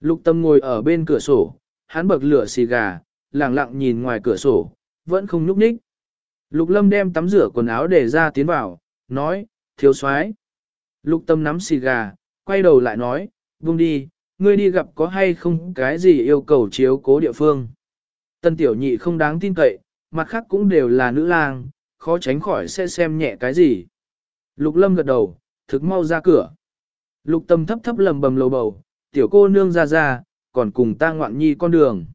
Lục tâm ngồi ở bên cửa sổ, hắn bậc lửa xì gà, lặng lặng nhìn ngoài cửa sổ, vẫn không nhúc nhích. Lục lâm đem tắm rửa quần áo để ra tiến vào, nói, thiếu soái. Lục tâm nắm xì gà, quay đầu lại nói, buông đi, ngươi đi gặp có hay không cái gì yêu cầu chiếu cố địa phương. Tân tiểu nhị không đáng tin cậy, mặt khác cũng đều là nữ lang, khó tránh khỏi sẽ xem nhẹ cái gì. Lục lâm gật đầu, thực mau ra cửa. Lục tâm thấp thấp lầm bầm lầu bầu, tiểu cô nương ra ra, còn cùng ta ngoạn nhi con đường.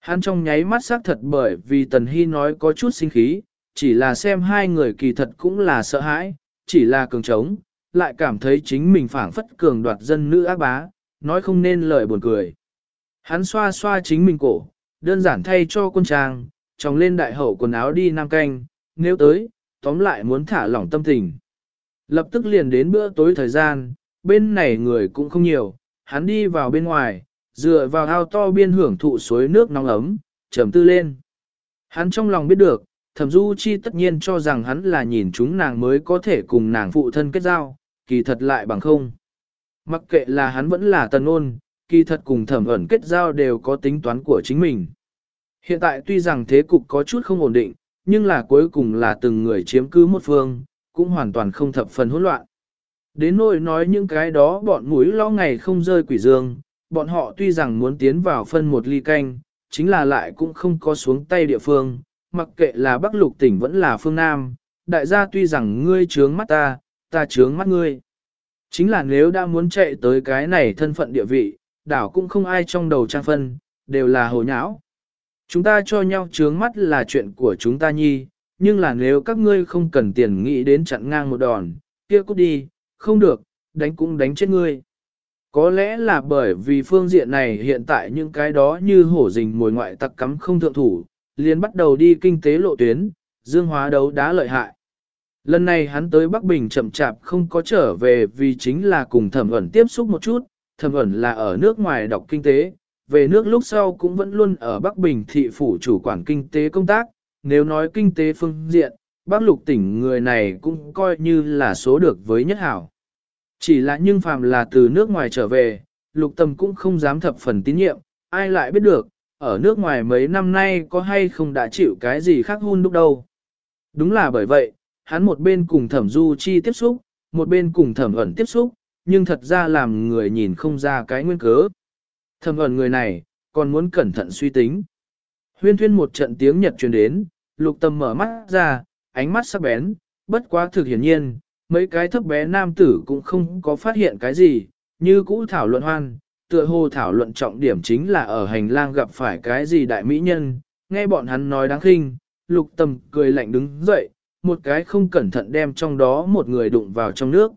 Hắn trong nháy mắt xác thật bởi vì Tần Hy nói có chút sinh khí, chỉ là xem hai người kỳ thật cũng là sợ hãi, chỉ là cường trống, lại cảm thấy chính mình phảng phất cường đoạt dân nữ ác bá, nói không nên lời buồn cười. Hắn xoa xoa chính mình cổ, đơn giản thay cho quân trang, tròng lên đại hậu quần áo đi nam canh, nếu tới, tóm lại muốn thả lỏng tâm tình. Lập tức liền đến bữa tối thời gian, bên này người cũng không nhiều, hắn đi vào bên ngoài, dựa vào ao to biên hưởng thụ suối nước nóng ấm, trầm tư lên. Hắn trong lòng biết được, thẩm du chi tất nhiên cho rằng hắn là nhìn chúng nàng mới có thể cùng nàng phụ thân kết giao, kỳ thật lại bằng không. Mặc kệ là hắn vẫn là tần ôn, kỳ thật cùng thẩm ẩn kết giao đều có tính toán của chính mình. Hiện tại tuy rằng thế cục có chút không ổn định, nhưng là cuối cùng là từng người chiếm cứ một phương, cũng hoàn toàn không thập phần hỗn loạn. Đến nỗi nói những cái đó bọn mũi lo ngày không rơi quỷ dương, bọn họ tuy rằng muốn tiến vào phân một ly canh, chính là lại cũng không có xuống tay địa phương, mặc kệ là Bắc Lục tỉnh vẫn là phương Nam, đại gia tuy rằng ngươi trướng mắt ta, ta trướng mắt ngươi. Chính là nếu đã muốn chạy tới cái này thân phận địa vị, đảo cũng không ai trong đầu trang phân, đều là hồ nhão. Chúng ta cho nhau trướng mắt là chuyện của chúng ta nhi, nhưng là nếu các ngươi không cần tiền nghĩ đến chặn ngang một đòn, kia cút đi, không được, đánh cũng đánh chết ngươi. Có lẽ là bởi vì phương diện này hiện tại những cái đó như hổ rình mồi ngoại tặc cắm không thượng thủ, liền bắt đầu đi kinh tế lộ tuyến, dương hóa đấu đá lợi hại. Lần này hắn tới Bắc Bình chậm chạp không có trở về vì chính là cùng thẩm ẩn tiếp xúc một chút, thẩm ẩn là ở nước ngoài đọc kinh tế, về nước lúc sau cũng vẫn luôn ở Bắc Bình thị phủ chủ quản kinh tế công tác, nếu nói kinh tế phương diện, Bắc lục tỉnh người này cũng coi như là số được với nhất hảo. Chỉ là nhưng phàm là từ nước ngoài trở về, lục tâm cũng không dám thập phần tín nhiệm, ai lại biết được, ở nước ngoài mấy năm nay có hay không đã chịu cái gì khác hun đúc đâu. Đúng là bởi vậy, hắn một bên cùng thẩm du chi tiếp xúc, một bên cùng thẩm ẩn tiếp xúc, nhưng thật ra làm người nhìn không ra cái nguyên cớ. Thẩm ẩn người này, còn muốn cẩn thận suy tính. Huyên thuyên một trận tiếng Nhật truyền đến, lục tâm mở mắt ra, ánh mắt sắc bén, bất quá thực hiển nhiên, mấy cái thấp bé nam tử cũng không có phát hiện cái gì, như cũ thảo luận hoan, tựa hồ thảo luận trọng điểm chính là ở hành lang gặp phải cái gì đại mỹ nhân, nghe bọn hắn nói đáng khinh, lục tâm cười lạnh đứng dậy, một cái không cẩn thận đem trong đó một người đụng vào trong nước.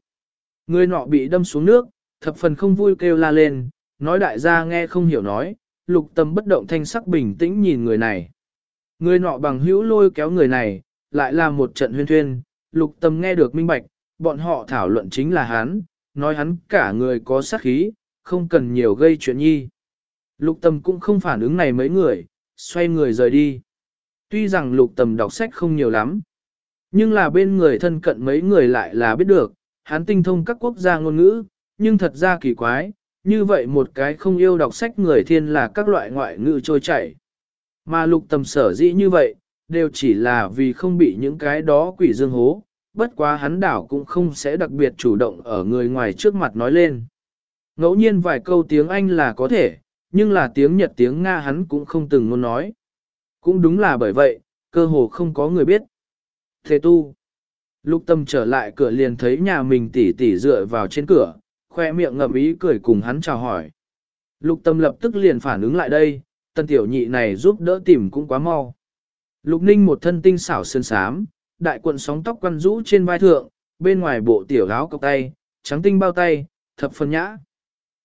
Người nọ bị đâm xuống nước, thập phần không vui kêu la lên, nói đại gia nghe không hiểu nói, lục tâm bất động thanh sắc bình tĩnh nhìn người này. Người nọ bằng hữu lôi kéo người này, lại là một trận huyên thuyên, lục tâm nghe được minh bạch, bọn họ thảo luận chính là hắn, nói hắn cả người có sát khí, không cần nhiều gây chuyện nhi. Lục tâm cũng không phản ứng này mấy người, xoay người rời đi. Tuy rằng lục tâm đọc sách không nhiều lắm, nhưng là bên người thân cận mấy người lại là biết được, hắn tinh thông các quốc gia ngôn ngữ, nhưng thật ra kỳ quái, như vậy một cái không yêu đọc sách người thiên là các loại ngoại ngữ trôi chảy. Mà lục tầm sở dĩ như vậy, đều chỉ là vì không bị những cái đó quỷ dương hố, bất quá hắn đảo cũng không sẽ đặc biệt chủ động ở người ngoài trước mặt nói lên. Ngẫu nhiên vài câu tiếng Anh là có thể, nhưng là tiếng Nhật tiếng Nga hắn cũng không từng muốn nói. Cũng đúng là bởi vậy, cơ hồ không có người biết. Thế tu. Lục tâm trở lại cửa liền thấy nhà mình tỉ tỉ dựa vào trên cửa, khoe miệng ngậm ý cười cùng hắn chào hỏi. Lục tâm lập tức liền phản ứng lại đây, tân tiểu nhị này giúp đỡ tìm cũng quá mau. Lục ninh một thân tinh xảo sơn sám, đại cuộn sóng tóc quăn rũ trên vai thượng, bên ngoài bộ tiểu áo cọc tay, trắng tinh bao tay, thập phần nhã.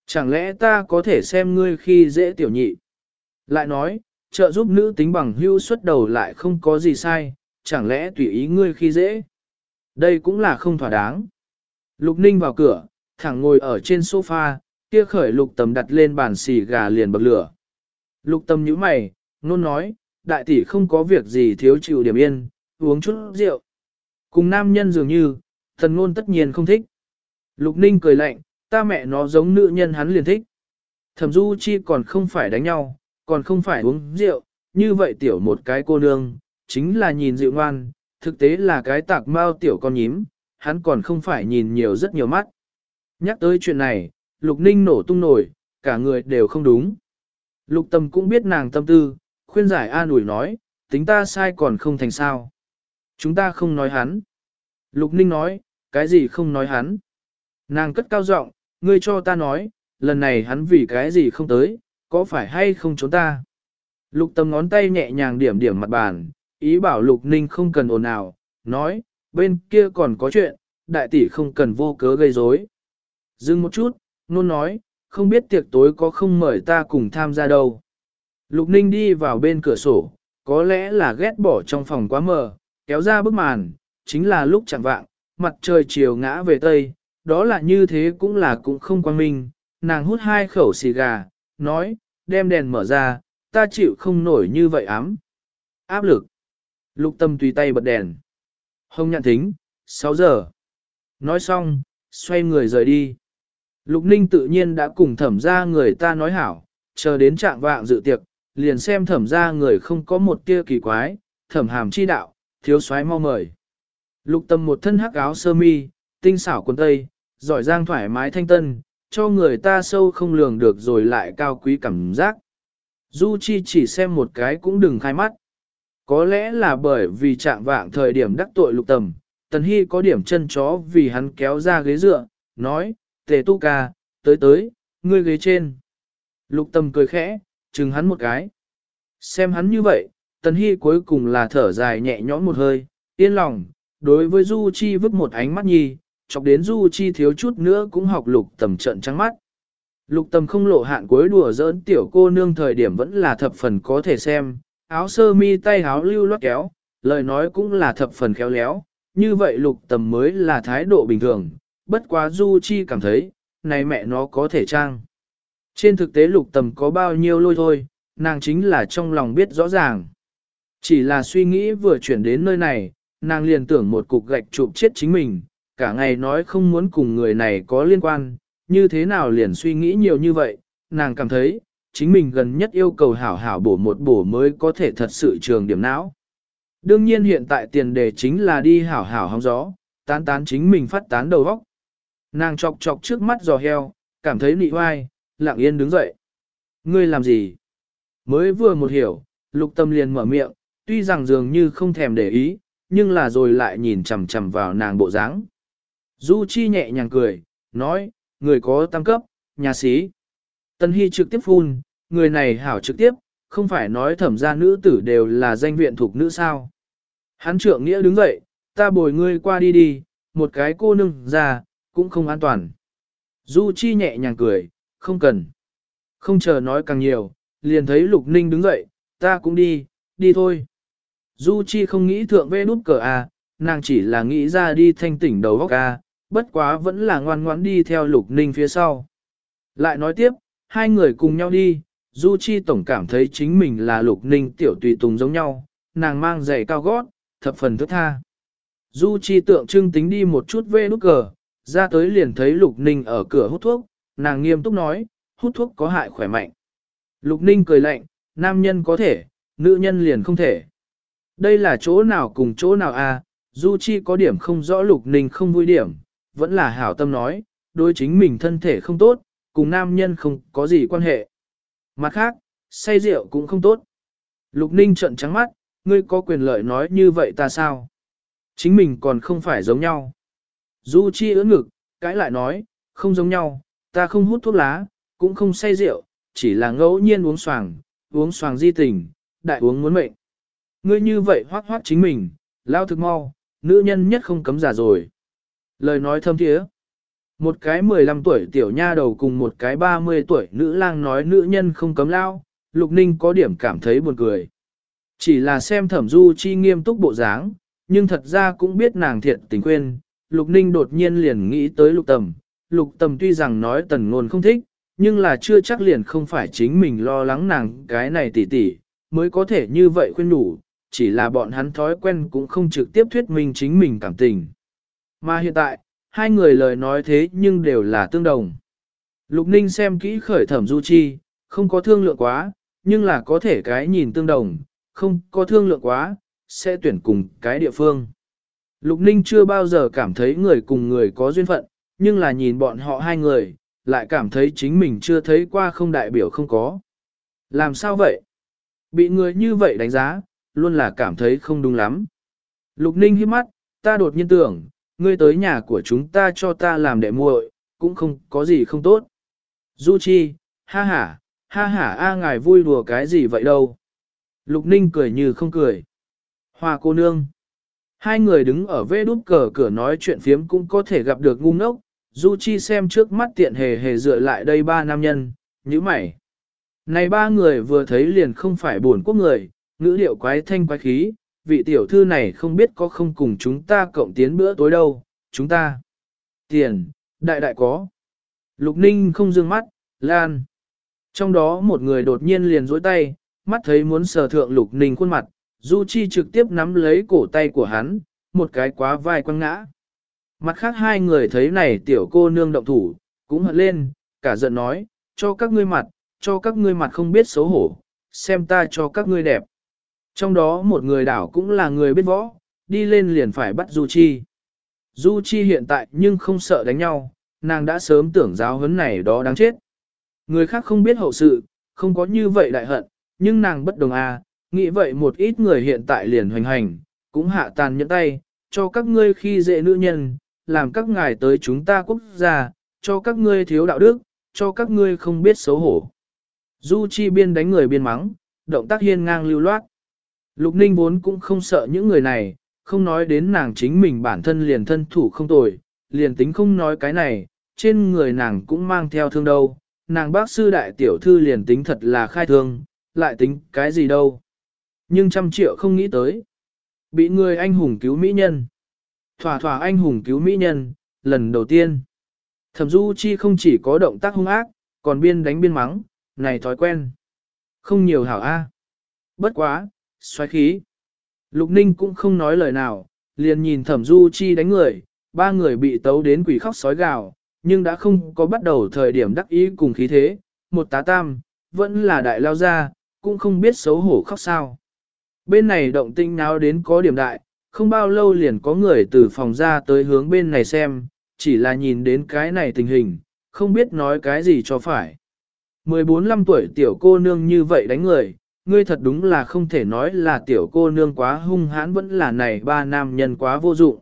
Chẳng lẽ ta có thể xem ngươi khi dễ tiểu nhị? Lại nói, trợ giúp nữ tính bằng hưu xuất đầu lại không có gì sai, chẳng lẽ tùy ý ngươi khi dễ? Đây cũng là không thỏa đáng. Lục ninh vào cửa, thẳng ngồi ở trên sofa, kia khởi lục tầm đặt lên bàn xì gà liền bậc lửa. Lục tầm nhíu mày, nôn nói, đại tỷ không có việc gì thiếu chịu điểm yên, uống chút rượu. Cùng nam nhân dường như, thần ngôn tất nhiên không thích. Lục ninh cười lạnh, ta mẹ nó giống nữ nhân hắn liền thích. Thẩm Du Chi còn không phải đánh nhau, còn không phải uống rượu, như vậy tiểu một cái cô nương, chính là nhìn dịu ngoan, thực tế là cái tạc mao tiểu con nhím, hắn còn không phải nhìn nhiều rất nhiều mắt. Nhắc tới chuyện này, Lục Ninh nổ tung nổi, cả người đều không đúng. Lục Tâm cũng biết nàng tâm tư, khuyên giải an ủi nói, tính ta sai còn không thành sao. Chúng ta không nói hắn. Lục Ninh nói, cái gì không nói hắn. Nàng cất cao giọng, ngươi cho ta nói, lần này hắn vì cái gì không tới, có phải hay không trốn ta. Lục Tầm ngón tay nhẹ nhàng điểm điểm mặt bàn, ý bảo Lục Ninh không cần ồn ào, nói, bên kia còn có chuyện, đại tỷ không cần vô cớ gây rối. Dừng một chút, nôn nói, không biết tiệc tối có không mời ta cùng tham gia đâu. Lục Ninh đi vào bên cửa sổ, có lẽ là ghét bỏ trong phòng quá mờ, kéo ra bức màn, chính là lúc chẳng vạng, mặt trời chiều ngã về tây, đó là như thế cũng là cũng không quan minh, nàng hút hai khẩu xì gà, nói, đem đèn mở ra, ta chịu không nổi như vậy ám. Áp lực. Lục tâm tùy tay bật đèn. Hồng nhạn thính, 6 giờ. Nói xong, xoay người rời đi. Lục ninh tự nhiên đã cùng thẩm ra người ta nói hảo, chờ đến trạng vạng dự tiệc, liền xem thẩm ra người không có một tia kỳ quái, thẩm hàm chi đạo, thiếu soái mau mời. Lục tâm một thân hắc áo sơ mi, tinh xảo quần tây, giỏi giang thoải mái thanh tân, cho người ta sâu không lường được rồi lại cao quý cảm giác. Du Chi chỉ xem một cái cũng đừng khai mắt. Có lẽ là bởi vì trạng vạng thời điểm đắc tội lục tầm, Tần Hy có điểm chân chó vì hắn kéo ra ghế dựa, nói, tề tu ca, tới tới, ngươi ghế trên. Lục tầm cười khẽ, chừng hắn một cái. Xem hắn như vậy, Tần Hy cuối cùng là thở dài nhẹ nhõm một hơi, yên lòng, đối với Du Chi vứt một ánh mắt nhi, chọc đến Du Chi thiếu chút nữa cũng học lục tầm trận trắng mắt. Lục tầm không lộ hạn cuối đùa giỡn tiểu cô nương thời điểm vẫn là thập phần có thể xem, áo sơ mi tay áo lưu loát kéo, lời nói cũng là thập phần khéo léo, như vậy lục tầm mới là thái độ bình thường, bất quá Du Chi cảm thấy, này mẹ nó có thể trang. Trên thực tế lục tầm có bao nhiêu lôi thôi, nàng chính là trong lòng biết rõ ràng. Chỉ là suy nghĩ vừa chuyển đến nơi này, nàng liền tưởng một cục gạch chụp chết chính mình, cả ngày nói không muốn cùng người này có liên quan, như thế nào liền suy nghĩ nhiều như vậy, nàng cảm thấy, chính mình gần nhất yêu cầu hảo hảo bổ một bổ mới có thể thật sự trường điểm não. Đương nhiên hiện tại tiền đề chính là đi hảo hảo hóng gió, tán tán chính mình phát tán đầu óc. Nàng chọc chọc trước mắt giò heo, cảm thấy nị hoai, lặng yên đứng dậy. Ngươi làm gì? Mới vừa một hiểu, lục tâm liền mở miệng, tuy rằng dường như không thèm để ý, nhưng là rồi lại nhìn chằm chằm vào nàng bộ dáng. Du Chi nhẹ nhàng cười, nói, người có tam cấp, nhà sĩ. Tân Hy trực tiếp phun, người này hảo trực tiếp, không phải nói thẩm gia nữ tử đều là danh viện thuộc nữ sao. Hắn trượng nghĩa đứng dậy, ta bồi ngươi qua đi đi, một cái cô nương ra, cũng không an toàn. Du Chi nhẹ nhàng cười, không cần. Không chờ nói càng nhiều, liền thấy Lục Ninh đứng dậy, ta cũng đi, đi thôi. Du Chi không nghĩ thượng vê nút cờ à, nàng chỉ là nghĩ ra đi thanh tỉnh đầu óc à, bất quá vẫn là ngoan ngoãn đi theo Lục Ninh phía sau. Lại nói tiếp, hai người cùng nhau đi, Du Chi tổng cảm thấy chính mình là Lục Ninh tiểu tùy tùng giống nhau, nàng mang giày cao gót, thập phần thức tha. Du Chi tượng trưng tính đi một chút vê nút cờ, ra tới liền thấy Lục Ninh ở cửa hút thuốc, nàng nghiêm túc nói, hút thuốc có hại khỏe mạnh. Lục Ninh cười lạnh, nam nhân có thể, nữ nhân liền không thể. Đây là chỗ nào cùng chỗ nào à, Du Chi có điểm không rõ Lục Ninh không vui điểm, vẫn là hảo tâm nói, đối chính mình thân thể không tốt, cùng nam nhân không có gì quan hệ. Mặt khác, say rượu cũng không tốt. Lục Ninh trợn trắng mắt, ngươi có quyền lợi nói như vậy ta sao? Chính mình còn không phải giống nhau. Du Chi ưỡn ngực, cãi lại nói, không giống nhau, ta không hút thuốc lá, cũng không say rượu, chỉ là ngẫu nhiên uống xoàng, uống xoàng di tình, đại uống muốn mệnh. Ngươi như vậy hoác hoác chính mình, lao thực mau, nữ nhân nhất không cấm giả rồi. Lời nói thâm thiế. Một cái 15 tuổi tiểu nha đầu cùng một cái 30 tuổi nữ lang nói nữ nhân không cấm lao, Lục Ninh có điểm cảm thấy buồn cười. Chỉ là xem thẩm du chi nghiêm túc bộ dáng, nhưng thật ra cũng biết nàng thiện tình quên. Lục Ninh đột nhiên liền nghĩ tới Lục Tầm. Lục Tầm tuy rằng nói tần ngôn không thích, nhưng là chưa chắc liền không phải chính mình lo lắng nàng cái này tỉ tỉ, mới có thể như vậy khuyên đủ, chỉ là bọn hắn thói quen cũng không trực tiếp thuyết minh chính mình cảm tình. Mà hiện tại, hai người lời nói thế nhưng đều là tương đồng. Lục Ninh xem kỹ khởi thẩm du chi, không có thương lượng quá, nhưng là có thể cái nhìn tương đồng, không có thương lượng quá, sẽ tuyển cùng cái địa phương. Lục Ninh chưa bao giờ cảm thấy người cùng người có duyên phận, nhưng là nhìn bọn họ hai người, lại cảm thấy chính mình chưa thấy qua không đại biểu không có. Làm sao vậy? Bị người như vậy đánh giá, luôn là cảm thấy không đúng lắm. Lục Ninh hiếp mắt, ta đột nhiên tưởng, ngươi tới nhà của chúng ta cho ta làm đệ muội, cũng không có gì không tốt. Du Chi, ha ha, ha ha a ngài vui đùa cái gì vậy đâu. Lục Ninh cười như không cười. Hoa cô nương. Hai người đứng ở vê đút cờ cửa nói chuyện phiếm cũng có thể gặp được ngu ngốc. Du Chi xem trước mắt tiện hề hề dựa lại đây ba nam nhân, như mày. Này ba người vừa thấy liền không phải buồn quốc người, ngữ điệu quái thanh quái khí, vị tiểu thư này không biết có không cùng chúng ta cộng tiến bữa tối đâu, chúng ta. Tiền, đại đại có. Lục Ninh không dương mắt, Lan. Trong đó một người đột nhiên liền dối tay, mắt thấy muốn sờ thượng Lục Ninh khuôn mặt, Du Chi trực tiếp nắm lấy cổ tay của hắn, một cái quá vai quăng ngã. Mặt khác hai người thấy này tiểu cô nương động thủ, cũng hận lên, cả giận nói, cho các ngươi mặt, cho các ngươi mặt không biết xấu hổ, xem ta cho các ngươi đẹp. Trong đó một người đảo cũng là người biết võ, đi lên liền phải bắt Du Chi. Du Chi hiện tại nhưng không sợ đánh nhau, nàng đã sớm tưởng giáo huấn này đó đáng chết. Người khác không biết hậu sự, không có như vậy đại hận, nhưng nàng bất đồng à, nghĩ vậy một ít người hiện tại liền hoành hành, cũng hạ tàn nhẫn tay, cho các ngươi khi dễ nữ nhân, làm các ngài tới chúng ta quốc gia, cho các ngươi thiếu đạo đức, cho các ngươi không biết xấu hổ. Du Chi biên đánh người biên mắng, động tác hiên ngang lưu loát. Lục Ninh vốn cũng không sợ những người này, không nói đến nàng chính mình bản thân liền thân thủ không tồi, liền tính không nói cái này, trên người nàng cũng mang theo thương đâu. Nàng bác sư đại tiểu thư liền tính thật là khai thương, lại tính cái gì đâu. Nhưng trăm triệu không nghĩ tới. Bị người anh hùng cứu mỹ nhân. Thỏa thỏa anh hùng cứu mỹ nhân, lần đầu tiên. Thẩm Du Chi không chỉ có động tác hung ác, còn biên đánh biên mắng, này thói quen. Không nhiều hảo a. Bất quá, xoáy khí. Lục Ninh cũng không nói lời nào, liền nhìn Thẩm Du Chi đánh người, ba người bị tấu đến quỷ khóc sói gào, nhưng đã không có bắt đầu thời điểm đắc ý cùng khí thế, một tá tam, vẫn là đại lao ra, cũng không biết xấu hổ khóc sao. Bên này động tinh nào đến có điểm đại, không bao lâu liền có người từ phòng ra tới hướng bên này xem, chỉ là nhìn đến cái này tình hình, không biết nói cái gì cho phải. 14-15 tuổi tiểu cô nương như vậy đánh người, ngươi thật đúng là không thể nói là tiểu cô nương quá hung hãn vẫn là này ba nam nhân quá vô dụng.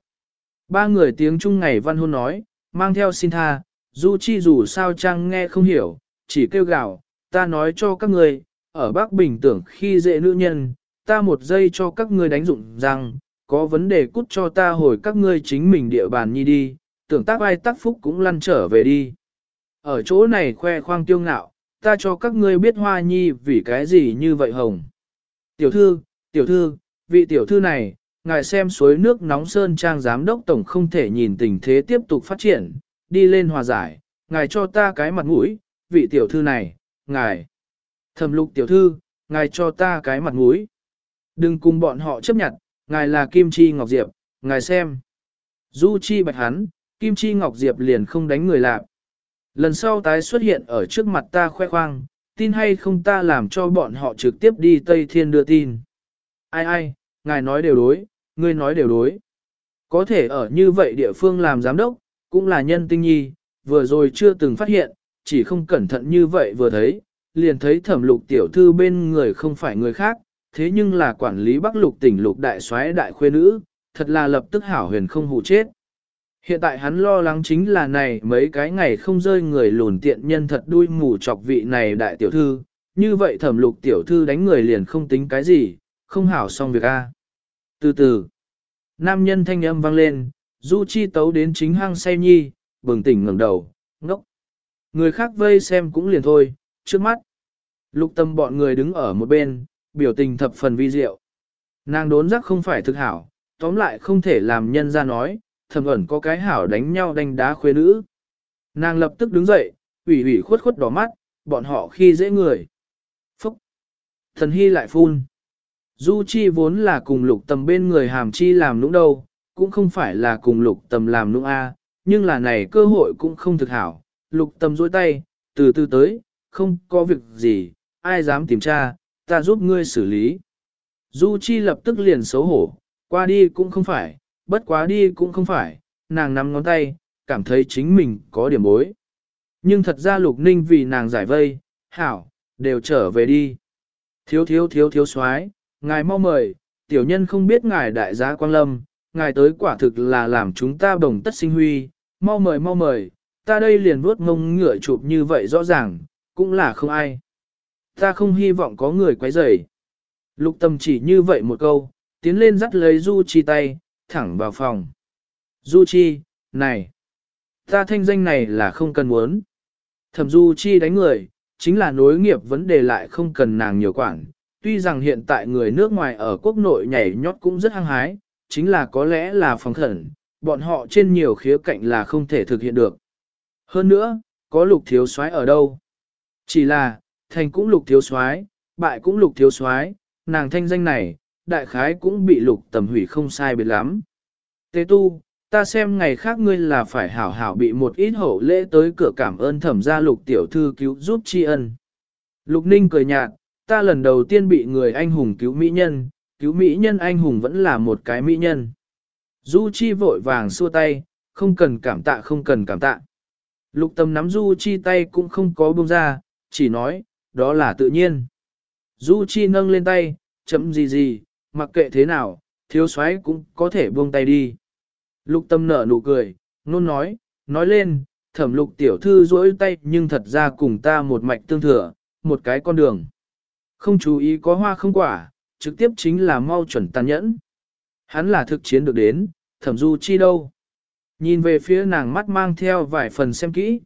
Ba người tiếng chung ngày văn hôn nói, mang theo xin tha, du chi dù sao chăng nghe không hiểu, chỉ kêu gào, ta nói cho các ngươi, ở Bắc Bình tưởng khi dễ nữ nhân, ta một giây cho các ngươi đánh dụng rằng, có vấn đề cút cho ta hồi các ngươi chính mình địa bàn nhi đi, tưởng tác ai tác phúc cũng lăn trở về đi. Ở chỗ này khoe khoang tiêu ngạo, ta cho các ngươi biết hoa nhi vì cái gì như vậy hồng. Tiểu thư, tiểu thư, vị tiểu thư này, ngài xem suối nước nóng sơn trang giám đốc tổng không thể nhìn tình thế tiếp tục phát triển, đi lên hòa giải, ngài cho ta cái mặt mũi, vị tiểu thư này, ngài. Thẩm lục tiểu thư, ngài cho ta cái mặt mũi. Đừng cùng bọn họ chấp nhận, ngài là Kim Chi Ngọc Diệp, ngài xem. Du Chi bạch hắn, Kim Chi Ngọc Diệp liền không đánh người lạc. Lần sau tái xuất hiện ở trước mặt ta khoe khoang, tin hay không ta làm cho bọn họ trực tiếp đi Tây Thiên đưa tin. Ai ai, ngài nói đều đối, ngươi nói đều đối. Có thể ở như vậy địa phương làm giám đốc, cũng là nhân tinh nhi, vừa rồi chưa từng phát hiện, chỉ không cẩn thận như vậy vừa thấy, liền thấy thẩm lục tiểu thư bên người không phải người khác, thế nhưng là quản lý bắc lục tỉnh lục đại soái đại khuê nữ, thật là lập tức hảo huyền không hù chết. Hiện tại hắn lo lắng chính là này mấy cái ngày không rơi người lùn tiện nhân thật đuôi mù chọc vị này đại tiểu thư, như vậy thẩm lục tiểu thư đánh người liền không tính cái gì, không hảo xong việc a. Từ từ, nam nhân thanh âm vang lên, du chi tấu đến chính hang say nhi, bừng tỉnh ngẩng đầu, ngốc. Người khác vây xem cũng liền thôi, trước mắt. Lục tâm bọn người đứng ở một bên, biểu tình thập phần vi diệu. Nàng đốn giác không phải thực hảo, tóm lại không thể làm nhân ra nói, thầm ẩn có cái hảo đánh nhau đánh đá khuê nữ. Nàng lập tức đứng dậy, ủy ủy khuất khuất đỏ mắt, bọn họ khi dễ người. Phúc! Thần hy lại phun. Du chi vốn là cùng lục tầm bên người hàm chi làm nũng đâu, cũng không phải là cùng lục tầm làm nũng A, nhưng là này cơ hội cũng không thực hảo. Lục tầm dôi tay, từ từ tới, không có việc gì, ai dám tìm tra, ta giúp ngươi xử lý. Du Chi lập tức liền xấu hổ, qua đi cũng không phải, bất quá đi cũng không phải, nàng nắm ngón tay, cảm thấy chính mình có điểm bối. Nhưng thật ra Lục Ninh vì nàng giải vây, hảo, đều trở về đi. Thiếu thiếu thiếu thiếu soái, ngài mau mời, tiểu nhân không biết ngài đại gia Quang Lâm, ngài tới quả thực là làm chúng ta đồng tất sinh huy, mau mời mau mời, ta đây liền vuốt ngông ngựa chụp như vậy rõ ràng, cũng là không ai. Ta không hy vọng có người quấy rầy. Lục tâm chỉ như vậy một câu, tiến lên dắt lấy Du Chi tay, thẳng vào phòng. Du Chi, này, ta thanh danh này là không cần muốn. Thẩm Du Chi đánh người, chính là nối nghiệp vấn đề lại không cần nàng nhiều quản. Tuy rằng hiện tại người nước ngoài ở quốc nội nhảy nhót cũng rất hăng hái, chính là có lẽ là phòng khẩn, bọn họ trên nhiều khía cạnh là không thể thực hiện được. Hơn nữa, có lục thiếu soái ở đâu? Chỉ là, thành cũng lục thiếu soái, bại cũng lục thiếu soái, nàng thanh danh này, đại khái cũng bị lục tầm hủy không sai biệt lắm. Tế tu, ta xem ngày khác ngươi là phải hảo hảo bị một ít hậu lễ tới cửa cảm ơn thẩm gia lục tiểu thư cứu giúp tri ân. Lục ninh cười nhạt, ta lần đầu tiên bị người anh hùng cứu mỹ nhân, cứu mỹ nhân anh hùng vẫn là một cái mỹ nhân. Du Chi vội vàng xua tay, không cần cảm tạ không cần cảm tạ. Lục tâm nắm Du Chi tay cũng không có buông ra, chỉ nói, đó là tự nhiên. Du Chi nâng lên tay, chậm gì gì, mặc kệ thế nào, thiếu soái cũng có thể buông tay đi. Lục tâm nở nụ cười, nôn nói, nói lên, thẩm lục tiểu thư duỗi tay nhưng thật ra cùng ta một mạch tương thừa, một cái con đường. Không chú ý có hoa không quả, trực tiếp chính là mau chuẩn tàn nhẫn. Hắn là thực chiến được đến, thẩm du chi đâu. Nhìn về phía nàng mắt mang theo vài phần xem kỹ.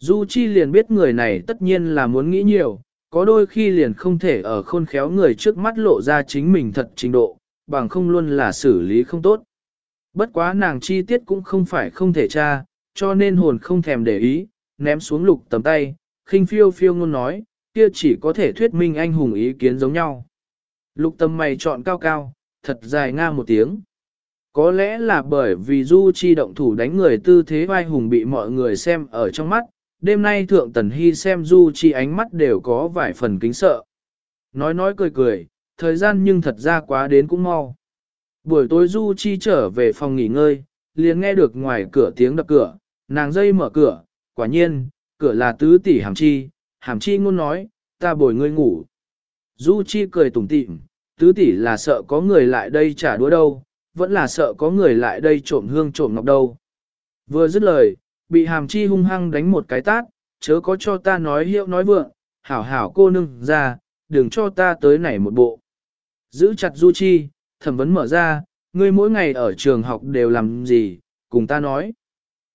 Du chi liền biết người này tất nhiên là muốn nghĩ nhiều, có đôi khi liền không thể ở khôn khéo người trước mắt lộ ra chính mình thật trình độ, bằng không luôn là xử lý không tốt. Bất quá nàng chi tiết cũng không phải không thể tra, cho nên hồn không thèm để ý, ném xuống lục tầm tay, khinh phiêu phiêu ngôn nói, kia chỉ có thể thuyết minh anh hùng ý kiến giống nhau. Lục tâm mày chọn cao cao, thật dài nga một tiếng. Có lẽ là bởi vì Du Chi động thủ đánh người tư thế vai hùng bị mọi người xem ở trong mắt, đêm nay Thượng Tần Hy xem Du Chi ánh mắt đều có vài phần kính sợ. Nói nói cười cười, thời gian nhưng thật ra quá đến cũng mau. Buổi tối Du Chi trở về phòng nghỉ ngơi, liền nghe được ngoài cửa tiếng đập cửa, nàng dây mở cửa, quả nhiên, cửa là tứ tỷ hàm chi, hàm chi ngôn nói, ta bồi ngươi ngủ. Du Chi cười tủm tỉm, tứ tỷ là sợ có người lại đây trả đũa đâu, vẫn là sợ có người lại đây trộm hương trộm ngọc đâu. Vừa dứt lời, bị hàm chi hung hăng đánh một cái tát, chớ có cho ta nói hiệu nói vượng, hảo hảo cô nương ra, đừng cho ta tới này một bộ. Giữ chặt Du Chi, thẩm vấn mở ra, ngươi mỗi ngày ở trường học đều làm gì, cùng ta nói.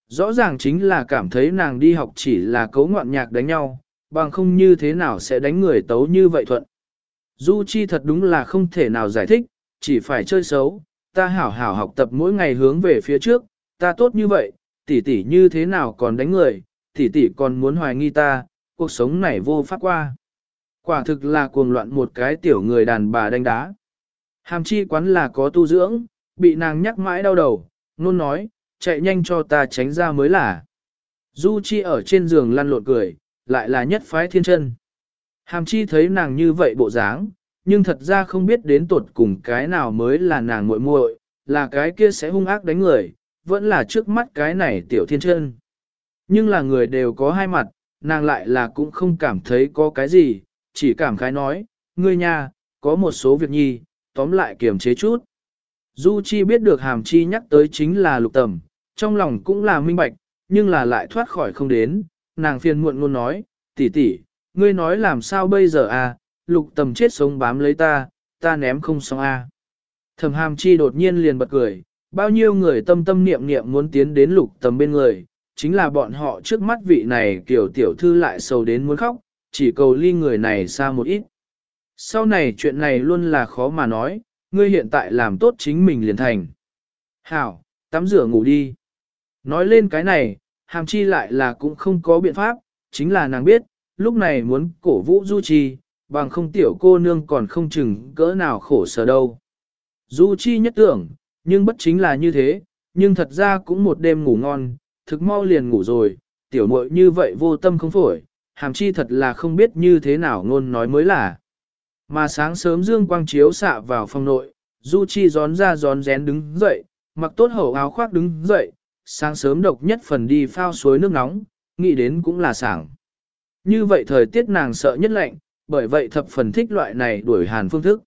Rõ ràng chính là cảm thấy nàng đi học chỉ là cấu ngoạn nhạc đánh nhau, bằng không như thế nào sẽ đánh người tấu như vậy thuận. Du Chi thật đúng là không thể nào giải thích, chỉ phải chơi xấu, ta hảo hảo học tập mỗi ngày hướng về phía trước, ta tốt như vậy, tỷ tỷ như thế nào còn đánh người, tỷ tỷ còn muốn hoài nghi ta, cuộc sống này vô pháp qua. Quả thực là cuồng loạn một cái tiểu người đàn bà đánh đá. Hàm chi quán là có tu dưỡng, bị nàng nhắc mãi đau đầu, nôn nói, chạy nhanh cho ta tránh ra mới là. Du chi ở trên giường lăn lộn cười, lại là nhất phái thiên chân. Hàm chi thấy nàng như vậy bộ dáng, nhưng thật ra không biết đến tuột cùng cái nào mới là nàng muội muội, là cái kia sẽ hung ác đánh người, vẫn là trước mắt cái này tiểu thiên chân. Nhưng là người đều có hai mặt, nàng lại là cũng không cảm thấy có cái gì, chỉ cảm khái nói, ngươi nha, có một số việc nhi, tóm lại kiềm chế chút. Du Chi biết được hàm chi nhắc tới chính là lục tầm, trong lòng cũng là minh bạch, nhưng là lại thoát khỏi không đến, nàng phiền muộn luôn nói, tỷ tỷ, ngươi nói làm sao bây giờ à, lục tầm chết sống bám lấy ta, ta ném không xong à. Thẩm hàm chi đột nhiên liền bật cười, bao nhiêu người tâm tâm niệm niệm muốn tiến đến lục tầm bên người, chính là bọn họ trước mắt vị này kiểu tiểu thư lại sầu đến muốn khóc, chỉ cầu ly người này xa một ít. Sau này chuyện này luôn là khó mà nói, ngươi hiện tại làm tốt chính mình liền thành. Hảo, tắm rửa ngủ đi. Nói lên cái này, hàm chi lại là cũng không có biện pháp, chính là nàng biết, lúc này muốn cổ vũ Du Chi, bằng không tiểu cô nương còn không chừng cỡ nào khổ sở đâu. Du Chi nhất tưởng, nhưng bất chính là như thế, nhưng thật ra cũng một đêm ngủ ngon, thực mau liền ngủ rồi, tiểu muội như vậy vô tâm không phổi, hàm chi thật là không biết như thế nào ngôn nói mới là. Mà sáng sớm dương quang chiếu xạ vào phòng nội, Du Chi gión ra gión rén đứng dậy, mặc tốt hậu áo khoác đứng dậy, sáng sớm độc nhất phần đi phao suối nước nóng, nghĩ đến cũng là sảng. Như vậy thời tiết nàng sợ nhất lạnh, bởi vậy thập phần thích loại này đuổi hàn phương thức.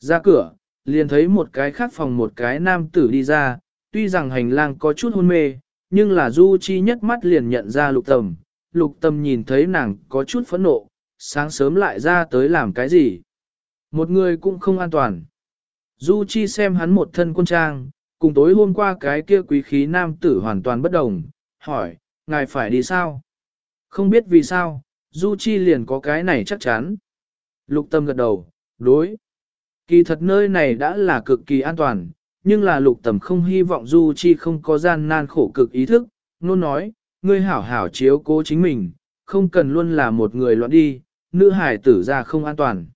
Ra cửa, liền thấy một cái khác phòng một cái nam tử đi ra, tuy rằng hành lang có chút hôn mê, nhưng là Du Chi nhất mắt liền nhận ra lục tầm. Lục tầm nhìn thấy nàng có chút phẫn nộ, sáng sớm lại ra tới làm cái gì. Một người cũng không an toàn. Du Chi xem hắn một thân quân trang, cùng tối hôm qua cái kia quý khí nam tử hoàn toàn bất đồng, hỏi, ngài phải đi sao? Không biết vì sao, Du Chi liền có cái này chắc chắn. Lục tâm gật đầu, đối. Kỳ thật nơi này đã là cực kỳ an toàn, nhưng là lục tầm không hy vọng Du Chi không có gian nan khổ cực ý thức, nôn nói, ngươi hảo hảo chiếu cố chính mình, không cần luôn là một người loạn đi, nữ hải tử ra không an toàn.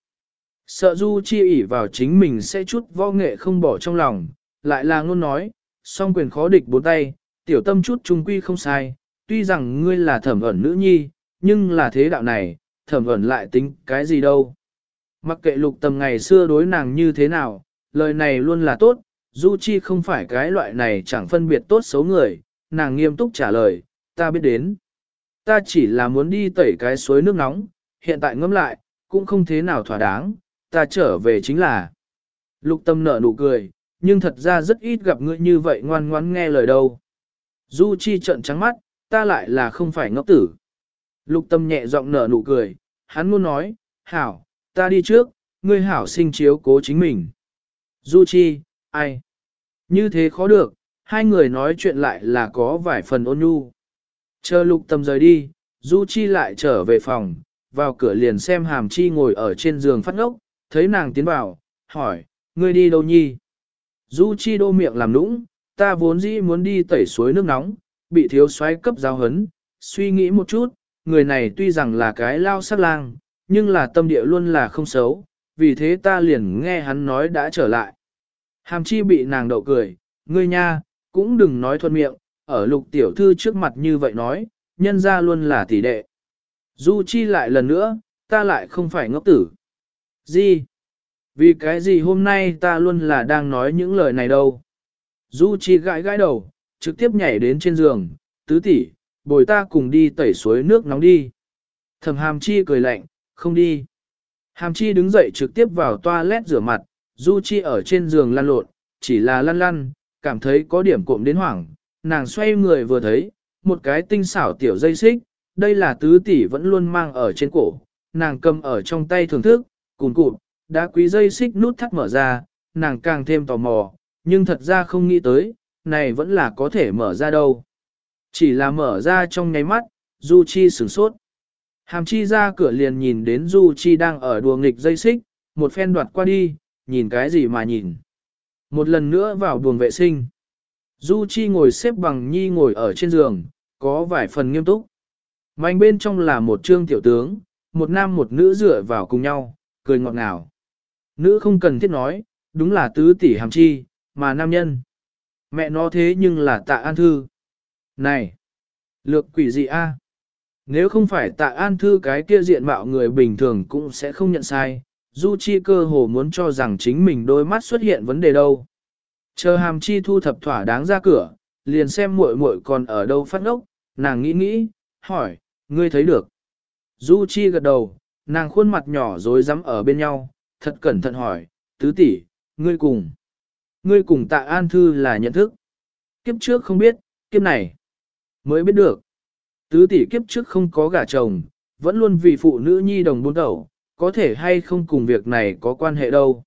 Sợ Du Chi ỉ vào chính mình sẽ chút võ nghệ không bỏ trong lòng, lại là ngôn nói, song quyền khó địch bốn tay, tiểu tâm chút trung quy không sai, tuy rằng ngươi là thẩm ẩn nữ nhi, nhưng là thế đạo này, thẩm ẩn lại tính cái gì đâu. Mặc kệ lục tầm ngày xưa đối nàng như thế nào, lời này luôn là tốt, Du Chi không phải cái loại này chẳng phân biệt tốt xấu người, nàng nghiêm túc trả lời, ta biết đến. Ta chỉ là muốn đi tẩy cái suối nước nóng, hiện tại ngâm lại, cũng không thế nào thỏa đáng, ta trở về chính là. Lục tâm nở nụ cười, nhưng thật ra rất ít gặp ngươi như vậy ngoan ngoãn nghe lời đâu. Du Chi trợn trắng mắt, ta lại là không phải ngốc tử. Lục tâm nhẹ giọng nở nụ cười, hắn muốn nói, hảo, ta đi trước, ngươi hảo sinh chiếu cố chính mình. Du Chi, ai? Như thế khó được, hai người nói chuyện lại là có vài phần ôn nhu. Chờ lục tâm rời đi, Du Chi lại trở về phòng, vào cửa liền xem hàm chi ngồi ở trên giường phát ngốc, thấy nàng tiến vào, hỏi, ngươi đi đâu nhi? Du Chi đô miệng làm nũng, ta vốn dĩ muốn đi tẩy suối nước nóng, bị thiếu soái cấp giáo hấn, suy nghĩ một chút, người này tuy rằng là cái lao sắc lang, nhưng là tâm địa luôn là không xấu, vì thế ta liền nghe hắn nói đã trở lại. Hàm chi bị nàng đậu cười, ngươi nha, cũng đừng nói thuận miệng, ở lục tiểu thư trước mặt như vậy nói, nhân ra luôn là tỷ đệ. Du chi lại lần nữa, ta lại không phải ngốc tử. Gì? Vì cái gì hôm nay ta luôn là đang nói những lời này đâu? Du chi gãi gãi đầu, trực tiếp nhảy đến trên giường, tứ tỷ, bồi ta cùng đi tẩy suối nước nóng đi. Thẩm hàm chi cười lạnh, không đi. Hàm chi đứng dậy trực tiếp vào toilet rửa mặt, Du chi ở trên giường lăn lộn, chỉ là lăn lăn, cảm thấy có điểm cộm đến hoảng, nàng xoay người vừa thấy, một cái tinh xảo tiểu dây xích, đây là tứ tỷ vẫn luôn mang ở trên cổ, nàng cầm ở trong tay thưởng thức, cùn cụm, đã quý dây xích nút thắt mở ra, nàng càng thêm tò mò, nhưng thật ra không nghĩ tới, này vẫn là có thể mở ra đâu. Chỉ là mở ra trong nháy mắt, Du Chi sửng sốt. Hàm Chi ra cửa liền nhìn đến Du Chi đang ở đùa nghịch dây xích, một phen đoạt qua đi, nhìn cái gì mà nhìn. Một lần nữa vào buồng vệ sinh. Du Chi ngồi xếp bằng nhi ngồi ở trên giường, có vài phần nghiêm túc. Mạnh bên trong là một trương tiểu tướng, một nam một nữ dựa vào cùng nhau, cười ngọt ngào. Nữ không cần thiết nói, đúng là tứ tỷ hàm chi, mà nam nhân. Mẹ nó thế nhưng là tạ an thư. Này! Lược quỷ gì a? Nếu không phải tạ an thư cái kia diện mạo người bình thường cũng sẽ không nhận sai, Du Chi cơ hồ muốn cho rằng chính mình đôi mắt xuất hiện vấn đề đâu. Chờ hàm chi thu thập thỏa đáng ra cửa, liền xem muội muội còn ở đâu phát ngốc, nàng nghĩ nghĩ, hỏi, ngươi thấy được. Du Chi gật đầu, nàng khuôn mặt nhỏ rối rắm ở bên nhau, thật cẩn thận hỏi, tứ tỷ, ngươi cùng. Ngươi cùng tạ an thư là nhận thức. Kiếp trước không biết, kiếp này mới biết được. Tứ tỷ kiếp trước không có gả chồng, vẫn luôn vì phụ nữ nhi đồng buôn đầu, có thể hay không cùng việc này có quan hệ đâu.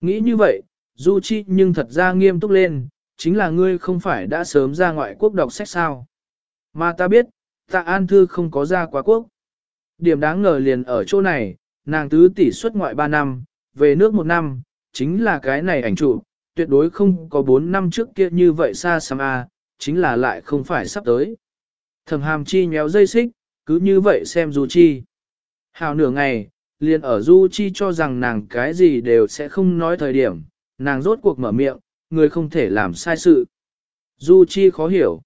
Nghĩ như vậy, Du Chi nhưng thật ra nghiêm túc lên, chính là ngươi không phải đã sớm ra ngoại quốc đọc sách sao. Mà ta biết, tạ an thư không có ra quá quốc. Điểm đáng ngờ liền ở chỗ này, nàng tứ tỷ xuất ngoại 3 năm, về nước 1 năm, chính là cái này ảnh trụ, tuyệt đối không có 4 năm trước kia như vậy xa xăm a, chính là lại không phải sắp tới. Thẩm hàm chi nhéo dây xích, cứ như vậy xem Du Chi. Hào nửa ngày, liền ở Du Chi cho rằng nàng cái gì đều sẽ không nói thời điểm, nàng rốt cuộc mở miệng, người không thể làm sai sự. Du Chi khó hiểu.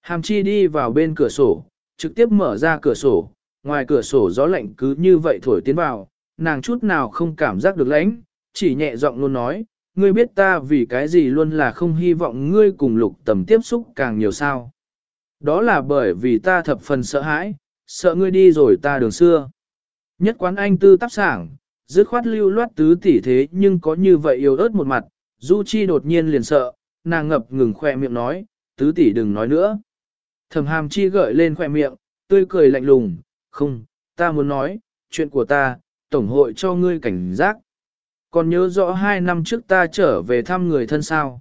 Hàm Chi đi vào bên cửa sổ, trực tiếp mở ra cửa sổ, ngoài cửa sổ gió lạnh cứ như vậy thổi tiến vào, nàng chút nào không cảm giác được lãnh, chỉ nhẹ giọng luôn nói, ngươi biết ta vì cái gì luôn là không hy vọng ngươi cùng lục tầm tiếp xúc càng nhiều sao. Đó là bởi vì ta thập phần sợ hãi, sợ ngươi đi rồi ta đường xưa. Nhất quán anh tư tác sảng, dứt khoát lưu loát tứ tỷ thế nhưng có như vậy yếu ớt một mặt, Du Chi đột nhiên liền sợ, nàng ngập ngừng khoe miệng nói, tứ tỷ đừng nói nữa. Thẩm hàm chi gợi lên khoe miệng, tươi cười lạnh lùng, không, ta muốn nói, chuyện của ta, tổng hội cho ngươi cảnh giác. Còn nhớ rõ hai năm trước ta trở về thăm người thân sao.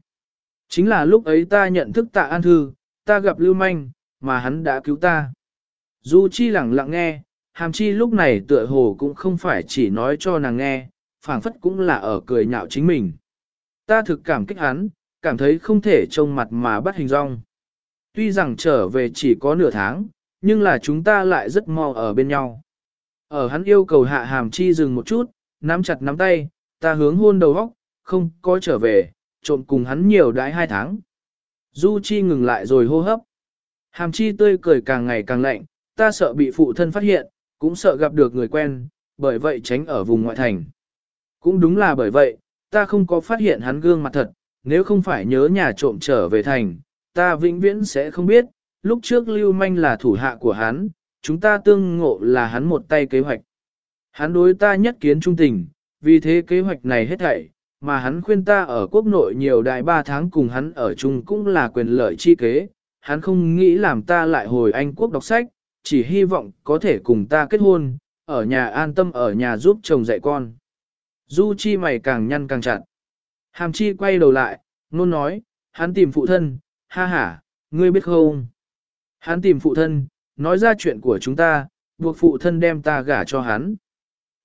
Chính là lúc ấy ta nhận thức tạ an thư, ta gặp lưu manh, mà hắn đã cứu ta. Du Chi lặng lặng nghe, hàm chi lúc này tựa hồ cũng không phải chỉ nói cho nàng nghe, phảng phất cũng là ở cười nhạo chính mình. Ta thực cảm kích hắn, cảm thấy không thể trông mặt mà bắt hình rong. Tuy rằng trở về chỉ có nửa tháng, nhưng là chúng ta lại rất mò ở bên nhau. Ở hắn yêu cầu hạ hàm chi dừng một chút, nắm chặt nắm tay, ta hướng hôn đầu góc, không có trở về, trộn cùng hắn nhiều đãi hai tháng. Du Chi ngừng lại rồi hô hấp. Hàm chi tươi cười càng ngày càng lạnh, ta sợ bị phụ thân phát hiện, cũng sợ gặp được người quen, bởi vậy tránh ở vùng ngoại thành. Cũng đúng là bởi vậy, ta không có phát hiện hắn gương mặt thật, nếu không phải nhớ nhà trộm trở về thành, ta vĩnh viễn sẽ không biết, lúc trước Lưu Manh là thủ hạ của hắn, chúng ta tương ngộ là hắn một tay kế hoạch. Hắn đối ta nhất kiến trung tình, vì thế kế hoạch này hết thảy, mà hắn khuyên ta ở quốc nội nhiều đại ba tháng cùng hắn ở chung cũng là quyền lợi chi kế, hắn không nghĩ làm ta lại hồi Anh quốc đọc sách, chỉ hy vọng có thể cùng ta kết hôn, ở nhà an tâm ở nhà giúp chồng dạy con. Du Chi mày càng nhăn càng chặt. Hàm Chi quay đầu lại, nôn nói, hắn tìm phụ thân, ha ha, ngươi biết không? Hắn tìm phụ thân, nói ra chuyện của chúng ta, buộc phụ thân đem ta gả cho hắn.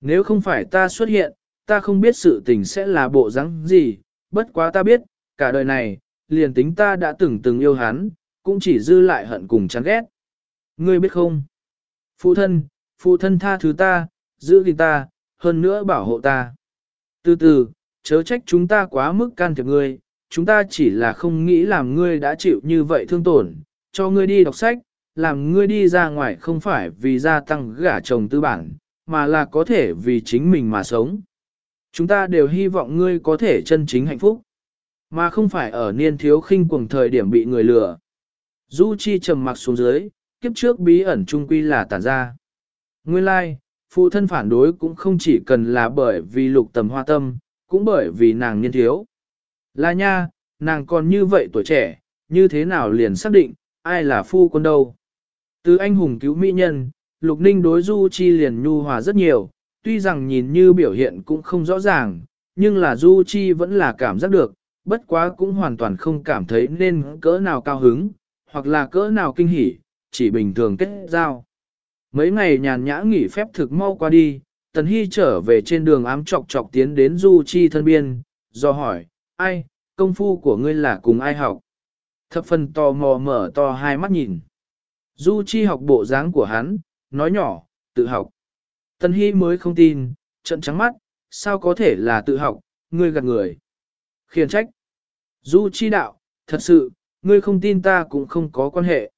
Nếu không phải ta xuất hiện, ta không biết sự tình sẽ là bộ dáng gì, bất quá ta biết, cả đời này, liền tính ta đã từng từng yêu hắn, cũng chỉ dư lại hận cùng chán ghét. Ngươi biết không? Phụ thân, phụ thân tha thứ ta, giữ gìn ta, hơn nữa bảo hộ ta. Từ từ, chớ trách chúng ta quá mức can thiệp ngươi, chúng ta chỉ là không nghĩ làm ngươi đã chịu như vậy thương tổn, cho ngươi đi đọc sách, làm ngươi đi ra ngoài không phải vì gia tăng gả chồng tư bản, mà là có thể vì chính mình mà sống. Chúng ta đều hy vọng ngươi có thể chân chính hạnh phúc, mà không phải ở niên thiếu khinh cuồng thời điểm bị người lừa. Du Chi trầm mặc xuống dưới, kiếp trước bí ẩn trung quy là tản ra. Nguyên lai, like, phụ thân phản đối cũng không chỉ cần là bởi vì lục tầm hoa tâm, cũng bởi vì nàng niên thiếu. Là nha, nàng còn như vậy tuổi trẻ, như thế nào liền xác định, ai là phu quân đâu. Từ anh hùng cứu mỹ nhân, lục ninh đối Du Chi liền nhu hòa rất nhiều, tuy rằng nhìn như biểu hiện cũng không rõ ràng, nhưng là Du Chi vẫn là cảm giác được, bất quá cũng hoàn toàn không cảm thấy nên cỡ nào cao hứng, hoặc là cỡ nào kinh hỉ, chỉ bình thường kết giao. Mấy ngày nhàn nhã nghỉ phép thực mau qua đi, Tần Hy trở về trên đường ám chọc chọc tiến đến Du Chi thân biên, do hỏi, ai, công phu của ngươi là cùng ai học? Thập phần tò mò mở to hai mắt nhìn. Du Chi học bộ dáng của hắn, nói nhỏ, tự học. Tần Hy mới không tin, trận trắng mắt, sao có thể là tự học, ngươi gạt người. Khiển trách. Du Chi đạo, thật sự, ngươi không tin ta cũng không có quan hệ.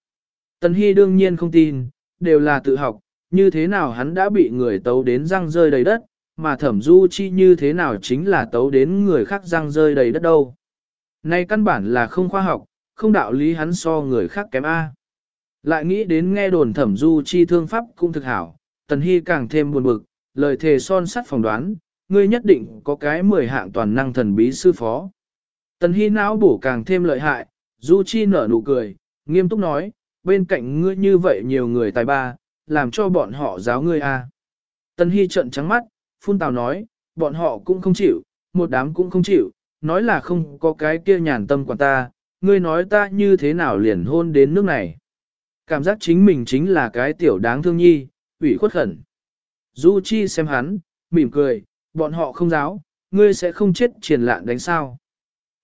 Tần Hy đương nhiên không tin, đều là tự học, như thế nào hắn đã bị người tấu đến răng rơi đầy đất, mà thẩm du chi như thế nào chính là tấu đến người khác răng rơi đầy đất đâu. Nay căn bản là không khoa học, không đạo lý hắn so người khác kém A. Lại nghĩ đến nghe đồn thẩm du chi thương pháp cũng thực hảo, tần hy càng thêm buồn bực, lời thề son sắt phỏng đoán, ngươi nhất định có cái mười hạng toàn năng thần bí sư phó. Tần hy não bổ càng thêm lợi hại, du chi nở nụ cười, nghiêm túc nói, bên cạnh ngươi như vậy nhiều người tài ba, làm cho bọn họ giáo ngươi a. À. Tân Hy trợn trắng mắt, phun tào nói, bọn họ cũng không chịu, một đám cũng không chịu, nói là không có cái kia nhàn tâm quản ta, ngươi nói ta như thế nào liền hôn đến nước này. Cảm giác chính mình chính là cái tiểu đáng thương nhi, ủy khuất khẩn. Du Chi xem hắn, mỉm cười, bọn họ không giáo, ngươi sẽ không chết triển lạn đánh sao.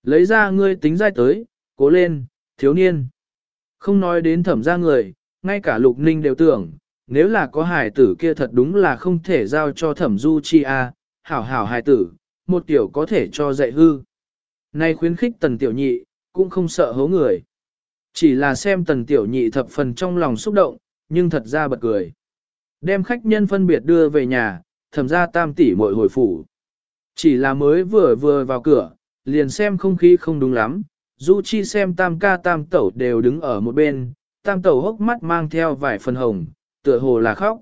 Lấy ra ngươi tính dai tới, cố lên, thiếu niên. Không nói đến thẩm ra người, ngay cả lục ninh đều tưởng, nếu là có hài tử kia thật đúng là không thể giao cho thẩm du chi a, hảo hảo hài tử, một tiểu có thể cho dạy hư. Nay khuyến khích tần tiểu nhị, cũng không sợ hố người. Chỉ là xem tần tiểu nhị thập phần trong lòng xúc động, nhưng thật ra bật cười. Đem khách nhân phân biệt đưa về nhà, thẩm ra tam tỷ muội hồi phủ. Chỉ là mới vừa vừa vào cửa, liền xem không khí không đúng lắm, Du Chi xem tam ca tam tẩu đều đứng ở một bên, tam tẩu hốc mắt mang theo vài phần hồng, tựa hồ là khóc.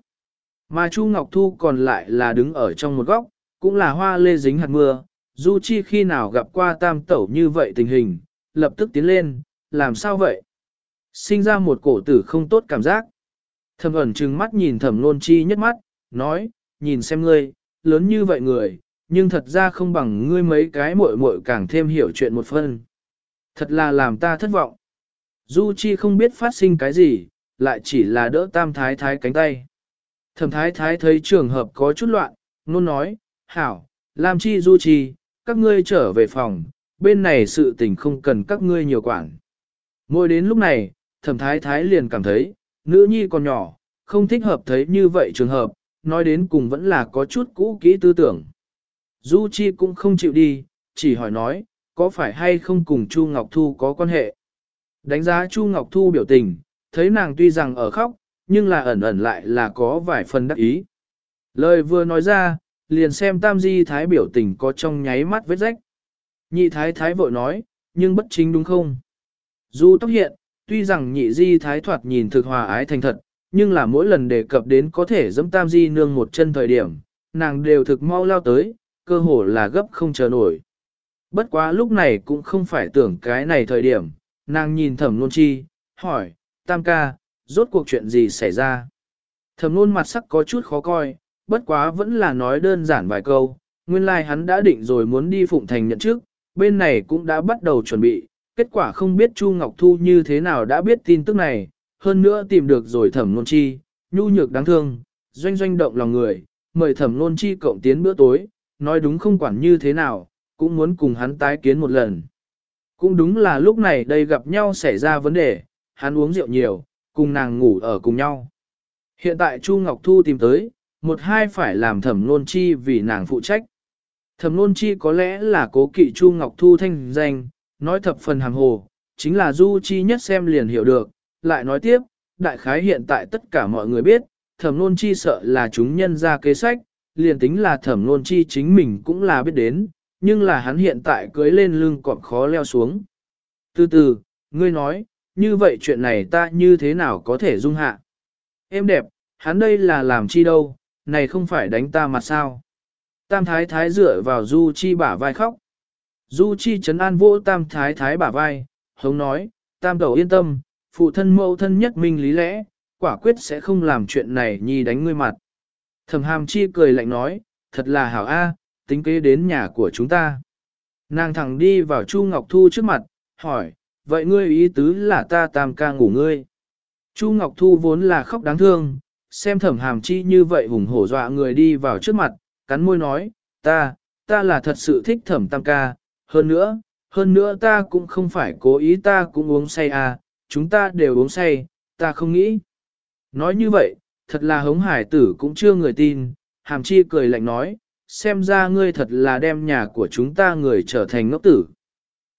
Mà Chu Ngọc Thu còn lại là đứng ở trong một góc, cũng là hoa lê dính hạt mưa, Du Chi khi nào gặp qua tam tẩu như vậy tình hình, lập tức tiến lên, làm sao vậy? Sinh ra một cổ tử không tốt cảm giác. Thẩm ẩn trừng mắt nhìn thẩm nôn chi nhất mắt, nói, nhìn xem ngươi, lớn như vậy người, nhưng thật ra không bằng ngươi mấy cái muội muội càng thêm hiểu chuyện một phần. Thật là làm ta thất vọng. Du Chi không biết phát sinh cái gì, lại chỉ là đỡ tam thái thái cánh tay. Thẩm thái thái thấy trường hợp có chút loạn, nôn nói, hảo, làm chi Du Chi, các ngươi trở về phòng, bên này sự tình không cần các ngươi nhiều quản. Ngồi đến lúc này, thẩm thái thái liền cảm thấy, nữ nhi còn nhỏ, không thích hợp thấy như vậy trường hợp, nói đến cùng vẫn là có chút cũ kỹ tư tưởng. Du Chi cũng không chịu đi, chỉ hỏi nói, có phải hay không cùng Chu Ngọc Thu có quan hệ. Đánh giá Chu Ngọc Thu biểu tình, thấy nàng tuy rằng ở khóc, nhưng là ẩn ẩn lại là có vài phần đắc ý. Lời vừa nói ra, liền xem Tam Di Thái biểu tình có trong nháy mắt vết rách. Nhị Thái Thái vội nói, nhưng bất chính đúng không? Du tóc hiện, tuy rằng nhị Di Thái thoạt nhìn thực hòa ái thành thật, nhưng là mỗi lần đề cập đến có thể dẫm Tam Di nương một chân thời điểm, nàng đều thực mau lao tới, cơ hồ là gấp không chờ nổi. Bất quá lúc này cũng không phải tưởng cái này thời điểm, nàng nhìn thẩm nôn chi, hỏi, tam ca, rốt cuộc chuyện gì xảy ra. Thẩm nôn mặt sắc có chút khó coi, bất quá vẫn là nói đơn giản vài câu, nguyên lai like hắn đã định rồi muốn đi Phụng Thành nhận trước, bên này cũng đã bắt đầu chuẩn bị, kết quả không biết Chu Ngọc Thu như thế nào đã biết tin tức này, hơn nữa tìm được rồi thẩm nôn chi, nhu nhược đáng thương, doanh doanh động lòng người, mời thẩm nôn chi cộng tiến bữa tối, nói đúng không quản như thế nào, cũng muốn cùng hắn tái kiến một lần. Cũng đúng là lúc này đây gặp nhau xảy ra vấn đề, hắn uống rượu nhiều, cùng nàng ngủ ở cùng nhau. Hiện tại Chu Ngọc Thu tìm tới, một hai phải làm thẩm nôn chi vì nàng phụ trách. Thẩm nôn chi có lẽ là cố kỵ Chu Ngọc Thu thanh danh, nói thập phần hàng hồ, chính là Du Chi nhất xem liền hiểu được, lại nói tiếp, đại khái hiện tại tất cả mọi người biết, thẩm nôn chi sợ là chúng nhân ra kế sách, liền tính là thẩm nôn chi chính mình cũng là biết đến, nhưng là hắn hiện tại cưới lên lưng còn khó leo xuống. Từ từ, ngươi nói, như vậy chuyện này ta như thế nào có thể dung hạ? Em đẹp, hắn đây là làm chi đâu, này không phải đánh ta mặt sao? Tam thái thái dựa vào Du Chi bả vai khóc. Du Chi chấn an vỗ tam thái thái bả vai, hống nói, tam đầu yên tâm, phụ thân mẫu thân nhất minh lý lẽ, quả quyết sẽ không làm chuyện này nhi đánh ngươi mặt. Thẩm hàm chi cười lạnh nói, thật là hảo a, tính kế đến nhà của chúng ta. Nàng thẳng đi vào Chu Ngọc Thu trước mặt, hỏi, vậy ngươi ý tứ là ta tam ca ngủ ngươi. Chu Ngọc Thu vốn là khóc đáng thương, xem thẩm hàm chi như vậy hùng hổ dọa người đi vào trước mặt, cắn môi nói, ta, ta là thật sự thích thẩm tam ca, hơn nữa, hơn nữa ta cũng không phải cố ý ta cũng uống say à, chúng ta đều uống say, ta không nghĩ. Nói như vậy, thật là hống hải tử cũng chưa người tin, hàm chi cười lạnh nói, xem ra ngươi thật là đem nhà của chúng ta người trở thành ngốc tử.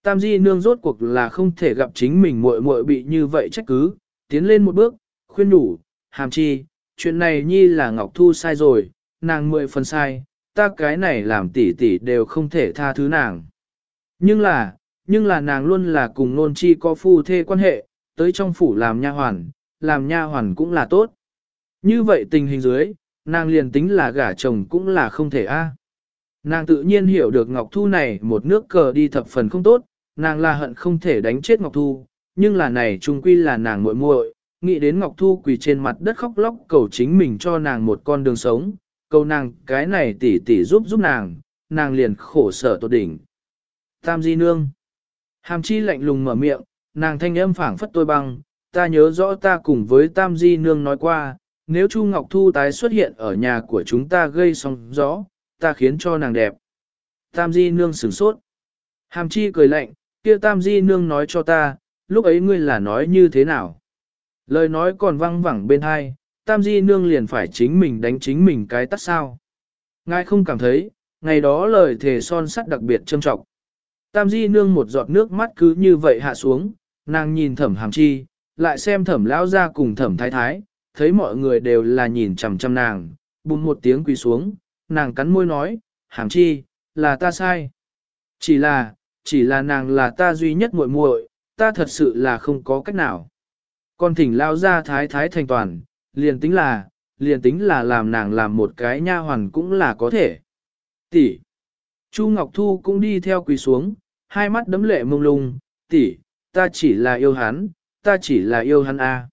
Tam di nương rốt cuộc là không thể gặp chính mình muội muội bị như vậy trách cứ, tiến lên một bước, khuyên đủ, hàm chi, chuyện này nhi là Ngọc Thu sai rồi, nàng mười phần sai, ta cái này làm tỷ tỷ đều không thể tha thứ nàng. Nhưng là, nhưng là nàng luôn là cùng nôn chi có phu thê quan hệ, tới trong phủ làm nha hoàn, làm nha hoàn cũng là tốt. Như vậy tình hình dưới, nàng liền tính là gả chồng cũng là không thể a. Nàng tự nhiên hiểu được Ngọc Thu này một nước cờ đi thập phần không tốt, nàng là hận không thể đánh chết Ngọc Thu, nhưng là này trung quy là nàng muội muội, nghĩ đến Ngọc Thu quỳ trên mặt đất khóc lóc cầu chính mình cho nàng một con đường sống, cầu nàng cái này tỉ tỉ giúp giúp nàng, nàng liền khổ sở tột đỉnh. Tam Di Nương Hàm chi lạnh lùng mở miệng, nàng thanh âm phảng phất tôi băng, ta nhớ rõ ta cùng với Tam Di Nương nói qua, nếu Chu Ngọc Thu tái xuất hiện ở nhà của chúng ta gây sóng gió, ta khiến cho nàng đẹp. Tam Di Nương sửng sốt. Hàm Chi cười lạnh, kia Tam Di Nương nói cho ta, lúc ấy ngươi là nói như thế nào? Lời nói còn văng vẳng bên hai, Tam Di Nương liền phải chính mình đánh chính mình cái tắt sao. Ngài không cảm thấy, ngày đó lời thề son sắt đặc biệt trâm trọng. Tam Di Nương một giọt nước mắt cứ như vậy hạ xuống, nàng nhìn thẩm hàm chi, lại xem thẩm lão ra cùng thẩm thái thái, thấy mọi người đều là nhìn chằm chằm nàng, bùm một tiếng quỳ xuống, nàng cắn môi nói, hàm chi, là ta sai. Chỉ là, chỉ là nàng là ta duy nhất muội muội, ta thật sự là không có cách nào. con thỉnh lao ra thái thái thành toàn, liền tính là, liền tính là làm nàng làm một cái nha hoàn cũng là có thể. Tỷ. Chu Ngọc Thu cũng đi theo quỳ xuống, hai mắt đấm lệ mông lung, tỷ, ta chỉ là yêu hắn, ta chỉ là yêu hắn a.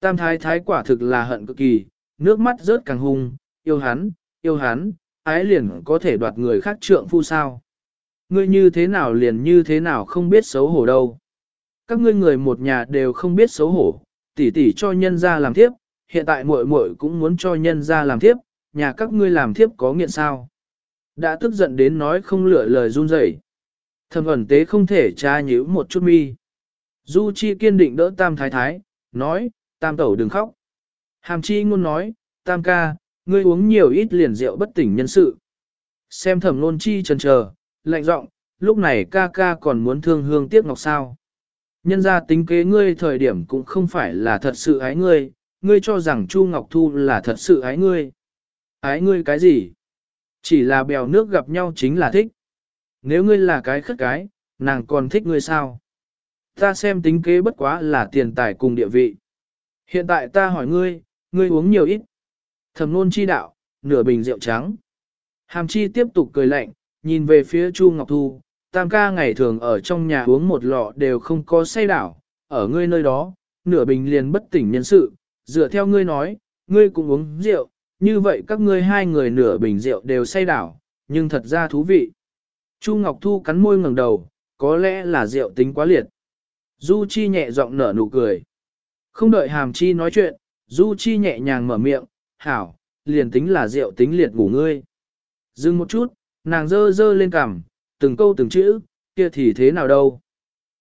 Tam thái thái quả thực là hận cực kỳ, nước mắt rớt càng hung, yêu hắn, yêu hắn, ái liền có thể đoạt người khác trượng phu sao. Ngươi như thế nào liền như thế nào không biết xấu hổ đâu. Các ngươi người một nhà đều không biết xấu hổ, tỷ tỷ cho nhân ra làm thiếp, hiện tại muội muội cũng muốn cho nhân ra làm thiếp, nhà các ngươi làm thiếp có nghiện sao. Đã tức giận đến nói không lựa lời run rẩy. Thầm ẩn tế không thể tra nhíu một chút mi. Du Chi kiên định đỡ Tam Thái Thái, nói, Tam Tẩu đừng khóc. Hàm Chi ngôn nói, Tam ca, ngươi uống nhiều ít liền rượu bất tỉnh nhân sự. Xem thẩm nôn chi chần chờ, lạnh giọng, lúc này ca ca còn muốn thương hương tiếc ngọc sao. Nhân ra tính kế ngươi thời điểm cũng không phải là thật sự ái ngươi, ngươi cho rằng Chu Ngọc Thu là thật sự ái ngươi. Ái ngươi cái gì? Chỉ là bèo nước gặp nhau chính là thích. Nếu ngươi là cái khất cái, nàng còn thích ngươi sao? Ta xem tính kế bất quá là tiền tài cùng địa vị. Hiện tại ta hỏi ngươi, ngươi uống nhiều ít. Thẩm nôn chi đạo, nửa bình rượu trắng. Hàm chi tiếp tục cười lạnh, nhìn về phía Chu Ngọc Thu, tam ca ngày thường ở trong nhà uống một lọ đều không có say đảo, ở ngươi nơi đó, nửa bình liền bất tỉnh nhân sự, dựa theo ngươi nói, ngươi cũng uống rượu, như vậy các ngươi hai người nửa bình rượu đều say đảo, nhưng thật ra thú vị. Chu Ngọc Thu cắn môi ngẩng đầu, có lẽ là rượu tính quá liệt. Du Chi nhẹ giọng nở nụ cười. Không đợi Hàm Chi nói chuyện, Du Chi nhẹ nhàng mở miệng, hảo, liền tính là rượu tính liệt ngủ ngươi. Dừng một chút, nàng dơ dơ lên cằm, từng câu từng chữ, kia thì thế nào đâu.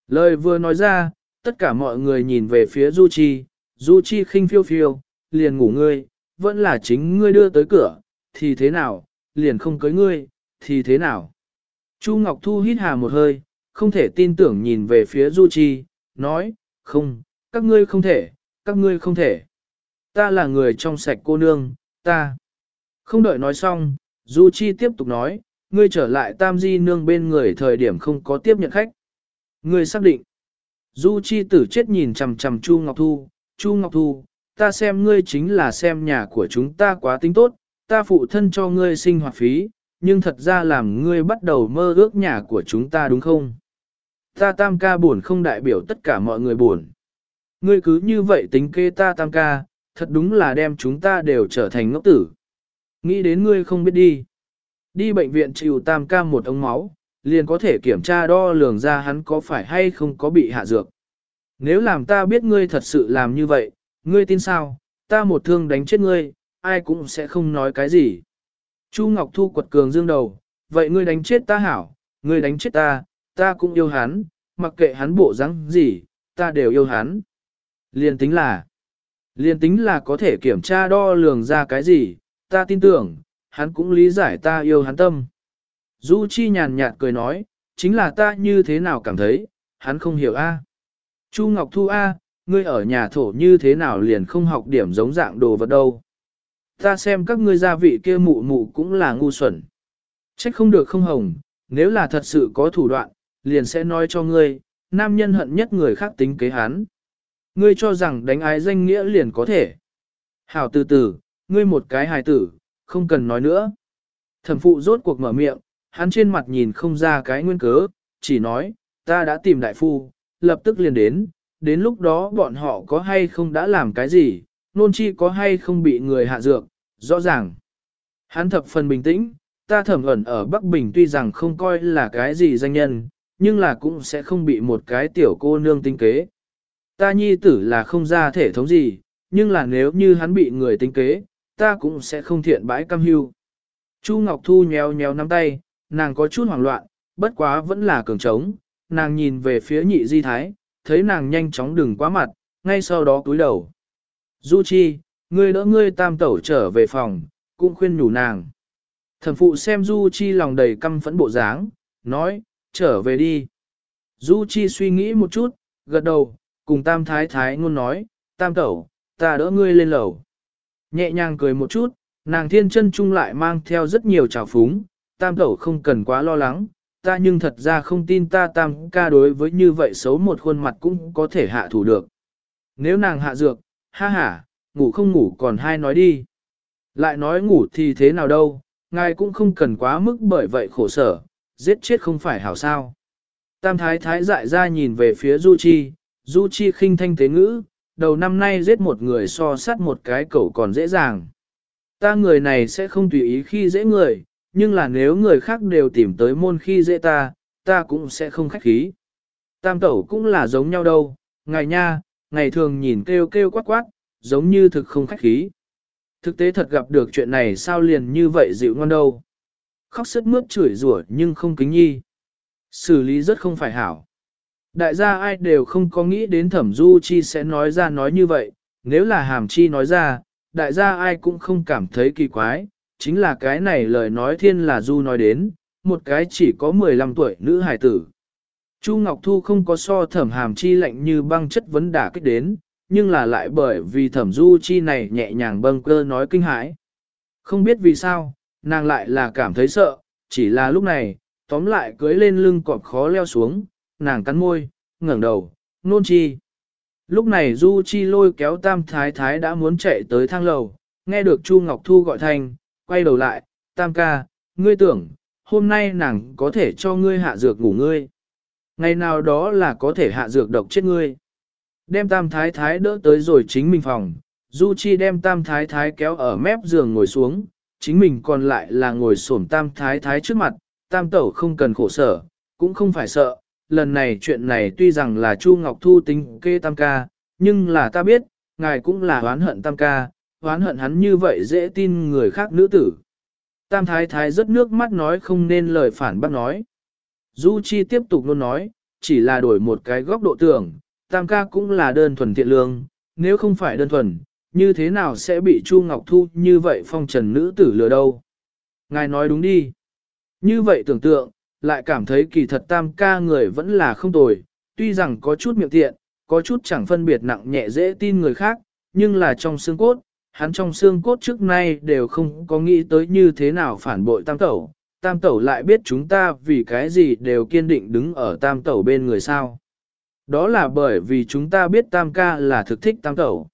Lời vừa nói ra, tất cả mọi người nhìn về phía Du Chi, Du Chi khinh phiêu phiêu, liền ngủ ngươi, vẫn là chính ngươi đưa tới cửa, thì thế nào, liền không cưới ngươi, thì thế nào. Chu Ngọc Thu hít hà một hơi, không thể tin tưởng nhìn về phía Du Chi, nói, không, các ngươi không thể, các ngươi không thể. Ta là người trong sạch cô nương, ta. Không đợi nói xong, Du Chi tiếp tục nói, ngươi trở lại tam di nương bên người thời điểm không có tiếp nhận khách. Ngươi xác định. Du Chi tử chết nhìn chằm chằm Chu Ngọc Thu, Chu Ngọc Thu, ta xem ngươi chính là xem nhà của chúng ta quá tính tốt, ta phụ thân cho ngươi sinh hoạt phí, nhưng thật ra làm ngươi bắt đầu mơ ước nhà của chúng ta đúng không? Ta tam ca buồn không đại biểu tất cả mọi người buồn. Ngươi cứ như vậy tính kê ta tam ca, thật đúng là đem chúng ta đều trở thành ngốc tử. Nghĩ đến ngươi không biết đi. Đi bệnh viện chịu tam ca một ống máu, liền có thể kiểm tra đo lường ra hắn có phải hay không có bị hạ dược. Nếu làm ta biết ngươi thật sự làm như vậy, ngươi tin sao, ta một thương đánh chết ngươi, ai cũng sẽ không nói cái gì. Chu Ngọc Thu quật cường dương đầu, vậy ngươi đánh chết ta hảo, ngươi đánh chết ta, ta cũng yêu hắn, mặc kệ hắn bộ dáng gì, ta đều yêu hắn. Liên tính là, liên tính là có thể kiểm tra đo lường ra cái gì, ta tin tưởng, hắn cũng lý giải ta yêu hắn tâm. Du Chi nhàn nhạt cười nói, chính là ta như thế nào cảm thấy, hắn không hiểu a. Chu Ngọc Thu a, ngươi ở nhà thổ như thế nào liền không học điểm giống dạng đồ vật đâu. Ta xem các ngươi gia vị kia mụ mụ cũng là ngu xuẩn. Trách không được không hồng, nếu là thật sự có thủ đoạn, liền sẽ nói cho ngươi, nam nhân hận nhất người khác tính kế hắn. Ngươi cho rằng đánh ái danh nghĩa liền có thể. Hảo từ từ, ngươi một cái hài tử, không cần nói nữa. Thẩm phụ rốt cuộc mở miệng, hắn trên mặt nhìn không ra cái nguyên cớ, chỉ nói, ta đã tìm đại phu, lập tức liền đến, đến lúc đó bọn họ có hay không đã làm cái gì, nôn chi có hay không bị người hạ dược, rõ ràng. Hắn thập phần bình tĩnh, ta thẩm ẩn ở Bắc Bình tuy rằng không coi là cái gì danh nhân, nhưng là cũng sẽ không bị một cái tiểu cô nương tinh kế. Ta nhi tử là không ra thể thống gì, nhưng là nếu như hắn bị người tính kế, ta cũng sẽ không thiện bãi cam hưu. Chu Ngọc Thu nhéo nhéo nắm tay, nàng có chút hoảng loạn, bất quá vẫn là cường trống, nàng nhìn về phía nhị di thái, thấy nàng nhanh chóng đừng quá mặt, ngay sau đó cúi đầu. Du Chi, ngươi đỡ ngươi tam tẩu trở về phòng, cũng khuyên nhủ nàng. Thẩm phụ xem Du Chi lòng đầy căm phẫn bộ dáng, nói, trở về đi. Du Chi suy nghĩ một chút, gật đầu, cùng tam thái thái ngôn nói, tam tẩu, ta đỡ ngươi lên lầu. Nhẹ nhàng cười một chút, nàng thiên chân chung lại mang theo rất nhiều trào phúng, tam tẩu không cần quá lo lắng, ta nhưng thật ra không tin ta tam ca đối với như vậy xấu một khuôn mặt cũng có thể hạ thủ được. Nếu nàng hạ dược, ha ha, ngủ không ngủ còn hai nói đi. Lại nói ngủ thì thế nào đâu, ngài cũng không cần quá mức bởi vậy khổ sở, giết chết không phải hảo sao. Tam thái thái dại ra nhìn về phía Du Chi, Du Chi khinh thanh tế ngữ, đầu năm nay giết một người so sát một cái cậu còn dễ dàng. Ta người này sẽ không tùy ý khi dễ người, nhưng là nếu người khác đều tìm tới môn khi dễ ta, ta cũng sẽ không khách khí. Tam tẩu cũng là giống nhau đâu, ngài nha, ngày thường nhìn kêu kêu quát quát, giống như thực không khách khí. Thực tế thật gặp được chuyện này sao liền như vậy dịu ngon đâu. Khóc sức mướt chửi rủa nhưng không kính nhi. Xử lý rất không phải hảo. Đại gia ai đều không có nghĩ đến thẩm du chi sẽ nói ra nói như vậy, nếu là hàm chi nói ra, đại gia ai cũng không cảm thấy kỳ quái, chính là cái này lời nói thiên là du nói đến, một cái chỉ có 15 tuổi nữ hài tử. Chu Ngọc Thu không có so thẩm hàm chi lạnh như băng chất vấn đả kích đến, nhưng là lại bởi vì thẩm du chi này nhẹ nhàng bâng cơ nói kinh hãi. Không biết vì sao, nàng lại là cảm thấy sợ, chỉ là lúc này, tóm lại cưới lên lưng cọp khó leo xuống, nàng cắn môi, ngẩng đầu, nôn chi. Lúc này Du Chi lôi kéo Tam Thái Thái đã muốn chạy tới thang lầu, nghe được Chu Ngọc Thu gọi thanh, quay đầu lại, Tam ca, ngươi tưởng, hôm nay nàng có thể cho ngươi hạ dược ngủ ngươi. Ngày nào đó là có thể hạ dược độc chết ngươi. Đem Tam Thái Thái đỡ tới rồi chính mình phòng, Du Chi đem Tam Thái Thái kéo ở mép giường ngồi xuống, chính mình còn lại là ngồi xổm Tam Thái Thái trước mặt, Tam Tẩu không cần khổ sở, cũng không phải sợ, lần này chuyện này tuy rằng là Chu Ngọc Thu tính kê tam ca, nhưng là ta biết, ngài cũng là oán hận tam ca, oán hận hắn như vậy dễ tin người khác nữ tử. Tam thái thái rất nước mắt nói không nên lời phản bác nói. Du Chi tiếp tục luôn nói, chỉ là đổi một cái góc độ tưởng, tam ca cũng là đơn thuần thiện lương, nếu không phải đơn thuần, như thế nào sẽ bị Chu Ngọc Thu như vậy phong trần nữ tử lừa đâu. Ngài nói đúng đi. Như vậy tưởng tượng, lại cảm thấy kỳ thật tam ca người vẫn là không tồi, tuy rằng có chút miệng tiện, có chút chẳng phân biệt nặng nhẹ dễ tin người khác, nhưng là trong xương cốt, hắn trong xương cốt trước nay đều không có nghĩ tới như thế nào phản bội tam tẩu. Tam tẩu lại biết chúng ta vì cái gì đều kiên định đứng ở tam tẩu bên người sao. Đó là bởi vì chúng ta biết tam ca là thực thích tam tẩu.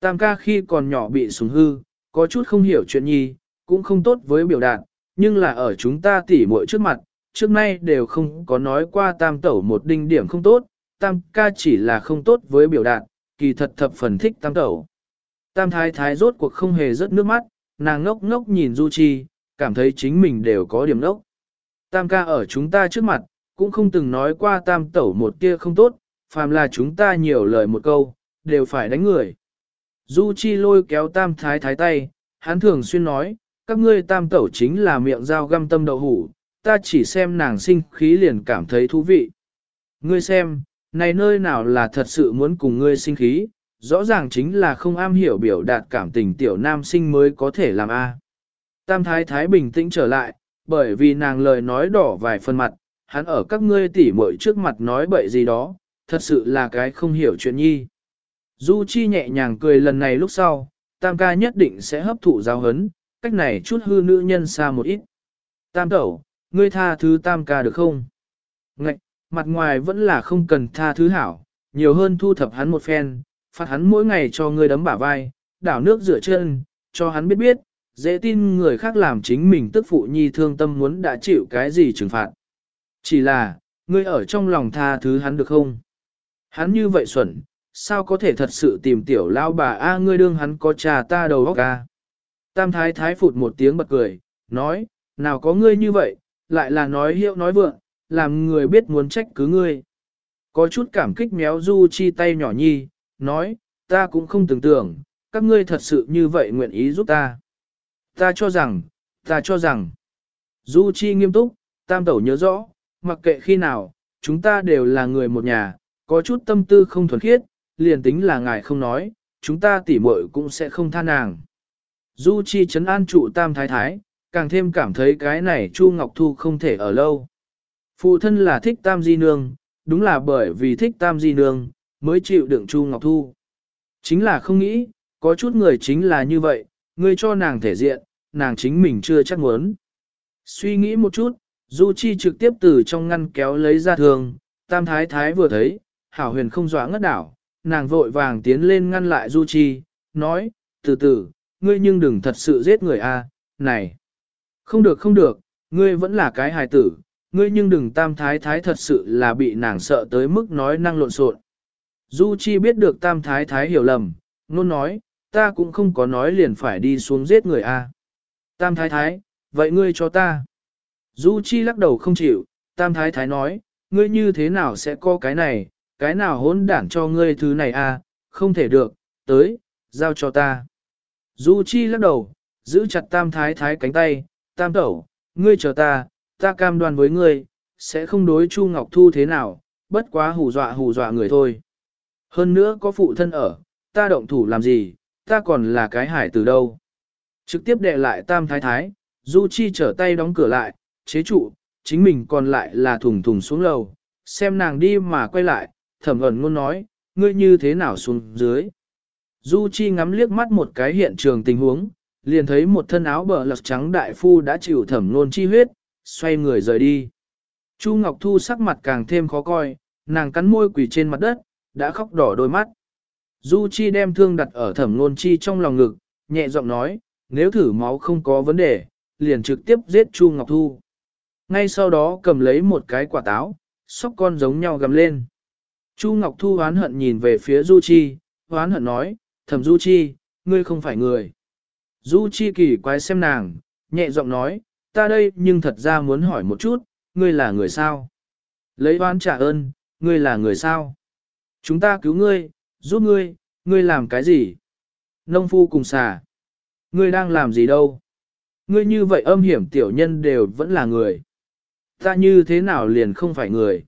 Tam ca khi còn nhỏ bị sủng hư, có chút không hiểu chuyện nhi, cũng không tốt với biểu đạt, nhưng là ở chúng ta tỉ muội trước mặt, trước nay đều không có nói qua tam tẩu một đinh điểm không tốt, tam ca chỉ là không tốt với biểu đạt, kỳ thật thập phần thích tam tẩu. Tam thái thái rốt cuộc không hề rớt nước mắt, nàng ngốc ngốc nhìn Du Chi, cảm thấy chính mình đều có điểm ngốc. Tam ca ở chúng ta trước mặt, cũng không từng nói qua tam tẩu một kia không tốt, phàm là chúng ta nhiều lời một câu, đều phải đánh người. Du Chi lôi kéo tam thái thái tay, hắn thường xuyên nói, các ngươi tam tẩu chính là miệng dao găm tâm đậu hủ, ta chỉ xem nàng sinh khí liền cảm thấy thú vị. Ngươi xem, này nơi nào là thật sự muốn cùng ngươi sinh khí, rõ ràng chính là không am hiểu biểu đạt cảm tình tiểu nam sinh mới có thể làm A. Tam thái thái bình tĩnh trở lại, bởi vì nàng lời nói đỏ vài phần mặt, hắn ở các ngươi tỉ muội trước mặt nói bậy gì đó, thật sự là cái không hiểu chuyện nhi. Du Chi nhẹ nhàng cười lần này lúc sau, tam ca nhất định sẽ hấp thụ giáo hấn, cách này chút hư nữ nhân xa một ít. Tam tẩu, ngươi tha thứ tam ca được không? Ngạch, mặt ngoài vẫn là không cần tha thứ hảo, nhiều hơn thu thập hắn một phen, phạt hắn mỗi ngày cho ngươi đấm bả vai, đảo nước rửa chân, cho hắn biết biết, dễ tin người khác làm chính mình tức phụ nhi thương tâm muốn đã chịu cái gì trừng phạt. Chỉ là, ngươi ở trong lòng tha thứ hắn được không? Hắn như vậy xuẩn, sao có thể thật sự tìm tiểu lao bà A ngươi đương hắn có trà ta đầu óc A. Tam thái thái phụt một tiếng bật cười, nói, nào có ngươi như vậy, lại là nói hiệu nói vượng, làm người biết muốn trách cứ ngươi. Có chút cảm kích méo du chi tay nhỏ nhi, nói, ta cũng không tưởng tượng, các ngươi thật sự như vậy nguyện ý giúp ta. Ta cho rằng, ta cho rằng, du chi nghiêm túc, tam tẩu nhớ rõ, mặc kệ khi nào, chúng ta đều là người một nhà, có chút tâm tư không thuần khiết, liền tính là ngài không nói, chúng ta tỉ muội cũng sẽ không tha nàng. Du Chi chấn an trụ tam thái thái, càng thêm cảm thấy cái này Chu Ngọc Thu không thể ở lâu. Phụ thân là thích Tam Di Nương, đúng là bởi vì thích Tam Di Nương, mới chịu đựng Chu Ngọc Thu. Chính là không nghĩ, có chút người chính là như vậy, ngươi cho nàng thể diện, nàng chính mình chưa chắc muốn. Suy nghĩ một chút, Du Chi trực tiếp từ trong ngăn kéo lấy ra thường, Tam Thái Thái vừa thấy, Hảo Huyền không dọa ngất đảo, nàng vội vàng tiến lên ngăn lại Du Chi, nói, từ từ, ngươi nhưng đừng thật sự giết người a, này. Không được không được, ngươi vẫn là cái hài tử, ngươi nhưng đừng Tam Thái Thái thật sự là bị nàng sợ tới mức nói năng lộn xộn. Du Chi biết được Tam Thái Thái hiểu lầm, nôn nói, ta cũng không có nói liền phải đi xuống giết người a. Tam Thái Thái, vậy ngươi cho ta. Du Chi lắc đầu không chịu, Tam Thái Thái nói, ngươi như thế nào sẽ có cái này, cái nào hỗn đản cho ngươi thứ này a, không thể được, tới, giao cho ta. Du Chi lắc đầu, giữ chặt Tam Thái Thái cánh tay, Tam Tẩu, ngươi chờ ta, ta cam đoan với ngươi, sẽ không đối Chu Ngọc Thu thế nào, bất quá hù dọa hù dọa người thôi. Hơn nữa có phụ thân ở, ta động thủ làm gì, ta còn là cái hải từ đâu. Trực tiếp đệ lại Tam Thái Thái, Du Chi trở tay đóng cửa lại, chế trụ, chính mình còn lại là thùng thùng xuống lầu, xem nàng đi mà quay lại, thẩm ẩn ngôn nói, ngươi như thế nào xuống dưới. Du Chi ngắm liếc mắt một cái hiện trường tình huống, liền thấy một thân áo bờ lật trắng đại phu đã chịu thẩm nôn chi huyết, xoay người rời đi. Chu Ngọc Thu sắc mặt càng thêm khó coi, nàng cắn môi quỳ trên mặt đất, đã khóc đỏ đôi mắt. Du Chi đem thương đặt ở thẩm nôn chi trong lòng ngực, nhẹ giọng nói, nếu thử máu không có vấn đề, liền trực tiếp giết Chu Ngọc Thu. Ngay sau đó cầm lấy một cái quả táo, sóc con giống nhau gầm lên. Chu Ngọc Thu hoán hận nhìn về phía Du Chi, hoán hận nói, thẩm Du Chi, ngươi không phải người. Du Chi kỳ quái xem nàng, nhẹ giọng nói, ta đây nhưng thật ra muốn hỏi một chút, ngươi là người sao? Lấy oán trả ơn, ngươi là người sao? Chúng ta cứu ngươi, giúp ngươi, ngươi làm cái gì? Nông phu cùng xà. Ngươi đang làm gì đâu? Ngươi như vậy âm hiểm tiểu nhân đều vẫn là người. Ta như thế nào liền không phải người?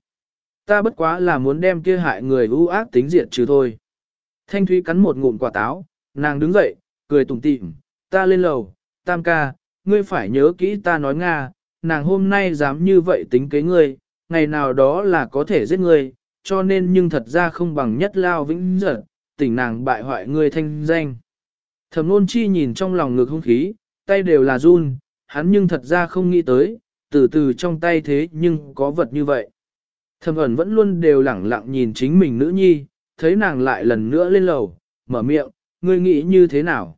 Ta bất quá là muốn đem kia hại người ưu ác tính diệt trừ thôi. Thanh Thúy cắn một ngụm quả táo, nàng đứng dậy, cười tủm tỉm, ta lên lầu, tam ca, ngươi phải nhớ kỹ ta nói Nga, nàng hôm nay dám như vậy tính kế ngươi, ngày nào đó là có thể giết ngươi, cho nên nhưng thật ra không bằng nhất lao vĩnh giật, tỉnh nàng bại hoại ngươi thanh danh. Thẩm nôn chi nhìn trong lòng ngực không khí, tay đều là run, hắn nhưng thật ra không nghĩ tới, từ từ trong tay thế nhưng có vật như vậy. Thẩm ẩn vẫn luôn đều lẳng lặng nhìn chính mình nữ nhi, thấy nàng lại lần nữa lên lầu, mở miệng, ngươi nghĩ như thế nào?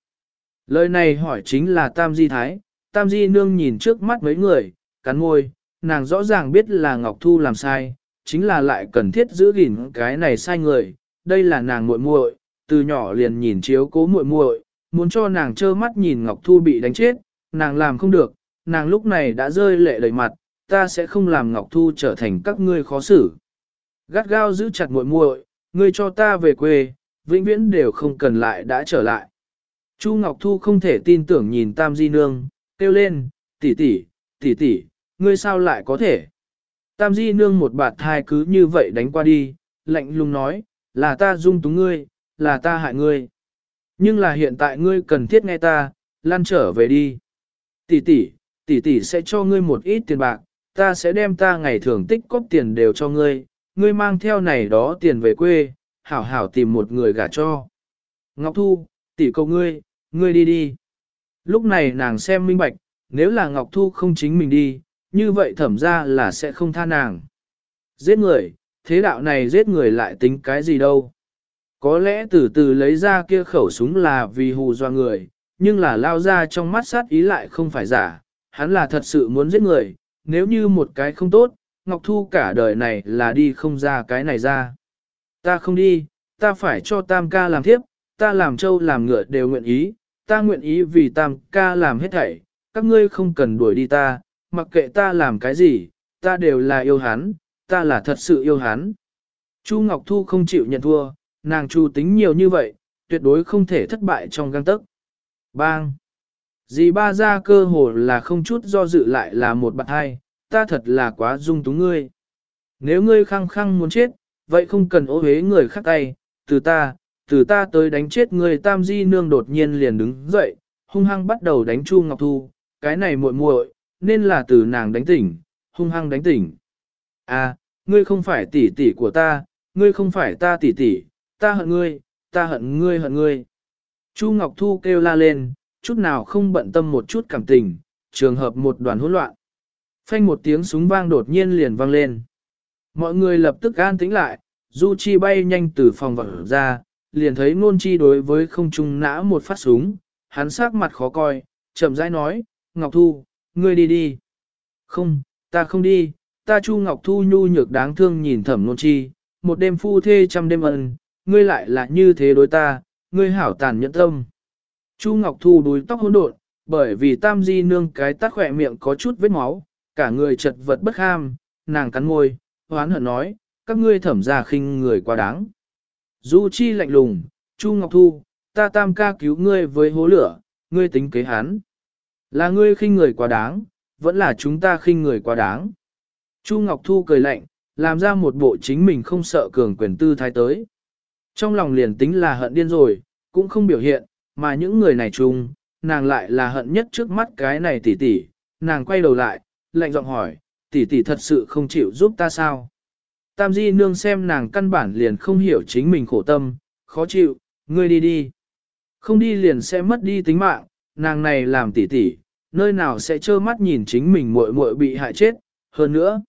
Lời này hỏi chính là Tam Di Thái, Tam Di Nương nhìn trước mắt mấy người, cắn môi, nàng rõ ràng biết là Ngọc Thu làm sai, chính là lại cần thiết giữ gìn cái này sai người, đây là nàng muội muội, từ nhỏ liền nhìn chiếu cố muội muội, muốn cho nàng trơ mắt nhìn Ngọc Thu bị đánh chết, nàng làm không được, nàng lúc này đã rơi lệ đầy mặt, ta sẽ không làm Ngọc Thu trở thành các ngươi khó xử. Gắt gao giữ chặt muội muội, ngươi cho ta về quê, vĩnh viễn đều không cần lại đã trở lại. Chu Ngọc Thu không thể tin tưởng nhìn Tam Di Nương, kêu lên, tỷ tỷ, tỷ tỷ, ngươi sao lại có thể? Tam Di Nương một bạt thai cứ như vậy đánh qua đi, lạnh lùng nói, là ta dung túng ngươi, là ta hại ngươi. Nhưng là hiện tại ngươi cần thiết nghe ta, lan trở về đi. Tỷ tỷ, tỷ tỷ sẽ cho ngươi một ít tiền bạc, ta sẽ đem ta ngày thường tích cóp tiền đều cho ngươi, ngươi mang theo này đó tiền về quê, hảo hảo tìm một người gả cho. Ngọc Thu, tỷ cầu ngươi, ngươi đi đi. Lúc này nàng xem minh bạch, nếu là Ngọc Thu không chính mình đi, như vậy thẩm ra là sẽ không tha nàng. Giết người, thế đạo này giết người lại tính cái gì đâu. Có lẽ từ từ lấy ra kia khẩu súng là vì hù doa người, nhưng là lao ra trong mắt sát ý lại không phải giả, hắn là thật sự muốn giết người, nếu như một cái không tốt, Ngọc Thu cả đời này là đi không ra cái này ra. Ta không đi, ta phải cho tam ca làm thiếp, ta làm trâu làm ngựa đều nguyện ý, ta nguyện ý vì tam ca làm hết thảy, các ngươi không cần đuổi đi ta, mặc kệ ta làm cái gì, ta đều là yêu hắn, ta là thật sự yêu hắn. Chu Ngọc Thu không chịu nhận thua, nàng chu tính nhiều như vậy, tuyệt đối không thể thất bại trong găng tấc. Bang! Dì ba ra cơ hồ là không chút do dự lại là một bạn hai, ta thật là quá dung túng ngươi. Nếu ngươi khăng khăng muốn chết, vậy không cần ô hế người khác tay, từ ta, từ ta tới đánh chết người tam di nương đột nhiên liền đứng dậy, hung hăng bắt đầu đánh Chu Ngọc Thu, cái này muội muội nên là từ nàng đánh tỉnh, hung hăng đánh tỉnh. À, ngươi không phải tỷ tỷ của ta, ngươi không phải ta tỷ tỷ, ta hận ngươi, ta hận ngươi hận ngươi. Chu Ngọc Thu kêu la lên, chút nào không bận tâm một chút cảm tình, trường hợp một đoàn hỗn loạn. Phanh một tiếng súng vang đột nhiên liền vang lên. Mọi người lập tức an tĩnh lại, Du Chi bay nhanh từ phòng vào ra, liền thấy ngôn chi đối với không trung nã một phát súng, hắn sắc mặt khó coi, chậm rãi nói, Ngọc Thu, ngươi đi đi. Không, ta không đi, ta Chu Ngọc Thu nhu nhược đáng thương nhìn thẩm ngôn chi, một đêm phu thê trăm đêm ân, ngươi lại là như thế đối ta, ngươi hảo tàn nhẫn tâm. Chu Ngọc Thu đuôi tóc hỗn độn, bởi vì tam di nương cái tắt khỏe miệng có chút vết máu, cả người chật vật bất ham, nàng cắn môi, hoán hận nói, các ngươi thẩm ra khinh người quá đáng. Du Chi lạnh lùng, Chu Ngọc Thu, ta tam ca cứu ngươi với hố lửa, ngươi tính kế hắn. Là ngươi khinh người quá đáng, vẫn là chúng ta khinh người quá đáng. Chu Ngọc Thu cười lạnh, làm ra một bộ chính mình không sợ cường quyền tư thái tới. Trong lòng liền tính là hận điên rồi, cũng không biểu hiện, mà những người này chung, nàng lại là hận nhất trước mắt cái này tỷ tỷ, nàng quay đầu lại, lạnh giọng hỏi, tỷ tỷ thật sự không chịu giúp ta sao? Tam Di nương xem nàng căn bản liền không hiểu chính mình khổ tâm, khó chịu, ngươi đi đi. Không đi liền sẽ mất đi tính mạng, nàng này làm tỷ tỷ, nơi nào sẽ trơ mắt nhìn chính mình muội muội bị hại chết, hơn nữa.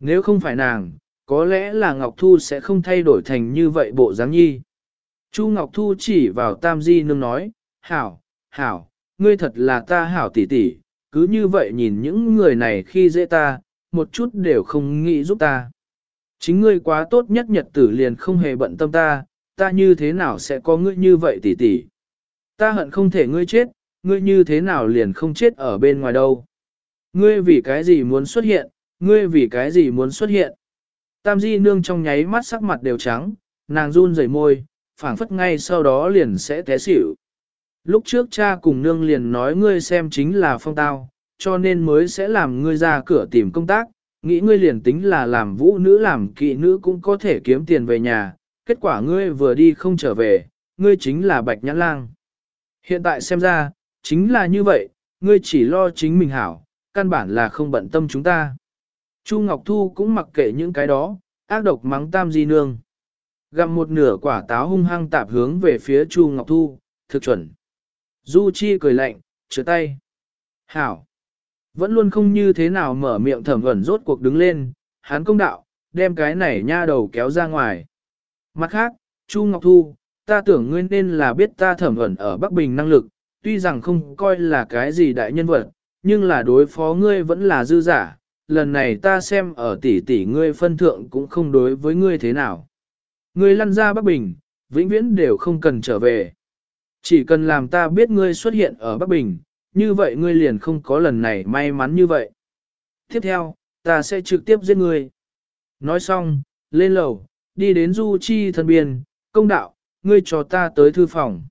Nếu không phải nàng, có lẽ là Ngọc Thu sẽ không thay đổi thành như vậy bộ dáng nhi. Chu Ngọc Thu chỉ vào Tam Di nương nói, hảo, hảo, ngươi thật là ta hảo tỷ tỷ, cứ như vậy nhìn những người này khi dễ ta, một chút đều không nghĩ giúp ta. Chính ngươi quá tốt nhất nhật tử liền không hề bận tâm ta, ta như thế nào sẽ có ngươi như vậy tỷ tỷ. Ta hận không thể ngươi chết, ngươi như thế nào liền không chết ở bên ngoài đâu. Ngươi vì cái gì muốn xuất hiện, ngươi vì cái gì muốn xuất hiện. Tam di nương trong nháy mắt sắc mặt đều trắng, nàng run rẩy môi, phảng phất ngay sau đó liền sẽ té xỉu. Lúc trước cha cùng nương liền nói ngươi xem chính là phong tao, cho nên mới sẽ làm ngươi ra cửa tìm công tác, nghĩ ngươi liền tính là làm vũ nữ làm kỵ nữ cũng có thể kiếm tiền về nhà, kết quả ngươi vừa đi không trở về, ngươi chính là bạch nhãn lang. Hiện tại xem ra, chính là như vậy, ngươi chỉ lo chính mình hảo, căn bản là không bận tâm chúng ta. Chu Ngọc Thu cũng mặc kệ những cái đó, ác độc mắng tam di nương. Gặm một nửa quả táo hung hăng tạp hướng về phía Chu Ngọc Thu, thực chuẩn. Du Chi cười lạnh, chứa tay. Hảo. Vẫn luôn không như thế nào mở miệng thẩm ẩn rốt cuộc đứng lên, hắn công đạo, đem cái này nha đầu kéo ra ngoài. Mặt khác, Chu Ngọc Thu, ta tưởng ngươi nên là biết ta thẩm ẩn ở Bắc Bình năng lực, tuy rằng không coi là cái gì đại nhân vật, nhưng là đối phó ngươi vẫn là dư giả, lần này ta xem ở tỷ tỷ ngươi phân thượng cũng không đối với ngươi thế nào. Ngươi lăn ra Bắc Bình, vĩnh viễn đều không cần trở về. Chỉ cần làm ta biết ngươi xuất hiện ở Bắc Bình, như vậy ngươi liền không có lần này may mắn như vậy. Tiếp theo, ta sẽ trực tiếp giết ngươi. Nói xong, lên lầu, đi đến Du Chi thân biên, công đạo, ngươi cho ta tới thư phòng.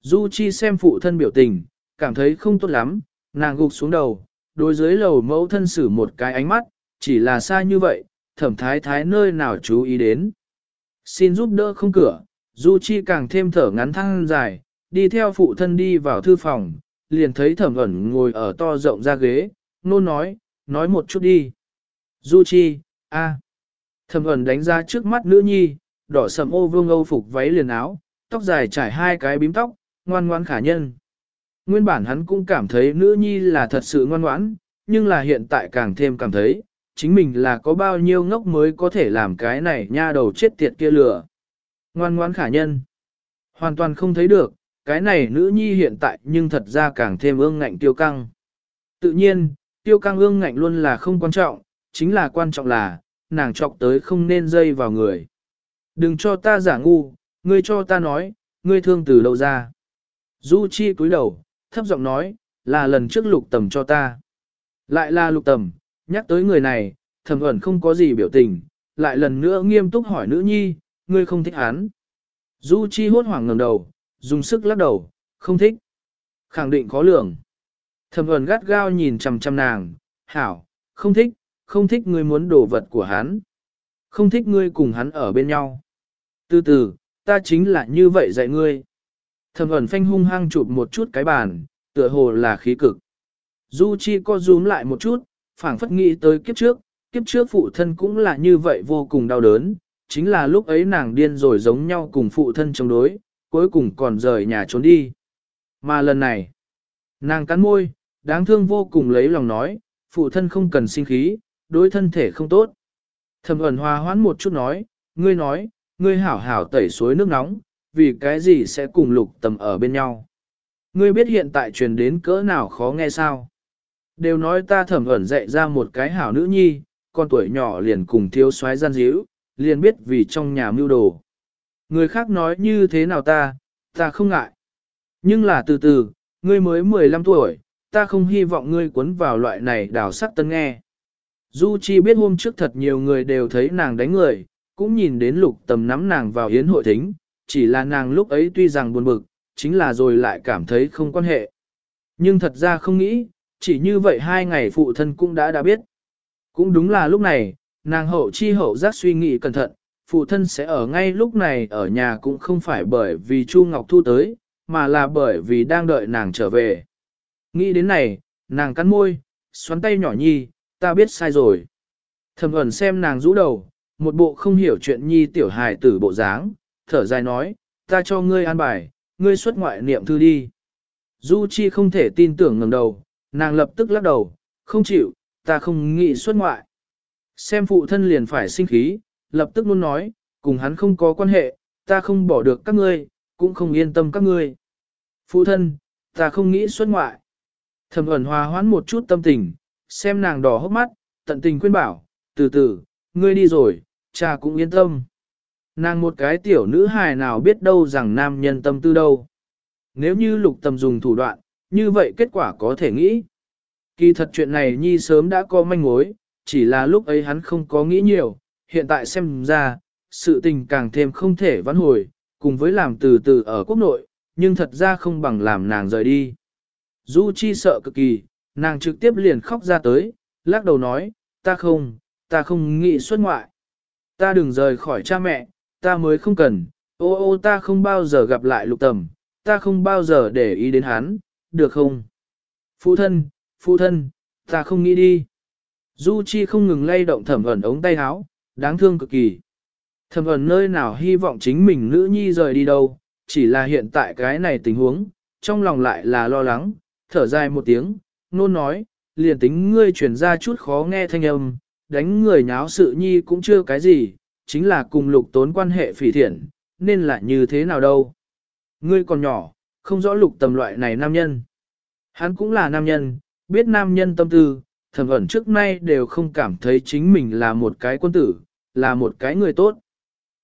Du Chi xem phụ thân biểu tình, cảm thấy không tốt lắm, nàng gục xuống đầu, đối dưới lầu mẫu thân xử một cái ánh mắt, chỉ là xa như vậy, thẩm thái thái nơi nào chú ý đến. Xin giúp đỡ không cửa, Du Chi càng thêm thở ngắn thăng dài, đi theo phụ thân đi vào thư phòng, liền thấy thẩm ẩn ngồi ở to rộng ra ghế, nôn nói, nói một chút đi. Du Chi, a. Thẩm ẩn đánh ra trước mắt nữ nhi, đỏ sầm ô vương âu phục váy liền áo, tóc dài trải hai cái bím tóc, ngoan ngoan khả nhân. Nguyên bản hắn cũng cảm thấy nữ nhi là thật sự ngoan ngoãn, nhưng là hiện tại càng thêm cảm thấy, chính mình là có bao nhiêu ngốc mới có thể làm cái này nha đầu chết tiệt kia lửa. Ngoan ngoãn khả nhân. Hoàn toàn không thấy được, cái này nữ nhi hiện tại nhưng thật ra càng thêm ương ngạnh tiêu căng. Tự nhiên, tiêu căng ương ngạnh luôn là không quan trọng, chính là quan trọng là, nàng chọc tới không nên dây vào người. Đừng cho ta giả ngu, ngươi cho ta nói, ngươi thương từ đâu ra. Du Chi cúi đầu, thấp giọng nói, là lần trước lục tầm cho ta. Lại là lục tầm, nhắc tới người này, thầm ẩn không có gì biểu tình, lại lần nữa nghiêm túc hỏi nữ nhi, ngươi không thích hắn. Du Chi hốt hoảng ngẩng đầu, dùng sức lắc đầu, không thích. Khẳng định khó lường. Thầm ẩn gắt gao nhìn chằm chằm nàng, hảo, không thích, không thích ngươi muốn đổ vật của hắn. Không thích ngươi cùng hắn ở bên nhau. Từ từ, ta chính là như vậy dạy ngươi. Thầm ẩn phanh hung hăng chụp một chút cái bàn, tựa hồ là khí cực. Du Chi co rúm lại một chút, phảng phất nghĩ tới kiếp trước, kiếp trước phụ thân cũng là như vậy vô cùng đau đớn, chính là lúc ấy nàng điên rồi giống nhau cùng phụ thân chống đối, cuối cùng còn rời nhà trốn đi. Mà lần này, nàng cắn môi, đáng thương vô cùng lấy lòng nói, phụ thân không cần sinh khí, đối thân thể không tốt. Thẩm ẩn hòa hoãn một chút nói, ngươi nói, ngươi hảo hảo tẩy suối nước nóng, vì cái gì sẽ cùng lục tầm ở bên nhau. Ngươi biết hiện tại truyền đến cỡ nào khó nghe sao? Đều nói ta thẩm ẩn dạy ra một cái hảo nữ nhi, con tuổi nhỏ liền cùng thiếu soái gian díu, liền biết vì trong nhà mưu đồ. Người khác nói như thế nào ta, ta không ngại. Nhưng là từ từ, ngươi mới 15 tuổi, ta không hy vọng ngươi cuốn vào loại này đào sắc tân nghe. Du Chi biết hôm trước thật nhiều người đều thấy nàng đánh người, cũng nhìn đến lục tầm nắm nàng vào hiến hội thính, chỉ là nàng lúc ấy tuy rằng buồn bực, chính là rồi lại cảm thấy không quan hệ. Nhưng thật ra không nghĩ, chỉ như vậy hai ngày phụ thân cũng đã đã biết. Cũng đúng là lúc này, nàng hậu chi hậu giác suy nghĩ cẩn thận, phụ thân sẽ ở ngay lúc này ở nhà cũng không phải bởi vì Chu Ngọc Thu tới, mà là bởi vì đang đợi nàng trở về. Nghĩ đến này, nàng cắn môi, xoắn tay nhỏ nhi, ta biết sai rồi. Thầm ẩn xem nàng rũ đầu, một bộ không hiểu chuyện nhi tiểu hài tử bộ dáng, thở dài nói, ta cho ngươi an bài, ngươi xuất ngoại niệm thư đi. Du Chi không thể tin tưởng ngẩng đầu, nàng lập tức lắc đầu, không chịu, ta không nghĩ xuất ngoại. Xem phụ thân liền phải sinh khí, lập tức luôn nói, cùng hắn không có quan hệ, ta không bỏ được các ngươi, cũng không yên tâm các ngươi. Phụ thân, ta không nghĩ xuất ngoại. Thẩm ẩn hòa hoãn một chút tâm tình, xem nàng đỏ hốc mắt, tận tình khuyên bảo, từ từ, ngươi đi rồi, cha cũng yên tâm. Nàng một cái tiểu nữ hài nào biết đâu rằng nam nhân tâm tư đâu. Nếu như lục tầm dùng thủ đoạn, như vậy kết quả có thể nghĩ. Kỳ thật chuyện này Nhi sớm đã có manh mối, chỉ là lúc ấy hắn không có nghĩ nhiều, hiện tại xem ra, sự tình càng thêm không thể vãn hồi, cùng với làm từ từ ở quốc nội, nhưng thật ra không bằng làm nàng rời đi. Du Chi sợ cực kỳ, nàng trực tiếp liền khóc ra tới, lắc đầu nói, ta không, ta không nghĩ xuất ngoại. Ta đừng rời khỏi cha mẹ, ta mới không cần, ô ô ta không bao giờ gặp lại lục tầm, ta không bao giờ để ý đến hắn, được không? Phụ thân, phụ thân, ta không nghĩ đi. Du Chi không ngừng lay động thẩm ẩn ống tay áo, đáng thương cực kỳ. Thẩm ẩn nơi nào hy vọng chính mình nữ nhi rời đi đâu, chỉ là hiện tại cái này tình huống, trong lòng lại là lo lắng, thở dài một tiếng, nôn nói, liền tính ngươi truyền ra chút khó nghe thanh âm, đánh người nháo sự nhi cũng chưa cái gì, chính là cùng lục tốn quan hệ phỉ thiện, nên là như thế nào đâu. Ngươi còn nhỏ, không rõ lục tầm loại này nam nhân. Hắn cũng là nam nhân, biết nam nhân tâm tư, thẩm ẩn trước nay đều không cảm thấy chính mình là một cái quân tử, là một cái người tốt.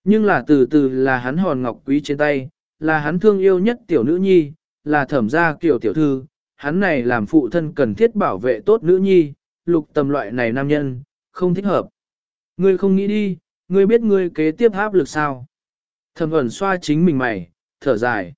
Nhưng là từ từ là hắn hòn ngọc quý trên tay, là hắn thương yêu nhất tiểu nữ nhi, là thẩm gia kiểu tiểu thư, hắn này làm phụ thân cần thiết bảo vệ tốt nữ nhi, lục tầm loại này nam nhân, không thích hợp. Ngươi không nghĩ đi, ngươi biết ngươi kế tiếp áp lực sao. Thẩm ẩn xoa chính mình mày, thở dài.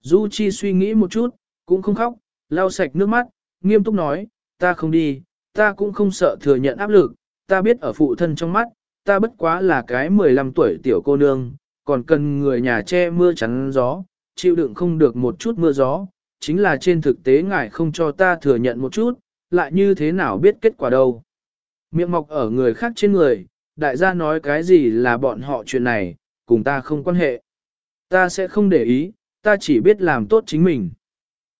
Du Chi suy nghĩ một chút, cũng không khóc, lau sạch nước mắt, nghiêm túc nói, ta không đi, ta cũng không sợ thừa nhận áp lực, ta biết ở phụ thân trong mắt, ta bất quá là cái 15 tuổi tiểu cô nương, còn cần người nhà che mưa chắn gió, chịu đựng không được một chút mưa gió, chính là trên thực tế ngài không cho ta thừa nhận một chút, lại như thế nào biết kết quả đâu. Miệng mọc ở người khác trên người, đại gia nói cái gì là bọn họ chuyện này, cùng ta không quan hệ. Ta sẽ không để ý, ta chỉ biết làm tốt chính mình.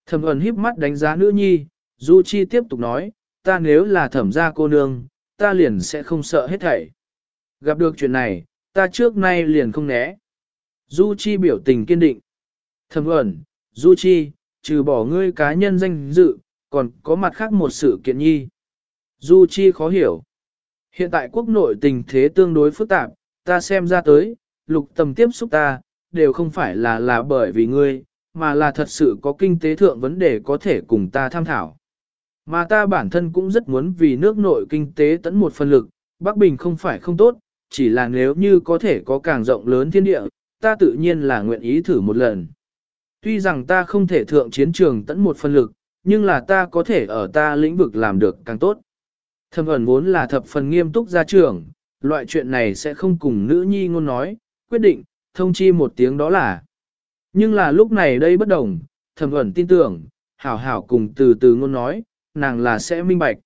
Thẩm ẩn híp mắt đánh giá nữ nhi, Du Chi tiếp tục nói, ta nếu là thẩm gia cô nương, ta liền sẽ không sợ hết thảy. Gặp được chuyện này, ta trước nay liền không né. Du Chi biểu tình kiên định. Thẩm ẩn, Du Chi, trừ bỏ ngươi cá nhân danh dự, còn có mặt khác một sự kiện nhi. Du Chi khó hiểu. Hiện tại quốc nội tình thế tương đối phức tạp, ta xem ra tới, lục tầm tiếp xúc ta, đều không phải là là bởi vì ngươi, mà là thật sự có kinh tế thượng vấn đề có thể cùng ta tham thảo. Mà ta bản thân cũng rất muốn vì nước nội kinh tế tấn một phần lực, Bắc Bình không phải không tốt, chỉ là nếu như có thể có càng rộng lớn thiên địa, ta tự nhiên là nguyện ý thử một lần. Tuy rằng ta không thể thượng chiến trường tận một phần lực, nhưng là ta có thể ở ta lĩnh vực làm được càng tốt. Thâm ẩn vốn là thập phần nghiêm túc gia trưởng, loại chuyện này sẽ không cùng nữ nhi ngôn nói, quyết định, thông chi một tiếng đó là. Nhưng là lúc này đây bất đồng, thẩm ẩn tin tưởng, hảo hảo cùng từ từ ngôn nói, nàng là sẽ minh bạch.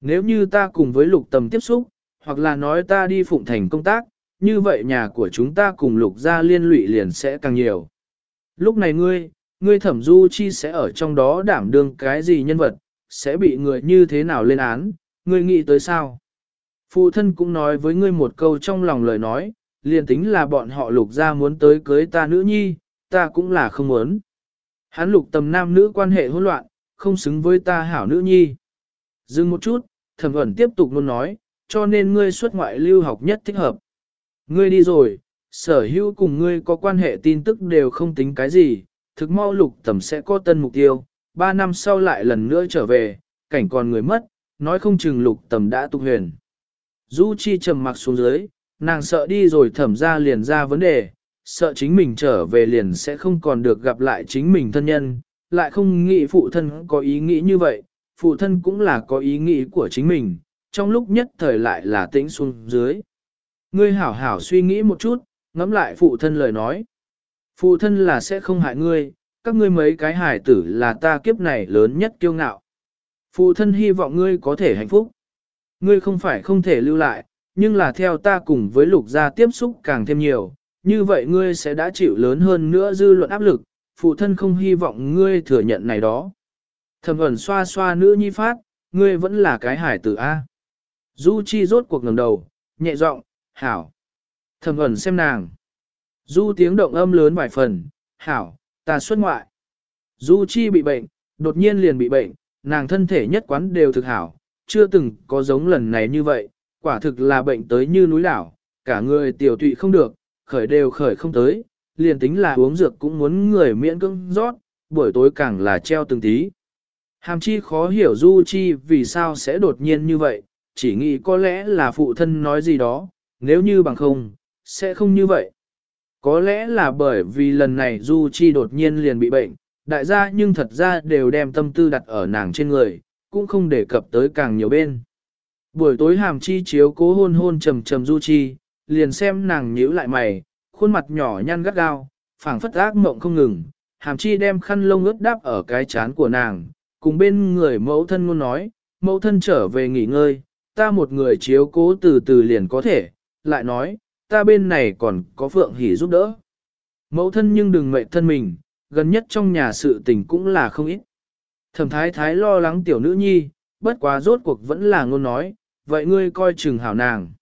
Nếu như ta cùng với lục tầm tiếp xúc, hoặc là nói ta đi phụng thành công tác, như vậy nhà của chúng ta cùng lục gia liên lụy liền sẽ càng nhiều. Lúc này ngươi, ngươi thẩm du chi sẽ ở trong đó đảm đương cái gì nhân vật, sẽ bị người như thế nào lên án, ngươi nghĩ tới sao? Phụ thân cũng nói với ngươi một câu trong lòng lời nói, liền tính là bọn họ lục gia muốn tới cưới ta nữ nhi, ta cũng là không muốn. Hắn lục tầm nam nữ quan hệ hỗn loạn, không xứng với ta hảo nữ nhi. Dừng một chút, thẩm ẩn tiếp tục luôn nói, cho nên ngươi xuất ngoại lưu học nhất thích hợp. Ngươi đi rồi, sở hữu cùng ngươi có quan hệ tin tức đều không tính cái gì, thực mau lục tầm sẽ có tân mục tiêu, ba năm sau lại lần nữa trở về, cảnh còn người mất, nói không chừng lục tầm đã tục huyền. Du Chi trầm mặc xuống dưới, nàng sợ đi rồi thẩm ra liền ra vấn đề, sợ chính mình trở về liền sẽ không còn được gặp lại chính mình thân nhân, lại không nghĩ phụ thân có ý nghĩ như vậy, phụ thân cũng là có ý nghĩ của chính mình, trong lúc nhất thời lại là tĩnh xuống dưới. Ngươi hảo hảo suy nghĩ một chút, ngẫm lại phụ thân lời nói. Phụ thân là sẽ không hại ngươi, các ngươi mấy cái hải tử là ta kiếp này lớn nhất kiêu ngạo. Phụ thân hy vọng ngươi có thể hạnh phúc. Ngươi không phải không thể lưu lại, nhưng là theo ta cùng với lục gia tiếp xúc càng thêm nhiều, như vậy ngươi sẽ đã chịu lớn hơn nữa dư luận áp lực, phụ thân không hy vọng ngươi thừa nhận này đó. Thẩm ẩn xoa xoa nữ nhi phát, ngươi vẫn là cái hải tử A. Du Chi rốt cuộc ngẩng đầu, nhẹ giọng, hảo. Thẩm ẩn xem nàng. Du tiếng động âm lớn vài phần, hảo, ta xuất ngoại. Du Chi bị bệnh, đột nhiên liền bị bệnh, nàng thân thể nhất quán đều thực hảo, chưa từng có giống lần này như vậy, quả thực là bệnh tới như núi đảo, cả người tiểu tụy không được, khởi đều khởi không tới, liền tính là uống dược cũng muốn người miễn cưỡng rót, buổi tối càng là treo từng tí. Hàm chi khó hiểu Du Chi vì sao sẽ đột nhiên như vậy, chỉ nghĩ có lẽ là phụ thân nói gì đó, nếu như bằng không, sẽ không như vậy. Có lẽ là bởi vì lần này Du Chi đột nhiên liền bị bệnh, đại gia nhưng thật ra đều đem tâm tư đặt ở nàng trên người, cũng không đề cập tới càng nhiều bên. Buổi tối hàm chi chiếu cố hôn hôn trầm trầm Du Chi, liền xem nàng nhíu lại mày, khuôn mặt nhỏ nhăn gắt gao, phảng phất ác mộng không ngừng, hàm chi đem khăn lông ướt đáp ở cái chán của nàng, cùng bên người mẫu thân luôn nói, mẫu thân trở về nghỉ ngơi, ta một người chiếu cố từ từ liền có thể, lại nói, ta bên này còn có Phượng Hỷ giúp đỡ. Mẫu thân nhưng đừng mệt thân mình, gần nhất trong nhà sự tình cũng là không ít. Thẩm thái thái lo lắng tiểu nữ nhi, bất quá rốt cuộc vẫn là ngôn nói, vậy ngươi coi chừng hảo nàng.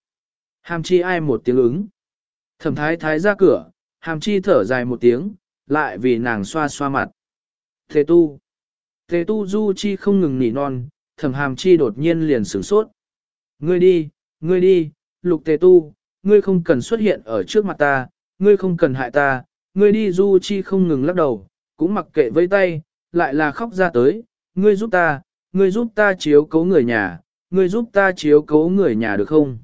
Hàm chi ai một tiếng ứng. Thẩm thái thái ra cửa, hàm chi thở dài một tiếng, lại vì nàng xoa xoa mặt. Thế tu. Thế tu du chi không ngừng nỉ non, thẩm hàm chi đột nhiên liền sửng sốt. Ngươi đi, ngươi đi, lục tề tu, ngươi không cần xuất hiện ở trước mặt ta, ngươi không cần hại ta, ngươi đi du chi không ngừng lắc đầu, cũng mặc kệ với tay, lại là khóc ra tới, ngươi giúp ta, ngươi giúp ta chiếu cấu người nhà, ngươi giúp ta chiếu cấu người nhà được không?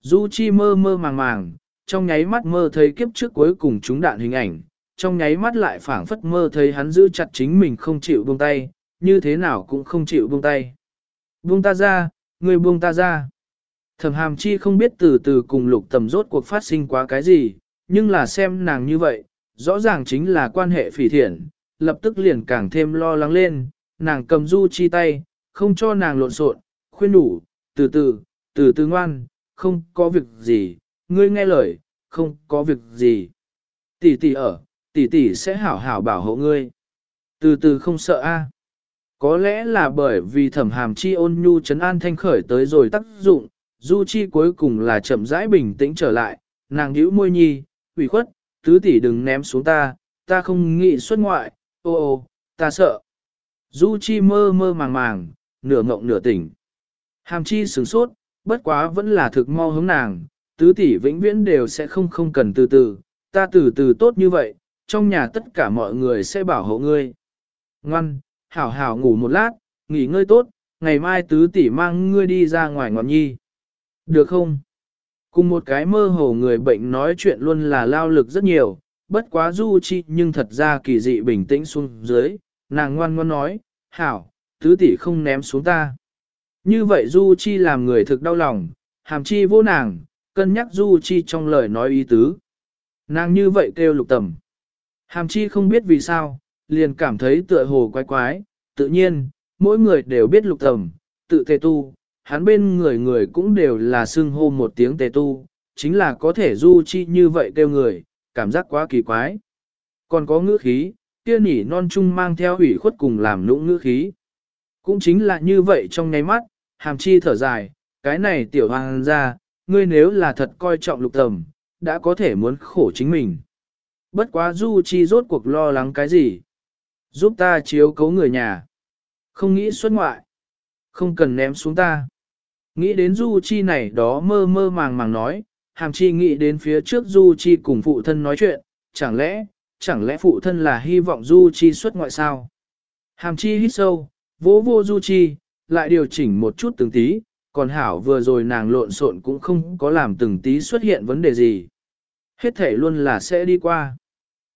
Du chi mơ mơ màng màng, trong nháy mắt mơ thấy kiếp trước cuối cùng chúng đạn hình ảnh, trong nháy mắt lại phảng phất mơ thấy hắn giữ chặt chính mình không chịu buông tay, như thế nào cũng không chịu buông tay. Buông ta ra, ngươi buông ta ra. Thẩm hàm chi không biết từ từ cùng lục tầm rốt cuộc phát sinh quá cái gì, nhưng là xem nàng như vậy, rõ ràng chính là quan hệ phỉ thiện, lập tức liền càng thêm lo lắng lên, nàng cầm du chi tay, không cho nàng lộn xộn, khuyên đủ, từ từ, từ từ ngoan, không có việc gì, ngươi nghe lời, không có việc gì. Tỷ tỷ ở, tỷ tỷ sẽ hảo hảo bảo hộ ngươi. Từ từ không sợ a. Có lẽ là bởi vì thẩm hàm chi ôn nhu chấn an thanh khởi tới rồi tác dụng, du chi cuối cùng là chậm rãi bình tĩnh trở lại, nàng nhíu môi nhi, ủy khuất, tứ tỷ đừng ném xuống ta, ta không nghĩ xuất ngoại, ô ô, ta sợ. Du chi mơ mơ màng màng, nửa ngộng nửa tỉnh. Hàm chi sửng sốt, bất quá vẫn là thực mau hướng nàng, tứ tỷ vĩnh viễn đều sẽ không không cần từ từ, ta từ từ tốt như vậy, trong nhà tất cả mọi người sẽ bảo hộ ngươi. Ngoan, hảo hảo ngủ một lát, nghỉ ngơi tốt, ngày mai tứ tỷ mang ngươi đi ra ngoài ngọn nhi. Được không? Cùng một cái mơ hồ người bệnh nói chuyện luôn là lao lực rất nhiều, bất quá du chi nhưng thật ra kỳ dị bình tĩnh xuống dưới, nàng ngoan ngoan nói, hảo, tứ tỷ không ném xuống ta. Như vậy du chi làm người thực đau lòng, hàm chi vô nàng, cân nhắc du chi trong lời nói ý tứ. Nàng như vậy kêu lục tầm. Hàm chi không biết vì sao, liền cảm thấy tựa hồ quái quái, tự nhiên, mỗi người đều biết lục tầm, tự tề tu, hắn bên người người cũng đều là xưng hô một tiếng tề tu, chính là có thể du chi như vậy kêu người, cảm giác quá kỳ quái. Còn có ngữ khí, kia nỉ non chung mang theo ủy khuất cùng làm nũng ngữ khí. Cũng chính là như vậy trong ngay mắt, hàm chi thở dài, cái này tiểu hoàng ra, ngươi nếu là thật coi trọng lục tầm, đã có thể muốn khổ chính mình. Bất quá du chi rốt cuộc lo lắng cái gì? Giúp ta chiếu cấu người nhà. Không nghĩ xuất ngoại. Không cần ném xuống ta. Nghĩ đến du chi này đó mơ mơ màng màng nói, hàm chi nghĩ đến phía trước du chi cùng phụ thân nói chuyện, chẳng lẽ, chẳng lẽ phụ thân là hy vọng du chi xuất ngoại sao? Hàm chi hít sâu, vỗ vô du chi, lại điều chỉnh một chút từng tí, còn hảo vừa rồi nàng lộn xộn cũng không có làm từng tí xuất hiện vấn đề gì. Hết thể luôn là sẽ đi qua.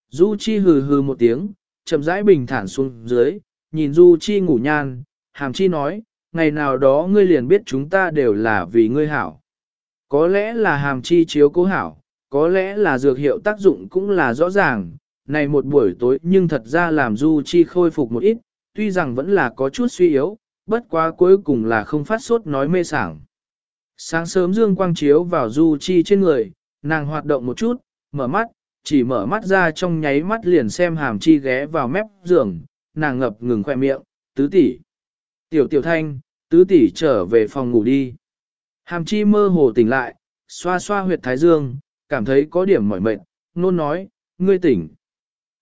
Du Chi hừ hừ một tiếng, chậm rãi bình thản xuống dưới, nhìn Du Chi ngủ nhan, hàm chi nói, ngày nào đó ngươi liền biết chúng ta đều là vì ngươi hảo. Có lẽ là hàm chi chiếu cố hảo, có lẽ là dược hiệu tác dụng cũng là rõ ràng, này một buổi tối nhưng thật ra làm Du Chi khôi phục một ít, tuy rằng vẫn là có chút suy yếu, bất quá cuối cùng là không phát sốt nói mê sảng. Sáng sớm dương quang chiếu vào Du Chi trên người, nàng hoạt động một chút, mở mắt, chỉ mở mắt ra trong nháy mắt liền xem hàm chi ghé vào mép giường, nàng ngập ngừng khoe miệng, tứ tỷ. Tiểu tiểu thanh, tứ tỷ trở về phòng ngủ đi. Hàm chi mơ hồ tỉnh lại, xoa xoa huyệt thái dương, cảm thấy có điểm mỏi mệt, nôn nói, ngươi tỉnh.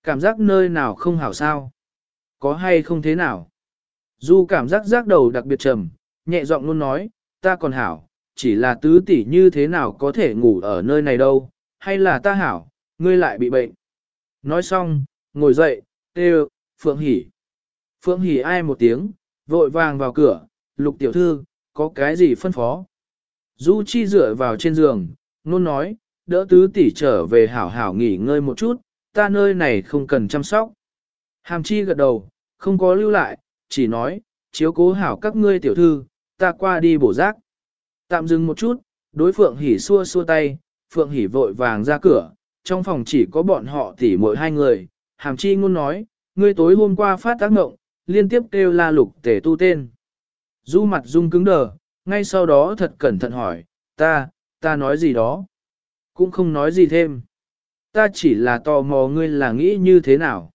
Cảm giác nơi nào không hảo sao? Có hay không thế nào? Du cảm giác giác đầu đặc biệt trầm, nhẹ giọng luôn nói, ta còn hảo, chỉ là tứ tỷ như thế nào có thể ngủ ở nơi này đâu, hay là ta hảo, ngươi lại bị bệnh. Nói xong, ngồi dậy, kêu, Phượng Hỷ. Phượng Hỷ ai một tiếng, vội vàng vào cửa, lục tiểu thư, có cái gì phân phó. Du Chi dựa vào trên giường, nôn nói, đỡ tứ tỷ trở về hảo hảo nghỉ ngơi một chút, ta nơi này không cần chăm sóc. Hàm Chi gật đầu, không có lưu lại, chỉ nói, chiếu cố hảo các ngươi tiểu thư, ta qua đi bổ rác. Tạm dừng một chút, đối Phượng Hỷ xua xua tay, Phượng Hỷ vội vàng ra cửa, trong phòng chỉ có bọn họ tỉ mỗi hai người, hàm chi ngôn nói, ngươi tối hôm qua phát tác ngộng, liên tiếp kêu la lục tể tu tên. Du mặt dung cứng đờ, ngay sau đó thật cẩn thận hỏi, ta, ta nói gì đó? Cũng không nói gì thêm. Ta chỉ là tò mò ngươi là nghĩ như thế nào.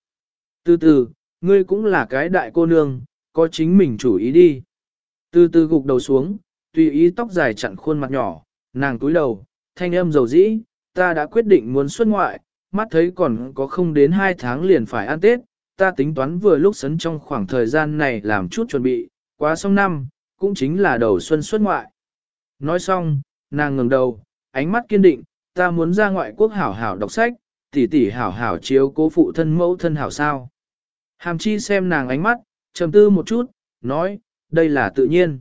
Từ từ, ngươi cũng là cái đại cô nương, có chính mình chủ ý đi. Từ từ gục đầu xuống, tùy ý tóc dài chặn khuôn mặt nhỏ, nàng túi đầu, thanh âm dầu dĩ, ta đã quyết định muốn xuất ngoại, mắt thấy còn có không đến hai tháng liền phải ăn Tết, ta tính toán vừa lúc sấn trong khoảng thời gian này làm chút chuẩn bị, quá xong năm, cũng chính là đầu xuân xuất ngoại. Nói xong, nàng ngừng đầu, ánh mắt kiên định, ta muốn ra ngoại quốc hảo hảo đọc sách, tỷ tỷ hảo hảo chiếu cố phụ thân mẫu thân hảo sao. Hàm chi xem nàng ánh mắt, trầm tư một chút, nói, đây là tự nhiên.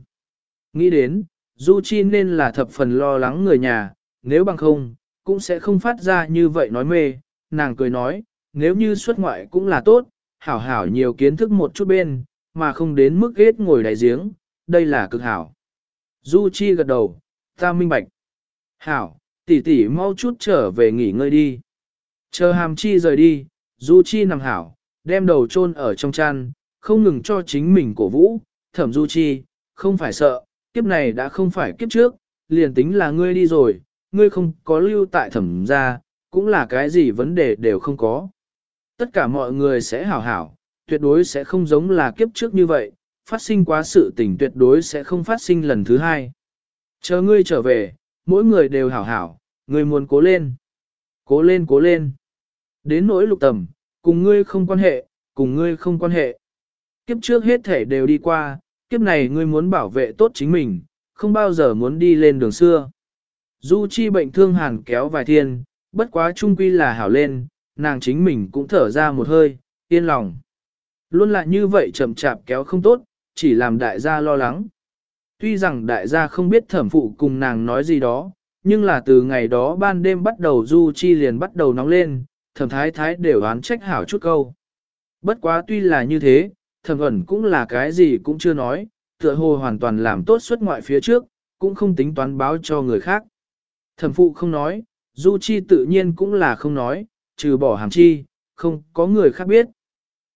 Nghĩ đến, Du Chi nên là thập phần lo lắng người nhà, nếu bằng không, cũng sẽ không phát ra như vậy nói mê, nàng cười nói, nếu như xuất ngoại cũng là tốt, hảo hảo nhiều kiến thức một chút bên, mà không đến mức ghét ngồi đại giếng, đây là cực hảo. Du Chi gật đầu, ta minh bạch. Hảo, tỷ tỷ mau chút trở về nghỉ ngơi đi. Chờ hàm chi rời đi, Du Chi nằm hảo, đem đầu chôn ở trong chăn, không ngừng cho chính mình cổ vũ, thẩm Du Chi, không phải sợ, kiếp này đã không phải kiếp trước, liền tính là ngươi đi rồi, ngươi không có lưu tại thẩm gia, cũng là cái gì vấn đề đều không có. Tất cả mọi người sẽ hảo hảo, tuyệt đối sẽ không giống là kiếp trước như vậy, phát sinh quá sự tình tuyệt đối sẽ không phát sinh lần thứ hai. Chờ ngươi trở về, mỗi người đều hảo hảo, ngươi muốn cố lên. Cố lên cố lên. Đến nỗi lục tầm, cùng ngươi không quan hệ, cùng ngươi không quan hệ. Kiếp trước hết thể đều đi qua, kiếp này ngươi muốn bảo vệ tốt chính mình, không bao giờ muốn đi lên đường xưa. Du chi bệnh thương hàn kéo vài thiên, bất quá trung quy là hảo lên, nàng chính mình cũng thở ra một hơi, yên lòng. Luôn là như vậy chậm chạp kéo không tốt, chỉ làm đại gia lo lắng. Tuy rằng đại gia không biết thẩm phụ cùng nàng nói gì đó, nhưng là từ ngày đó ban đêm bắt đầu Du Chi liền bắt đầu nóng lên, thẩm thái thái đều oán trách hảo chút câu. Bất quá tuy là như thế, thẩm ẩn cũng là cái gì cũng chưa nói, tựa hồ hoàn toàn làm tốt xuất ngoại phía trước, cũng không tính toán báo cho người khác. Thẩm phụ không nói, Du Chi tự nhiên cũng là không nói, trừ bỏ hàm chi, không có người khác biết.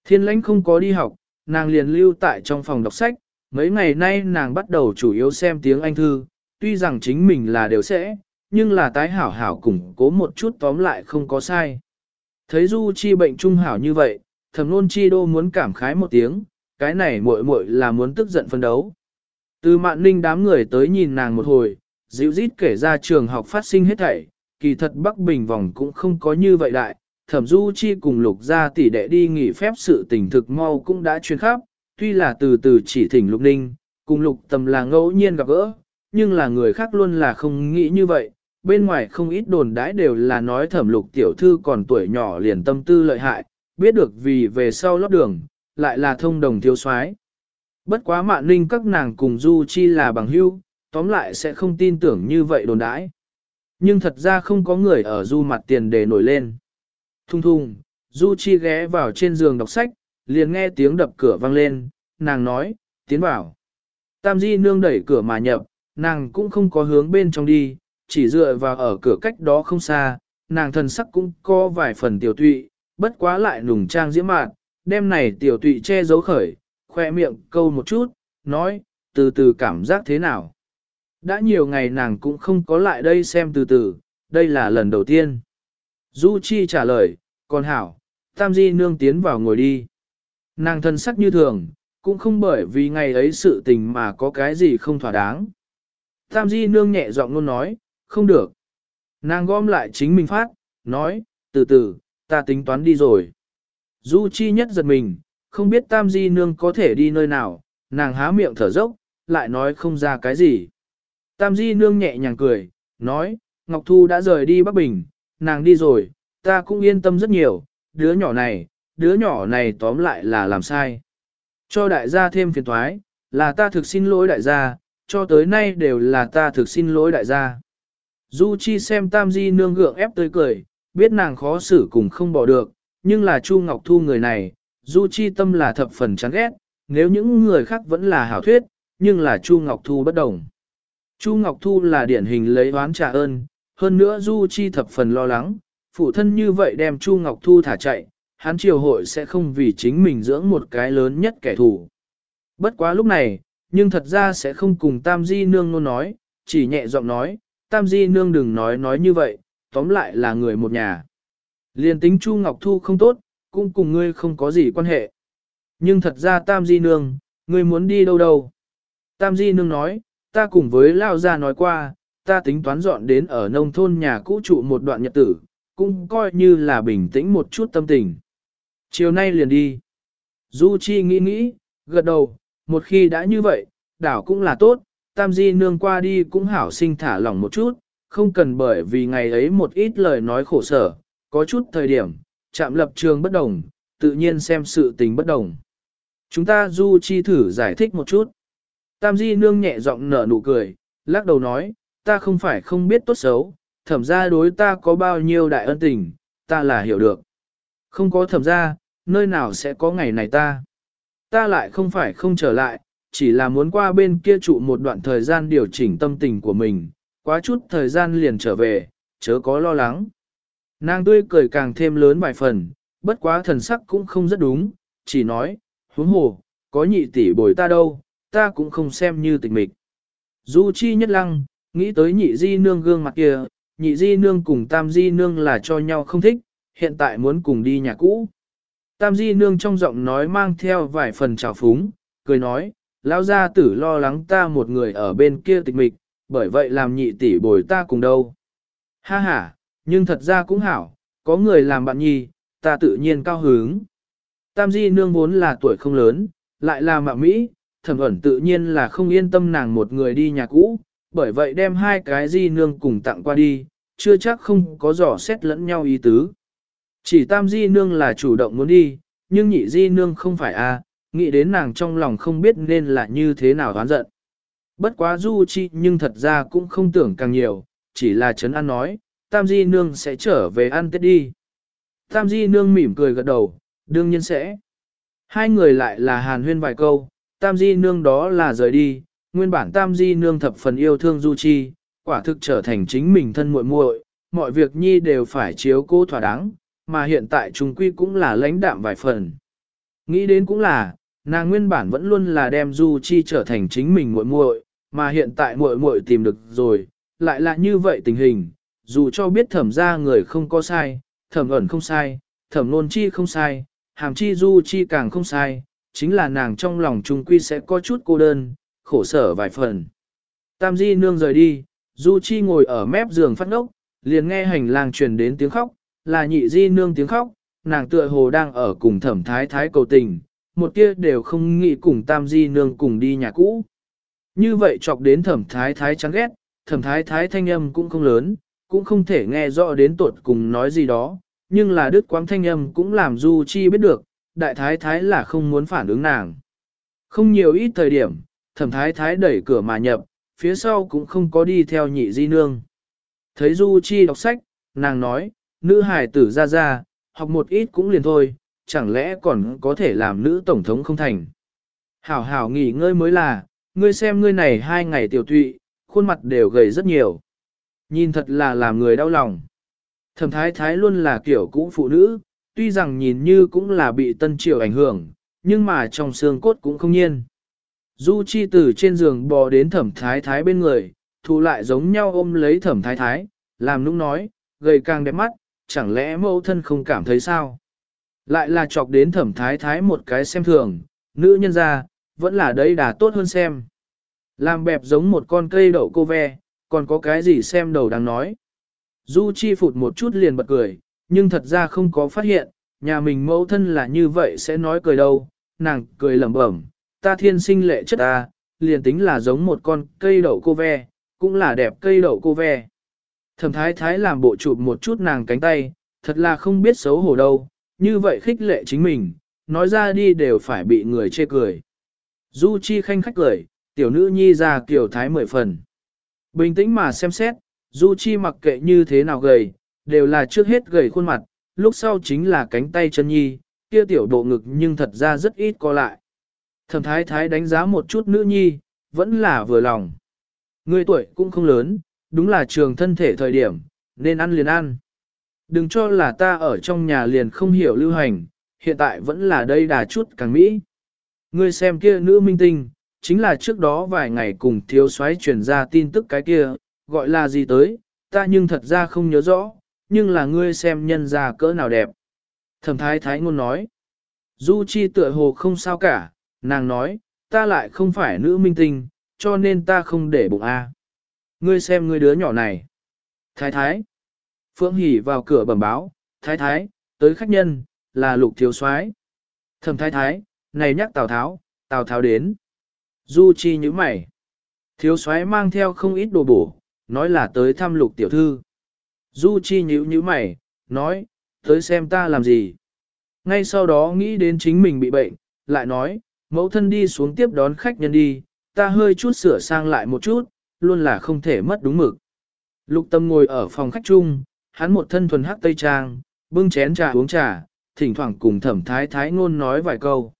Thiên lãnh không có đi học, nàng liền lưu tại trong phòng đọc sách, mấy ngày nay nàng bắt đầu chủ yếu xem tiếng Anh thư, tuy rằng chính mình là đều sẽ, nhưng là tái hảo hảo củng cố một chút tóm lại không có sai. Thấy Du Chi bệnh trung hảo như vậy, thẩm nôn chi đô muốn cảm khái một tiếng, cái này muội muội là muốn tức giận phân đấu. Từ mạn ninh đám người tới nhìn nàng một hồi, dịu rít kể ra trường học phát sinh hết thảy, kỳ thật Bắc Bình vòng cũng không có như vậy đại, thẩm du chi cùng lục gia tỷ đệ đi nghỉ phép sự tình thực mau cũng đã truyền khắp, tuy là từ từ chỉ thỉnh lục ninh, cùng lục tầm là ngẫu nhiên gặp gỡ, nhưng là người khác luôn là không nghĩ như vậy, bên ngoài không ít đồn đãi đều là nói thẩm lục tiểu thư còn tuổi nhỏ liền tâm tư lợi hại, biết được vì về sau lót đường, lại là thông đồng thiếu soái. Bất quá mạn ninh các nàng cùng du chi là bằng hữu, tóm lại sẽ không tin tưởng như vậy đồn đãi. Nhưng thật ra không có người ở du mặt tiền để nổi lên. Thung thung, du chi ghé vào trên giường đọc sách, liền nghe tiếng đập cửa vang lên, nàng nói, tiến vào. Tam di nương đẩy cửa mà nhập, nàng cũng không có hướng bên trong đi, chỉ dựa vào ở cửa cách đó không xa, nàng thần sắc cũng có vài phần tiểu tụy, bất quá lại nùng trang diễm mạn, Đêm này tiểu tụy che giấu khởi, khoe miệng câu một chút, nói, từ từ cảm giác thế nào. Đã nhiều ngày nàng cũng không có lại đây xem từ từ, đây là lần đầu tiên. Du Chi trả lời, còn hảo, Tam Di nương tiến vào ngồi đi. Nàng thân sắc như thường, cũng không bởi vì ngày ấy sự tình mà có cái gì không thỏa đáng. Tam Di nương nhẹ giọng luôn nói, không được. Nàng gom lại chính mình phát, nói, từ từ, ta tính toán đi rồi. Du Chi nhất giật mình, không biết Tam Di nương có thể đi nơi nào, nàng há miệng thở dốc, lại nói không ra cái gì. Tam Di nương nhẹ nhàng cười, nói, Ngọc Thu đã rời đi Bắc Bình, nàng đi rồi, ta cũng yên tâm rất nhiều, đứa nhỏ này, đứa nhỏ này tóm lại là làm sai. Cho đại gia thêm phiền thoái, là ta thực xin lỗi đại gia, cho tới nay đều là ta thực xin lỗi đại gia. Du Chi xem Tam Di nương gượng ép tươi cười, biết nàng khó xử cùng không bỏ được, nhưng là Chu Ngọc Thu người này, Du Chi tâm là thập phần chán ghét, nếu những người khác vẫn là hảo thuyết, nhưng là Chu Ngọc Thu bất đồng. Chu Ngọc Thu là điển hình lấy oán trả ơn, hơn nữa Du Chi thập phần lo lắng, phụ thân như vậy đem Chu Ngọc Thu thả chạy, hắn triều hội sẽ không vì chính mình dưỡng một cái lớn nhất kẻ thù. Bất quá lúc này, nhưng thật ra sẽ không cùng Tam Di Nương luôn nói, chỉ nhẹ giọng nói, Tam Di Nương đừng nói nói như vậy, tóm lại là người một nhà. Liên tính Chu Ngọc Thu không tốt, cũng cùng ngươi không có gì quan hệ. Nhưng thật ra Tam Di Nương, ngươi muốn đi đâu đâu? Tam Di Nương nói, ta cùng với Lao Gia nói qua, ta tính toán dọn đến ở nông thôn nhà cũ trụ một đoạn nhật tử, cũng coi như là bình tĩnh một chút tâm tình. Chiều nay liền đi. Du Chi nghĩ nghĩ, gật đầu, một khi đã như vậy, đảo cũng là tốt, Tam Di Nương qua đi cũng hảo sinh thả lỏng một chút, không cần bởi vì ngày ấy một ít lời nói khổ sở, có chút thời điểm, chạm lập trường bất đồng, tự nhiên xem sự tình bất đồng. Chúng ta du chi thử giải thích một chút. Tam Di nương nhẹ giọng nở nụ cười, lắc đầu nói, ta không phải không biết tốt xấu, thẩm ra đối ta có bao nhiêu đại ân tình, ta là hiểu được. Không có thẩm ra, nơi nào sẽ có ngày này ta. Ta lại không phải không trở lại, chỉ là muốn qua bên kia trụ một đoạn thời gian điều chỉnh tâm tình của mình, quá chút thời gian liền trở về, chớ có lo lắng. Nàng tươi cười càng thêm lớn vài phần, bất quá thần sắc cũng không rất đúng, chỉ nói, huống hồ, có nhị tỷ bồi ta đâu, ta cũng không xem như tịch mịch. Du chi nhất lăng, nghĩ tới nhị di nương gương mặt kia, nhị di nương cùng tam di nương là cho nhau không thích, hiện tại muốn cùng đi nhà cũ. Tam di nương trong giọng nói mang theo vài phần trào phúng, cười nói, lão gia tử lo lắng ta một người ở bên kia tịch mịch, bởi vậy làm nhị tỷ bồi ta cùng đâu. Ha ha, nhưng thật ra cũng hảo, có người làm bạn nhi, ta tự nhiên cao hứng. Tam di nương vốn là tuổi không lớn, lại là mạng Mỹ, thẩm ẩn tự nhiên là không yên tâm nàng một người đi nhà cũ, bởi vậy đem hai cái di nương cùng tặng qua đi, chưa chắc không có dò xét lẫn nhau ý tứ. Chỉ tam di nương là chủ động muốn đi, nhưng nhị di nương không phải a, nghĩ đến nàng trong lòng không biết nên là như thế nào đoán giận. Bất quá du chi nhưng thật ra cũng không tưởng càng nhiều, chỉ là chấn an nói, tam di nương sẽ trở về ăn tết đi. Tam di nương mỉm cười gật đầu, đương nhiên sẽ. Hai người lại là hàn huyên vài câu, tam di nương đó là rời đi, nguyên bản tam di nương thập phần yêu thương du chi, quả thực trở thành chính mình thân muội muội, mọi việc nhi đều phải chiếu cố thỏa đáng, mà hiện tại chúng quy cũng là lãnh đạm vài phần. Nghĩ đến cũng là, nàng nguyên bản vẫn luôn là đem du chi trở thành chính mình muội muội, mà hiện tại muội muội tìm được rồi, lại là như vậy tình hình, dù cho biết thẩm gia người không có sai, thẩm ẩn không sai, thẩm nôn chi không sai, hàm chi du chi càng không sai, chính là nàng trong lòng trung quy sẽ có chút cô đơn, khổ sở vài phần. Tam di nương rời đi, du chi ngồi ở mép giường phát ngốc, liền nghe hành lang truyền đến tiếng khóc, là nhị di nương tiếng khóc, nàng tựa hồ đang ở cùng thẩm thái thái cầu tình, một tia đều không nghĩ cùng tam di nương cùng đi nhà cũ. Như vậy chọc đến thẩm thái thái chán ghét, thẩm thái thái thanh âm cũng không lớn, cũng không thể nghe rõ đến tuột cùng nói gì đó, nhưng là đứt quãng thanh âm cũng làm Du Chi biết được, đại thái thái là không muốn phản ứng nàng. Không nhiều ít thời điểm, thẩm thái thái đẩy cửa mà nhập, phía sau cũng không có đi theo nhị di nương. Thấy Du Chi đọc sách, nàng nói, nữ hài tử ra ra, học một ít cũng liền thôi, chẳng lẽ còn có thể làm nữ tổng thống không thành. Hảo hảo nghỉ ngơi mới là, ngươi xem ngươi này hai ngày tiểu tụy, khuôn mặt đều gầy rất nhiều. Nhìn thật là làm người đau lòng. Thẩm thái thái luôn là kiểu cũ phụ nữ, tuy rằng nhìn như cũng là bị tân triều ảnh hưởng, nhưng mà trong xương cốt cũng không nhiên. Du Chi từ trên giường bò đến thẩm thái thái bên người, thu lại giống nhau ôm lấy thẩm thái thái, làm nũng nói, gầy càng đẹp mắt, chẳng lẽ mẫu thân không cảm thấy sao? Lại là chọc đến thẩm thái thái một cái xem thường, nữ nhân ra, vẫn là đây đã tốt hơn xem. Làm bẹp giống một con cây đậu cô ve, còn có cái gì xem đầu đang nói. Du Chi phụt một chút liền bật cười, nhưng thật ra không có phát hiện, nhà mình mẫu thân là như vậy sẽ nói cười đâu, nàng cười lẩm bẩm, ta thiên sinh lệ chất ta, liền tính là giống một con cây đậu cô ve, cũng là đẹp cây đậu cô ve. Thẩm thái thái làm bộ chụp một chút nàng cánh tay, thật là không biết xấu hổ đâu, như vậy khích lệ chính mình, nói ra đi đều phải bị người chê cười. Du Chi khanh khách cười, tiểu nữ nhi ra kiểu thái mười phần. Bình tĩnh mà xem xét, Du Chi mặc kệ như thế nào gầy, đều là trước hết gầy khuôn mặt, lúc sau chính là cánh tay chân nhi, kia tiểu độ ngực nhưng thật ra rất ít co lại. Thẩm thái thái đánh giá một chút nữ nhi, vẫn là vừa lòng. Người tuổi cũng không lớn, đúng là trường thân thể thời điểm, nên ăn liền ăn. Đừng cho là ta ở trong nhà liền không hiểu lưu hành, hiện tại vẫn là đây đà chút càng mỹ. Ngươi xem kia nữ minh tinh, chính là trước đó vài ngày cùng thiếu soái truyền ra tin tức cái kia, gọi là gì tới, ta nhưng thật ra không nhớ rõ, nhưng là ngươi xem nhân ra cỡ nào đẹp. Thẩm thái thái ngôn nói, Du Chi tựa hồ không sao cả, nàng nói, ta lại không phải nữ minh tinh, cho nên ta không để bụng a. Ngươi xem ngươi đứa nhỏ này. Thái thái. Phượng Hỷ vào cửa bẩm báo, thái thái, tới khách nhân, là lục thiếu soái. Thẩm thái thái, này nhắc Tào Tháo, Tào Tháo đến. Du Chi nhíu mày. Thiếu soái mang theo không ít đồ bổ, nói là tới thăm lục tiểu thư. Du Chi nhíu nhíu mày, nói, tới xem ta làm gì. Ngay sau đó nghĩ đến chính mình bị bệnh, lại nói, mẫu thân đi xuống tiếp đón khách nhân đi, ta hơi chút sửa sang lại một chút, luôn là không thể mất đúng mực. Lục tâm ngồi ở phòng khách chung, hắn một thân thuần hắc tây trang, bưng chén trà uống trà, thỉnh thoảng cùng thẩm thái thái ngôn nói vài câu.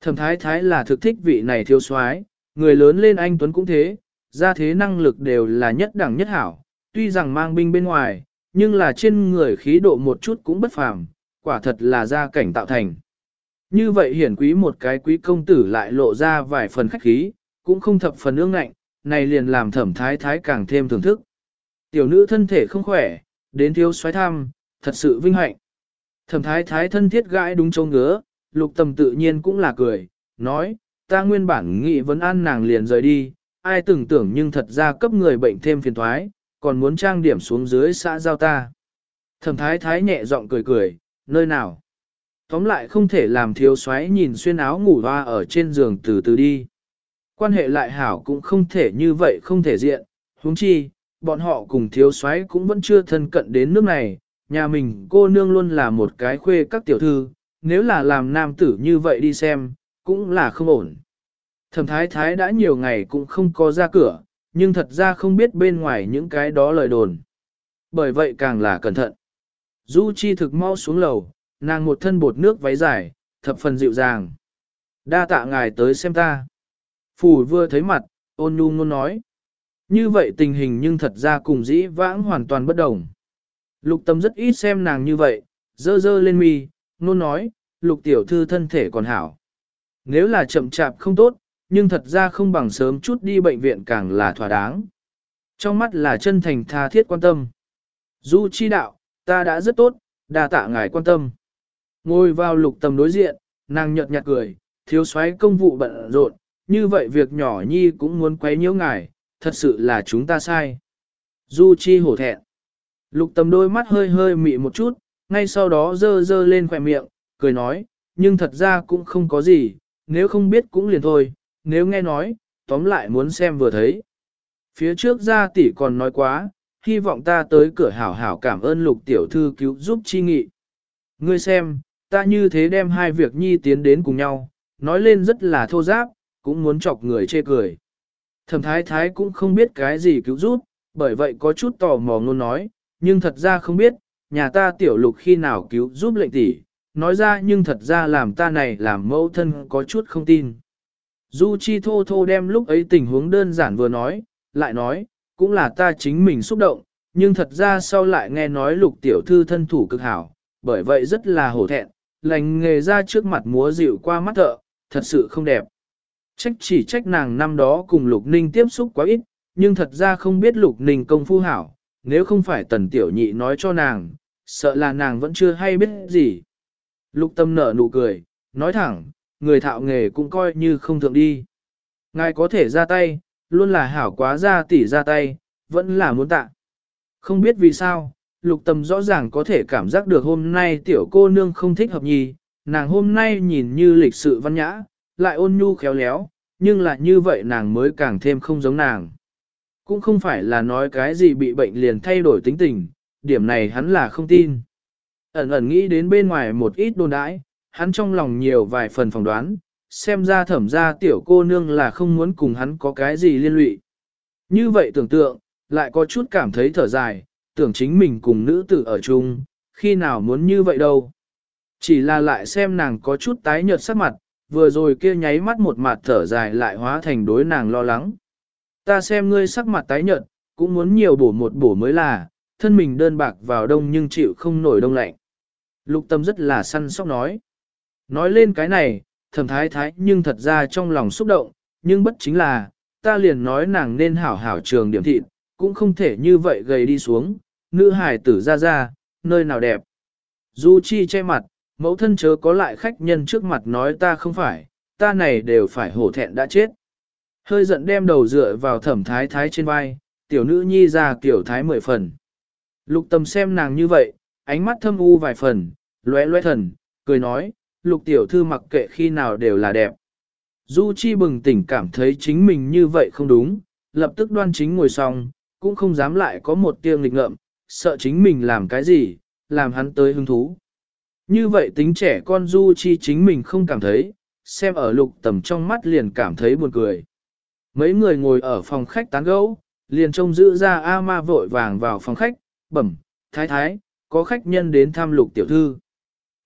Thẩm thái thái là thực thích vị này thiếu soái, người lớn lên anh Tuấn cũng thế, ra thế năng lực đều là nhất đẳng nhất hảo, tuy rằng mang binh bên ngoài, nhưng là trên người khí độ một chút cũng bất phàm, quả thật là gia cảnh tạo thành. Như vậy hiển quý một cái quý công tử lại lộ ra vài phần khách khí, cũng không thập phần ương ngạnh, này liền làm thẩm thái thái càng thêm thưởng thức. Tiểu nữ thân thể không khỏe, đến thiếu xoáy thăm, thật sự vinh hạnh. Thẩm thái thái thân thiết gãi đúng châu ngứa, lục tầm tự nhiên cũng là cười, nói, ta nguyên bản nghĩ vấn an nàng liền rời đi, ai tưởng tưởng nhưng thật ra cấp người bệnh thêm phiền thoái, còn muốn trang điểm xuống dưới xã giao ta. Thẩm thái thái nhẹ giọng cười cười, nơi nào? Tóm lại không thể làm thiếu xoáy nhìn xuyên áo ngủ hoa ở trên giường từ từ đi. Quan hệ lại hảo cũng không thể như vậy không thể diện, huống chi, bọn họ cùng thiếu xoáy cũng vẫn chưa thân cận đến nước này, nhà mình cô nương luôn là một cái khuê các tiểu thư, nếu là làm nam tử như vậy đi xem, cũng là không ổn. Thẩm thái thái đã nhiều ngày cũng không có ra cửa, nhưng thật ra không biết bên ngoài những cái đó lời đồn. Bởi vậy càng là cẩn thận. Du Chi thực mau xuống lầu, nàng một thân bột nước váy dài, thập phần dịu dàng. Đa tạ ngài tới xem ta. Phủ vừa thấy mặt, ôn nhu ngôn nói. Như vậy tình hình nhưng thật ra cùng dĩ vãng hoàn toàn bất đồng. Lục tâm rất ít xem nàng như vậy, dơ dơ lên mi, nôn nói, lục tiểu thư thân thể còn hảo. Nếu là chậm chạp không tốt, nhưng thật ra không bằng sớm chút đi bệnh viện càng là thỏa đáng. Trong mắt là chân thành tha thiết quan tâm. Du chi đạo, ta đã rất tốt, đa tạ ngài quan tâm. Ngồi vào lục tầm đối diện, nàng nhợt nhạt cười, thiếu soái công vụ bận rộn, như vậy việc nhỏ nhi cũng muốn quấy nhiễu ngài, thật sự là chúng ta sai. Du chi hổ thẹn. Lục tầm đôi mắt hơi hơi mị một chút, ngay sau đó dơ dơ lên khỏe miệng, cười nói, nhưng thật ra cũng không có gì, nếu không biết cũng liền thôi, nếu nghe nói, tóm lại muốn xem vừa thấy. Phía trước gia tỷ còn nói quá, hy vọng ta tới cửa hảo hảo cảm ơn lục tiểu thư cứu giúp chi nghị. Ngươi xem, ta như thế đem hai việc nhi tiến đến cùng nhau, nói lên rất là thô giáp, cũng muốn chọc người chê cười. Thẩm thái thái cũng không biết cái gì cứu giúp, bởi vậy có chút tò mò luôn nói, nhưng thật ra không biết, nhà ta tiểu lục khi nào cứu giúp lệnh tỷ, nói ra nhưng thật ra làm ta này làm mẫu thân có chút không tin. Du Chi thô thô đem lúc ấy tình huống đơn giản vừa nói, lại nói, cũng là ta chính mình xúc động, nhưng thật ra sau lại nghe nói lục tiểu thư thân thủ cực hảo, bởi vậy rất là hổ thẹn, lành nghề ra trước mặt múa dịu qua mắt thợ, thật sự không đẹp. Trách chỉ trách nàng năm đó cùng lục ninh tiếp xúc quá ít, nhưng thật ra không biết lục ninh công phu hảo, nếu không phải tần tiểu nhị nói cho nàng, sợ là nàng vẫn chưa hay biết gì. Lục tâm nở nụ cười, nói thẳng, người thạo nghề cũng coi như không thượng đi. Ngài có thể ra tay, luôn là hảo quá ra tỉ ra tay, vẫn là muốn tạ. Không biết vì sao, lục tâm rõ ràng có thể cảm giác được hôm nay tiểu cô nương không thích hợp nhì, nàng hôm nay nhìn như lịch sự văn nhã, lại ôn nhu khéo léo, nhưng lại như vậy nàng mới càng thêm không giống nàng. Cũng không phải là nói cái gì bị bệnh liền thay đổi tính tình, điểm này hắn là không tin. Ẩn ẩn nghĩ đến bên ngoài một ít đồn đãi, hắn trong lòng nhiều vài phần phỏng đoán, xem ra thẩm ra tiểu cô nương là không muốn cùng hắn có cái gì liên lụy. Như vậy tưởng tượng, lại có chút cảm thấy thở dài, tưởng chính mình cùng nữ tử ở chung, khi nào muốn như vậy đâu. Chỉ là lại xem nàng có chút tái nhợt sắc mặt, vừa rồi kia nháy mắt một mặt thở dài lại hóa thành đối nàng lo lắng. Ta xem ngươi sắc mặt tái nhợt, cũng muốn nhiều bổ một bổ mới là, thân mình đơn bạc vào đông nhưng chịu không nổi đông lạnh. Lục tâm rất là săn sóc nói. Nói lên cái này, thầm thái thái nhưng thật ra trong lòng xúc động, nhưng bất chính là, ta liền nói nàng nên hảo hảo trường điểm thịt, cũng không thể như vậy gầy đi xuống, nữ hài tử ra ra, nơi nào đẹp. Du Chi che mặt, mẫu thân chớ có lại khách nhân trước mặt nói ta không phải, ta này đều phải hổ thẹn đã chết. Hơi giận đem đầu dựa vào thẩm thái thái trên vai, tiểu nữ nhi ra tiểu thái mười phần. Lục tâm xem nàng như vậy, ánh mắt thâm u vài phần, lóe lóe thần, cười nói, lục tiểu thư mặc kệ khi nào đều là đẹp. Du Chi bừng tỉnh cảm thấy chính mình như vậy không đúng, lập tức đoan chính ngồi xong, cũng không dám lại có một tiếng nghịch ngợm, sợ chính mình làm cái gì, làm hắn tới hứng thú. Như vậy tính trẻ con Du Chi chính mình không cảm thấy, xem ở lục tầm trong mắt liền cảm thấy buồn cười. Mấy người ngồi ở phòng khách tán gẫu, liền trông giữ ra A ma vội vàng vào phòng khách, bẩm, thái thái, có khách nhân đến thăm lục tiểu thư.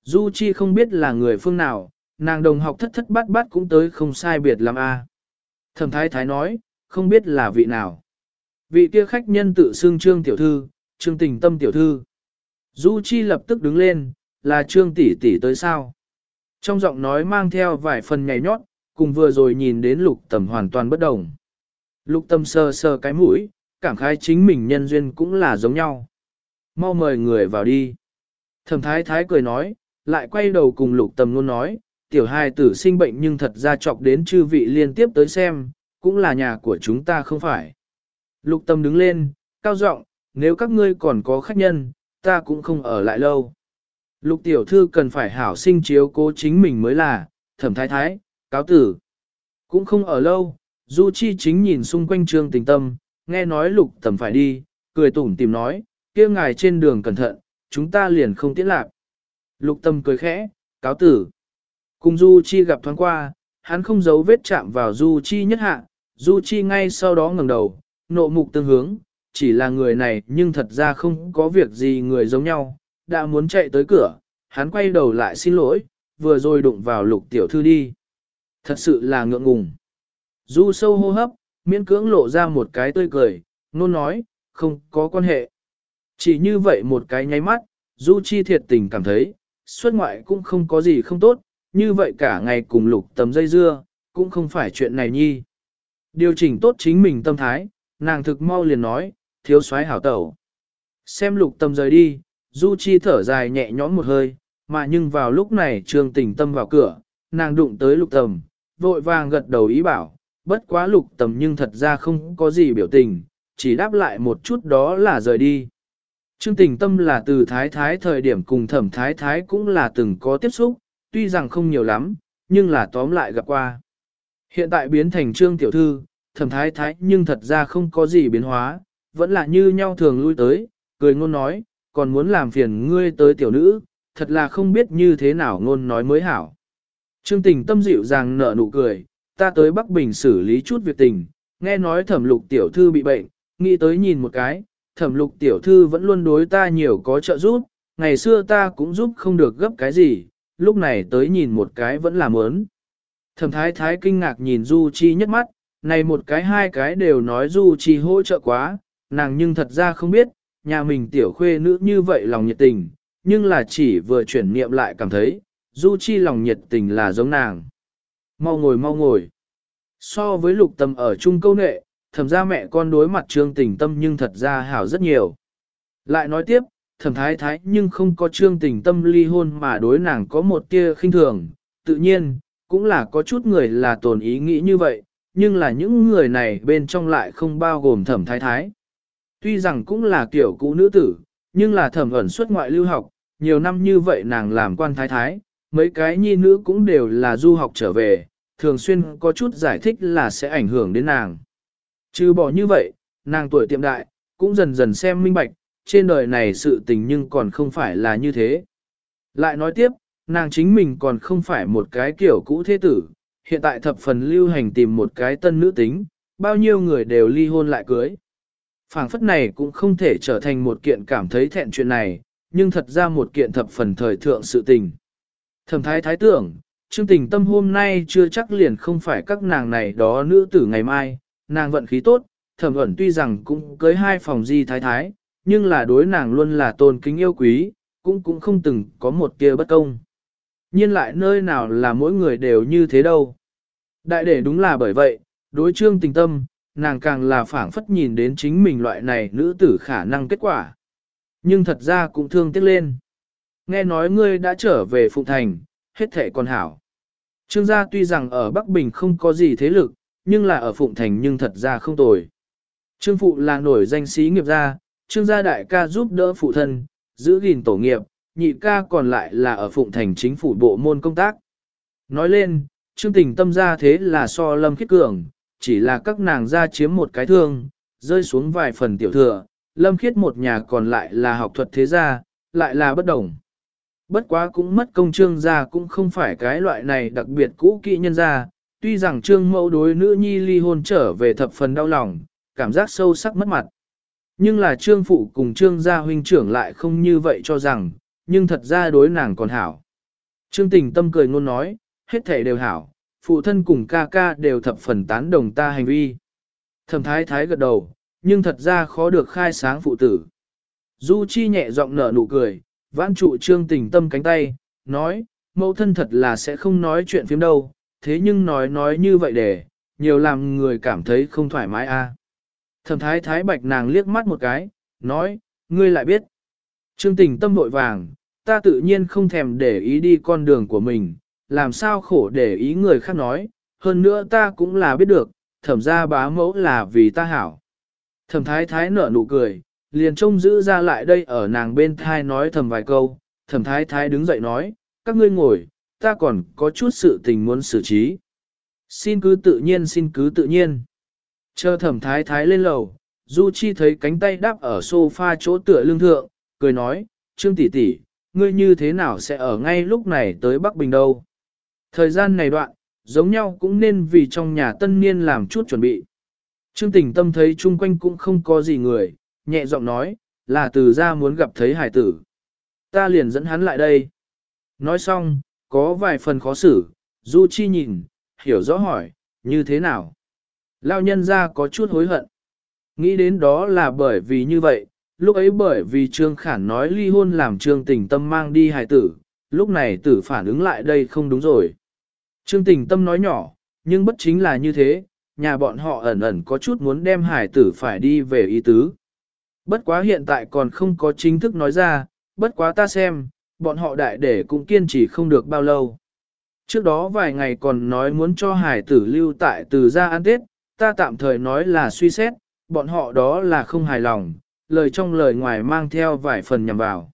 Du Chi không biết là người phương nào, nàng đồng học thất thất bát bát cũng tới không sai biệt lắm a. Thẩm thái thái nói, không biết là vị nào. Vị kia khách nhân tự xưng trương tiểu thư, trương tình tâm tiểu thư. Du Chi lập tức đứng lên, là trương tỷ tỷ tới sao. Trong giọng nói mang theo vài phần nhảy nhót, cùng vừa rồi nhìn đến lục tầm hoàn toàn bất đồng. Lục tâm sờ sờ cái mũi, cảm khái chính mình nhân duyên cũng là giống nhau. Mau mời người vào đi. Thẩm thái thái cười nói, lại quay đầu cùng lục tầm luôn nói, tiểu hài tử sinh bệnh nhưng thật ra chọc đến chư vị liên tiếp tới xem, cũng là nhà của chúng ta không phải. Lục tâm đứng lên, cao giọng, nếu các ngươi còn có khách nhân, ta cũng không ở lại lâu. Lục tiểu thư cần phải hảo sinh chiếu cố chính mình mới là, thẩm thái thái, cáo tử. Cũng không ở lâu, Du Chi chính nhìn xung quanh trương tình tâm, nghe nói lục tầm phải đi, cười tủm tìm nói, kia ngài trên đường cẩn thận, chúng ta liền không tiễn lạc. Lục tâm cười khẽ, cáo tử. Cùng Du Chi gặp thoáng qua, hắn không giấu vết chạm vào Du Chi nhất hạ, Du Chi ngay sau đó ngẩng đầu, nộ mục tương hướng, chỉ là người này nhưng thật ra không có việc gì người giống nhau, đã muốn chạy tới cửa, hắn quay đầu lại xin lỗi, vừa rồi đụng vào lục tiểu thư đi. Thật sự là ngượng ngùng. Du sâu hô hấp, miễn cưỡng lộ ra một cái tươi cười, nôn nói, không có quan hệ. Chỉ như vậy một cái nháy mắt, Du Chi thiệt tình cảm thấy, xuất ngoại cũng không có gì không tốt, như vậy cả ngày cùng lục tầm dây dưa, cũng không phải chuyện này nhi. Điều chỉnh tốt chính mình tâm thái, nàng thực mau liền nói, thiếu soái hảo tẩu. Xem lục tâm rời đi, Du Chi thở dài nhẹ nhõm một hơi, mà nhưng vào lúc này trương tình tâm vào cửa, nàng đụng tới lục tầm, vội vàng gật đầu ý bảo, bất quá lục tầm nhưng thật ra không có gì biểu tình, chỉ đáp lại một chút đó là rời đi. Trương tình tâm là từ thái thái thời điểm cùng thẩm thái thái cũng là từng có tiếp xúc, tuy rằng không nhiều lắm, nhưng là tóm lại gặp qua. Hiện tại biến thành trương tiểu thư, thẩm thái thái nhưng thật ra không có gì biến hóa, vẫn là như nhau thường lui tới, cười ngôn nói, còn muốn làm phiền ngươi tới tiểu nữ, thật là không biết như thế nào ngôn nói mới hảo. Trương tình tâm dịu dàng nở nụ cười, ta tới Bắc Bình xử lý chút việc tình, nghe nói thẩm lục tiểu thư bị bệnh, nghĩ tới nhìn một cái, thẩm lục tiểu thư vẫn luôn đối ta nhiều có trợ giúp, ngày xưa ta cũng giúp không được gấp cái gì, lúc này tới nhìn một cái vẫn là mớn. Thẩm thái thái kinh ngạc nhìn Du Chi nhất mắt, này một cái hai cái đều nói Du Chi hỗ trợ quá, nàng nhưng thật ra không biết, nhà mình tiểu khuê nữ như vậy lòng nhiệt tình, nhưng là chỉ vừa chuyển niệm lại cảm thấy, Du Chi lòng nhiệt tình là giống nàng. Mau ngồi mau ngồi. So với lục tâm ở chung câu nệ, thẩm ra mẹ con đối mặt trương tình tâm nhưng thật ra hảo rất nhiều. Lại nói tiếp, thẩm thái thái nhưng không có trương tình tâm ly hôn mà đối nàng có một tia khinh thường, tự nhiên, cũng là có chút người là tồn ý nghĩ như vậy, nhưng là những người này bên trong lại không bao gồm thẩm thái thái. Tuy rằng cũng là kiểu cũ nữ tử, nhưng là thẩm ẩn xuất ngoại lưu học, nhiều năm như vậy nàng làm quan thái thái, mấy cái nhi nữ cũng đều là du học trở về, thường xuyên có chút giải thích là sẽ ảnh hưởng đến nàng. Trừ bỏ như vậy, nàng tuổi tiệm đại, cũng dần dần xem minh bạch, trên đời này sự tình nhưng còn không phải là như thế. Lại nói tiếp, nàng chính mình còn không phải một cái kiểu cũ thế tử, hiện tại thập phần lưu hành tìm một cái tân nữ tính, bao nhiêu người đều ly hôn lại cưới. phảng phất này cũng không thể trở thành một kiện cảm thấy thẹn chuyện này, nhưng thật ra một kiện thập phần thời thượng sự tình. Thẩm thái thái tưởng, chương tình tâm hôm nay chưa chắc liền không phải các nàng này đó nữ tử ngày mai, nàng vận khí tốt, thẩm ẩn tuy rằng cũng cưới hai phòng di thái thái, nhưng là đối nàng luôn là tôn kính yêu quý, cũng cũng không từng có một tia bất công. Nhiên lại nơi nào là mỗi người đều như thế đâu. Đại để đúng là bởi vậy, đối trương tình tâm, nàng càng là phảng phất nhìn đến chính mình loại này nữ tử khả năng kết quả. Nhưng thật ra cũng thương tiếc lên. Nghe nói ngươi đã trở về Phụng Thành, hết thể còn hảo. Trương gia tuy rằng ở Bắc Bình không có gì thế lực, nhưng là ở Phụng Thành nhưng thật ra không tồi. Trương Phụ là nổi danh sĩ nghiệp gia, Trương gia đại ca giúp đỡ phụ thân, giữ gìn tổ nghiệp, nhị ca còn lại là ở Phụng Thành chính phủ bộ môn công tác. Nói lên, Trương Tình tâm gia thế là so lâm khiết cường, chỉ là các nàng gia chiếm một cái thương, rơi xuống vài phần tiểu thừa, lâm khiết một nhà còn lại là học thuật thế gia, lại là bất đồng. Bất quá cũng mất công trương gia cũng không phải cái loại này đặc biệt cũ kỹ nhân gia, tuy rằng trương mẫu đối nữ nhi ly hôn trở về thập phần đau lòng, cảm giác sâu sắc mất mặt. Nhưng là trương phụ cùng trương gia huynh trưởng lại không như vậy cho rằng, nhưng thật ra đối nàng còn hảo. Trương tình tâm cười ngôn nói, hết thể đều hảo, phụ thân cùng ca ca đều thập phần tán đồng ta hành vi. Thẩm thái thái gật đầu, nhưng thật ra khó được khai sáng phụ tử. Du Chi nhẹ giọng nở nụ cười, vãn trụ trương tình tâm cánh tay, nói, mẫu thân thật là sẽ không nói chuyện phim đâu, thế nhưng nói nói như vậy để, nhiều làm người cảm thấy không thoải mái a. À. Thẩm thái thái bạch nàng liếc mắt một cái, nói, ngươi lại biết. Trương tình tâm vội vàng, ta tự nhiên không thèm để ý đi con đường của mình, làm sao khổ để ý người khác nói, hơn nữa ta cũng là biết được, thẩm ra bá mẫu là vì ta hảo. Thẩm thái thái nở nụ cười, liền trông giữ ra lại đây ở nàng bên thai nói thầm vài câu, thẩm thái thái đứng dậy nói, các ngươi ngồi, ta còn có chút sự tình muốn xử trí. Xin cứ tự nhiên xin cứ tự nhiên. Chờ thẩm thái thái lên lầu, Du Chi thấy cánh tay đáp ở sofa chỗ tựa lưng thượng, cười nói, Trương tỷ tỷ, ngươi như thế nào sẽ ở ngay lúc này tới Bắc Bình đâu? Thời gian này đoạn, giống nhau cũng nên vì trong nhà tân niên làm chút chuẩn bị. Trương tình tâm thấy chung quanh cũng không có gì người, nhẹ giọng nói, là từ ra muốn gặp thấy hải tử. Ta liền dẫn hắn lại đây. Nói xong, có vài phần khó xử, Du Chi nhìn, hiểu rõ hỏi, như thế nào? Lao nhân ra có chút hối hận. Nghĩ đến đó là bởi vì như vậy, lúc ấy bởi vì Trương Khản nói ly hôn làm Trương Tình Tâm mang đi hài tử, lúc này tử phản ứng lại đây không đúng rồi. Trương Tình Tâm nói nhỏ, nhưng bất chính là như thế, nhà bọn họ ẩn ẩn có chút muốn đem hải tử phải đi về ý tứ. Bất quá hiện tại còn không có chính thức nói ra, bất quá ta xem, bọn họ đại để cũng kiên trì không được bao lâu. Trước đó vài ngày còn nói muốn cho hải tử lưu tại từ gia ăn tết, ta tạm thời nói là suy xét, bọn họ đó là không hài lòng, lời trong lời ngoài mang theo vài phần nhằm vào.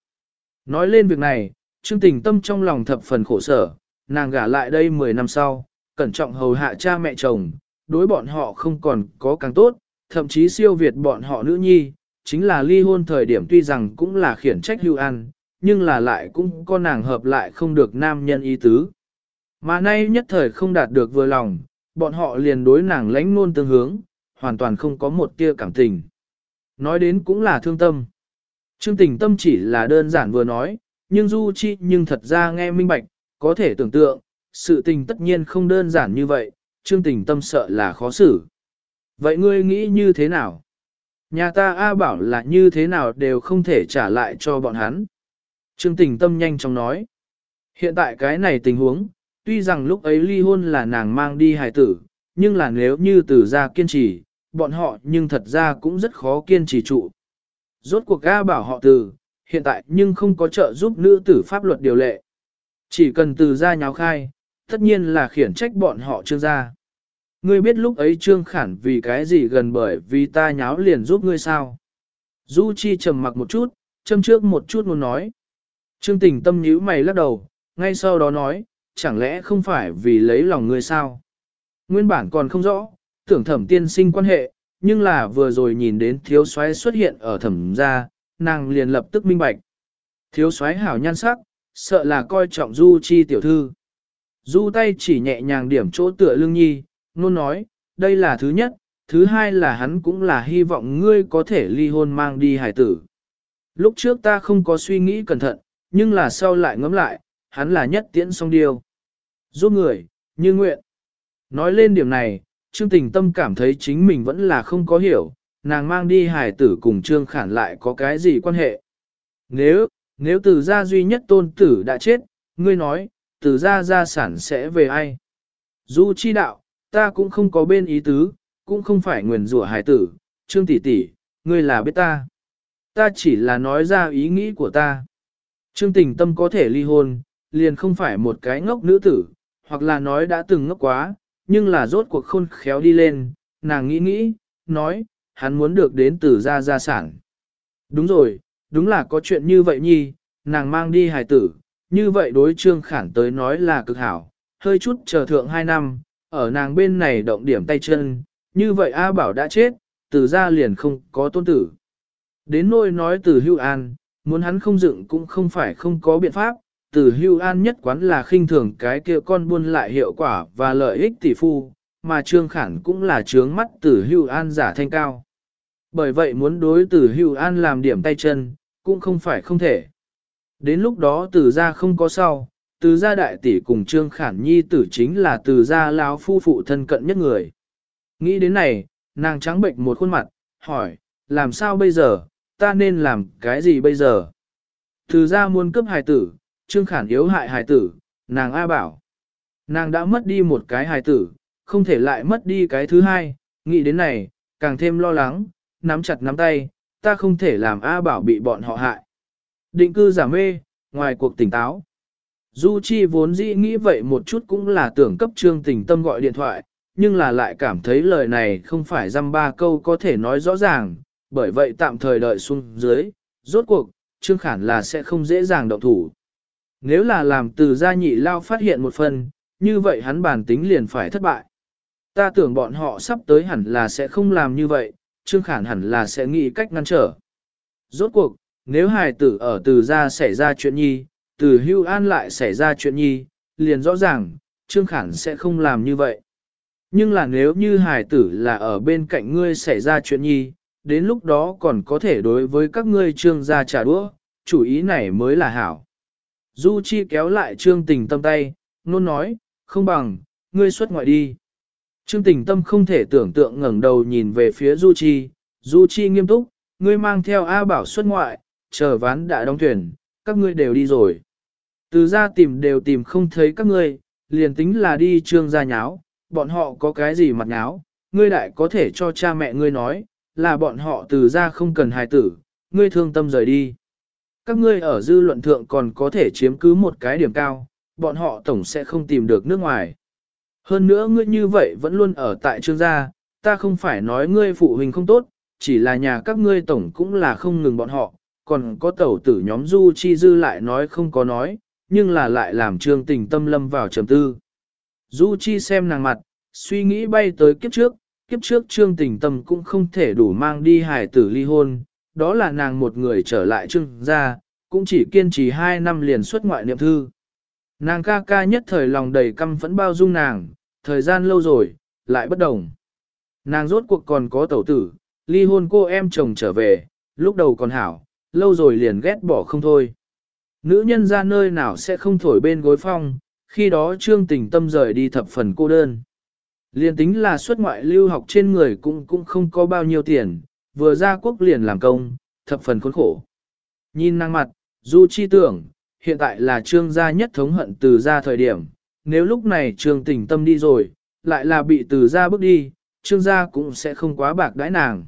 Nói lên việc này, Trương Tình Tâm trong lòng thập phần khổ sở, nàng gả lại đây 10 năm sau, cẩn trọng hầu hạ cha mẹ chồng, đối bọn họ không còn có càng tốt, thậm chí siêu việt bọn họ nữ nhi, chính là ly hôn thời điểm tuy rằng cũng là khiển trách hưu ăn, nhưng là lại cũng có nàng hợp lại không được nam nhân ý tứ. Mà nay nhất thời không đạt được vừa lòng, bọn họ liền đối nàng lãnh ngôn tương hướng, hoàn toàn không có một tia cảm tình. Nói đến cũng là thương tâm. Trương tình tâm chỉ là đơn giản vừa nói, nhưng Du Chi nhưng thật ra nghe minh bạch, có thể tưởng tượng, sự tình tất nhiên không đơn giản như vậy, Trương tình tâm sợ là khó xử. Vậy ngươi nghĩ như thế nào? Nhà ta A bảo là như thế nào đều không thể trả lại cho bọn hắn. Trương tình tâm nhanh chóng nói. Hiện tại cái này tình huống, tuy rằng lúc ấy ly hôn là nàng mang đi hài tử, nhưng là nếu như từ ra kiên trì, bọn họ nhưng thật ra cũng rất khó kiên trì trụ. Rốt cuộc ga bảo họ từ, hiện tại nhưng không có trợ giúp nữ tử pháp luật điều lệ. Chỉ cần từ ra nháo khai, tất nhiên là khiển trách bọn họ trương gia. Ngươi biết lúc ấy trương khản vì cái gì gần bởi vì ta nháo liền giúp ngươi sao? Du Chi trầm mặc một chút, châm trước một chút muốn nói. Trương tình tâm nhíu mày lắc đầu, ngay sau đó nói, chẳng lẽ không phải vì lấy lòng ngươi sao? Nguyên bản còn không rõ, tưởng thẩm tiên sinh quan hệ, nhưng là vừa rồi nhìn đến thiếu soái xuất hiện ở thẩm gia, nàng liền lập tức minh bạch. Thiếu soái hảo nhan sắc, sợ là coi trọng Du Chi tiểu thư. Du tay chỉ nhẹ nhàng điểm chỗ tựa lương nhi, nôn nói, đây là thứ nhất, thứ hai là hắn cũng là hy vọng ngươi có thể ly hôn mang đi hải tử. Lúc trước ta không có suy nghĩ cẩn thận, nhưng là sau lại ngẫm lại, hắn là nhất tiễn song điều. Giúp người, như nguyện. Nói lên điểm này, Trương Tình Tâm cảm thấy chính mình vẫn là không có hiểu, nàng mang đi hài tử cùng Trương Khản lại có cái gì quan hệ. Nếu, nếu từ gia duy nhất tôn tử đã chết, ngươi nói, từ gia gia sản sẽ về ai? Du chi đạo, ta cũng không có bên ý tứ, cũng không phải nguyền rủa hài tử, Trương tỷ tỷ, ngươi là biết ta. Ta chỉ là nói ra ý nghĩ của ta. Trương tình tâm có thể ly hôn, liền không phải một cái ngốc nữ tử, hoặc là nói đã từng ngốc quá, nhưng là rốt cuộc khôn khéo đi lên, nàng nghĩ nghĩ, nói, hắn muốn được đến từ gia gia sản. Đúng rồi, đúng là có chuyện như vậy nhi, nàng mang đi hài tử, như vậy đối trương khản tới nói là cực hảo, hơi chút chờ thượng hai năm, ở nàng bên này động điểm tay chân, như vậy A bảo đã chết, từ gia liền không có tôn tử. Đến nôi nói từ hưu an, muốn hắn không dựng cũng không phải không có biện pháp, từ hưu an nhất quán là khinh thường cái kia con buôn lại hiệu quả và lợi ích tỷ phu, mà trương khản cũng là trướng mắt từ hưu an giả thanh cao. Bởi vậy muốn đối từ hưu an làm điểm tay chân, cũng không phải không thể. Đến lúc đó từ gia không có sau, từ gia đại tỷ cùng trương khản nhi tử chính là từ gia lão phu phụ thân cận nhất người. Nghĩ đến này, nàng trắng bệnh một khuôn mặt, hỏi, làm sao bây giờ, ta nên làm cái gì bây giờ? Từ gia muốn cướp hài tử, trương khản yếu hại hài tử, nàng A bảo. Nàng đã mất đi một cái hài tử, không thể lại mất đi cái thứ hai, nghĩ đến này, càng thêm lo lắng, nắm chặt nắm tay, ta không thể làm A bảo bị bọn họ hại. Định cư giả mê, ngoài cuộc tỉnh táo. Du Chi vốn dĩ nghĩ vậy một chút cũng là tưởng cấp trương tình tâm gọi điện thoại, nhưng là lại cảm thấy lời này không phải dăm ba câu có thể nói rõ ràng, bởi vậy tạm thời đợi xuống dưới, rốt cuộc, trương khản là sẽ không dễ dàng động thủ. Nếu là làm từ gia nhị lao phát hiện một phần, như vậy hắn bản tính liền phải thất bại. Ta tưởng bọn họ sắp tới hẳn là sẽ không làm như vậy, trương khản hẳn là sẽ nghĩ cách ngăn trở. Rốt cuộc, nếu hài tử ở từ gia xảy ra chuyện nhi, từ hưu an lại xảy ra chuyện nhi, liền rõ ràng, Trương Khản sẽ không làm như vậy. Nhưng là nếu như hài tử là ở bên cạnh ngươi xảy ra chuyện nhi, đến lúc đó còn có thể đối với các ngươi trương gia trả đũa, chủ ý này mới là hảo. Du Chi kéo lại trương tình tâm tay, nôn nói, không bằng, ngươi xuất ngoại đi. Trương tình tâm không thể tưởng tượng ngẩng đầu nhìn về phía Du Chi, Du Chi nghiêm túc, ngươi mang theo A bảo xuất ngoại, chờ ván đã đóng thuyền, các ngươi đều đi rồi. Từ ra tìm đều tìm không thấy các ngươi, liền tính là đi trương gia nháo, bọn họ có cái gì mặt nháo, ngươi đại có thể cho cha mẹ ngươi nói, là bọn họ từ ra không cần hài tử, ngươi thương tâm rời đi. Các ngươi ở dư luận thượng còn có thể chiếm cứ một cái điểm cao, bọn họ tổng sẽ không tìm được nước ngoài. Hơn nữa ngươi như vậy vẫn luôn ở tại trương gia, ta không phải nói ngươi phụ huynh không tốt, chỉ là nhà các ngươi tổng cũng là không ngừng bọn họ, còn có tẩu tử nhóm du chi dư lại nói không có nói, nhưng là lại làm trương tình tâm lâm vào trầm tư. Du chi xem nàng mặt, suy nghĩ bay tới kiếp trước, kiếp trước trương tình tâm cũng không thể đủ mang đi hài tử ly hôn, đó là nàng một người trở lại trương gia, cũng chỉ kiên trì hai năm liền xuất ngoại niệm thư. Nàng ca ca nhất thời lòng đầy căm phẫn bao dung nàng, thời gian lâu rồi, lại bất đồng. Nàng rốt cuộc còn có tẩu tử, ly hôn cô em chồng trở về, lúc đầu còn hảo, lâu rồi liền ghét bỏ không thôi. Nữ nhân ra nơi nào sẽ không thổi bên gối phong, khi đó trương tình tâm rời đi thập phần cô đơn. Liền tính là xuất ngoại lưu học trên người cũng cũng không có bao nhiêu tiền, vừa ra quốc liền làm công, thập phần khốn khổ. Nhìn năng mặt, Du chi tưởng, hiện tại là trương gia nhất thống hận từ gia thời điểm, nếu lúc này trương tình tâm đi rồi, lại là bị từ gia bước đi, trương gia cũng sẽ không quá bạc đãi nàng.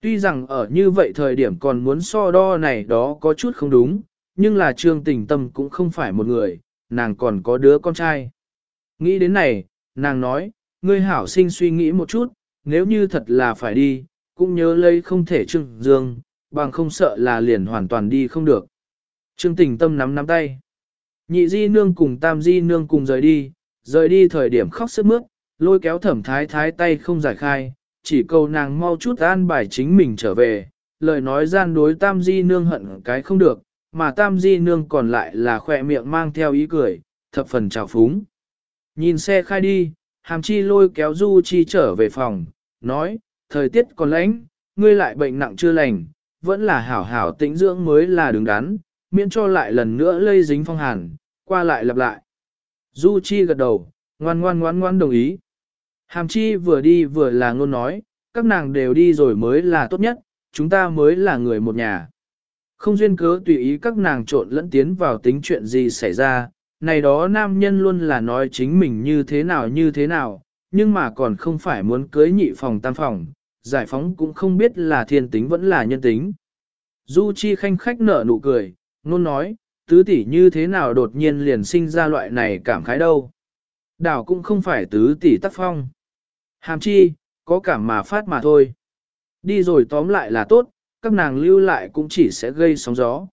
Tuy rằng ở như vậy thời điểm còn muốn so đo này đó có chút không đúng, nhưng là trương tình tâm cũng không phải một người, nàng còn có đứa con trai. Nghĩ đến này, nàng nói, ngươi hảo sinh suy nghĩ một chút, nếu như thật là phải đi, cũng nhớ lấy không thể trưng dương, bằng không sợ là liền hoàn toàn đi không được. Trương tình tâm nắm nắm tay. Nhị di nương cùng tam di nương cùng rời đi, rời đi thời điểm khóc sức mướt, lôi kéo thẩm thái thái tay không giải khai, chỉ cầu nàng mau chút an bài chính mình trở về, lời nói gian đối tam di nương hận cái không được, mà tam di nương còn lại là khỏe miệng mang theo ý cười, thập phần trào phúng. Nhìn xe khai đi, hàm chi lôi kéo du chi trở về phòng, nói, thời tiết còn lạnh, ngươi lại bệnh nặng chưa lành, vẫn là hảo hảo tĩnh dưỡng mới là đứng đắn, miễn cho lại lần nữa lây dính phong hàn, qua lại lặp lại. Du Chi gật đầu, ngoan ngoan ngoan ngoan đồng ý. Hàm Chi vừa đi vừa là ngôn nói, các nàng đều đi rồi mới là tốt nhất, chúng ta mới là người một nhà. Không duyên cớ tùy ý các nàng trộn lẫn tiến vào tính chuyện gì xảy ra, này đó nam nhân luôn là nói chính mình như thế nào như thế nào, nhưng mà còn không phải muốn cưới nhị phòng tam phòng, giải phóng cũng không biết là thiên tính vẫn là nhân tính. Du Chi khanh khách nở nụ cười, nôn nói, tứ tỷ như thế nào đột nhiên liền sinh ra loại này cảm khái đâu. Đảo cũng không phải tứ tỷ tác phong. Hàm chi, có cảm mà phát mà thôi. Đi rồi tóm lại là tốt, các nàng lưu lại cũng chỉ sẽ gây sóng gió.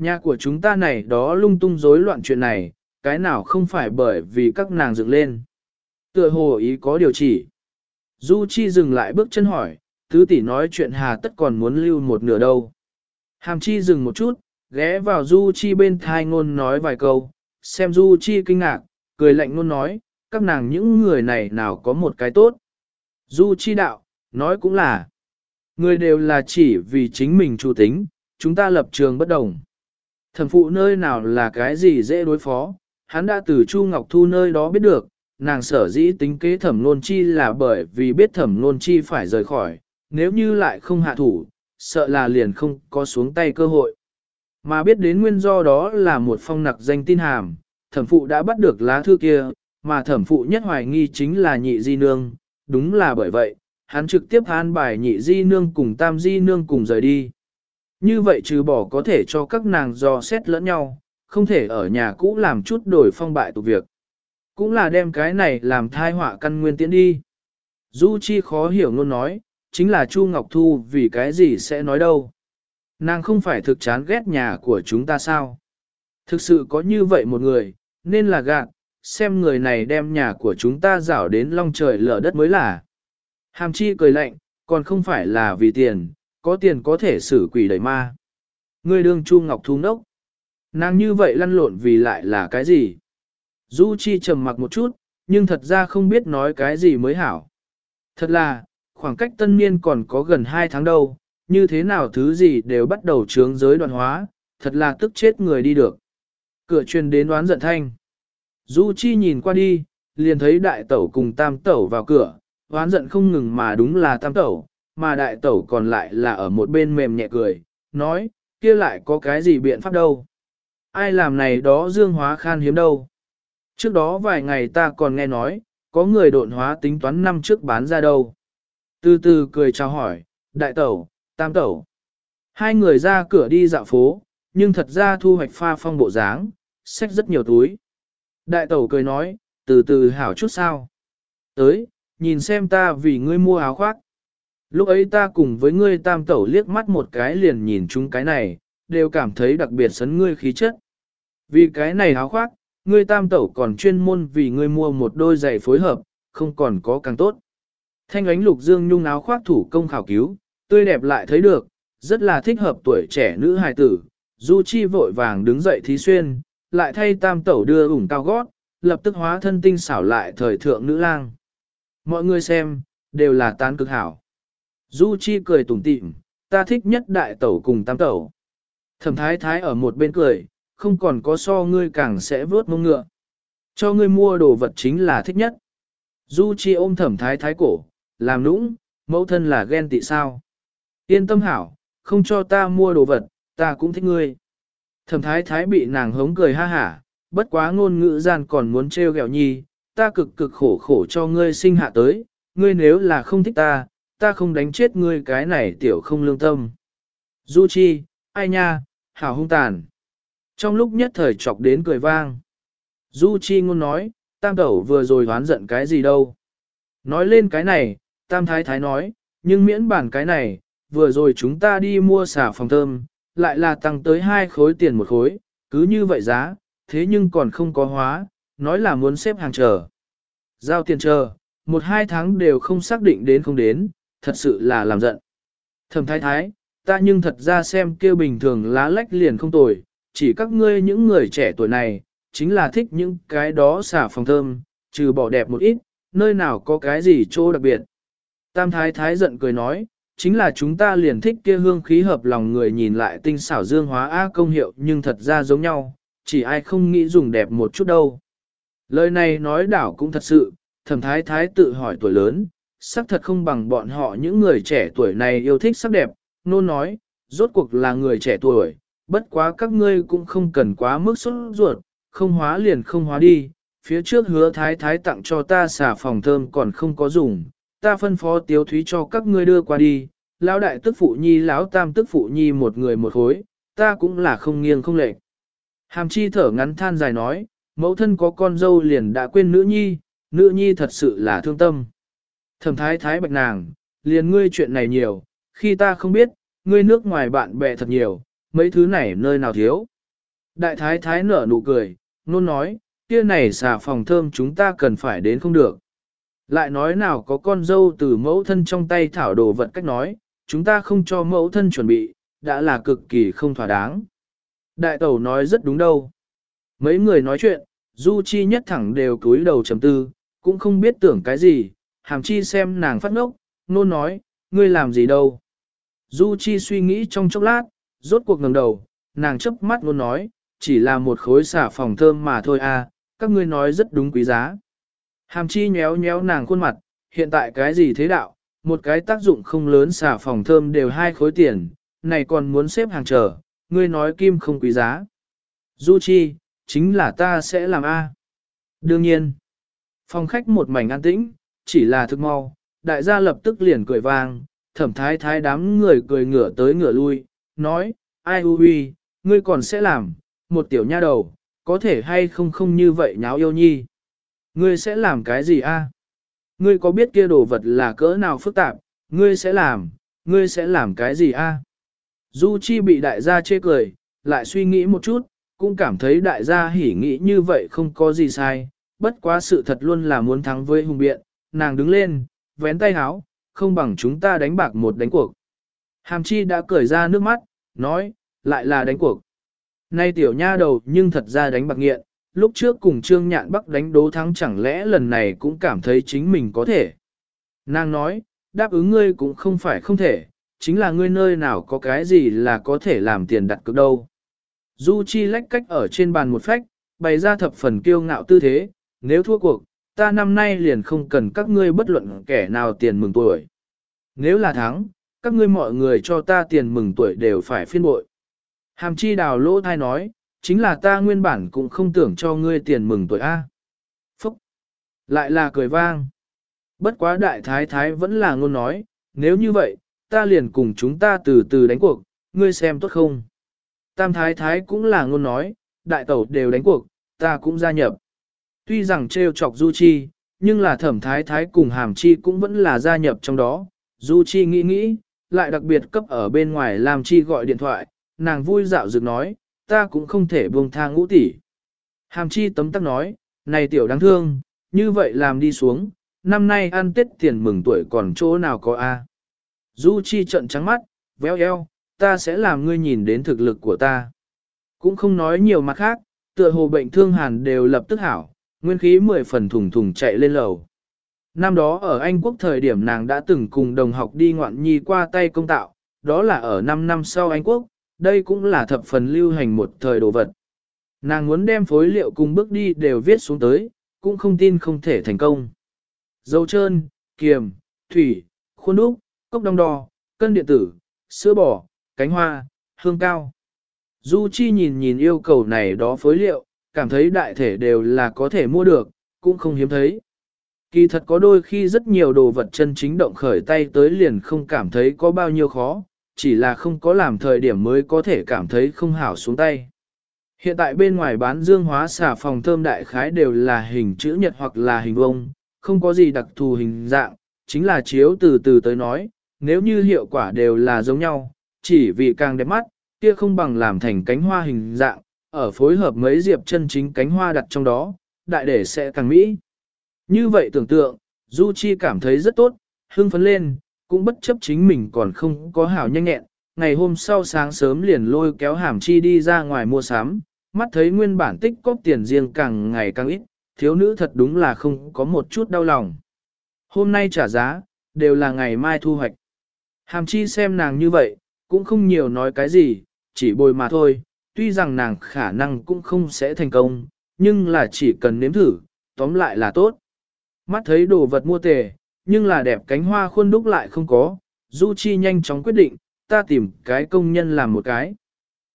Nhà của chúng ta này đó lung tung rối loạn chuyện này, cái nào không phải bởi vì các nàng dựng lên. Tựa hồ ý có điều chỉ. Du Chi dừng lại bước chân hỏi, tứ tỷ nói chuyện hà tất còn muốn lưu một nửa đâu. Hàm Chi dừng một chút, ghé vào Du Chi bên thai ngôn nói vài câu, xem Du Chi kinh ngạc, cười lạnh ngôn nói, các nàng những người này nào có một cái tốt. Du Chi đạo, nói cũng là, người đều là chỉ vì chính mình chủ tính, chúng ta lập trường bất đồng. Thẩm phụ nơi nào là cái gì dễ đối phó, hắn đã từ Chu Ngọc Thu nơi đó biết được, nàng sở dĩ tính kế thẩm nôn chi là bởi vì biết thẩm nôn chi phải rời khỏi, nếu như lại không hạ thủ, sợ là liền không có xuống tay cơ hội. Mà biết đến nguyên do đó là một phong nặc danh tin hàm, thẩm phụ đã bắt được lá thư kia, mà thẩm phụ nhất hoài nghi chính là nhị di nương, đúng là bởi vậy, hắn trực tiếp an bài nhị di nương cùng tam di nương cùng rời đi. Như vậy trừ bỏ có thể cho các nàng do xét lẫn nhau, không thể ở nhà cũ làm chút đổi phong bại tụ việc. Cũng là đem cái này làm thai họa căn nguyên tiễn đi. Du Chi khó hiểu luôn nói, chính là Chu Ngọc Thu vì cái gì sẽ nói đâu. Nàng không phải thực chán ghét nhà của chúng ta sao? Thực sự có như vậy một người, nên là gạt, xem người này đem nhà của chúng ta rảo đến long trời lở đất mới là. Hàm chi cười lạnh, còn không phải là vì tiền, có tiền có thể xử quỷ đẩy ma. Ngươi đương Chu Ngọc Thu nốc. Nàng như vậy lăn lộn vì lại là cái gì? Du Chi trầm mặc một chút, nhưng thật ra không biết nói cái gì mới hảo. Thật là, khoảng cách tân niên còn có gần 2 tháng đâu, như thế nào thứ gì đều bắt đầu trướng giới đoạn hóa, thật là tức chết người đi được. Cửa truyền đến đoán giận thanh. Du Chi nhìn qua đi, liền thấy đại tẩu cùng tam tẩu vào cửa, đoán giận không ngừng mà đúng là tam tẩu, mà đại tẩu còn lại là ở một bên mềm nhẹ cười, nói, kia lại có cái gì biện pháp đâu. Ai làm này đó dương hóa khan hiếm đâu. Trước đó vài ngày ta còn nghe nói, có người độn hóa tính toán năm trước bán ra đâu. Từ từ cười chào hỏi, đại tẩu, tam tẩu. Hai người ra cửa đi dạo phố, nhưng thật ra thu hoạch pha phong bộ dáng, xách rất nhiều túi. Đại tẩu cười nói, từ từ hảo chút sao. Tới, nhìn xem ta vì ngươi mua áo khoác. Lúc ấy ta cùng với ngươi tam tẩu liếc mắt một cái liền nhìn chúng cái này, đều cảm thấy đặc biệt sấn ngươi khí chất. Vì cái này háo khoác, ngươi tam tẩu còn chuyên môn vì ngươi mua một đôi giày phối hợp, không còn có càng tốt. Thanh ánh lục dương nhung áo khoác thủ công khảo cứu, tươi đẹp lại thấy được, rất là thích hợp tuổi trẻ nữ hài tử. Du Chi vội vàng đứng dậy thí xuyên, lại thay tam tẩu đưa ủng cao gót, lập tức hóa thân tinh xảo lại thời thượng nữ lang. Mọi người xem, đều là tán cực hảo. Du Chi cười tủm tỉm, ta thích nhất đại tẩu cùng tam tẩu. Thẩm thái thái ở một bên cười, không còn có so ngươi càng sẽ vớt mông ngựa. Cho ngươi mua đồ vật chính là thích nhất. Du Chi ôm thẩm thái thái cổ, làm nũng, mẫu thân là ghen tị sao. Yên tâm hảo, không cho ta mua đồ vật, ta cũng thích ngươi. Thẩm thái thái bị nàng hống cười ha hả, bất quá ngôn ngữ gian còn muốn treo gẹo nhi, ta cực cực khổ khổ cho ngươi sinh hạ tới, ngươi nếu là không thích ta, ta không đánh chết ngươi cái này tiểu không lương tâm. Du Chi, ai nha, hảo hung tàn. Trong lúc nhất thời chọc đến cười vang. Du Chi ngôn nói, tam tẩu vừa rồi hoán giận cái gì đâu. Nói lên cái này, tam thái thái nói, nhưng miễn bản cái này, vừa rồi chúng ta đi mua xả phòng thơm, lại là tăng tới hai khối tiền một khối, cứ như vậy giá, thế nhưng còn không có hóa, nói là muốn xếp hàng chờ. Giao tiền chờ, một hai tháng đều không xác định đến không đến, thật sự là làm giận. Thẩm thái thái, ta nhưng thật ra xem kia bình thường lá lách liền không tồi, chỉ các ngươi những người trẻ tuổi này, chính là thích những cái đó xả phòng thơm, trừ bỏ đẹp một ít, nơi nào có cái gì chỗ đặc biệt. Tam thái thái giận cười nói, chính là chúng ta liền thích kia hương khí hợp lòng người nhìn lại tinh xảo dương hóa A công hiệu nhưng thật ra giống nhau, chỉ ai không nghĩ dùng đẹp một chút đâu. Lời này nói đảo cũng thật sự, thẩm thái thái tự hỏi tuổi lớn, sắc thật không bằng bọn họ những người trẻ tuổi này yêu thích sắc đẹp, nôn nói, rốt cuộc là người trẻ tuổi, bất quá các ngươi cũng không cần quá mức sốt ruột, không hóa liền không hóa đi, phía trước hứa thái thái tặng cho ta xả phòng thơm còn không có dùng, ta phân phó tiếu thúy cho các ngươi đưa qua đi, lão đại tức phụ nhi lão tam tức phụ nhi một người một khối, ta cũng là không nghiêng không lệch. Hàm chi thở ngắn than dài nói, mẫu thân có con dâu liền đã quên nữ nhi, nữ nhi thật sự là thương tâm. Thẩm thái thái bạch nàng, liền ngươi chuyện này nhiều, khi ta không biết, ngươi nước ngoài bạn bè thật nhiều, mấy thứ này nơi nào thiếu. Đại thái thái nở nụ cười, nôn nói, kia này xà phòng thơm chúng ta cần phải đến không được. Lại nói nào có con dâu từ mẫu thân trong tay thảo đồ vật cách nói, chúng ta không cho mẫu thân chuẩn bị, đã là cực kỳ không thỏa đáng. Đại tẩu nói rất đúng đâu. Mấy người nói chuyện, Du Chi nhất thẳng đều cúi đầu trầm tư, cũng không biết tưởng cái gì, hàm chi xem nàng phát ngốc, nôn nói, ngươi làm gì đâu. Du Chi suy nghĩ trong chốc lát, rốt cuộc ngẩng đầu, nàng chớp mắt luôn nói, chỉ là một khối xả phòng thơm mà thôi à, các ngươi nói rất đúng quý giá. Hàm chi nhéo nhéo nàng khuôn mặt, hiện tại cái gì thế đạo, một cái tác dụng không lớn xả phòng thơm đều hai khối tiền, này còn muốn xếp hàng chờ, ngươi nói kim không quý giá. Du Chi, chính là ta sẽ làm A. Đương nhiên, phòng khách một mảnh an tĩnh, chỉ là thức mau, đại gia lập tức liền cười vang, thẩm thái thái đám người cười ngửa tới ngửa lui, nói, ai u huy, ngươi còn sẽ làm, một tiểu nha đầu, có thể hay không không như vậy nháo yêu nhi. Ngươi sẽ làm cái gì a? Ngươi có biết kia đồ vật là cỡ nào phức tạp, ngươi sẽ làm, ngươi sẽ làm cái gì a? Du Chi bị đại gia chê cười, lại suy nghĩ một chút, cũng cảm thấy đại gia hỉ nghĩ như vậy không có gì sai, bất quá sự thật luôn là muốn thắng với hùng biện, nàng đứng lên, vén tay háo, không bằng chúng ta đánh bạc một đánh cuộc. Hàm chi đã cởi ra nước mắt, nói, lại là đánh cuộc. Nay tiểu nha đầu nhưng thật ra đánh bạc nghiện, lúc trước cùng Trương Nhạn Bắc đánh đố thắng chẳng lẽ lần này cũng cảm thấy chính mình có thể. Nàng nói, đáp ứng ngươi cũng không phải không thể, chính là ngươi nơi nào có cái gì là có thể làm tiền đặt cược đâu. Du Chi lách cách ở trên bàn một phách, bày ra thập phần kiêu ngạo tư thế, nếu thua cuộc, ta năm nay liền không cần các ngươi bất luận kẻ nào tiền mừng tuổi. Nếu là thắng, các ngươi mọi người cho ta tiền mừng tuổi đều phải phiên bội. Hàm chi đào lỗ thai nói, chính là ta nguyên bản cũng không tưởng cho ngươi tiền mừng tuổi A. Phúc! Lại là cười vang. Bất quá đại thái thái vẫn là ngôn nói, nếu như vậy, ta liền cùng chúng ta từ từ đánh cuộc, ngươi xem tốt không? Tam thái thái cũng là ngôn nói, đại tẩu đều đánh cuộc, ta cũng gia nhập. Tuy rằng trêu chọc Du Chi, nhưng là thẩm thái thái cùng hàm chi cũng vẫn là gia nhập trong đó. Du Chi nghĩ nghĩ, lại đặc biệt cấp ở bên ngoài làm chi gọi điện thoại, nàng vui dạo dược nói, ta cũng không thể buông tha ngũ tỷ. Hàm chi tấm tắc nói, này tiểu đáng thương, như vậy làm đi xuống, năm nay ăn tết tiền mừng tuổi còn chỗ nào có a? Du Chi trợn trắng mắt, véo eo, ta sẽ làm ngươi nhìn đến thực lực của ta. Cũng không nói nhiều mặt khác, tựa hồ bệnh thương hàn đều lập tức hảo, nguyên khí mười phần thùng thùng chạy lên lầu. Năm đó ở Anh Quốc thời điểm nàng đã từng cùng đồng học đi ngoạn nhi qua tay công tạo, đó là ở 5 năm sau Anh Quốc, đây cũng là thập phần lưu hành một thời đồ vật. Nàng muốn đem phối liệu cùng bước đi đều viết xuống tới, cũng không tin không thể thành công. Dầu trơn, kiềm, thủy, khuôn đúc, cốc đong đo, cân điện tử, sữa bò, cánh hoa, hương cao. Du Chi nhìn nhìn yêu cầu này đó phối liệu, cảm thấy đại thể đều là có thể mua được, cũng không hiếm thấy. Kỳ thật có đôi khi rất nhiều đồ vật chân chính động khởi tay tới liền không cảm thấy có bao nhiêu khó, chỉ là không có làm thời điểm mới có thể cảm thấy không hảo xuống tay. Hiện tại bên ngoài bán dương hóa xà phòng thơm đại khái đều là hình chữ nhật hoặc là hình vông, không có gì đặc thù hình dạng, chính là chiếu từ từ tới nói, nếu như hiệu quả đều là giống nhau, chỉ vì càng đẹp mắt, kia không bằng làm thành cánh hoa hình dạng, ở phối hợp mấy diệp chân chính cánh hoa đặt trong đó, đại để sẽ càng mỹ. Như vậy tưởng tượng, Du Chi cảm thấy rất tốt, hưng phấn lên, cũng bất chấp chính mình còn không có hảo nhanh nhẹn. Ngày hôm sau sáng sớm liền lôi kéo hàm chi đi ra ngoài mua sắm, mắt thấy nguyên bản tích cóp tiền riêng càng ngày càng ít, thiếu nữ thật đúng là không có một chút đau lòng. Hôm nay trả giá, đều là ngày mai thu hoạch. Hàm chi xem nàng như vậy, cũng không nhiều nói cái gì, chỉ bồi mà thôi, tuy rằng nàng khả năng cũng không sẽ thành công, nhưng là chỉ cần nếm thử, tóm lại là tốt. Mắt thấy đồ vật mua tề, nhưng là đẹp cánh hoa khuôn đúc lại không có, Du Chi nhanh chóng quyết định, ta tìm cái công nhân làm một cái.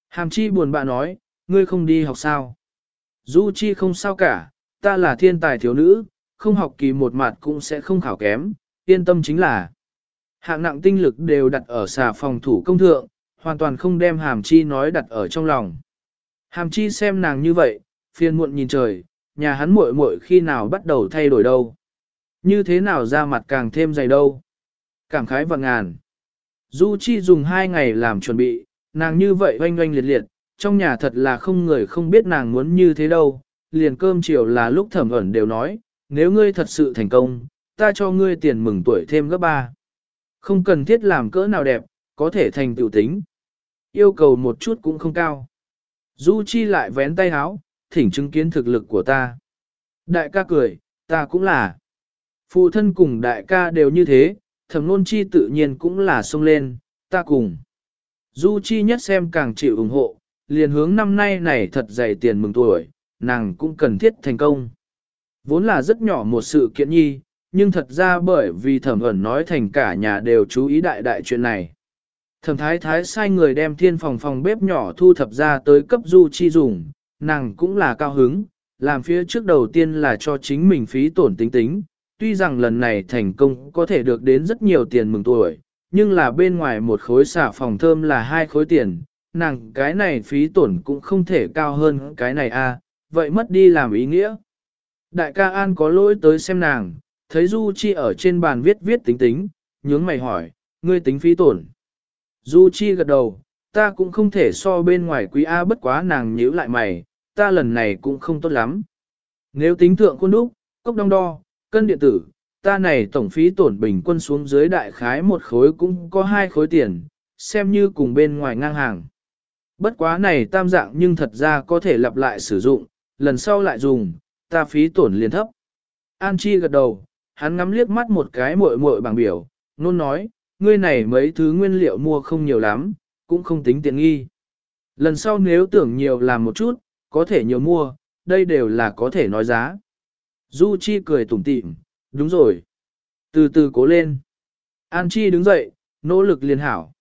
Hàm Chi buồn bã nói, ngươi không đi học sao? Du Chi không sao cả, ta là thiên tài thiếu nữ, không học kỳ một mặt cũng sẽ không khảo kém, yên tâm chính là. Hạng nặng tinh lực đều đặt ở xà phòng thủ công thượng, hoàn toàn không đem hàm chi nói đặt ở trong lòng. Hàm chi xem nàng như vậy, phiền muộn nhìn trời, nhà hắn muội muội khi nào bắt đầu thay đổi đâu. Như thế nào ra mặt càng thêm dày đâu. Cảm khái và ngàn. Du Chi dùng hai ngày làm chuẩn bị, nàng như vậy oanh oanh liệt liệt, trong nhà thật là không người không biết nàng muốn như thế đâu. Liền cơm chiều là lúc thẩm ẩn đều nói, nếu ngươi thật sự thành công, ta cho ngươi tiền mừng tuổi thêm gấp ba. Không cần thiết làm cỡ nào đẹp, có thể thành tiểu tính. Yêu cầu một chút cũng không cao. Du Chi lại vén tay háo, thỉnh chứng kiến thực lực của ta. Đại ca cười, ta cũng là. Phụ thân cùng đại ca đều như thế, thẩm nôn chi tự nhiên cũng là xông lên, ta cùng. Du chi nhất xem càng chịu ủng hộ, liền hướng năm nay này thật dày tiền mừng tuổi, nàng cũng cần thiết thành công. Vốn là rất nhỏ một sự kiện nhi, nhưng thật ra bởi vì thẩm ẩn nói thành cả nhà đều chú ý đại đại chuyện này. Thẩm thái thái sai người đem thiên phòng phòng bếp nhỏ thu thập ra tới cấp du chi dùng, nàng cũng là cao hứng, làm phía trước đầu tiên là cho chính mình phí tổn tính tính, tuy rằng lần này thành công có thể được đến rất nhiều tiền mừng tuổi, nhưng là bên ngoài một khối xả phòng thơm là hai khối tiền, nàng cái này phí tổn cũng không thể cao hơn cái này a, vậy mất đi làm ý nghĩa. Đại ca An có lỗi tới xem nàng, thấy Du Chi ở trên bàn viết viết tính tính, nhướng mày hỏi, ngươi tính phí tổn. Du Chi gật đầu, ta cũng không thể so bên ngoài quý A bất quá nàng nhíu lại mày, ta lần này cũng không tốt lắm. Nếu tính thượng khuôn đúc, cốc đong đo, cân điện tử, ta này tổng phí tổn bình quân xuống dưới đại khái một khối cũng có hai khối tiền, xem như cùng bên ngoài ngang hàng. Bất quá này tam dạng nhưng thật ra có thể lặp lại sử dụng, lần sau lại dùng, ta phí tổn liền thấp. An Chi gật đầu, hắn ngắm liếc mắt một cái muội muội bằng biểu, nôn nói, ngươi này mấy thứ nguyên liệu mua không nhiều lắm, cũng không tính tiện nghi. Lần sau nếu tưởng nhiều làm một chút, có thể nhiều mua, đây đều là có thể nói giá. Du Chi cười tủm tỉm, đúng rồi. Từ từ cố lên. An Chi đứng dậy, nỗ lực liền hảo.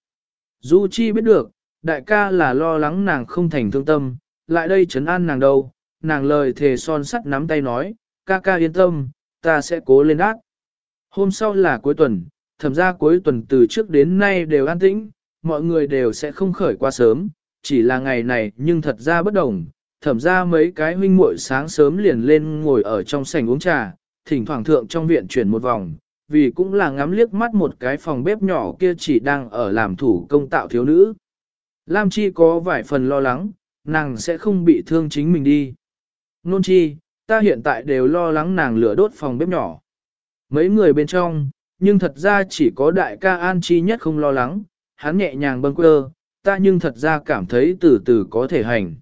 Du Chi biết được, đại ca là lo lắng nàng không thành thương tâm, lại đây chấn an nàng đâu. Nàng lời thề son sắt nắm tay nói, ca ca yên tâm, ta sẽ cố lên ác. Hôm sau là cuối tuần, thẩm ra cuối tuần từ trước đến nay đều an tĩnh, mọi người đều sẽ không khởi qua sớm, chỉ là ngày này nhưng thật ra bất đồng. Thẩm ra mấy cái huynh muội sáng sớm liền lên ngồi ở trong sảnh uống trà, thỉnh thoảng thượng trong viện chuyển một vòng, vì cũng là ngắm liếc mắt một cái phòng bếp nhỏ kia chỉ đang ở làm thủ công tạo thiếu nữ. Lam Chi có vài phần lo lắng, nàng sẽ không bị thương chính mình đi. Nôn chi, ta hiện tại đều lo lắng nàng lửa đốt phòng bếp nhỏ. Mấy người bên trong, nhưng thật ra chỉ có đại ca An Chi nhất không lo lắng, hắn nhẹ nhàng bâng quơ, ta nhưng thật ra cảm thấy từ từ có thể hành.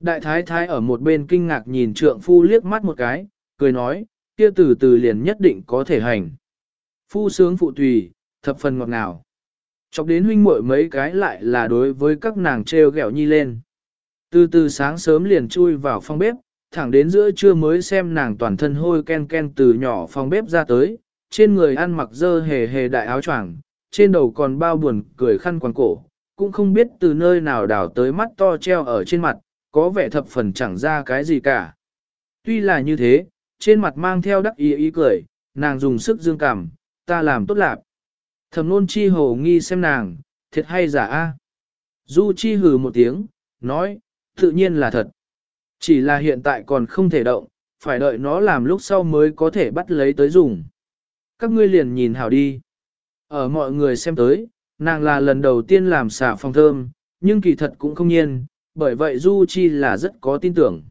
Đại thái thái ở một bên kinh ngạc nhìn trượng phu liếc mắt một cái, cười nói, kia từ từ liền nhất định có thể hành. Phu sướng phụ tùy, thập phần ngọt ngào. Chọc đến huynh muội mấy cái lại là đối với các nàng treo gẹo nhi lên. Từ từ sáng sớm liền chui vào phòng bếp, thẳng đến giữa trưa mới xem nàng toàn thân hôi ken ken từ nhỏ phòng bếp ra tới, trên người ăn mặc dơ hề hề đại áo choàng, trên đầu còn bao buồn cười khăn quàng cổ, cũng không biết từ nơi nào đảo tới mắt to treo ở trên mặt, có vẻ thập phần chẳng ra cái gì cả. Tuy là như thế, trên mặt mang theo đắc ý ý cười, nàng dùng sức dương cảm, ta làm tốt lạc. Thẩm nôn chi hồ nghi xem nàng, thiệt hay giả a? Du chi hừ một tiếng, nói, tự nhiên là thật. Chỉ là hiện tại còn không thể động, phải đợi nó làm lúc sau mới có thể bắt lấy tới dùng. Các ngươi liền nhìn hảo đi. Ở mọi người xem tới, nàng là lần đầu tiên làm xả phòng thơm, nhưng kỳ thật cũng không nhiên, bởi vậy Du Chi là rất có tin tưởng.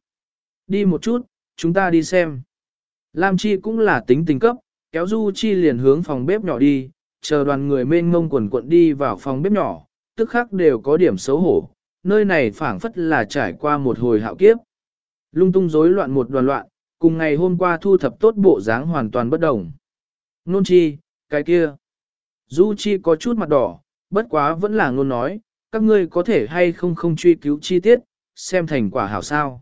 Đi một chút, chúng ta đi xem. Lam Chi cũng là tính tình cấp, kéo Du Chi liền hướng phòng bếp nhỏ đi, chờ đoàn người mênh mông quần quận đi vào phòng bếp nhỏ, tức khắc đều có điểm xấu hổ, nơi này phảng phất là trải qua một hồi hạo kiếp. Lung tung rối loạn một đoàn loạn, cùng ngày hôm qua thu thập tốt bộ dáng hoàn toàn bất đồng. Nôn chi, cái kia. Du chi có chút mặt đỏ, bất quá vẫn là ngôn nói, các ngươi có thể hay không không truy cứu chi tiết, xem thành quả hảo sao.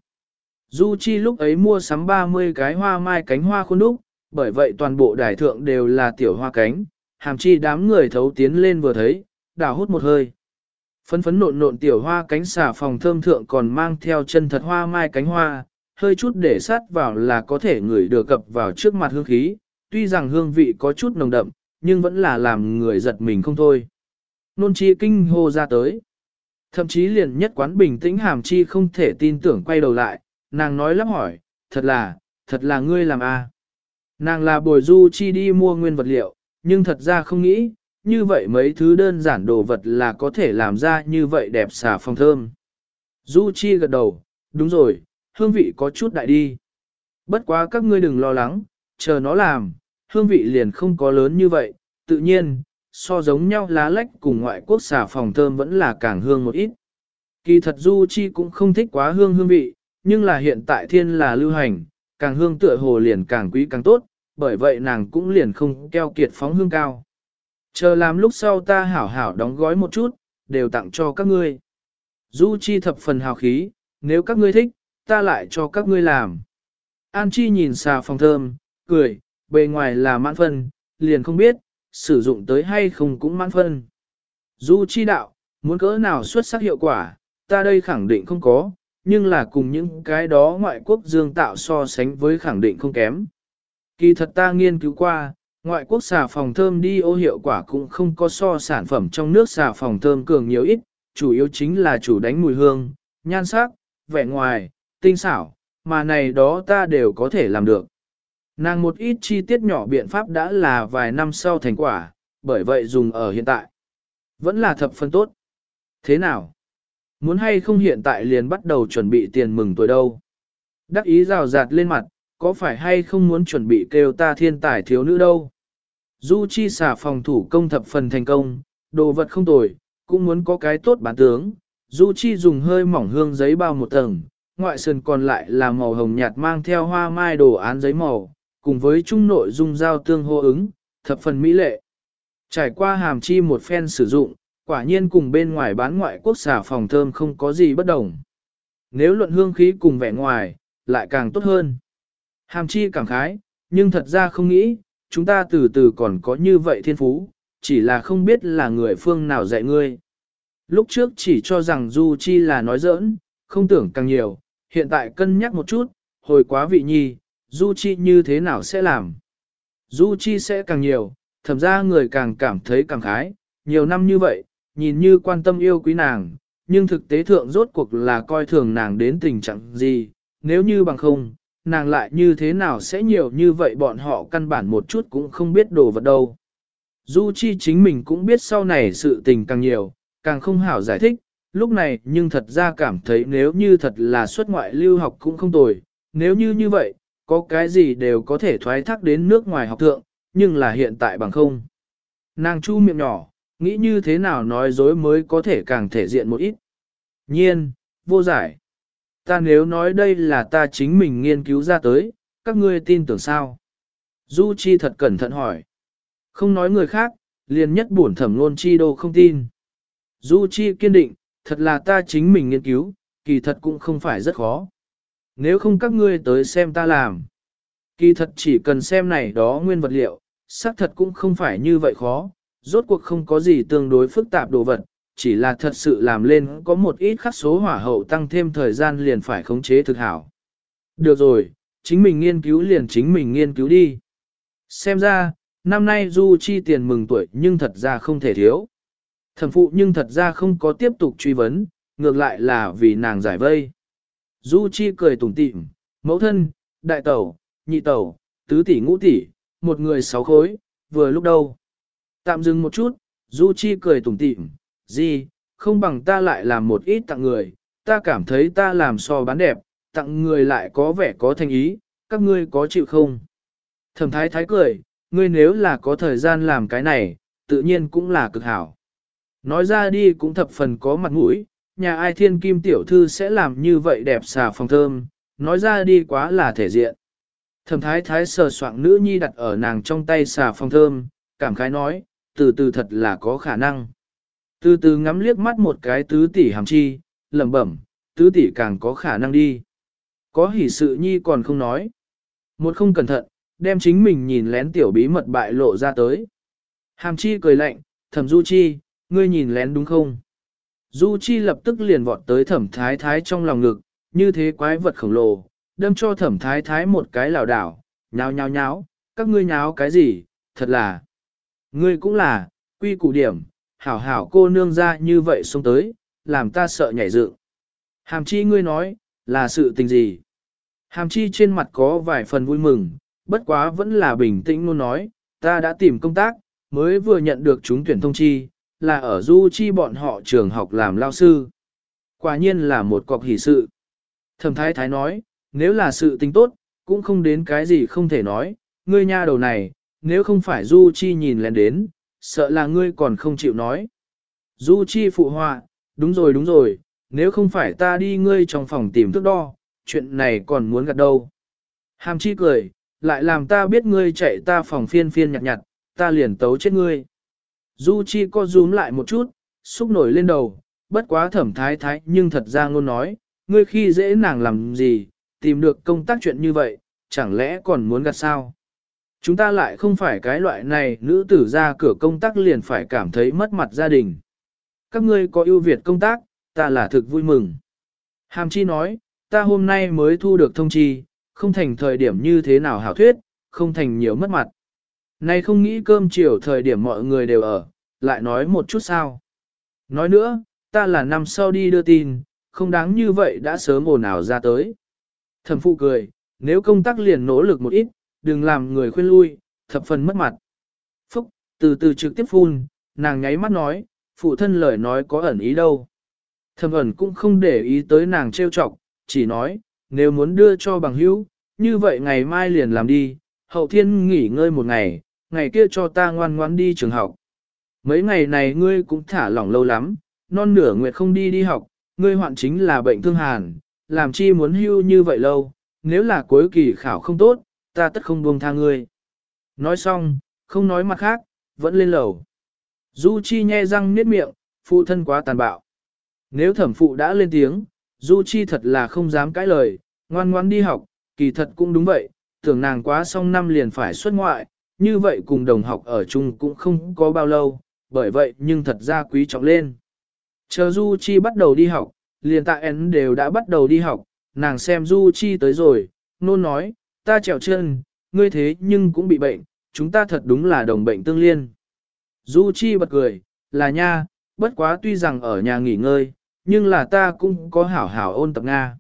Du chi lúc ấy mua sắm 30 cái hoa mai cánh hoa khuôn đúc, bởi vậy toàn bộ đài thượng đều là tiểu hoa cánh, hàm chi đám người thấu tiến lên vừa thấy, đào hút một hơi. Phấn phấn nộn nộn tiểu hoa cánh xả phòng thơm thượng còn mang theo chân thật hoa mai cánh hoa, hơi chút để sát vào là có thể ngửi được cập vào trước mặt hương khí, tuy rằng hương vị có chút nồng đậm, nhưng vẫn là làm người giật mình không thôi. Nôn chi kinh hô ra tới. Thậm chí liền nhất quán bình tĩnh hàm chi không thể tin tưởng quay đầu lại, nàng nói lắp hỏi, thật là, thật là ngươi làm a à? Nàng là bồi du chi đi mua nguyên vật liệu, nhưng thật ra không nghĩ, như vậy mấy thứ đơn giản đồ vật là có thể làm ra như vậy đẹp xà phòng thơm. Du Chi gật đầu, đúng rồi, hương vị có chút đại đi. Bất quá các ngươi đừng lo lắng, chờ nó làm, hương vị liền không có lớn như vậy, tự nhiên, so giống nhau lá lách cùng ngoại quốc xà phòng thơm vẫn là càng hương một ít. Kỳ thật Du Chi cũng không thích quá hương hương vị, nhưng là hiện tại thiên là lưu hành, càng hương tựa hồ liền càng quý càng tốt, bởi vậy nàng cũng liền không keo kiệt phóng hương cao. Chờ làm lúc sau ta hảo hảo đóng gói một chút, đều tặng cho các ngươi. Du Chi thập phần hào khí, nếu các ngươi thích, ta lại cho các ngươi làm. An Chi nhìn xà phòng thơm, cười, bề ngoài là mãn phân, liền không biết, sử dụng tới hay không cũng mãn phân. Du Chi đạo, muốn cỡ nào xuất sắc hiệu quả, ta đây khẳng định không có, nhưng là cùng những cái đó ngoại quốc dương tạo so sánh với khẳng định không kém. Kỳ thật ta nghiên cứu qua, ngoại quốc xà phòng thơm đi ô hiệu quả cũng không có so sản phẩm trong nước xà phòng thơm cường nhiều ít, chủ yếu chính là chủ đánh mùi hương, nhan sắc, vẻ ngoài, tinh xảo, mà này đó ta đều có thể làm được. Nàng một ít chi tiết nhỏ biện pháp đã là vài năm sau thành quả, bởi vậy dùng ở hiện tại. Vẫn là thập phân tốt. Thế nào? Muốn hay không hiện tại liền bắt đầu chuẩn bị tiền mừng tuổi đâu? Đắc ý rào rạt lên mặt, có phải hay không muốn chuẩn bị kêu ta thiên tài thiếu nữ đâu. Du chi xả phòng thủ công thập phần thành công, đồ vật không tồi, cũng muốn có cái tốt bán tướng. Du chi dùng hơi mỏng hương giấy bao một tầng, ngoại sườn còn lại là màu hồng nhạt mang theo hoa mai đồ án giấy màu, cùng với chung nội dung giao tương hô ứng, thập phần mỹ lệ. Trải qua hàm chi một phen sử dụng, quả nhiên cùng bên ngoài bán ngoại quốc xả phòng thơm không có gì bất đồng. Nếu luận hương khí cùng vẻ ngoài, lại càng tốt hơn. Hàm chi cảm khái, nhưng thật ra không nghĩ, chúng ta từ từ còn có như vậy thiên phú, chỉ là không biết là người phương nào dạy ngươi. Lúc trước chỉ cho rằng Du Chi là nói giỡn, không tưởng càng nhiều, hiện tại cân nhắc một chút, hồi quá vị nhi, Du Chi như thế nào sẽ làm? Du Chi sẽ càng nhiều, thậm ra người càng cảm thấy càng khái, nhiều năm như vậy, nhìn như quan tâm yêu quý nàng, nhưng thực tế thượng rốt cuộc là coi thường nàng đến tình trạng gì, nếu như bằng không, nàng lại như thế nào sẽ nhiều như vậy bọn họ căn bản một chút cũng không biết đồ vật đâu. Du Chi chính mình cũng biết sau này sự tình càng nhiều, càng không hảo giải thích, lúc này nhưng thật ra cảm thấy nếu như thật là xuất ngoại lưu học cũng không tồi, nếu như như vậy, có cái gì đều có thể thoái thác đến nước ngoài học thượng, nhưng là hiện tại bằng không. Nàng chu miệng nhỏ, nghĩ như thế nào nói dối mới có thể càng thể diện một ít. Nhiên, vô giải. Ta nếu nói đây là ta chính mình nghiên cứu ra tới, các ngươi tin tưởng sao? Du Chi thật cẩn thận hỏi. Không nói người khác, liền nhất bổn thẩm luôn chi đô không tin. Du Chi kiên định, thật là ta chính mình nghiên cứu, kỳ thật cũng không phải rất khó. Nếu không các ngươi tới xem ta làm. Kỳ thật chỉ cần xem này đó nguyên vật liệu, xác thật cũng không phải như vậy khó, rốt cuộc không có gì tương đối phức tạp đồ vật, chỉ là thật sự làm lên có một ít khắc số hỏa hậu tăng thêm thời gian liền phải khống chế thực hảo. Được rồi, chính mình nghiên cứu liền chính mình nghiên cứu đi. Xem ra, năm nay Du Chi tiền mừng tuổi nhưng thật ra không thể thiếu. Thẩm phụ nhưng thật ra không có tiếp tục truy vấn, ngược lại là vì nàng giải vây. Du Chi cười tủm tỉm, mẫu thân, đại tẩu, nhị tẩu, tứ tỷ ngũ tỷ, một người sáu khối, vừa lúc đâu. Tạm dừng một chút, Du Chi cười tủm tỉm, gì, không bằng ta lại làm một ít tặng người, ta cảm thấy ta làm so bán đẹp, tặng người lại có vẻ có thành ý, các ngươi có chịu không? Thẩm thái thái cười, ngươi nếu là có thời gian làm cái này, tự nhiên cũng là cực hảo. Nói ra đi cũng thập phần có mặt mũi, nhà ai thiên kim tiểu thư sẽ làm như vậy đẹp xà phòng thơm, nói ra đi quá là thể diện. Thẩm thái thái sờ soạng nữ nhi đặt ở nàng trong tay xà phòng thơm, cảm khái nói, từ từ thật là có khả năng. Từ từ ngắm liếc mắt một cái tứ tỷ hàm chi, lẩm bẩm, tứ tỷ càng có khả năng đi. Có hỷ sự nhi còn không nói. Một không cẩn thận, đem chính mình nhìn lén tiểu bí mật bại lộ ra tới. Hàm chi cười lạnh, thẩm du chi, ngươi nhìn lén đúng không? Du chi lập tức liền vọt tới thẩm thái thái trong lòng ngực, như thế quái vật khổng lồ, đâm cho thẩm thái thái một cái lảo đảo, nháo nháo nháo, các ngươi nháo cái gì, thật là. Ngươi cũng là, quy củ điểm, hảo hảo cô nương ra như vậy xuống tới, làm ta sợ nhảy dựng. Hàm chi ngươi nói, là sự tình gì? Hàm chi trên mặt có vài phần vui mừng, bất quá vẫn là bình tĩnh luôn nói, ta đã tìm công tác, mới vừa nhận được chúng tuyển thông chi, là ở du chi bọn họ trường học làm lao sư. Quả nhiên là một cọc hỷ sự. Thẩm thái thái nói, nếu là sự tình tốt, cũng không đến cái gì không thể nói, ngươi nha đầu này, nếu không phải du chi nhìn lên đến, sợ là ngươi còn không chịu nói. Du chi phụ họa, đúng rồi đúng rồi, nếu không phải ta đi ngươi trong phòng tìm thước đo, chuyện này còn muốn gạt đâu. Hàm chi cười, lại làm ta biết ngươi chạy ta phòng phiên phiên nhặt nhặt, ta liền tấu chết ngươi. Du chi co rúm lại một chút, xúc nổi lên đầu, bất quá thẩm thái thái nhưng thật ra ngôn nói, ngươi khi dễ nàng làm gì, tìm được công tác chuyện như vậy, chẳng lẽ còn muốn gạt sao? Chúng ta lại không phải cái loại này nữ tử ra cửa công tác liền phải cảm thấy mất mặt gia đình. Các ngươi có ưu việt công tác, ta là thực vui mừng. Hàm chi nói, ta hôm nay mới thu được thông chi, không thành thời điểm như thế nào hảo thuyết, không thành nhiều mất mặt. Nay không nghĩ cơm chiều thời điểm mọi người đều ở, lại nói một chút sao. Nói nữa, ta là năm sau đi đưa tin, không đáng như vậy đã sớm ồn ào ra tới. Thẩm phụ cười, nếu công tác liền nỗ lực một ít, đừng làm người khuyên lui, thập phần mất mặt. Phúc, từ từ trực tiếp phun, nàng nháy mắt nói, phụ thân lời nói có ẩn ý đâu. Thẩm ẩn cũng không để ý tới nàng trêu chọc, chỉ nói, nếu muốn đưa cho bằng hữu, như vậy ngày mai liền làm đi, hậu thiên nghỉ ngơi một ngày, ngày kia cho ta ngoan ngoãn đi trường học. Mấy ngày này ngươi cũng thả lỏng lâu lắm, non nửa nguyệt không đi đi học, ngươi hoạn chính là bệnh thương hàn, làm chi muốn hưu như vậy lâu, nếu là cuối kỳ khảo không tốt, ta tất không buông tha ngươi. Nói xong, không nói mặt khác, vẫn lên lầu. Du Chi nhe răng niết miệng, phụ thân quá tàn bạo. Nếu thẩm phụ đã lên tiếng, Du Chi thật là không dám cãi lời, ngoan ngoãn đi học, kỳ thật cũng đúng vậy, tưởng nàng quá xong năm liền phải xuất ngoại, như vậy cùng đồng học ở chung cũng không có bao lâu, bởi vậy nhưng thật ra quý trọng lên. Chờ Du Chi bắt đầu đi học, liền tạ én đều đã bắt đầu đi học, nàng xem Du Chi tới rồi, nôn nói, ta trèo chân, ngươi thế nhưng cũng bị bệnh, chúng ta thật đúng là đồng bệnh tương liên. Du Chi bật cười, là nha, bất quá tuy rằng ở nhà nghỉ ngơi, nhưng là ta cũng có hảo hảo ôn tập Nga.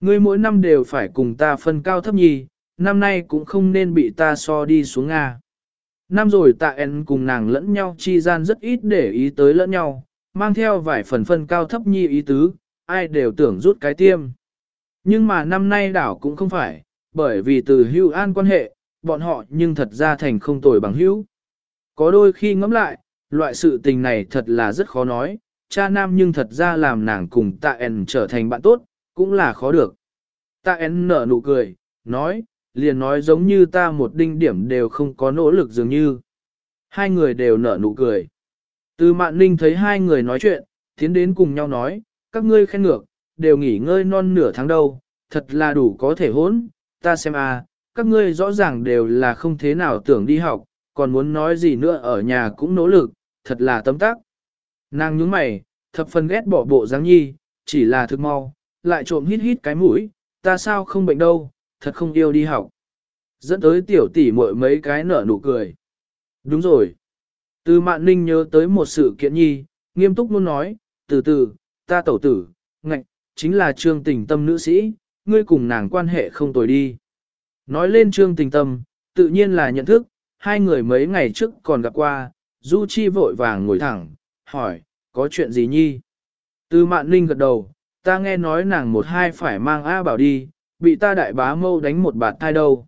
Ngươi mỗi năm đều phải cùng ta phân cao thấp nhì, năm nay cũng không nên bị ta so đi xuống Nga. Năm rồi tạ en cùng nàng lẫn nhau chi gian rất ít để ý tới lẫn nhau, mang theo vài phần phân cao thấp nhi ý tứ, ai đều tưởng rút cái tiêm. Nhưng mà năm nay đảo cũng không phải, bởi vì từ hưu an quan hệ, bọn họ nhưng thật ra thành không tồi bằng hữu. Có đôi khi ngẫm lại, loại sự tình này thật là rất khó nói, cha nam nhưng thật ra làm nàng cùng tạ en trở thành bạn tốt, cũng là khó được. Tạ en nở nụ cười, nói, liền nói giống như ta một đinh điểm đều không có nỗ lực dường như. Hai người đều nở nụ cười. Từ mạn ninh thấy hai người nói chuyện, tiến đến cùng nhau nói, các ngươi khen ngược, đều nghỉ ngơi non nửa tháng đâu, thật là đủ có thể hỗn, ta xem a, các ngươi rõ ràng đều là không thế nào tưởng đi học, còn muốn nói gì nữa ở nhà cũng nỗ lực, thật là tấm tắc. Nàng nhướng mày, thập phần ghét bỏ bộ dáng nhi, chỉ là thực mau, lại trộm hít hít cái mũi, ta sao không bệnh đâu, thật không yêu đi học. Dẫn tới tiểu tỷ muội mấy cái nở nụ cười. Đúng rồi. Từ mạn ninh nhớ tới một sự kiện nhi, nghiêm túc luôn nói, từ từ, ta tẩu tử, ngạch, chính là trương tình tâm nữ sĩ, ngươi cùng nàng quan hệ không tồi đi. Nói lên trương tình tâm, tự nhiên là nhận thức, hai người mấy ngày trước còn gặp qua, Du Chi vội vàng ngồi thẳng, hỏi, có chuyện gì nhi? Từ mạn ninh gật đầu, ta nghe nói nàng một hai phải mang A bảo đi, bị ta đại bá mâu đánh một bạt thai đâu.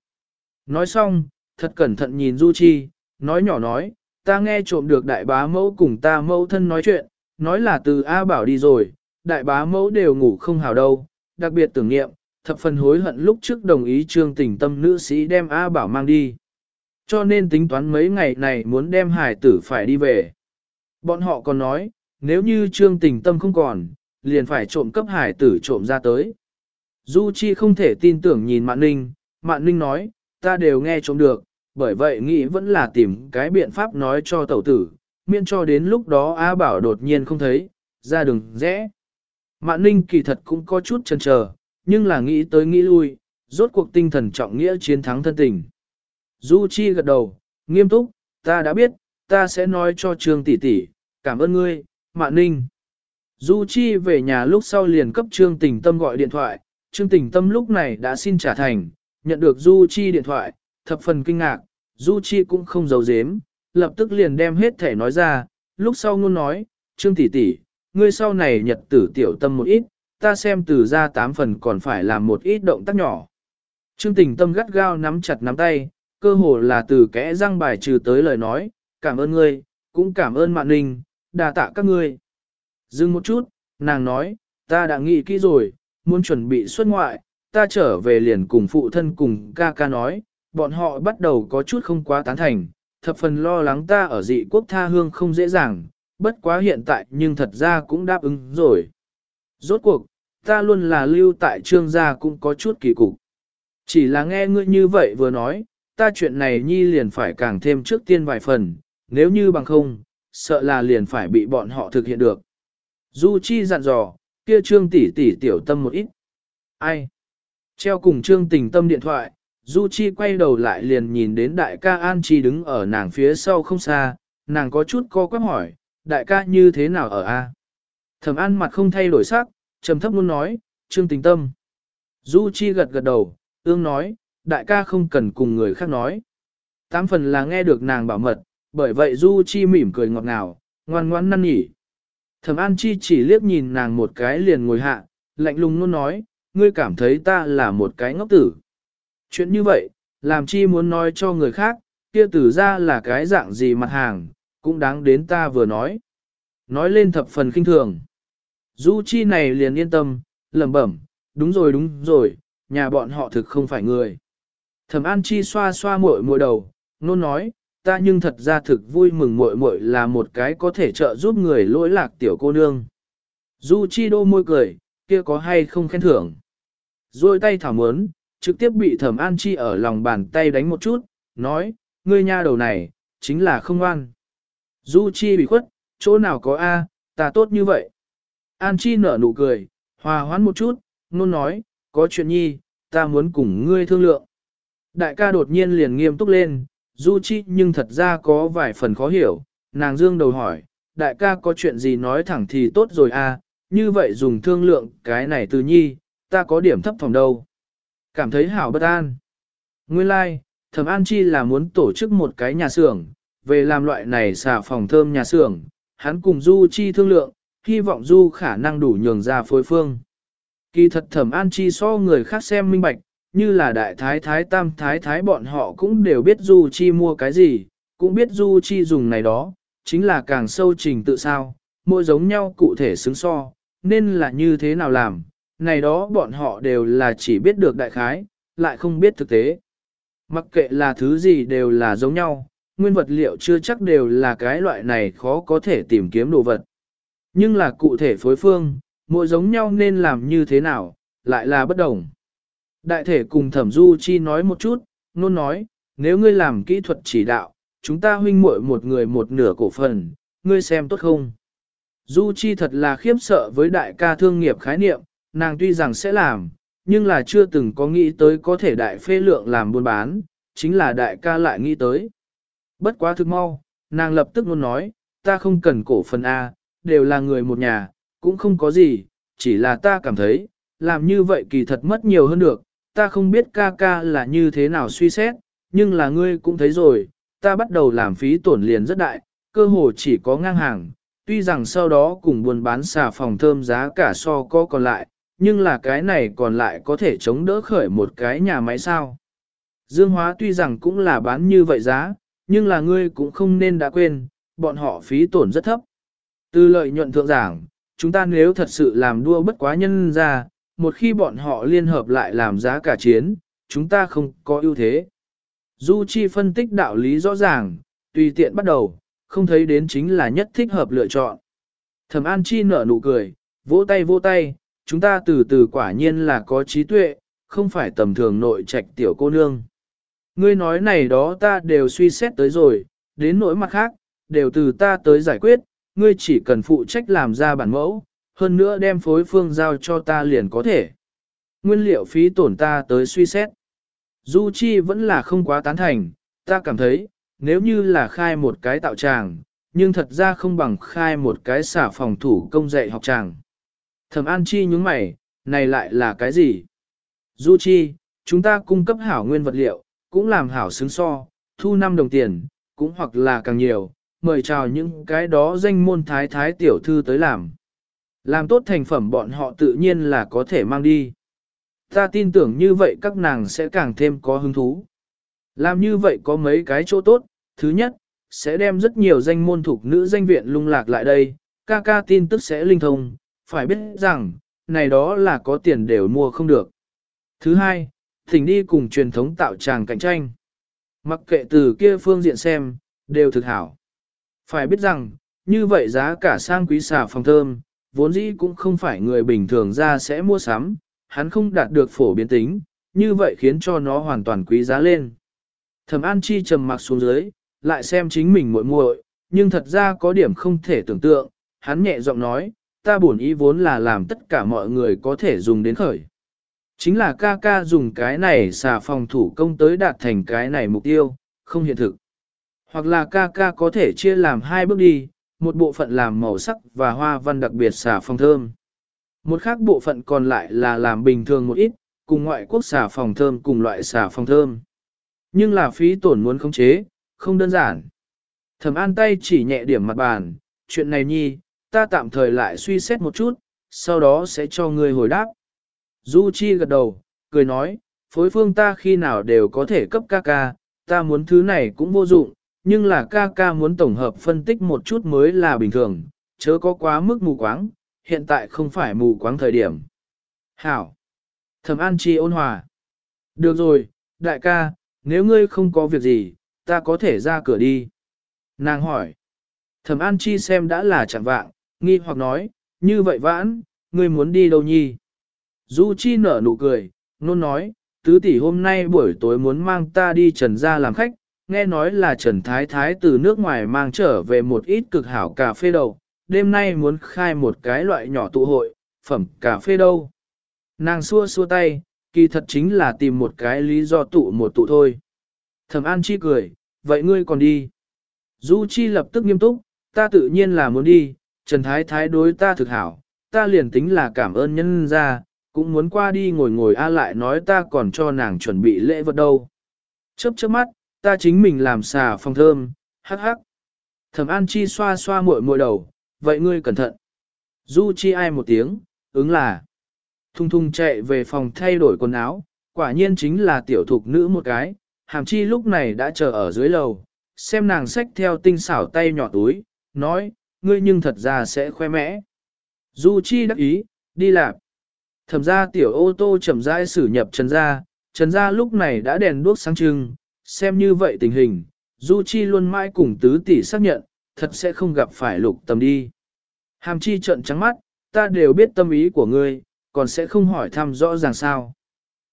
Nói xong, thật cẩn thận nhìn Du Chi, nói nhỏ nói, ta nghe trộm được đại bá mẫu cùng ta mẫu thân nói chuyện, nói là từ A bảo đi rồi, đại bá mẫu đều ngủ không hào đâu, đặc biệt tưởng niệm, thập phần hối hận lúc trước đồng ý trương tình tâm nữ sĩ đem A bảo mang đi. Cho nên tính toán mấy ngày này muốn đem hải tử phải đi về. Bọn họ còn nói, nếu như trương tình tâm không còn, liền phải trộm cấp hải tử trộm ra tới. Du Chi không thể tin tưởng nhìn Mạn Ninh, Mạn Ninh nói, ta đều nghe trông được, bởi vậy nghĩ vẫn là tìm cái biện pháp nói cho tẩu tử, miễn cho đến lúc đó A Bảo đột nhiên không thấy, ra đường rẽ. Mạn Ninh kỳ thật cũng có chút chần chờ, nhưng là nghĩ tới nghĩ lui, rốt cuộc tinh thần trọng nghĩa chiến thắng thân tình. Du Chi gật đầu, nghiêm túc, ta đã biết, ta sẽ nói cho Trương tỷ tỷ, cảm ơn ngươi, Mạn Ninh. Du Chi về nhà lúc sau liền cấp Trương Tình Tâm gọi điện thoại, Trương Tình Tâm lúc này đã xin trả thành, nhận được Du Chi điện thoại, thập phần kinh ngạc, Du Chi cũng không giấu giếm, lập tức liền đem hết thể nói ra, lúc sau ngôn nói, Trương tỷ tỷ, ngươi sau này nhật tử tiểu tâm một ít, ta xem từ ra tám phần còn phải làm một ít động tác nhỏ. Trương tình tâm gắt gao nắm chặt nắm tay, cơ hồ là từ kẽ răng bài trừ tới lời nói, cảm ơn ngươi, cũng cảm ơn mạn ninh, đà tạ các ngươi. Dừng một chút, nàng nói, ta đã nghĩ kỹ rồi, muốn chuẩn bị xuất ngoại, ta trở về liền cùng phụ thân cùng ca ca nói, bọn họ bắt đầu có chút không quá tán thành, thập phần lo lắng ta ở dị quốc tha hương không dễ dàng, bất quá hiện tại nhưng thật ra cũng đáp ứng rồi. Rốt cuộc, ta luôn là lưu tại trương gia cũng có chút kỳ cục. Chỉ là nghe ngươi như vậy vừa nói, ta chuyện này nhi liền phải càng thêm trước tiên vài phần, nếu như bằng không, sợ là liền phải bị bọn họ thực hiện được. Du Chi dặn dò, kia trương tỷ tỷ tiểu tâm một ít. Ai? Treo cùng trương tình tâm điện thoại, Du Chi quay đầu lại liền nhìn đến đại ca An Chi đứng ở nàng phía sau không xa, nàng có chút co quắp hỏi, đại ca như thế nào ở A? Thẩm An mặt không thay đổi sắc, trầm thấp luôn nói, trương tình tâm. Du Chi gật gật đầu, ương nói, đại ca không cần cùng người khác nói. Tám phần là nghe được nàng bảo mật, bởi vậy Du Chi mỉm cười ngọt ngào, ngoan ngoãn năn nỉ. Thẩm An Chi chỉ liếc nhìn nàng một cái liền ngồi hạ, lạnh lùng luôn nói, ngươi cảm thấy ta là một cái ngốc tử. Chuyện như vậy, làm chi muốn nói cho người khác, kia tử ra là cái dạng gì mặt hàng, cũng đáng đến ta vừa nói. Nói lên thập phần kinh thường. Du chi này liền yên tâm, lẩm bẩm, đúng rồi đúng rồi, nhà bọn họ thực không phải người. Thẩm An Chi xoa xoa muội muội đầu, nôn nói, ta nhưng thật ra thực vui mừng muội muội là một cái có thể trợ giúp người lỗi lạc tiểu cô nương. Du Chi đô môi cười, kia có hay không khen thưởng. Rồi tay thảo mớn, trực tiếp bị Thẩm An Chi ở lòng bàn tay đánh một chút, nói, ngươi nha đầu này, chính là không ngoan. Du Chi bị khuất, chỗ nào có A, ta tốt như vậy. An Chi nở nụ cười, hòa hoãn một chút, nôn nói, có chuyện nhi, ta muốn cùng ngươi thương lượng. Đại ca đột nhiên liền nghiêm túc lên, Du Chi nhưng thật ra có vài phần khó hiểu, nàng dương đầu hỏi, đại ca có chuyện gì nói thẳng thì tốt rồi à, như vậy dùng thương lượng cái này từ nhi, ta có điểm thấp phòng đâu. Cảm thấy hảo bất an. Nguyên lai, like, thẩm an chi là muốn tổ chức một cái nhà xưởng, về làm loại này xà phòng thơm nhà xưởng, hắn cùng Du Chi thương lượng, hy vọng Du khả năng đủ nhường ra phối phương. Kỳ thật thẩm an chi so người khác xem minh bạch, như là đại thái thái tam thái thái bọn họ cũng đều biết Du Chi mua cái gì, cũng biết Du Chi dùng này đó, chính là càng sâu trình tự sao, mỗi giống nhau cụ thể xứng so, nên là như thế nào làm, này đó bọn họ đều là chỉ biết được đại khái, lại không biết thực tế. Mặc kệ là thứ gì đều là giống nhau, nguyên vật liệu chưa chắc đều là cái loại này khó có thể tìm kiếm đồ vật. Nhưng là cụ thể phối phương, mỗi giống nhau nên làm như thế nào, lại là bất đồng. Đại thể cùng thẩm du chi nói một chút, nôn nói, nếu ngươi làm kỹ thuật chỉ đạo, chúng ta huynh muội một người một nửa cổ phần, ngươi xem tốt không? Du chi thật là khiếp sợ với đại ca thương nghiệp khái niệm, nàng tuy rằng sẽ làm, nhưng là chưa từng có nghĩ tới có thể đại phê lượng làm buôn bán, chính là đại ca lại nghĩ tới. Bất quá thực mau, nàng lập tức luôn nói, ta không cần cổ phần A, đều là người một nhà, cũng không có gì, chỉ là ta cảm thấy, làm như vậy kỳ thật mất nhiều hơn được, ta không biết ca ca là như thế nào suy xét, nhưng là ngươi cũng thấy rồi, ta bắt đầu làm phí tổn liền rất đại, cơ hồ chỉ có ngang hàng, tuy rằng sau đó cùng buôn bán xà phòng thơm giá cả so có còn lại, nhưng là cái này còn lại có thể chống đỡ khởi một cái nhà máy sao. Dương hóa tuy rằng cũng là bán như vậy giá, nhưng là ngươi cũng không nên đã quên, bọn họ phí tổn rất thấp. Từ lợi nhuận thượng giảng, chúng ta nếu thật sự làm đua bất quá nhân ra, một khi bọn họ liên hợp lại làm giá cả chiến, chúng ta không có ưu thế. Du Chi phân tích đạo lý rõ ràng, tùy tiện bắt đầu, không thấy đến chính là nhất thích hợp lựa chọn. Thẩm An Chi nở nụ cười, vỗ tay vỗ tay, chúng ta từ từ quả nhiên là có trí tuệ, không phải tầm thường nội trạch tiểu cô nương. Ngươi nói này đó ta đều suy xét tới rồi, đến nỗi mặt khác, đều từ ta tới giải quyết, ngươi chỉ cần phụ trách làm ra bản mẫu, hơn nữa đem phối phương giao cho ta liền có thể. Nguyên liệu phí tổn ta tới suy xét. Du Chi vẫn là không quá tán thành, ta cảm thấy, nếu như là khai một cái tạo tràng, nhưng thật ra không bằng khai một cái xả phòng thủ công dạy học tràng. Thẩm An Chi nhướng mày, này lại là cái gì? Du Chi, chúng ta cung cấp hảo nguyên vật liệu, cũng làm hảo xứng so, thu 5 đồng tiền, cũng hoặc là càng nhiều, mời chào những cái đó danh môn thái thái tiểu thư tới làm. Làm tốt thành phẩm bọn họ tự nhiên là có thể mang đi. Ta tin tưởng như vậy các nàng sẽ càng thêm có hứng thú. Làm như vậy có mấy cái chỗ tốt, thứ nhất, sẽ đem rất nhiều danh môn thuộc nữ danh viện lung lạc lại đây, ca ca tin tức sẽ linh thông, phải biết rằng, này đó là có tiền đều mua không được. Thứ hai, thỉnh đi cùng truyền thống tạo tràng cạnh tranh. Mặc kệ từ kia phương diện xem, đều thực hảo. Phải biết rằng, như vậy giá cả sang quý xà phòng thơm, vốn dĩ cũng không phải người bình thường ra sẽ mua sắm, hắn không đạt được phổ biến tính, như vậy khiến cho nó hoàn toàn quý giá lên. Thẩm An Chi trầm mặc xuống dưới, lại xem chính mình muội muội, nhưng thật ra có điểm không thể tưởng tượng, hắn nhẹ giọng nói, ta bổn ý vốn là làm tất cả mọi người có thể dùng đến khởi. Chính là ca ca dùng cái này xà phòng thủ công tới đạt thành cái này mục tiêu, không hiện thực. Hoặc là ca ca có thể chia làm hai bước đi, một bộ phận làm màu sắc và hoa văn đặc biệt xà phòng thơm. Một khác bộ phận còn lại là làm bình thường một ít, cùng ngoại quốc xà phòng thơm cùng loại xà phòng thơm. Nhưng là phí tổn muốn khống chế, không đơn giản. Thẩm an tay chỉ nhẹ điểm mặt bàn, chuyện này nhi, ta tạm thời lại suy xét một chút, sau đó sẽ cho ngươi hồi đáp. Du Chi gật đầu, cười nói, phối phương ta khi nào đều có thể cấp ca ca, ta muốn thứ này cũng vô dụng, nhưng là ca ca muốn tổng hợp phân tích một chút mới là bình thường, chớ có quá mức mù quáng, hiện tại không phải mù quáng thời điểm. Hảo! Thẩm An Chi ôn hòa. Được rồi, đại ca, nếu ngươi không có việc gì, ta có thể ra cửa đi. Nàng hỏi. Thẩm An Chi xem đã là chẳng vạng, nghi hoặc nói, như vậy vãn, ngươi muốn đi đâu nhi? Du Chi nở nụ cười, nôn nói, tứ tỷ hôm nay buổi tối muốn mang ta đi trần gia làm khách, nghe nói là Trần Thái Thái từ nước ngoài mang trở về một ít cực hảo cà phê đầu, đêm nay muốn khai một cái loại nhỏ tụ hội, phẩm cà phê đâu. Nàng xua xua tay, kỳ thật chính là tìm một cái lý do tụ một tụ thôi. Thẩm An Chi cười, vậy ngươi còn đi. Du Chi lập tức nghiêm túc, ta tự nhiên là muốn đi, Trần Thái Thái đối ta thực hảo, ta liền tính là cảm ơn nhân ra, cũng muốn qua đi ngồi ngồi a lại nói ta còn cho nàng chuẩn bị lễ vật đâu. Chớp chớp mắt, ta chính mình làm xà phòng thơm, hắc hắc. Thẩm An Chi xoa xoa muội muội đầu, vậy ngươi cẩn thận. Du Chi ai một tiếng, ứng là. Thung thung chạy về phòng thay đổi quần áo, quả nhiên chính là tiểu thục nữ một cái, hàm chi lúc này đã chờ ở dưới lầu, xem nàng xách theo tinh xảo tay nhỏ túi, nói, ngươi nhưng thật ra sẽ khoe mẽ. Du Chi đắc ý, đi làm. Thẩm ra tiểu ô tô chậm rãi xử nhập trần ra, trần ra lúc này đã đèn đuốc sáng trưng, xem như vậy tình hình, Du Chi luôn mãi cùng tứ tỷ xác nhận, thật sẽ không gặp phải lục tầm đi. Hàm chi trợn trắng mắt, ta đều biết tâm ý của ngươi, còn sẽ không hỏi thăm rõ ràng sao.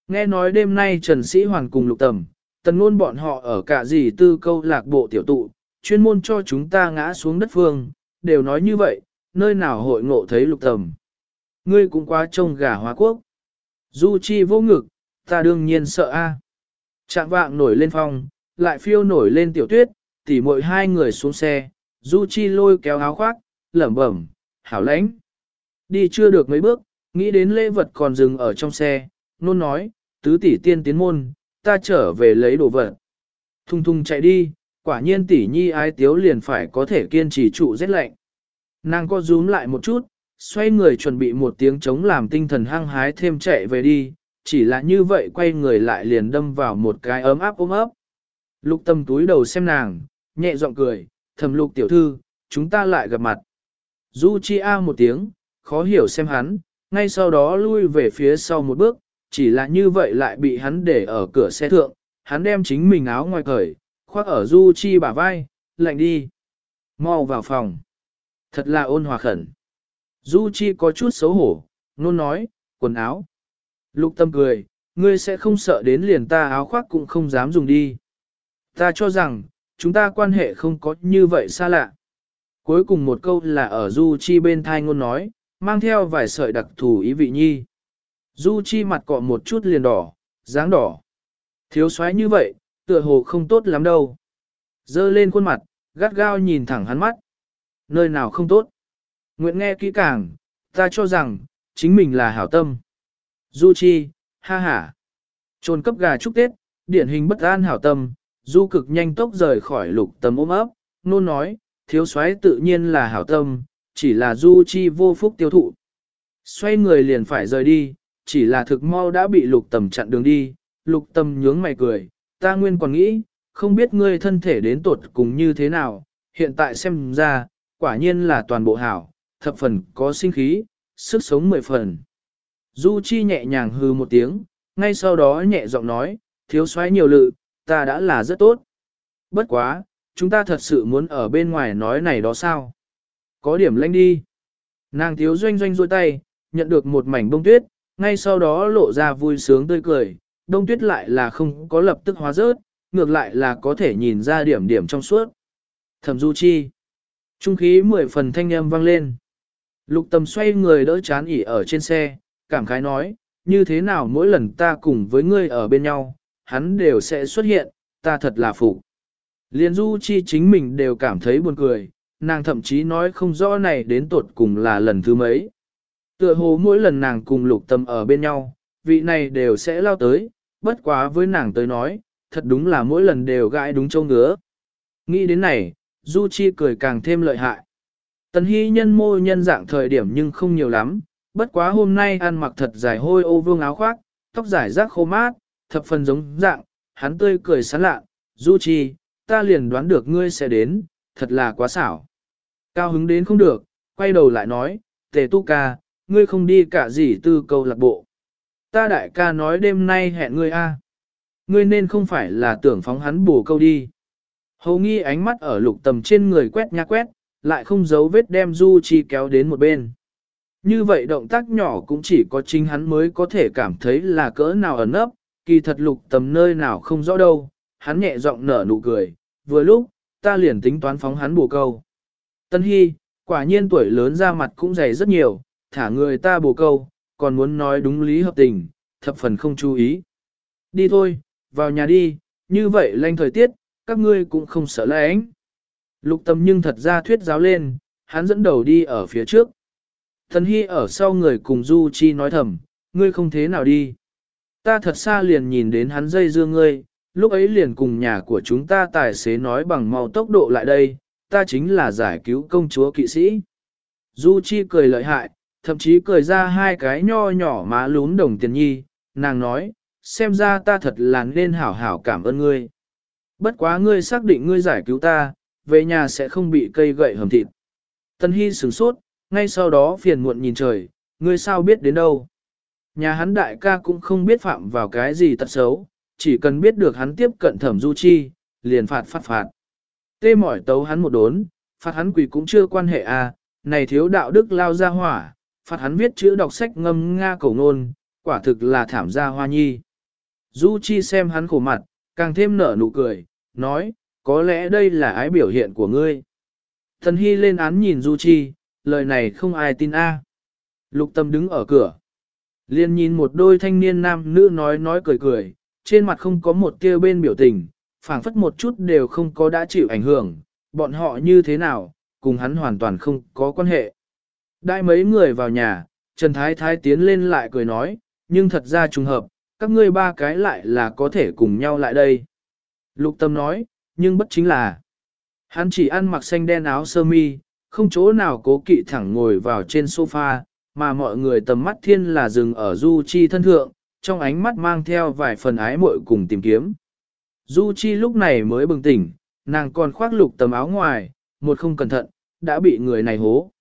Nghe nói đêm nay Trần Sĩ Hoàng cùng lục tầm, tần ngôn bọn họ ở cả gì tư câu lạc bộ tiểu tụ, chuyên môn cho chúng ta ngã xuống đất phương, đều nói như vậy, nơi nào hội ngộ thấy lục tầm. Ngươi cũng quá trông gà hóa quốc. Du chi vô ngực, ta đương nhiên sợ a. Trạng vạng nổi lên phong, lại phiêu nổi lên tiểu tuyết, tỉ muội hai người xuống xe, Du chi lôi kéo áo khoác, lẩm bẩm, hảo lãnh. Đi chưa được mấy bước, nghĩ đến lễ vật còn dừng ở trong xe, nôn nói, tứ tỷ tiên tiến môn, ta trở về lấy đồ vật. Thung thung chạy đi, quả nhiên tỷ nhi ái tiếu liền phải có thể kiên trì trụ rét lạnh. Nàng co rúm lại một chút, xoay người chuẩn bị một tiếng chống làm tinh thần hăng hái thêm chạy về đi, chỉ là như vậy quay người lại liền đâm vào một cái ấm áp ôm ấp. Lục tâm túi đầu xem nàng, nhẹ giọng cười, thầm lục tiểu thư, chúng ta lại gặp mặt. Du chi a một tiếng, khó hiểu xem hắn, ngay sau đó lui về phía sau một bước, chỉ là như vậy lại bị hắn để ở cửa xe thượng, hắn đem chính mình áo ngoài cởi, khoác ở Du chi bả vai, lạnh đi. Mau vào phòng. Thật là ôn hòa khẩn. Du chi có chút xấu hổ, nôn nói, quần áo. Lục tâm cười, ngươi sẽ không sợ đến liền ta áo khoác cũng không dám dùng đi. Ta cho rằng, chúng ta quan hệ không có như vậy xa lạ. Cuối cùng một câu là ở Du Chi bên thai ngôn nói, mang theo vài sợi đặc thù ý vị nhi. Du Chi mặt cọ một chút liền đỏ, dáng đỏ. Thiếu soái như vậy, tựa hồ không tốt lắm đâu. Dơ lên khuôn mặt, gắt gao nhìn thẳng hắn mắt. Nơi nào không tốt. Nguyện nghe kỹ càng, ta cho rằng, chính mình là hảo tâm. Du Chi, ha ha. Trồn cấp gà chúc Tết, điển hình bất an hảo tâm, Du cực nhanh tốc rời khỏi lục tầm ôm ấp, nôn nói, thiếu soái tự nhiên là hảo tâm, chỉ là Du Chi vô phúc tiêu thụ. Xoay người liền phải rời đi, chỉ là thực mau đã bị lục tầm chặn đường đi, lục tầm nhướng mày cười, ta nguyên còn nghĩ, không biết ngươi thân thể đến tột cùng như thế nào, hiện tại xem ra, quả nhiên là toàn bộ hảo, thập phần có sinh khí, sức sống mười phần. Du Chi nhẹ nhàng hừ một tiếng, ngay sau đó nhẹ giọng nói, thiếu soái nhiều lự, ta đã là rất tốt. Bất quá, chúng ta thật sự muốn ở bên ngoài nói này đó sao? Có điểm lanh đi. Nàng thiếu doanh doanh rôi tay, nhận được một mảnh bông tuyết, ngay sau đó lộ ra vui sướng tươi cười, đông tuyết lại là không có lập tức hóa rớt, ngược lại là có thể nhìn ra điểm điểm trong suốt. Thẩm Du Chi. Trung khí mười phần thanh âm vang lên. Lục tầm xoay người đỡ chán ỉ ở trên xe, cảm khái nói, như thế nào mỗi lần ta cùng với ngươi ở bên nhau, hắn đều sẽ xuất hiện, ta thật là phụ. Liên du chi chính mình đều cảm thấy buồn cười, nàng thậm chí nói không rõ này đến tột cùng là lần thứ mấy. Tựa hồ mỗi lần nàng cùng lục tâm ở bên nhau, vị này đều sẽ lao tới, bất quá với nàng tới nói, thật đúng là mỗi lần đều gãi đúng châu ngứa. Nghĩ đến này, Du Chi cười càng thêm lợi hại. Tần Hy nhân mô nhân dạng thời điểm nhưng không nhiều lắm, bất quá hôm nay ăn mặc thật dài hôi ô vương áo khoác, tóc dài rác khô mát, thập phần giống dạng, hắn tươi cười sán lạ, Du Chi, ta liền đoán được ngươi sẽ đến, thật là quá xảo. Cao hứng đến không được, quay đầu lại nói, tề tu ca, ngươi không đi cả gì tư câu lạc bộ. Ta đại ca nói đêm nay hẹn ngươi a, Ngươi nên không phải là tưởng phóng hắn bổ câu đi. Hầu nghi ánh mắt ở lục tầm trên người quét nha quét, lại không giấu vết đem Du Chi kéo đến một bên. Như vậy động tác nhỏ cũng chỉ có chính hắn mới có thể cảm thấy là cỡ nào ẩn ấp, kỳ thật lục tầm nơi nào không rõ đâu, hắn nhẹ giọng nở nụ cười, vừa lúc, ta liền tính toán phóng hắn bù câu. Tân Hy, quả nhiên tuổi lớn ra mặt cũng dày rất nhiều, thả người ta bù câu, còn muốn nói đúng lý hợp tình, thập phần không chú ý. Đi thôi, vào nhà đi, như vậy lanh thời tiết, các ngươi cũng không sợ lẽ ánh. Lục tâm nhưng thật ra thuyết giáo lên, hắn dẫn đầu đi ở phía trước. Thần Hy ở sau người cùng Du Chi nói thầm, ngươi không thế nào đi. Ta thật xa liền nhìn đến hắn dây dưa ngươi, lúc ấy liền cùng nhà của chúng ta tài xế nói bằng mau tốc độ lại đây, ta chính là giải cứu công chúa kỵ sĩ. Du Chi cười lợi hại, thậm chí cười ra hai cái nho nhỏ má lún đồng tiền nhi, nàng nói, xem ra ta thật là nên hảo hảo cảm ơn ngươi. Bất quá ngươi xác định ngươi giải cứu ta, về nhà sẽ không bị cây gậy hầm thịt. Tân Hy sửng sốt, ngay sau đó phiền muộn nhìn trời, ngươi sao biết đến đâu. Nhà hắn đại ca cũng không biết phạm vào cái gì tật xấu, chỉ cần biết được hắn tiếp cận thẩm du chi, liền phạt phát phạt. Tê mỏi tấu hắn một đốn, phạt hắn quỷ cũng chưa quan hệ à, này thiếu đạo đức lao ra hỏa, phạt hắn viết chữ đọc sách ngâm nga cổ ngôn, quả thực là thảm gia hoa nhi. Du Chi xem hắn khổ mặt, càng thêm nở nụ cười, nói, có lẽ đây là ái biểu hiện của ngươi. Thần Hy lên án nhìn Du Chi, lời này không ai tin a. Lục tâm đứng ở cửa. Liên nhìn một đôi thanh niên nam nữ nói nói cười cười, trên mặt không có một tia bên biểu tình, phảng phất một chút đều không có đã chịu ảnh hưởng, bọn họ như thế nào, cùng hắn hoàn toàn không có quan hệ. Đại mấy người vào nhà, Trần Thái Thái tiến lên lại cười nói, nhưng thật ra trùng hợp, các ngươi ba cái lại là có thể cùng nhau lại đây. Lục tâm nói, nhưng bất chính là, hắn chỉ ăn mặc xanh đen áo sơ mi, không chỗ nào cố kỵ thẳng ngồi vào trên sofa, mà mọi người tầm mắt thiên là dừng ở Du Chi thân thượng, trong ánh mắt mang theo vài phần ái muội cùng tìm kiếm. Du Chi lúc này mới bừng tỉnh, nàng còn khoác lục tầm áo ngoài, một không cẩn thận, đã bị người này hố.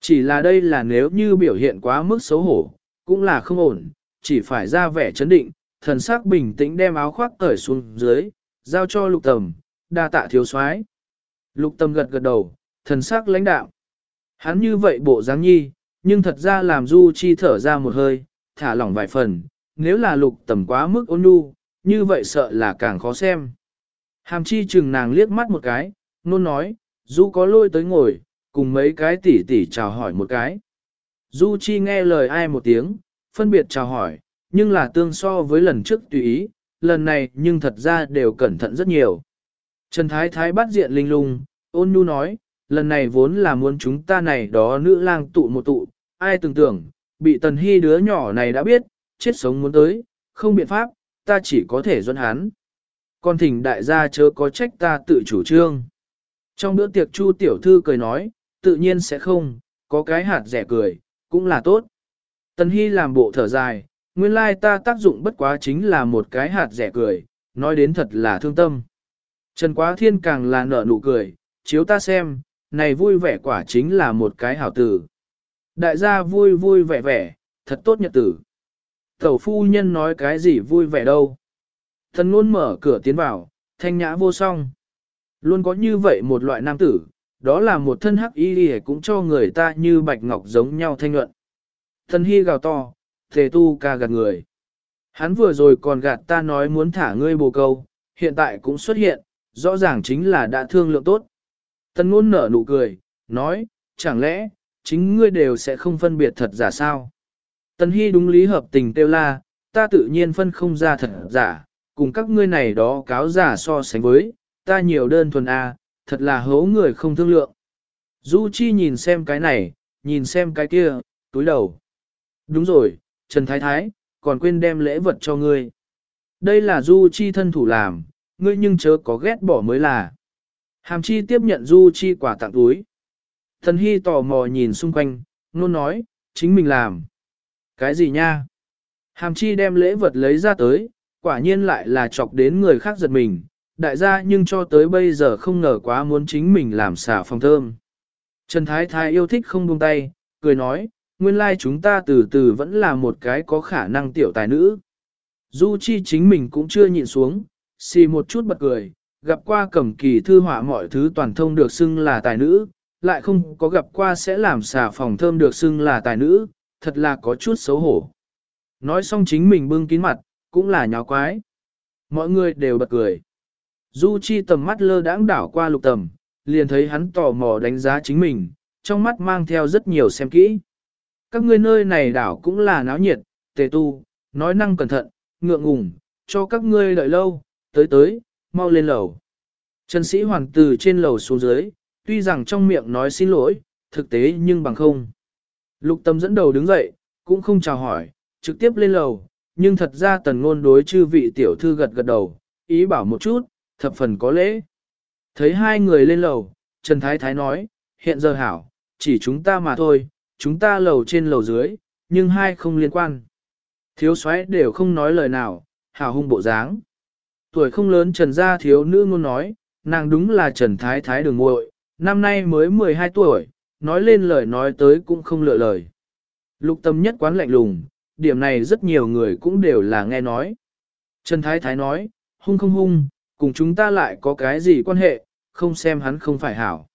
Chỉ là đây là nếu như biểu hiện quá mức xấu hổ, cũng là không ổn, chỉ phải ra vẻ chấn định, thần sắc bình tĩnh đem áo khoác cởi xuống dưới, giao cho lục tầm, đa tạ thiếu soái. Lục tầm gật gật đầu, thần sắc lãnh đạo. Hắn như vậy bộ dáng nhi, nhưng thật ra làm Du Chi thở ra một hơi, thả lỏng vài phần, nếu là lục tầm quá mức ôn nhu, như vậy sợ là càng khó xem. Hàm chi chừng nàng liếc mắt một cái, nôn nói, Du có lôi tới ngồi, cùng mấy cái tỉ tỉ chào hỏi một cái. Du Chi nghe lời ai một tiếng, phân biệt chào hỏi, nhưng là tương so với lần trước tùy ý, lần này nhưng thật ra đều cẩn thận rất nhiều. Trần Thái Thái bắt diện linh lung, ôn nhu nói, lần này vốn là muốn chúng ta này đó nữ lang tụ một tụ, ai tưởng tưởng, bị tần hy đứa nhỏ này đã biết, chết sống muốn tới, không biện pháp, ta chỉ có thể dẫn hắn. Con thỉnh đại gia chớ có trách ta tự chủ trương. Trong bữa tiệc Chu tiểu thư cười nói, tự nhiên sẽ không, có cái hạt rẻ cười, cũng là tốt. Tần Hy làm bộ thở dài, nguyên lai ta tác dụng bất quá chính là một cái hạt rẻ cười, nói đến thật là thương tâm. Trần Quá Thiên càng là nở nụ cười, chiếu ta xem, này vui vẻ quả chính là một cái hảo tử. Đại gia vui vui vẻ vẻ, thật tốt nhật tử. Tẩu phu nhân nói cái gì vui vẻ đâu. Thần luôn mở cửa tiến vào, thanh nhã vô song. Luôn có như vậy một loại nam tử, đó là một thân hắc y cũng cho người ta như bạch ngọc giống nhau thanh nhuận. Thần hy gào to, thề tu ca gạt người. Hắn vừa rồi còn gạt ta nói muốn thả ngươi bồ câu, hiện tại cũng xuất hiện, rõ ràng chính là đã thương lượng tốt. Tần ngôn nở nụ cười, nói, chẳng lẽ, chính ngươi đều sẽ không phân biệt thật giả sao? Tần Hy đúng lý hợp tình tiêu la, ta tự nhiên phân không ra thật giả, cùng các ngươi này đó cáo giả so sánh với, ta nhiều đơn thuần A, thật là hấu người không thương lượng. Du Chi nhìn xem cái này, nhìn xem cái kia, túi đầu. Đúng rồi, Trần Thái Thái, còn quên đem lễ vật cho ngươi. Đây là Du Chi thân thủ làm, ngươi nhưng chớ có ghét bỏ mới là. Hàm Chi tiếp nhận Du Chi quả tặng túi. Thần Hy tò mò nhìn xung quanh, nôn nói, chính mình làm. Cái gì nha? Hàm Chi đem lễ vật lấy ra tới, quả nhiên lại là chọc đến người khác giật mình, đại gia nhưng cho tới bây giờ không ngờ quá muốn chính mình làm xả phòng thơm. Trần Thái Thái yêu thích không buông tay, cười nói, nguyên lai like chúng ta từ từ vẫn là một cái có khả năng tiểu tài nữ. Du Chi chính mình cũng chưa nhịn xuống, xì một chút bật cười, gặp qua cẩm kỳ thư họa mọi thứ toàn thông được xưng là tài nữ, lại không có gặp qua sẽ làm xà phòng thơm được xưng là tài nữ, thật là có chút xấu hổ. Nói xong chính mình bưng kín mặt, cũng là nháo quái. Mọi người đều bật cười. Du Chi tầm mắt lơ đãng đảo qua lục tầm, liền thấy hắn tò mò đánh giá chính mình, trong mắt mang theo rất nhiều xem kỹ. Các ngươi nơi này đảo cũng là náo nhiệt, tề tu, Nói năng cẩn thận, ngượng ngùng, cho các ngươi đợi lâu, tới tới, mau lên lầu. Trần sĩ hoàng từ trên lầu xuống dưới, tuy rằng trong miệng nói xin lỗi, thực tế nhưng bằng không. Lục tâm dẫn đầu đứng dậy, cũng không chào hỏi, trực tiếp lên lầu, nhưng thật ra tần ngôn đối chư vị tiểu thư gật gật đầu, ý bảo một chút, thập phần có lễ. Thấy hai người lên lầu, Trần Thái Thái nói, hiện giờ hảo, chỉ chúng ta mà thôi, chúng ta lầu trên lầu dưới, nhưng hai không liên quan. Thiếu soái đều không nói lời nào, hào hung bộ dáng. Tuổi không lớn Trần gia thiếu nữ ngôn nói, nàng đúng là Trần Thái Thái đường muội, năm nay mới 12 tuổi, nói lên lời nói tới cũng không lựa lời. Lục tâm nhất quán lạnh lùng, điểm này rất nhiều người cũng đều là nghe nói. Trần Thái Thái nói, hung không hung, cùng chúng ta lại có cái gì quan hệ, không xem hắn không phải hảo.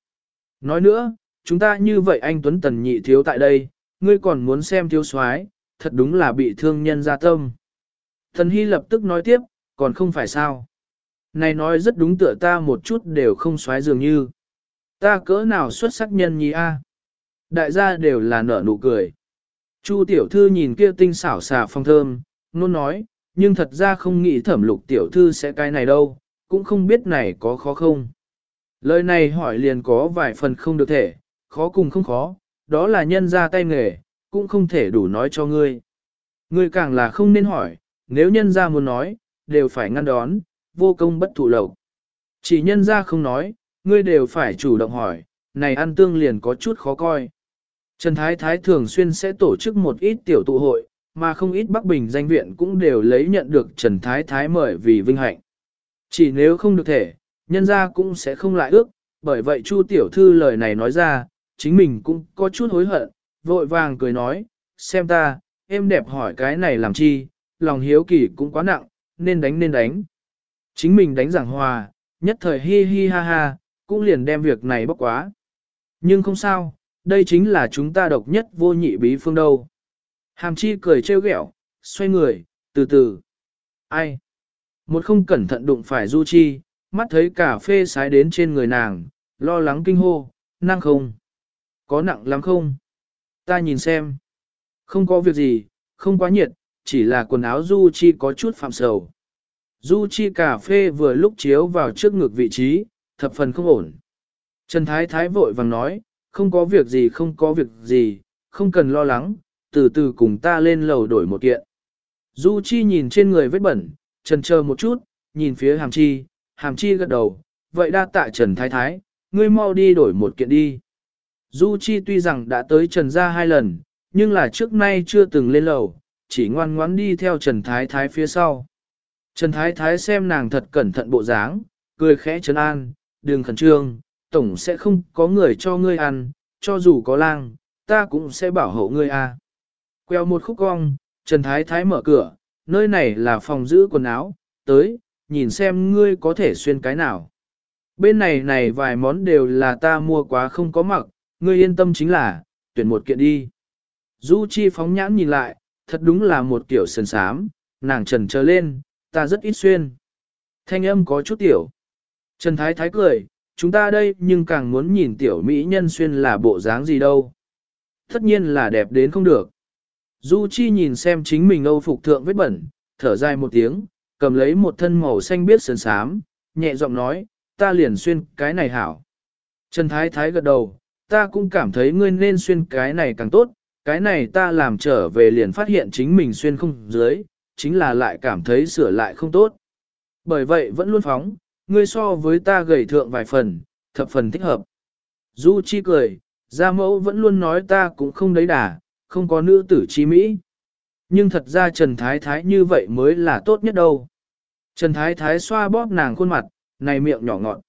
Nói nữa, chúng ta như vậy anh Tuấn Tần nhị thiếu tại đây, ngươi còn muốn xem thiếu soái, thật đúng là bị thương nhân ra tâm. Thần Hy lập tức nói tiếp, còn không phải sao. Này nói rất đúng tựa ta một chút đều không xoáy dường như. Ta cỡ nào xuất sắc nhân nhí a? Đại gia đều là nở nụ cười. Chu tiểu thư nhìn kia tinh xảo xà phong thơm, nôn nói, nhưng thật ra không nghĩ thẩm lục tiểu thư sẽ cái này đâu, cũng không biết này có khó không. Lời này hỏi liền có vài phần không được thể, khó cùng không khó, đó là nhân ra tay nghề, cũng không thể đủ nói cho ngươi. Ngươi càng là không nên hỏi, nếu nhân ra muốn nói, đều phải ngăn đón, vô công bất thụ lộc. Chỉ nhân ra không nói, ngươi đều phải chủ động hỏi, này ăn tương liền có chút khó coi. Trần Thái Thái thường xuyên sẽ tổ chức một ít tiểu tụ hội, mà không ít Bắc Bình danh viện cũng đều lấy nhận được Trần Thái Thái mời vì vinh hạnh. Chỉ nếu không được thể, nhân ra cũng sẽ không lại ước, bởi vậy Chu Tiểu Thư lời này nói ra, chính mình cũng có chút hối hận, vội vàng cười nói, xem ta, em đẹp hỏi cái này làm chi, lòng hiếu kỳ cũng quá nặng, nên đánh nên đánh. Chính mình đánh giảng hòa, nhất thời hi hi ha ha, cũng liền đem việc này bóc quá. Nhưng không sao, đây chính là chúng ta độc nhất vô nhị bí phương đâu. Hàm chi cười trêu ghẹo, xoay người, từ từ. Ai? Một không cẩn thận đụng phải Du Chi, mắt thấy cà phê sái đến trên người nàng, lo lắng kinh hô, năng không? Có nặng lắm không? Ta nhìn xem. Không có việc gì, không quá nhiệt, chỉ là quần áo Du Chi có chút phạm sầu. Du Chi cà phê vừa lúc chiếu vào trước ngực vị trí, thập phần không ổn. Trần Thái Thái vội vàng nói, không có việc gì không có việc gì, không cần lo lắng, từ từ cùng ta lên lầu đổi một kiện. Du Chi nhìn trên người vết bẩn, trần chờ một chút, nhìn phía Hàm Chi, Hàm Chi gật đầu, vậy đa tạ Trần Thái Thái, ngươi mau đi đổi một kiện đi. Du Chi tuy rằng đã tới Trần gia hai lần, nhưng là trước nay chưa từng lên lầu, chỉ ngoan ngoãn đi theo Trần Thái Thái phía sau. Trần Thái Thái xem nàng thật cẩn thận bộ dáng, cười khẽ trấn an, đừng khẩn trương, tổng sẽ không có người cho ngươi ăn, cho dù có lang, ta cũng sẽ bảo hộ ngươi a. À. Queo một khúc cong, Trần Thái Thái mở cửa, nơi này là phòng giữ quần áo, tới, nhìn xem ngươi có thể xuyên cái nào. Bên này này vài món đều là ta mua quá không có mặc, ngươi yên tâm chính là, tuyển một kiện đi. Du Chi phóng nhãn nhìn lại, thật đúng là một kiểu sần sám, nàng trần trở lên, ta rất ít xuyên. Thanh âm có chút tiểu. Trần Thái Thái cười, chúng ta đây nhưng càng muốn nhìn tiểu mỹ nhân xuyên là bộ dáng gì đâu. Tất nhiên là đẹp đến không được. Du Chi nhìn xem chính mình âu phục thượng vết bẩn, thở dài một tiếng, cầm lấy một thân màu xanh biết sườn sám, nhẹ giọng nói, ta liền xuyên cái này hảo. Trần Thái Thái gật đầu, ta cũng cảm thấy ngươi nên xuyên cái này càng tốt, cái này ta làm trở về liền phát hiện chính mình xuyên không dưới, chính là lại cảm thấy sửa lại không tốt. Bởi vậy vẫn luôn phóng, ngươi so với ta gầy thượng vài phần, thập phần thích hợp. Du Chi cười, gia mẫu vẫn luôn nói ta cũng không đấy đà, không có nữ tử chi mỹ. Nhưng thật ra Trần Thái Thái như vậy mới là tốt nhất đâu. Trần Thái Thái xoa bóp nàng khuôn mặt, này miệng nhỏ ngọt.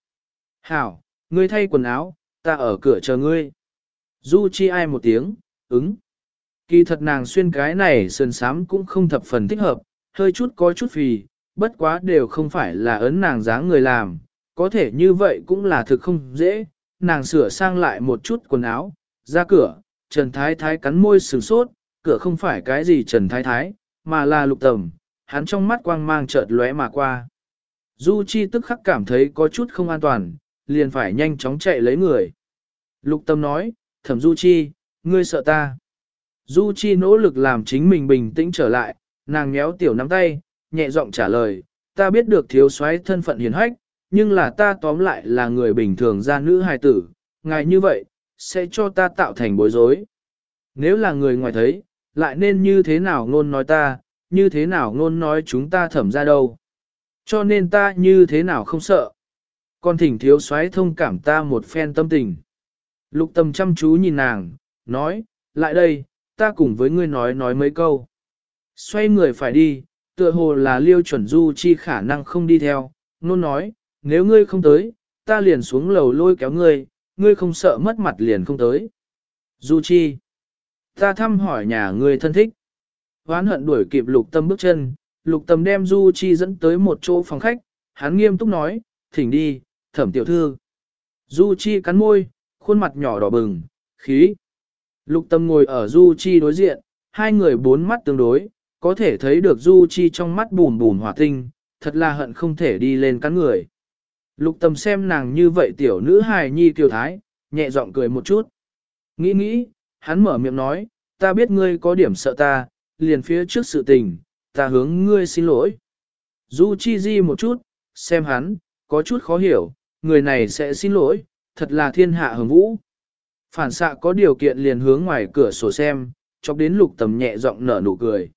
Hảo, ngươi thay quần áo, ta ở cửa chờ ngươi. Du Chi ai một tiếng, ứng. Kỳ thật nàng xuyên cái này sườn sám cũng không thập phần thích hợp, hơi chút có chút phì, bất quá đều không phải là ấn nàng dáng người làm, có thể như vậy cũng là thực không dễ, nàng sửa sang lại một chút quần áo, ra cửa, Trần Thái Thái cắn môi sừng sốt, cửa không phải cái gì Trần Thái Thái, mà là lục tầm, hắn trong mắt quang mang chợt lóe mà qua. Du Chi tức khắc cảm thấy có chút không an toàn, liền phải nhanh chóng chạy lấy người. Lục tâm nói, thẩm Du Chi, ngươi sợ ta. Du Chi nỗ lực làm chính mình bình tĩnh trở lại, nàng nhéo tiểu nắm tay, nhẹ giọng trả lời, ta biết được thiếu soái thân phận hiền hách, nhưng là ta tóm lại là người bình thường gia nữ hài tử, ngài như vậy, sẽ cho ta tạo thành bối rối. Nếu là người ngoài thấy, lại nên như thế nào ngôn nói ta, như thế nào ngôn nói chúng ta thẩm ra đâu. Cho nên ta như thế nào không sợ. Còn thỉnh thiếu soái thông cảm ta một phen tâm tình. Lục tâm chăm chú nhìn nàng, nói, lại đây, ta cùng với ngươi nói nói mấy câu. Xoay người phải đi, tựa hồ là liêu chuẩn du chi khả năng không đi theo, nôn nói, nếu ngươi không tới, ta liền xuống lầu lôi kéo ngươi, ngươi không sợ mất mặt liền không tới. Du chi, ta thăm hỏi nhà ngươi thân thích. Hoán hận đuổi kịp lục tâm bước chân, lục tâm đem du chi dẫn tới một chỗ phòng khách, hắn nghiêm túc nói, thỉnh đi, thẩm tiểu thư. Du chi cắn môi, khuôn mặt nhỏ đỏ bừng, khí. Lục tâm ngồi ở du chi đối diện, hai người bốn mắt tương đối, có thể thấy được du chi trong mắt bùn bùn hỏa tinh, thật là hận không thể đi lên cắn người. Lục tâm xem nàng như vậy tiểu nữ hài nhi kiều thái, nhẹ giọng cười một chút. Nghĩ nghĩ, hắn mở miệng nói, ta biết ngươi có điểm sợ ta, liền phía trước sự tình, ta hướng ngươi xin lỗi. Du Chi Di một chút, xem hắn, có chút khó hiểu, người này sẽ xin lỗi, thật là thiên hạ hưởng vũ. Phản xạ có điều kiện liền hướng ngoài cửa sổ xem, chọc đến lục tầm nhẹ giọng nở nụ cười.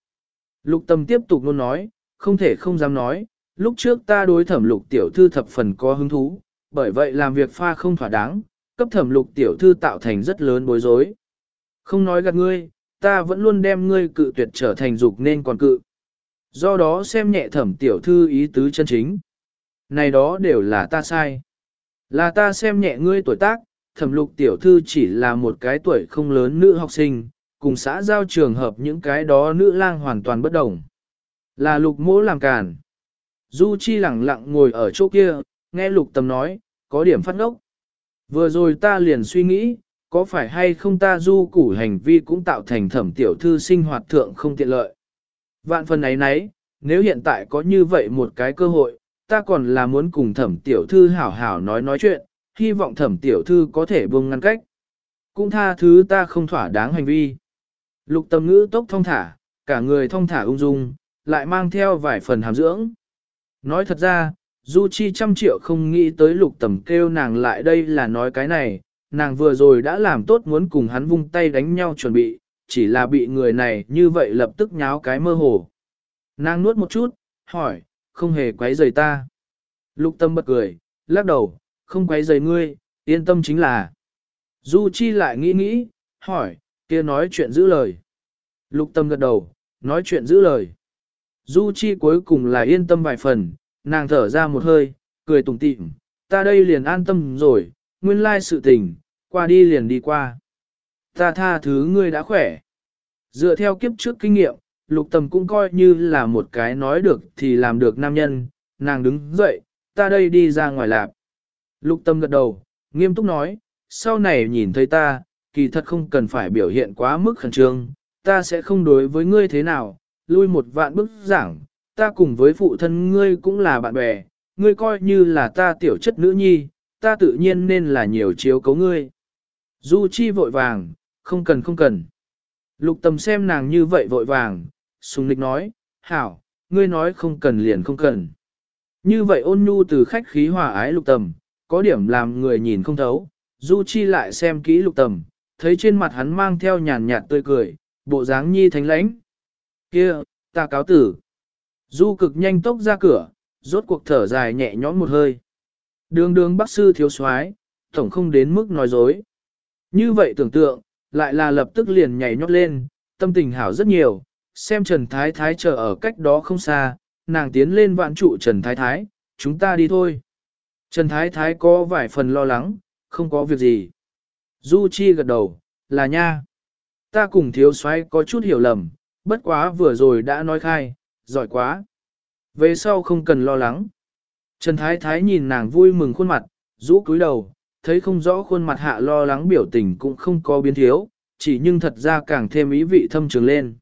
Lục tầm tiếp tục luôn nói, không thể không dám nói, lúc trước ta đối thẩm lục tiểu thư thập phần có hứng thú, bởi vậy làm việc pha không thỏa đáng, cấp thẩm lục tiểu thư tạo thành rất lớn bối rối. Không nói gạt ngươi, ta vẫn luôn đem ngươi cự tuyệt trở thành dục nên còn cự. Do đó xem nhẹ thẩm tiểu thư ý tứ chân chính. Này đó đều là ta sai. Là ta xem nhẹ ngươi tuổi tác, thẩm lục tiểu thư chỉ là một cái tuổi không lớn nữ học sinh, cùng xã giao trường hợp những cái đó nữ lang hoàn toàn bất đồng. Là lục mỗ làm càn. Du Chi lặng lặng ngồi ở chỗ kia, nghe lục tầm nói, có điểm phát ngốc. Vừa rồi ta liền suy nghĩ, có phải hay không ta du củ hành vi cũng tạo thành thẩm tiểu thư sinh hoạt thượng không tiện lợi. Vạn phần ấy nấy, nếu hiện tại có như vậy một cái cơ hội, ta còn là muốn cùng thẩm tiểu thư hảo hảo nói nói chuyện, hy vọng thẩm tiểu thư có thể buông ngăn cách. Cũng tha thứ ta không thỏa đáng hành vi. Lục tâm ngữ tốc thông thả, cả người thông thả ung dung, lại mang theo vài phần hàm dưỡng. Nói thật ra, Du Chi trăm triệu không nghĩ tới lục tầm kêu nàng lại đây là nói cái này, nàng vừa rồi đã làm tốt muốn cùng hắn vung tay đánh nhau chuẩn bị, chỉ là bị người này như vậy lập tức nháo cái mơ hồ. Nàng nuốt một chút, hỏi, không hề quấy rầy ta. Lục tâm bật cười, lắc đầu, không quấy rầy ngươi, yên tâm chính là. Du Chi lại nghĩ nghĩ, hỏi, kia nói chuyện giữ lời. Lục tâm gật đầu, nói chuyện giữ lời. Du Chi cuối cùng là yên tâm vài phần, nàng thở ra một hơi, cười tủm tỉm, ta đây liền an tâm rồi, nguyên lai sự tình, qua đi liền đi qua. Ta tha thứ ngươi đã khỏe. Dựa theo kiếp trước kinh nghiệm, lục tầm cũng coi như là một cái nói được thì làm được nam nhân, nàng đứng dậy, ta đây đi ra ngoài lạp. Lục tâm gật đầu, nghiêm túc nói, sau này nhìn thấy ta, kỳ thật không cần phải biểu hiện quá mức khẩn trương, ta sẽ không đối với ngươi thế nào, lui một vạn bức giảng, ta cùng với phụ thân ngươi cũng là bạn bè, ngươi coi như là ta tiểu chất nữ nhi, ta tự nhiên nên là nhiều chiếu cấu ngươi. Du Chi vội vàng, không cần không cần. Lục tầm xem nàng như vậy vội vàng, sùng nịch nói, hảo, ngươi nói không cần liền không cần. Như vậy ôn nhu từ khách khí hòa ái lục tầm, có điểm làm người nhìn không thấu, Du Chi lại xem kỹ lục tầm, thấy trên mặt hắn mang theo nhàn nhạt tươi cười, bộ dáng nhi thánh lãnh. Kia, ta cáo tử. Du cực nhanh tốc ra cửa, rốt cuộc thở dài nhẹ nhõm một hơi. Đường đường bác sư thiếu soái, tổng không đến mức nói dối. Như vậy tưởng tượng, lại là lập tức liền nhảy nhót lên, tâm tình hảo rất nhiều, xem Trần Thái Thái chờ ở cách đó không xa, nàng tiến lên vạn trụ Trần Thái Thái, chúng ta đi thôi. Trần Thái Thái có vài phần lo lắng, không có việc gì. Du Chi gật đầu, là nha. Ta cùng thiếu soái có chút hiểu lầm, bất quá vừa rồi đã nói khai, giỏi quá. Về sau không cần lo lắng. Trần Thái Thái nhìn nàng vui mừng khuôn mặt, rũ cúi đầu, thấy không rõ khuôn mặt hạ lo lắng biểu tình cũng không có biến thiếu, chỉ nhưng thật ra càng thêm ý vị thâm trường lên.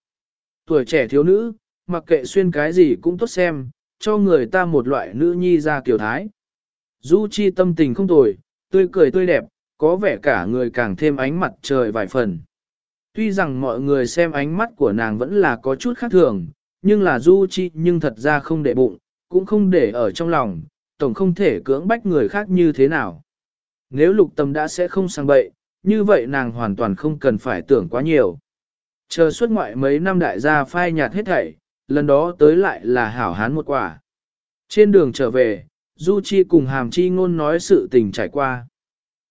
Tuổi trẻ thiếu nữ, mặc kệ xuyên cái gì cũng tốt xem, cho người ta một loại nữ nhi ra kiểu thái. Du chi tâm tình không tồi, tươi cười tươi đẹp, có vẻ cả người càng thêm ánh mặt trời vài phần. Tuy rằng mọi người xem ánh mắt của nàng vẫn là có chút khác thường, nhưng là Du Chi nhưng thật ra không để bụng, cũng không để ở trong lòng, tổng không thể cưỡng bách người khác như thế nào. Nếu lục tâm đã sẽ không sang bậy, như vậy nàng hoàn toàn không cần phải tưởng quá nhiều. Chờ xuất ngoại mấy năm đại gia phai nhạt hết thảy, lần đó tới lại là hảo hán một quả. Trên đường trở về, Du Chi cùng Hàm Chi ngôn nói sự tình trải qua.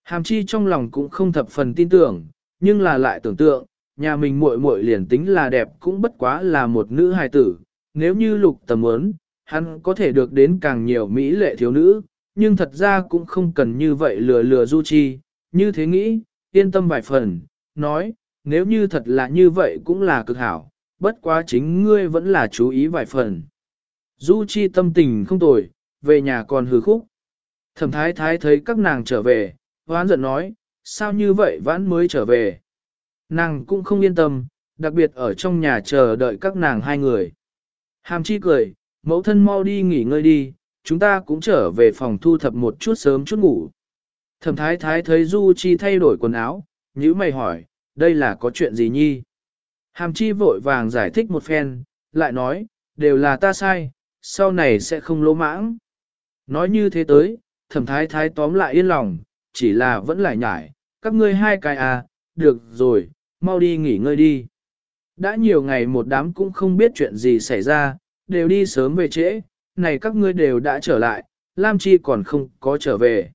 Hàm Chi trong lòng cũng không thập phần tin tưởng, nhưng là lại tưởng tượng, nhà mình muội muội liền tính là đẹp cũng bất quá là một nữ hài tử, nếu như lục tầm muốn, hắn có thể được đến càng nhiều mỹ lệ thiếu nữ, nhưng thật ra cũng không cần như vậy lừa lừa Du Chi, như thế nghĩ, yên tâm vài phần, nói, nếu như thật là như vậy cũng là cực hảo, bất quá chính ngươi vẫn là chú ý vài phần. Du Chi tâm tình không tồi, về nhà còn hừ khúc. Thẩm thái thái thấy các nàng trở về, hoán giận nói, sao như vậy vãn mới trở về. Nàng cũng không yên tâm, đặc biệt ở trong nhà chờ đợi các nàng hai người. Hàm chi cười, mẫu thân mau đi nghỉ ngơi đi, chúng ta cũng trở về phòng thu thập một chút sớm chút ngủ. Thẩm thái thái thấy Du Chi thay đổi quần áo, nhíu mày hỏi, đây là có chuyện gì nhi? Hàm chi vội vàng giải thích một phen, lại nói, đều là ta sai, sau này sẽ không lỗ mãng. Nói như thế tới, thẩm thái thái tóm lại yên lòng, chỉ là vẫn lại nhải, các ngươi hai cái à, được rồi, mau đi nghỉ ngơi đi. Đã nhiều ngày một đám cũng không biết chuyện gì xảy ra, đều đi sớm về trễ, này các ngươi đều đã trở lại, Lam Chi còn không có trở về.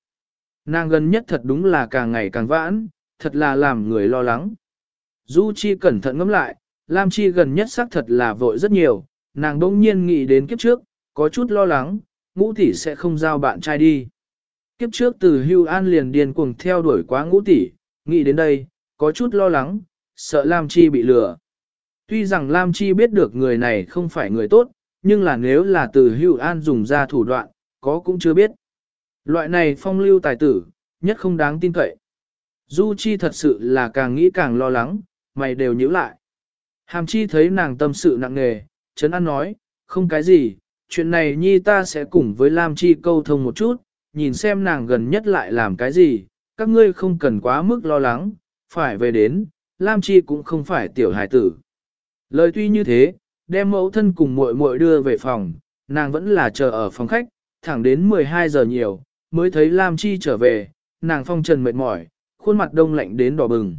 Nàng gần nhất thật đúng là càng ngày càng vãn, thật là làm người lo lắng. Du Chi cẩn thận ngẫm lại, Lam Chi gần nhất xác thật là vội rất nhiều, nàng đông nhiên nghĩ đến kiếp trước, có chút lo lắng, ngũ tỷ sẽ không giao bạn trai đi. Kiếp trước từ hưu an liền điên cuồng theo đuổi quá ngũ tỷ, nghĩ đến đây, có chút lo lắng, sợ Lam Chi bị lừa. Tuy rằng Lam Chi biết được người này không phải người tốt, nhưng là nếu là từ hưu an dùng ra thủ đoạn, có cũng chưa biết. Loại này phong lưu tài tử, nhất không đáng tin cậy. Du Chi thật sự là càng nghĩ càng lo lắng, mày đều nhíu lại. Hàm Chi thấy nàng tâm sự nặng nề, Trấn An nói, không cái gì, chuyện này nhi ta sẽ cùng với Lam Chi câu thông một chút, nhìn xem nàng gần nhất lại làm cái gì, các ngươi không cần quá mức lo lắng, phải về đến, Lam Chi cũng không phải tiểu hài tử. Lời tuy như thế, đem mẫu thân cùng muội muội đưa về phòng, nàng vẫn là chờ ở phòng khách, thẳng đến 12 giờ nhiều, mới thấy Lam Chi trở về, nàng phong trần mệt mỏi, khuôn mặt đông lạnh đến đỏ bừng.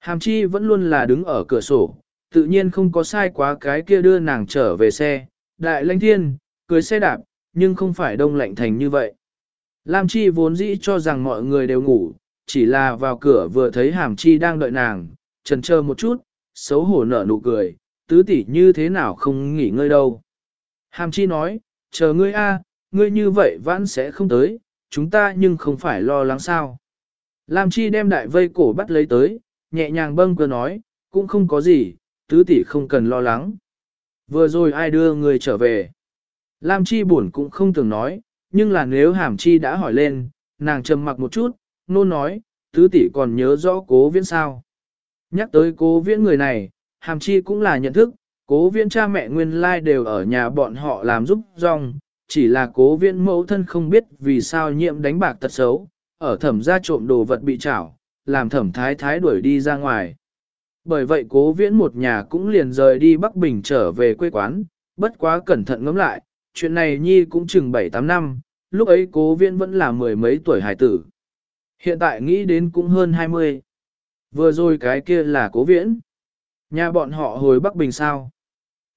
Hàm Chi vẫn luôn là đứng ở cửa sổ, tự nhiên không có sai quá cái kia đưa nàng trở về xe, đại lãnh thiên, cưới xe đạp, nhưng không phải đông lạnh thành như vậy. Lam Chi vốn dĩ cho rằng mọi người đều ngủ, chỉ là vào cửa vừa thấy Hàm Chi đang đợi nàng, trần chờ một chút, xấu hổ nở nụ cười, tứ tỷ như thế nào không nghỉ ngơi đâu. Hàm Chi nói, chờ ngươi a, ngươi như vậy vẫn sẽ không tới, chúng ta nhưng không phải lo lắng sao. Lam Chi đem đại vây cổ bắt lấy tới, nhẹ nhàng bâng cơ nói, cũng không có gì, tứ tỷ không cần lo lắng. Vừa rồi ai đưa người trở về? Lam Chi buồn cũng không từng nói, nhưng là nếu Hàm Chi đã hỏi lên, nàng trầm mặc một chút, nôn nói, tứ tỷ còn nhớ rõ cố viễn sao. Nhắc tới cố viễn người này, Hàm Chi cũng là nhận thức, cố viễn cha mẹ nguyên lai đều ở nhà bọn họ làm giúp rong, chỉ là cố viễn mẫu thân không biết vì sao nhiễm đánh bạc tật xấu, ở thẩm gia trộm đồ vật bị trảo, làm thẩm thái thái đuổi đi ra ngoài. Bởi vậy cố viễn một nhà cũng liền rời đi Bắc Bình trở về quê quán, bất quá cẩn thận ngẫm lại, chuyện này nhi cũng chừng 7-8 năm, lúc ấy cố viễn vẫn là mười mấy tuổi hải tử. Hiện tại nghĩ đến cũng hơn 20. Vừa rồi cái kia là cố viễn. Nhà bọn họ hồi Bắc Bình sao?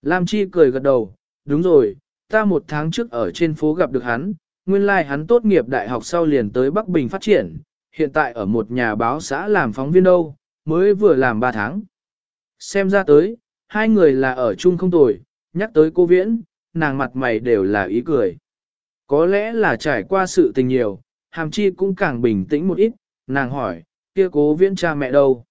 Lam Chi cười gật đầu, đúng rồi, ta một tháng trước ở trên phố gặp được hắn, nguyên lai like hắn tốt nghiệp đại học sau liền tới Bắc Bình phát triển, hiện tại ở một nhà báo xã làm phóng viên đâu, mới vừa làm 3 tháng. Xem ra tới, hai người là ở chung không tồi, nhắc tới cô Viễn, nàng mặt mày đều là ý cười. Có lẽ là trải qua sự tình nhiều, hàm chi cũng càng bình tĩnh một ít, nàng hỏi, kia cố Viễn cha mẹ đâu?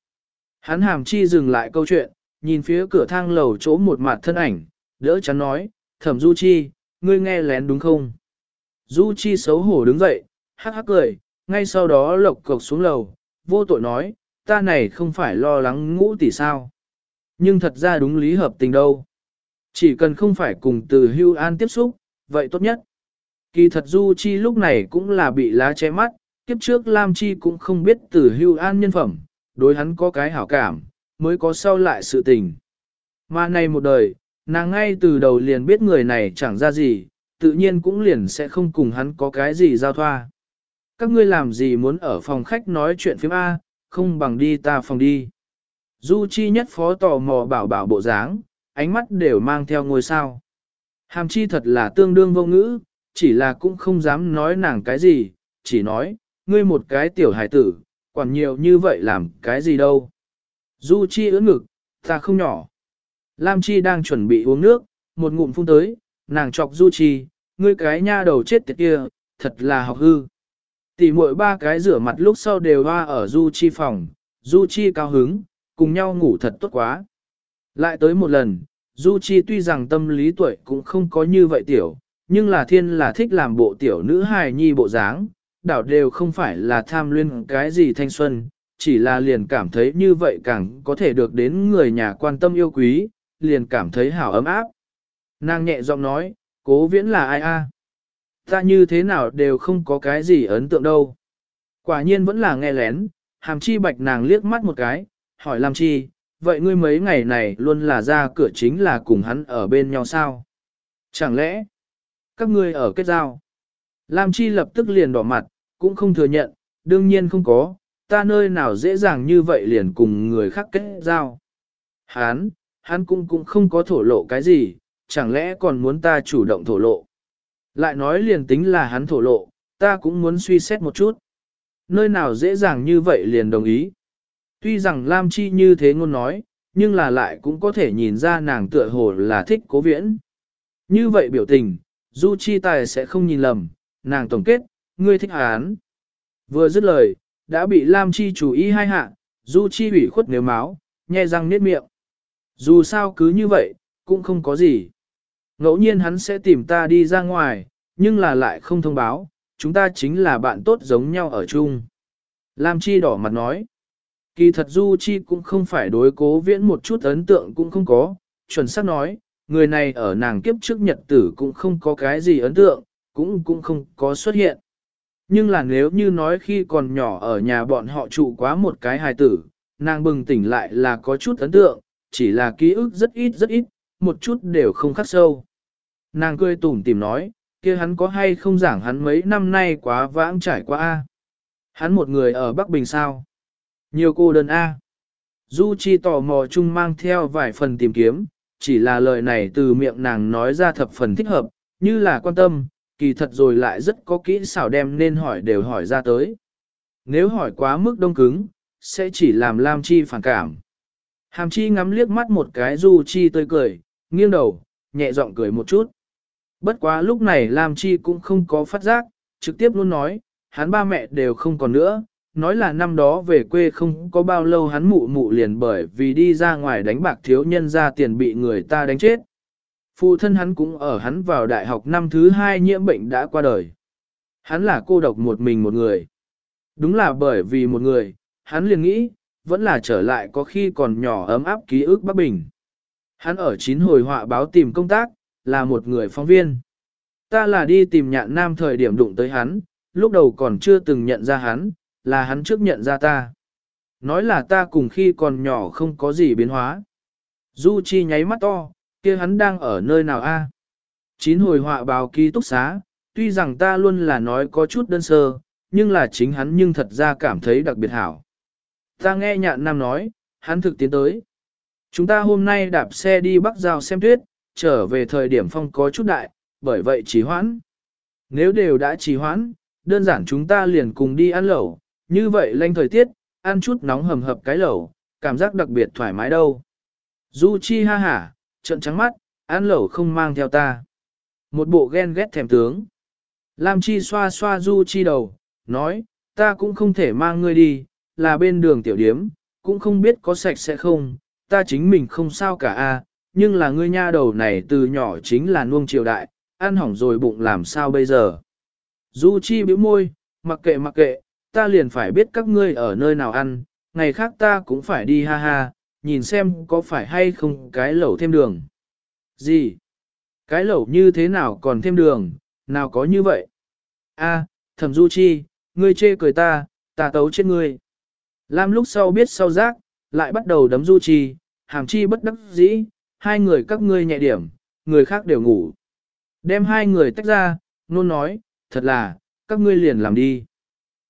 Hắn hàm chi dừng lại câu chuyện, nhìn phía cửa thang lầu chỗ một mặt thân ảnh, đỡ chắn nói, thẩm du chi, ngươi nghe lén đúng không? Du chi xấu hổ đứng dậy, hắc hắc cười, ngay sau đó lộc cộc xuống lầu, vô tội nói, ta này không phải lo lắng ngũ tỷ sao. Nhưng thật ra đúng lý hợp tình đâu. Chỉ cần không phải cùng từ hưu an tiếp xúc, vậy tốt nhất. Kỳ thật Du Chi lúc này cũng là bị lá che mắt, kiếp trước Lam Chi cũng không biết từ hưu an nhân phẩm, đối hắn có cái hảo cảm, mới có sau lại sự tình. Mà này một đời, Nàng ngay từ đầu liền biết người này chẳng ra gì, tự nhiên cũng liền sẽ không cùng hắn có cái gì giao thoa. Các ngươi làm gì muốn ở phòng khách nói chuyện phim A, không bằng đi ta phòng đi. Du Chi nhất phó tò mò bảo bảo bộ dáng, ánh mắt đều mang theo ngôi sao. Hàm chi thật là tương đương vô ngữ, chỉ là cũng không dám nói nàng cái gì, chỉ nói, ngươi một cái tiểu hải tử, quản nhiều như vậy làm cái gì đâu. Du Chi ưỡn ngực, ta không nhỏ. Lam Chi đang chuẩn bị uống nước, một ngụm phun tới, nàng chọc Du Chi, ngươi cái nha đầu chết tiệt kia, thật là học hư. Tỷ muội ba cái rửa mặt lúc sau đều hoa ở Du Chi phòng, Du Chi cao hứng, cùng nhau ngủ thật tốt quá. Lại tới một lần, Du Chi tuy rằng tâm lý tuổi cũng không có như vậy tiểu, nhưng là thiên là thích làm bộ tiểu nữ hài nhi bộ dáng, đảo đều không phải là tham luyên cái gì thanh xuân, chỉ là liền cảm thấy như vậy càng có thể được đến người nhà quan tâm yêu quý, liền cảm thấy hảo ấm áp. Nàng nhẹ giọng nói, cố viễn là ai a? Ta như thế nào đều không có cái gì ấn tượng đâu. Quả nhiên vẫn là nghe lén, hàm chi bạch nàng liếc mắt một cái, hỏi làm chi, vậy ngươi mấy ngày này luôn là ra cửa chính là cùng hắn ở bên nhau sao? Chẳng lẽ, các ngươi ở kết giao? Lam Chi lập tức liền đỏ mặt, cũng không thừa nhận, đương nhiên không có, ta nơi nào dễ dàng như vậy liền cùng người khác kết giao. Hắn, hắn cũng cũng không có thổ lộ cái gì, chẳng lẽ còn muốn ta chủ động thổ lộ. Lại nói liền tính là hắn thổ lộ, ta cũng muốn suy xét một chút. Nơi nào dễ dàng như vậy liền đồng ý. Tuy rằng Lam Chi như thế ngôn nói, nhưng là lại cũng có thể nhìn ra nàng tựa hồ là thích cố viễn. Như vậy biểu tình, Du Chi Tài sẽ không nhìn lầm, nàng tổng kết, ngươi thích hắn. Vừa dứt lời, đã bị Lam Chi chủ ý hai hạ, Du Chi ủy khuất nếu máu, nhe răng niết miệng. Dù sao cứ như vậy, cũng không có gì. Ngẫu nhiên hắn sẽ tìm ta đi ra ngoài, nhưng là lại không thông báo, chúng ta chính là bạn tốt giống nhau ở chung. Lam Chi đỏ mặt nói. Kỳ thật Du Chi cũng không phải đối cố viễn một chút ấn tượng cũng không có, chuẩn xác nói, người này ở nàng kiếp trước nhật tử cũng không có cái gì ấn tượng, cũng cũng không có xuất hiện. Nhưng là nếu như nói khi còn nhỏ ở nhà bọn họ trụ quá một cái hài tử, nàng bừng tỉnh lại là có chút ấn tượng, chỉ là ký ức rất ít rất ít, một chút đều không khắc sâu. Nàng cười tủm tìm nói, kia hắn có hay không giảng hắn mấy năm nay quá vãng trải qua a Hắn một người ở Bắc Bình sao? Nhiều cô đơn A. Du Chi tò mò chung mang theo vài phần tìm kiếm, chỉ là lời này từ miệng nàng nói ra thập phần thích hợp, như là quan tâm, kỳ thật rồi lại rất có kỹ xảo đem nên hỏi đều hỏi ra tới. Nếu hỏi quá mức đông cứng, sẽ chỉ làm Lam Chi phản cảm. Hàm Chi ngắm liếc mắt một cái Du Chi tươi cười, nghiêng đầu, nhẹ giọng cười một chút. Bất quá lúc này Lam Chi cũng không có phát giác, trực tiếp luôn nói, hắn ba mẹ đều không còn nữa, nói là năm đó về quê không có bao lâu hắn mụ mụ liền bởi vì đi ra ngoài đánh bạc thiếu nhân ra tiền bị người ta đánh chết. Phụ thân hắn cũng ở hắn vào đại học năm thứ hai nhiễm bệnh đã qua đời. Hắn là cô độc một mình một người. Đúng là bởi vì một người, hắn liền nghĩ, vẫn là trở lại có khi còn nhỏ ấm áp ký ức Bắc Bình. Hắn ở chín hồi họa báo tìm công tác, là một người phóng viên. Ta là đi tìm nhạn nam thời điểm đụng tới hắn, lúc đầu còn chưa từng nhận ra hắn, là hắn trước nhận ra ta. Nói là ta cùng khi còn nhỏ không có gì biến hóa. Du Chi nháy mắt to, kia hắn đang ở nơi nào a? Chín hồi họa báo ký túc xá, tuy rằng ta luôn là nói có chút đơn sơ, nhưng là chính hắn nhưng thật ra cảm thấy đặc biệt hảo. Ta nghe nhạn nam nói, hắn thực tiến tới. Chúng ta hôm nay đạp xe đi Bắc Giao xem tuyết, trở về thời điểm phong có chút đại, bởi vậy trì hoãn. Nếu đều đã trì hoãn, đơn giản chúng ta liền cùng đi ăn lẩu, như vậy lanh thời tiết, ăn chút nóng hầm hập cái lẩu, cảm giác đặc biệt thoải mái đâu. Du Chi ha hả, trận trắng mắt, ăn lẩu không mang theo ta. Một bộ ghen ghét thèm tướng. Lam Chi xoa xoa Du Chi đầu, nói, ta cũng không thể mang ngươi đi, là bên đường tiểu điếm, cũng không biết có sạch sẽ không, ta chính mình không sao cả a, nhưng là ngươi nha đầu này từ nhỏ chính là nuông triều đại, ăn hỏng rồi bụng làm sao bây giờ. Du Chi bĩu môi, mặc kệ mặc kệ, ta liền phải biết các ngươi ở nơi nào ăn, ngày khác ta cũng phải đi ha ha, nhìn xem có phải hay không cái lẩu thêm đường. Gì? Cái lẩu như thế nào còn thêm đường, nào có như vậy? A, thẩm du chi, ngươi chê cười ta, ta tấu chết ngươi. Lam lúc sau biết sau giác, lại bắt đầu đấm du chi, hàm chi bất đắc dĩ, hai người các ngươi nhẹ điểm, người khác đều ngủ. Đem hai người tách ra, nôn nói, thật là, các ngươi liền làm đi.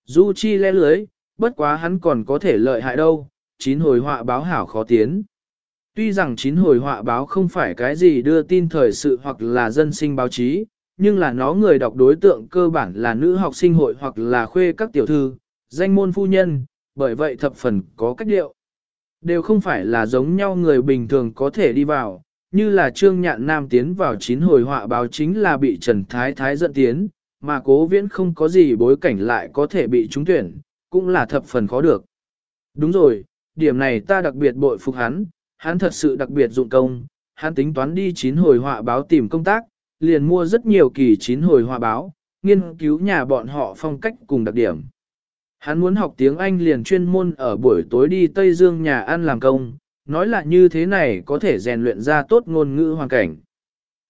Du Chi le lưới, bất quá hắn còn có thể lợi hại đâu, chín hồi họa báo hảo khó tiến. Tuy rằng chín hồi họa báo không phải cái gì đưa tin thời sự hoặc là dân sinh báo chí, nhưng là nó người đọc đối tượng cơ bản là nữ học sinh hội hoặc là khuê các tiểu thư, danh môn phu nhân, bởi vậy thập phần có cách điệu. Đều không phải là giống nhau người bình thường có thể đi vào, như là Trương Nhạn Nam tiến vào chín hồi họa báo chính là bị Trần Thái Thái dẫn tiến, mà cố viễn không có gì bối cảnh lại có thể bị trúng tuyển, cũng là thập phần khó được. Đúng rồi, điểm này ta đặc biệt bội phục hắn, hắn thật sự đặc biệt dụng công, hắn tính toán đi chín hồi họa báo tìm công tác, liền mua rất nhiều kỳ chín hồi họa báo, nghiên cứu nhà bọn họ phong cách cùng đặc điểm. Hắn muốn học tiếng Anh liền chuyên môn ở buổi tối đi Tây Dương nhà ăn làm công, nói là như thế này có thể rèn luyện ra tốt ngôn ngữ hoàn cảnh.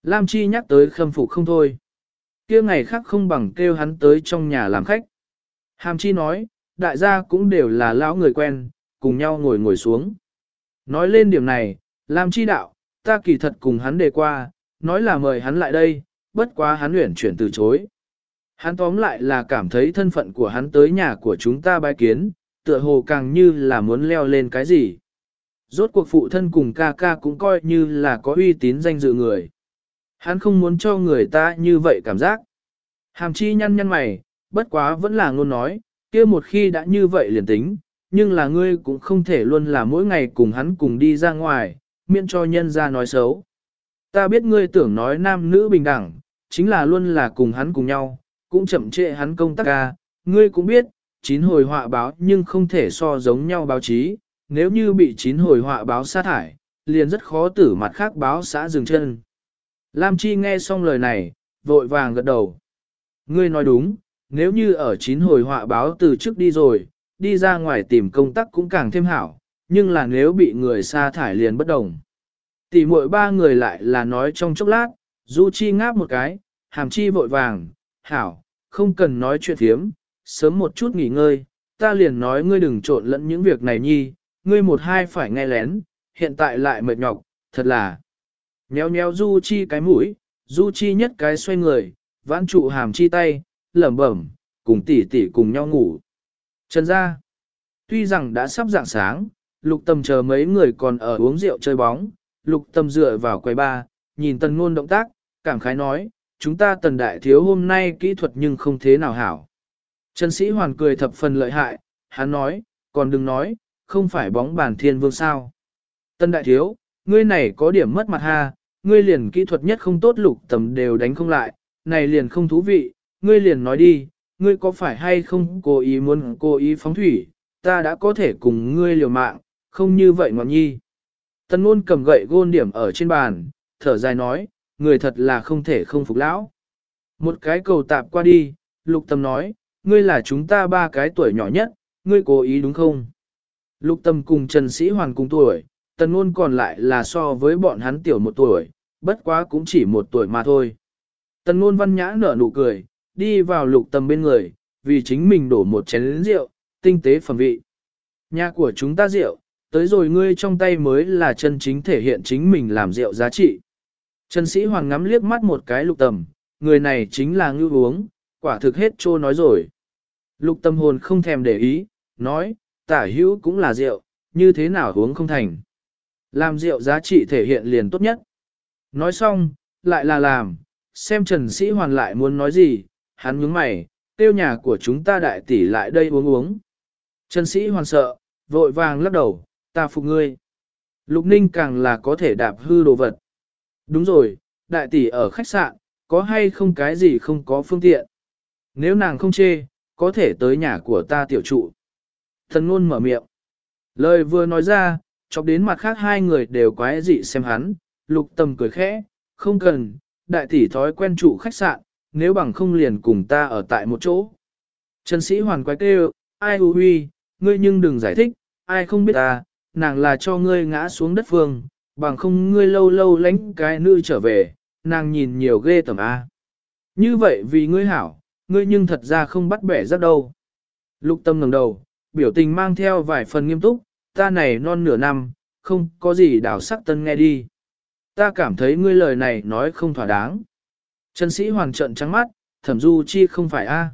Lam Chi nhắc tới khâm phục không thôi. kia ngày khác không bằng kêu hắn tới trong nhà làm khách. Hàm Chi nói, đại gia cũng đều là lão người quen, cùng nhau ngồi ngồi xuống. Nói lên điểm này, Lam Chi đạo, ta kỳ thật cùng hắn đề qua, nói là mời hắn lại đây, bất quá hắn luyện chuyển từ chối. Hắn tóm lại là cảm thấy thân phận của hắn tới nhà của chúng ta bái kiến, tựa hồ càng như là muốn leo lên cái gì. Rốt cuộc phụ thân cùng ca ca cũng coi như là có uy tín danh dự người. Hắn không muốn cho người ta như vậy cảm giác. Hàm chi nhăn nhăn mày, bất quá vẫn là ngôn nói, kia một khi đã như vậy liền tính, nhưng là ngươi cũng không thể luôn là mỗi ngày cùng hắn cùng đi ra ngoài, miễn cho nhân ra nói xấu. Ta biết ngươi tưởng nói nam nữ bình đẳng, chính là luôn là cùng hắn cùng nhau, cũng chậm trễ hắn công tác ca, ngươi cũng biết, chín hồi họa báo nhưng không thể so giống nhau báo chí, nếu như bị chín hồi họa báo sát thải, liền rất khó tử mặt khác báo xã dừng chân. Lam Chi nghe xong lời này, vội vàng gật đầu. Ngươi nói đúng, nếu như ở chín hồi họa báo từ trước đi rồi, đi ra ngoài tìm công tác cũng càng thêm hảo, nhưng là nếu bị người sa thải liền bất đồng. Tỷ muội ba người lại là nói trong chốc lát, Du Chi ngáp một cái, hàm chi vội vàng, hảo, không cần nói chuyện thiếm, sớm một chút nghỉ ngơi, ta liền nói ngươi đừng trộn lẫn những việc này nhi, ngươi một hai phải nghe lén, hiện tại lại mệt nhọc, thật là. Nhéo nhéo Du Chi cái mũi, Du Chi nhất cái xoay người, vãn trụ hàm chi tay, lẩm bẩm, cùng tỷ tỷ cùng nhau ngủ. Trần ra, tuy rằng đã sắp dạng sáng, lục tâm chờ mấy người còn ở uống rượu chơi bóng, lục tâm dựa vào quầy ba, nhìn tần ngôn động tác, cảm khái nói, chúng ta tần đại thiếu hôm nay kỹ thuật nhưng không thế nào hảo. Trần sĩ hoàn cười thập phần lợi hại, hắn nói, còn đừng nói, không phải bóng bàn thiên vương sao. Tần đại thiếu, ngươi này có điểm mất mặt ha, ngươi liền kỹ thuật nhất không tốt lục tầm đều đánh không lại, này liền không thú vị, ngươi liền nói đi, ngươi có phải hay không cố ý muốn cố ý phóng thủy, ta đã có thể cùng ngươi liều mạng, không như vậy ngọn nhi. Tần ngôn cầm gậy gôn điểm ở trên bàn, thở dài nói, người thật là không thể không phục lão. Một cái cầu tạp qua đi, lục tâm nói, ngươi là chúng ta ba cái tuổi nhỏ nhất, ngươi cố ý đúng không? Lục tâm cùng Trần Sĩ Hoàn cùng tuổi, tần ngôn còn lại là so với bọn hắn tiểu một tuổi, bất quá cũng chỉ một tuổi mà thôi. Tần ngôn văn nhã nở nụ cười, đi vào lục tâm bên người, vì chính mình đổ một chén rượu, tinh tế phẩm vị. Nhà của chúng ta rượu, tới rồi ngươi trong tay mới là chân chính thể hiện chính mình làm rượu giá trị. Trần Sĩ Hoàng ngắm liếc mắt một cái lục tầm, người này chính là ngư uống, quả thực hết trô nói rồi. Lục tâm hồn không thèm để ý, nói, tả hữu cũng là rượu, như thế nào uống không thành. Làm rượu giá trị thể hiện liền tốt nhất. Nói xong, lại là làm, xem Trần Sĩ Hoàn lại muốn nói gì, hắn nhướng mày, tiêu nhà của chúng ta đại tỷ lại đây uống uống. Trần Sĩ Hoàn sợ, vội vàng lắc đầu, ta phục ngươi. Lục Ninh càng là có thể đạp hư đồ vật. Đúng rồi, đại tỷ ở khách sạn, có hay không cái gì không có phương tiện. Nếu nàng không chê, có thể tới nhà của ta tiểu trụ. Thần ngôn mở miệng. Lời vừa nói ra, chọc đến mặt khác hai người đều quái dị xem hắn, lục tâm cười khẽ, không cần, đại tỷ thói quen trụ khách sạn, nếu bằng không liền cùng ta ở tại một chỗ. Trần sĩ hoàn quái kêu, ai hù huy, ngươi nhưng đừng giải thích, ai không biết ta, nàng là cho ngươi ngã xuống đất phương, bằng không ngươi lâu lâu lánh cái nữ trở về, nàng nhìn nhiều ghê tầm A. Như vậy vì ngươi hảo, ngươi nhưng thật ra không bắt bẻ rất đâu. Lục tâm ngẩng đầu, biểu tình mang theo vài phần nghiêm túc, ta này non nửa năm, không có gì đảo sắc tân nghe đi. ta cảm thấy ngươi lời này nói không thỏa đáng. Trần sĩ hoàng trận trắng mắt, thẩm du chi không phải a.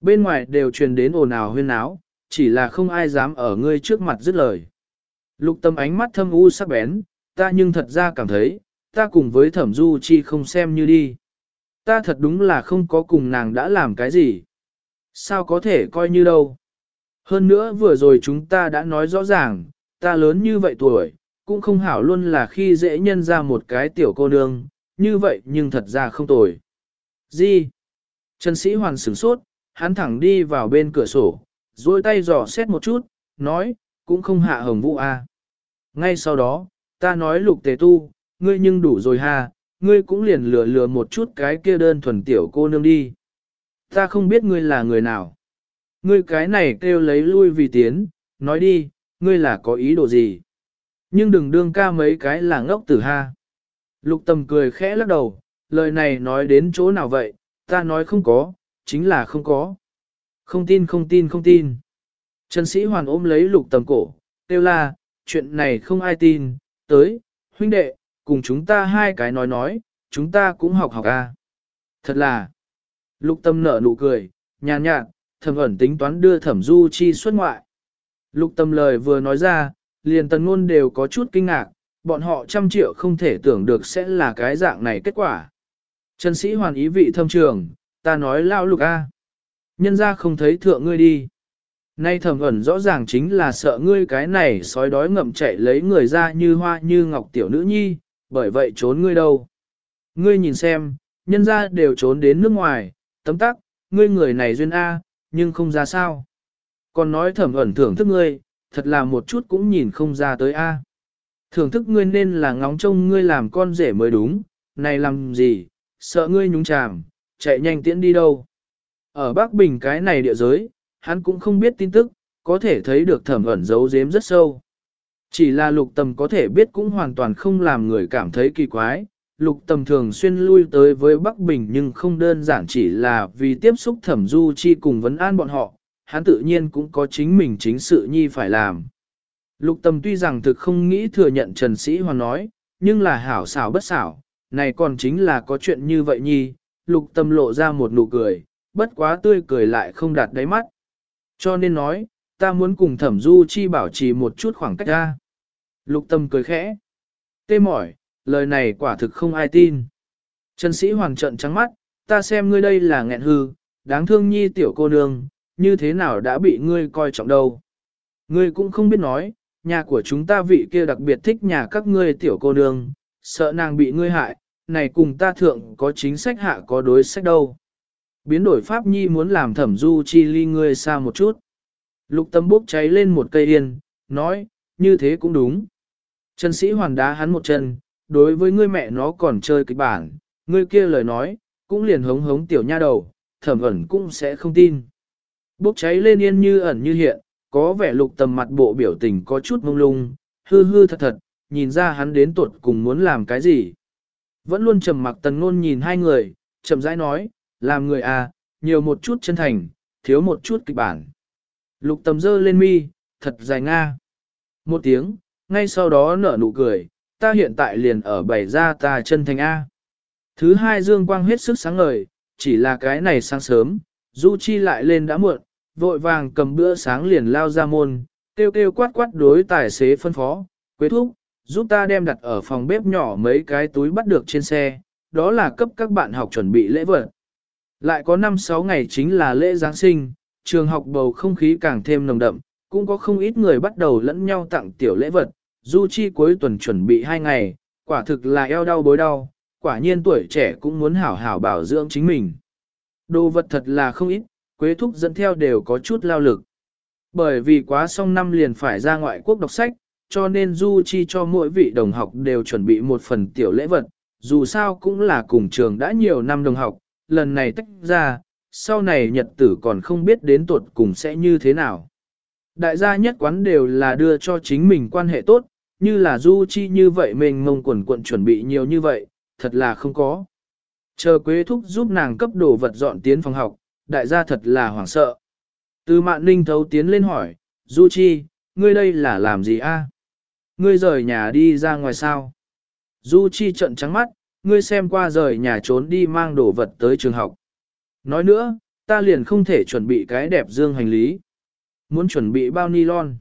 Bên ngoài đều truyền đến ồn ào huyên náo, chỉ là không ai dám ở ngươi trước mặt dứt lời. Lục tâm ánh mắt thâm u sắc bén, ta nhưng thật ra cảm thấy, ta cùng với thẩm du chi không xem như đi. Ta thật đúng là không có cùng nàng đã làm cái gì. Sao có thể coi như đâu. Hơn nữa vừa rồi chúng ta đã nói rõ ràng, ta lớn như vậy tuổi, cũng không hảo luôn là khi dễ nhân ra một cái tiểu cô nương, như vậy nhưng thật ra không tồi. Gì? Trần sĩ hoàn sửng sốt, hắn thẳng đi vào bên cửa sổ, duỗi tay dò xét một chút, nói, cũng không hạ hồng vũ a. À. Ngay sau đó, ta nói lục tề tu, ngươi nhưng đủ rồi ha, ngươi cũng liền lừa lừa một chút cái kia đơn thuần tiểu cô nương đi. Ta không biết ngươi là người nào. Ngươi cái này kêu lấy lui vì tiến, nói đi, ngươi là có ý đồ gì. Nhưng đừng đương ca mấy cái là ngốc tử ha. Lục tầm cười khẽ lắc đầu, lời này nói đến chỗ nào vậy, ta nói không có, chính là không có. Không tin không tin không tin. Trần sĩ hoàn ôm lấy lục tầm cổ, kêu la, chuyện này không ai tin, tới, huynh đệ, cùng chúng ta hai cái nói nói, chúng ta cũng học học a. Thật là, lục tâm nở nụ cười, nhàn nhạt, thầm ẩn tính toán đưa thẩm du chi xuất ngoại. Lục tâm lời vừa nói ra, liền tần ngôn đều có chút kinh ngạc, bọn họ trăm triệu không thể tưởng được sẽ là cái dạng này kết quả. Trần sĩ hoàn ý vị thâm trường, ta nói lao lục a, Nhân ra không thấy thượng ngươi đi. Nay thầm ẩn rõ ràng chính là sợ ngươi cái này sói đói ngậm chạy lấy người ra như hoa như ngọc tiểu nữ nhi, bởi vậy trốn ngươi đâu. Ngươi nhìn xem, nhân ra đều trốn đến nước ngoài, tấm tắc, ngươi người này duyên A, nhưng không ra sao. Còn nói thẩm ẩn thưởng thức ngươi, thật là một chút cũng nhìn không ra tới A. Thưởng thức ngươi nên là ngóng trông ngươi làm con rể mới đúng, này làm gì, sợ ngươi nhúng chàm, chạy nhanh tiễn đi đâu. Ở Bắc Bình cái này địa giới, hắn cũng không biết tin tức, có thể thấy được thẩm ẩn giấu giếm rất sâu. Chỉ là lục tầm có thể biết cũng hoàn toàn không làm người cảm thấy kỳ quái. Lục tầm thường xuyên lui tới với Bắc Bình nhưng không đơn giản chỉ là vì tiếp xúc thẩm du chi cùng vấn an bọn họ, hắn tự nhiên cũng có chính mình chính sự nhi phải làm. Lục tầm tuy rằng thực không nghĩ thừa nhận Trần Sĩ Hoàn nói, nhưng là hảo xảo bất xảo, này còn chính là có chuyện như vậy nhi, lục tầm lộ ra một nụ cười, bất quá tươi cười lại không đạt đáy mắt. Cho nên nói, ta muốn cùng thẩm du chi bảo trì một chút khoảng cách ra. Lục tâm cười khẽ. Tê mỏi, lời này quả thực không ai tin. Trần sĩ hoàng trận trắng mắt, ta xem ngươi đây là nghẹn hư, đáng thương nhi tiểu cô nương, như thế nào đã bị ngươi coi trọng đâu. Ngươi cũng không biết nói, nhà của chúng ta vị kia đặc biệt thích nhà các ngươi tiểu cô nương, sợ nàng bị ngươi hại, này cùng ta thượng có chính sách hạ có đối sách đâu. Biến đổi pháp nhi muốn làm thẩm du chi ly ngươi xa một chút. Lục tâm bốc cháy lên một cây yên, nói, như thế cũng đúng. Trần sĩ hoàn đá hắn một chân, đối với ngươi mẹ nó còn chơi kịch bản, ngươi kia lời nói, cũng liền hống hống tiểu nha đầu, thẩm ẩn cũng sẽ không tin. Bốc cháy lên yên như ẩn như hiện, có vẻ lục tầm mặt bộ biểu tình có chút mông lung, hư hư thật thật, nhìn ra hắn đến tuột cùng muốn làm cái gì. Vẫn luôn trầm mặc tần ngôn nhìn hai người, chậm rãi nói, làm người à, nhiều một chút chân thành, thiếu một chút kịch bản. Lục tầm dơ lên mi, thật dài nga. Một tiếng, ngay sau đó nở nụ cười, ta hiện tại liền ở bảy ra ta chân thành A. Thứ hai dương quang hết sức sáng ngời, chỉ là cái này sáng sớm, Du Chi lại lên đã muộn, vội vàng cầm bữa sáng liền lao ra môn, kêu kêu quát quát đối tài xế phân phó, quế thúc, giúp ta đem đặt ở phòng bếp nhỏ mấy cái túi bắt được trên xe, đó là cấp các bạn học chuẩn bị lễ vật. Lại có 5-6 ngày chính là lễ Giáng sinh, trường học bầu không khí càng thêm nồng đậm, cũng có không ít người bắt đầu lẫn nhau tặng tiểu lễ vật, Du Chi cuối tuần chuẩn bị 2 ngày, quả thực là eo đau bối đau, quả nhiên tuổi trẻ cũng muốn hảo hảo bảo dưỡng chính mình. Đồ vật thật là không ít, Quế Thúc dẫn theo đều có chút lao lực. Bởi vì quá xong năm liền phải ra ngoại quốc đọc sách, cho nên Du Chi cho mỗi vị đồng học đều chuẩn bị một phần tiểu lễ vật, dù sao cũng là cùng trường đã nhiều năm đồng học, lần này tách ra, sau này nhật tử còn không biết đến tuột cùng sẽ như thế nào. Đại gia nhất quán đều là đưa cho chính mình quan hệ tốt, như là du chi như vậy mình mông quần quận chuẩn bị nhiều như vậy, thật là không có. Chờ Quế Thúc giúp nàng cấp đồ vật dọn tiến phòng học, đại gia thật là hoảng sợ. Từ mạn ninh thấu tiến lên hỏi, Du Chi, ngươi đây là làm gì a? Ngươi rời nhà đi ra ngoài sao? Du Chi trợn trắng mắt, ngươi xem qua rời nhà trốn đi mang đồ vật tới trường học. Nói nữa, ta liền không thể chuẩn bị cái đẹp dương hành lý. Muốn chuẩn bị bao nylon.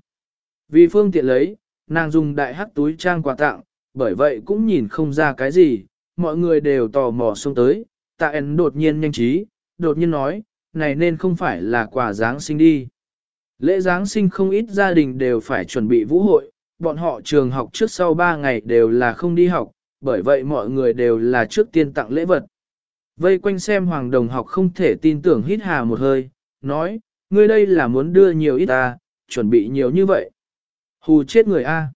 Vì phương tiện lấy, nàng dùng đại hắc túi trang quà tặng, bởi vậy cũng nhìn không ra cái gì, mọi người đều tò mò xông tới, tạ ấn đột nhiên nhanh trí, đột nhiên nói, này nên không phải là quà Giáng sinh đi. Lễ Giáng sinh không ít gia đình đều phải chuẩn bị vũ hội, bọn họ trường học trước sau 3 ngày đều là không đi học, bởi vậy mọi người đều là trước tiên tặng lễ vật. Vây quanh xem hoàng đồng học không thể tin tưởng hít hà một hơi, nói, ngươi đây là muốn đưa nhiều ít ta, chuẩn bị nhiều như vậy. Hù chết người A.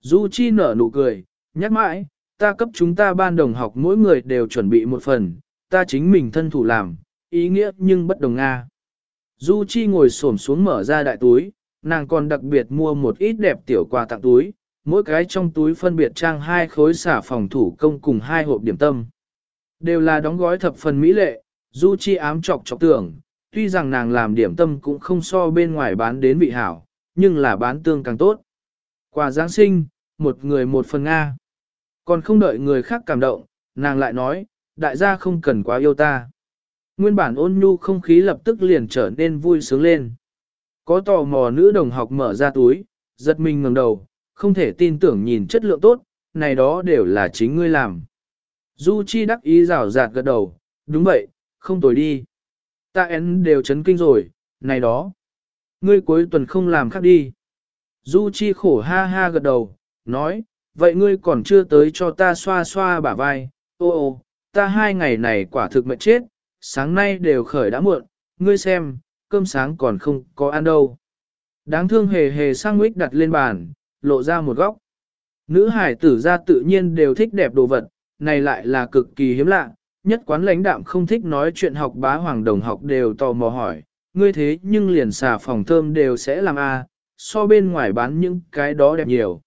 Du Chi nở nụ cười, nhắc mãi, ta cấp chúng ta ban đồng học mỗi người đều chuẩn bị một phần, ta chính mình thân thủ làm, ý nghĩa nhưng bất đồng Nga. Du Chi ngồi xổm xuống mở ra đại túi, nàng còn đặc biệt mua một ít đẹp tiểu quà tặng túi, mỗi cái trong túi phân biệt trang hai khối xả phòng thủ công cùng hai hộp điểm tâm. Đều là đóng gói thập phần mỹ lệ, Du Chi ám chọc chọc tưởng, tuy rằng nàng làm điểm tâm cũng không so bên ngoài bán đến vị hảo, nhưng là bán tương càng tốt. Quà Giáng sinh, một người một phần Nga. Còn không đợi người khác cảm động, nàng lại nói, đại gia không cần quá yêu ta. Nguyên bản ôn nhu không khí lập tức liền trở nên vui sướng lên. Có tò mò nữ đồng học mở ra túi, giật mình ngẩng đầu, không thể tin tưởng nhìn chất lượng tốt, này đó đều là chính ngươi làm. Du Chi đắc ý rào rạt gật đầu, đúng vậy, không tồi đi. Ta én đều chấn kinh rồi, này đó. Ngươi cuối tuần không làm khác đi. Du Chi khổ ha ha gật đầu, nói, vậy ngươi còn chưa tới cho ta xoa xoa bả vai, ô ô, ta hai ngày này quả thực mệt chết, sáng nay đều khởi đã muộn, ngươi xem, cơm sáng còn không có ăn đâu. Đáng thương hề hề sang nguyết đặt lên bàn, lộ ra một góc. Nữ hải tử ra tự nhiên đều thích đẹp đồ vật, này lại là cực kỳ hiếm lạ, nhất quán lãnh đạm không thích nói chuyện học bá hoàng đồng học đều tò mò hỏi, ngươi thế nhưng liền xà phòng thơm đều sẽ làm a so bên ngoài bán những cái đó đẹp nhiều.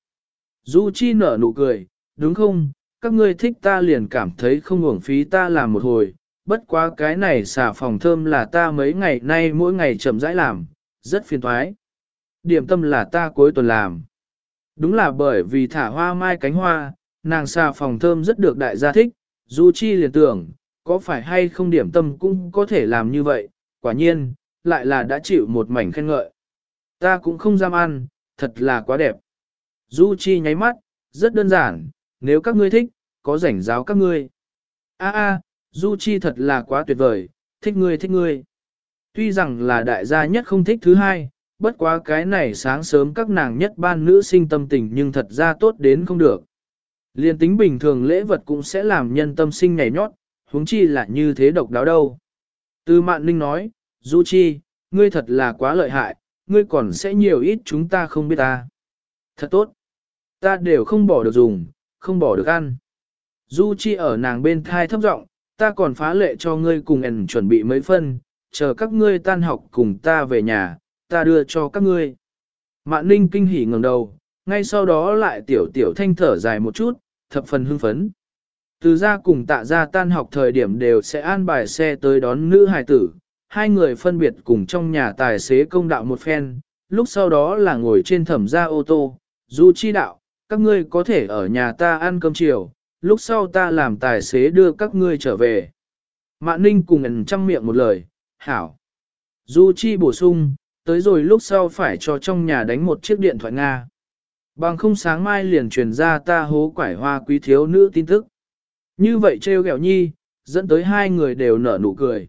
Du Chi nở nụ cười, đúng không, các ngươi thích ta liền cảm thấy không uổng phí ta làm một hồi, bất quá cái này xà phòng thơm là ta mấy ngày nay mỗi ngày chậm rãi làm, rất phiền toái. Điểm tâm là ta cuối tuần làm. Đúng là bởi vì thả hoa mai cánh hoa, nàng xà phòng thơm rất được đại gia thích, Du Chi liền tưởng, có phải hay không điểm tâm cũng có thể làm như vậy, quả nhiên, lại là đã chịu một mảnh khen ngợi. Ta cũng không dám ăn, thật là quá đẹp. Du Chi nháy mắt, rất đơn giản, nếu các ngươi thích, có rảnh giáo các ngươi. A a, Du Chi thật là quá tuyệt vời, thích ngươi thích ngươi. Tuy rằng là đại gia nhất không thích thứ hai, bất quá cái này sáng sớm các nàng nhất ban nữ sinh tâm tình nhưng thật ra tốt đến không được. Liên tính bình thường lễ vật cũng sẽ làm nhân tâm sinh nhảy nhót, huống chi là như thế độc đáo đâu. Tư mạn ninh nói, Du Chi, ngươi thật là quá lợi hại, ngươi còn sẽ nhiều ít chúng ta không biết ta. Thật tốt. Ta đều không bỏ được dùng, không bỏ được ăn. Du Chi ở nàng bên thai thấp giọng, ta còn phá lệ cho ngươi cùng ẩn chuẩn bị mấy phân, chờ các ngươi tan học cùng ta về nhà, ta đưa cho các ngươi. Mạn ninh kinh hỉ ngẩng đầu, ngay sau đó lại tiểu tiểu thanh thở dài một chút, thập phần hưng phấn. Từ ra cùng tạ ra tan học thời điểm đều sẽ an bài xe tới đón nữ hài tử, hai người phân biệt cùng trong nhà tài xế công đạo một phen, lúc sau đó là ngồi trên thẩm gia ô tô, du chi đạo, các ngươi có thể ở nhà ta ăn cơm chiều, lúc sau ta làm tài xế đưa các ngươi trở về. Mạn ninh cùng ẩn trăm miệng một lời, hảo. Du chi bổ sung, tới rồi lúc sau phải cho trong nhà đánh một chiếc điện thoại Nga. Bằng không sáng mai liền truyền ra ta hố quải hoa quý thiếu nữ tin tức. Như vậy trêu ghẹo nhi, dẫn tới hai người đều nở nụ cười.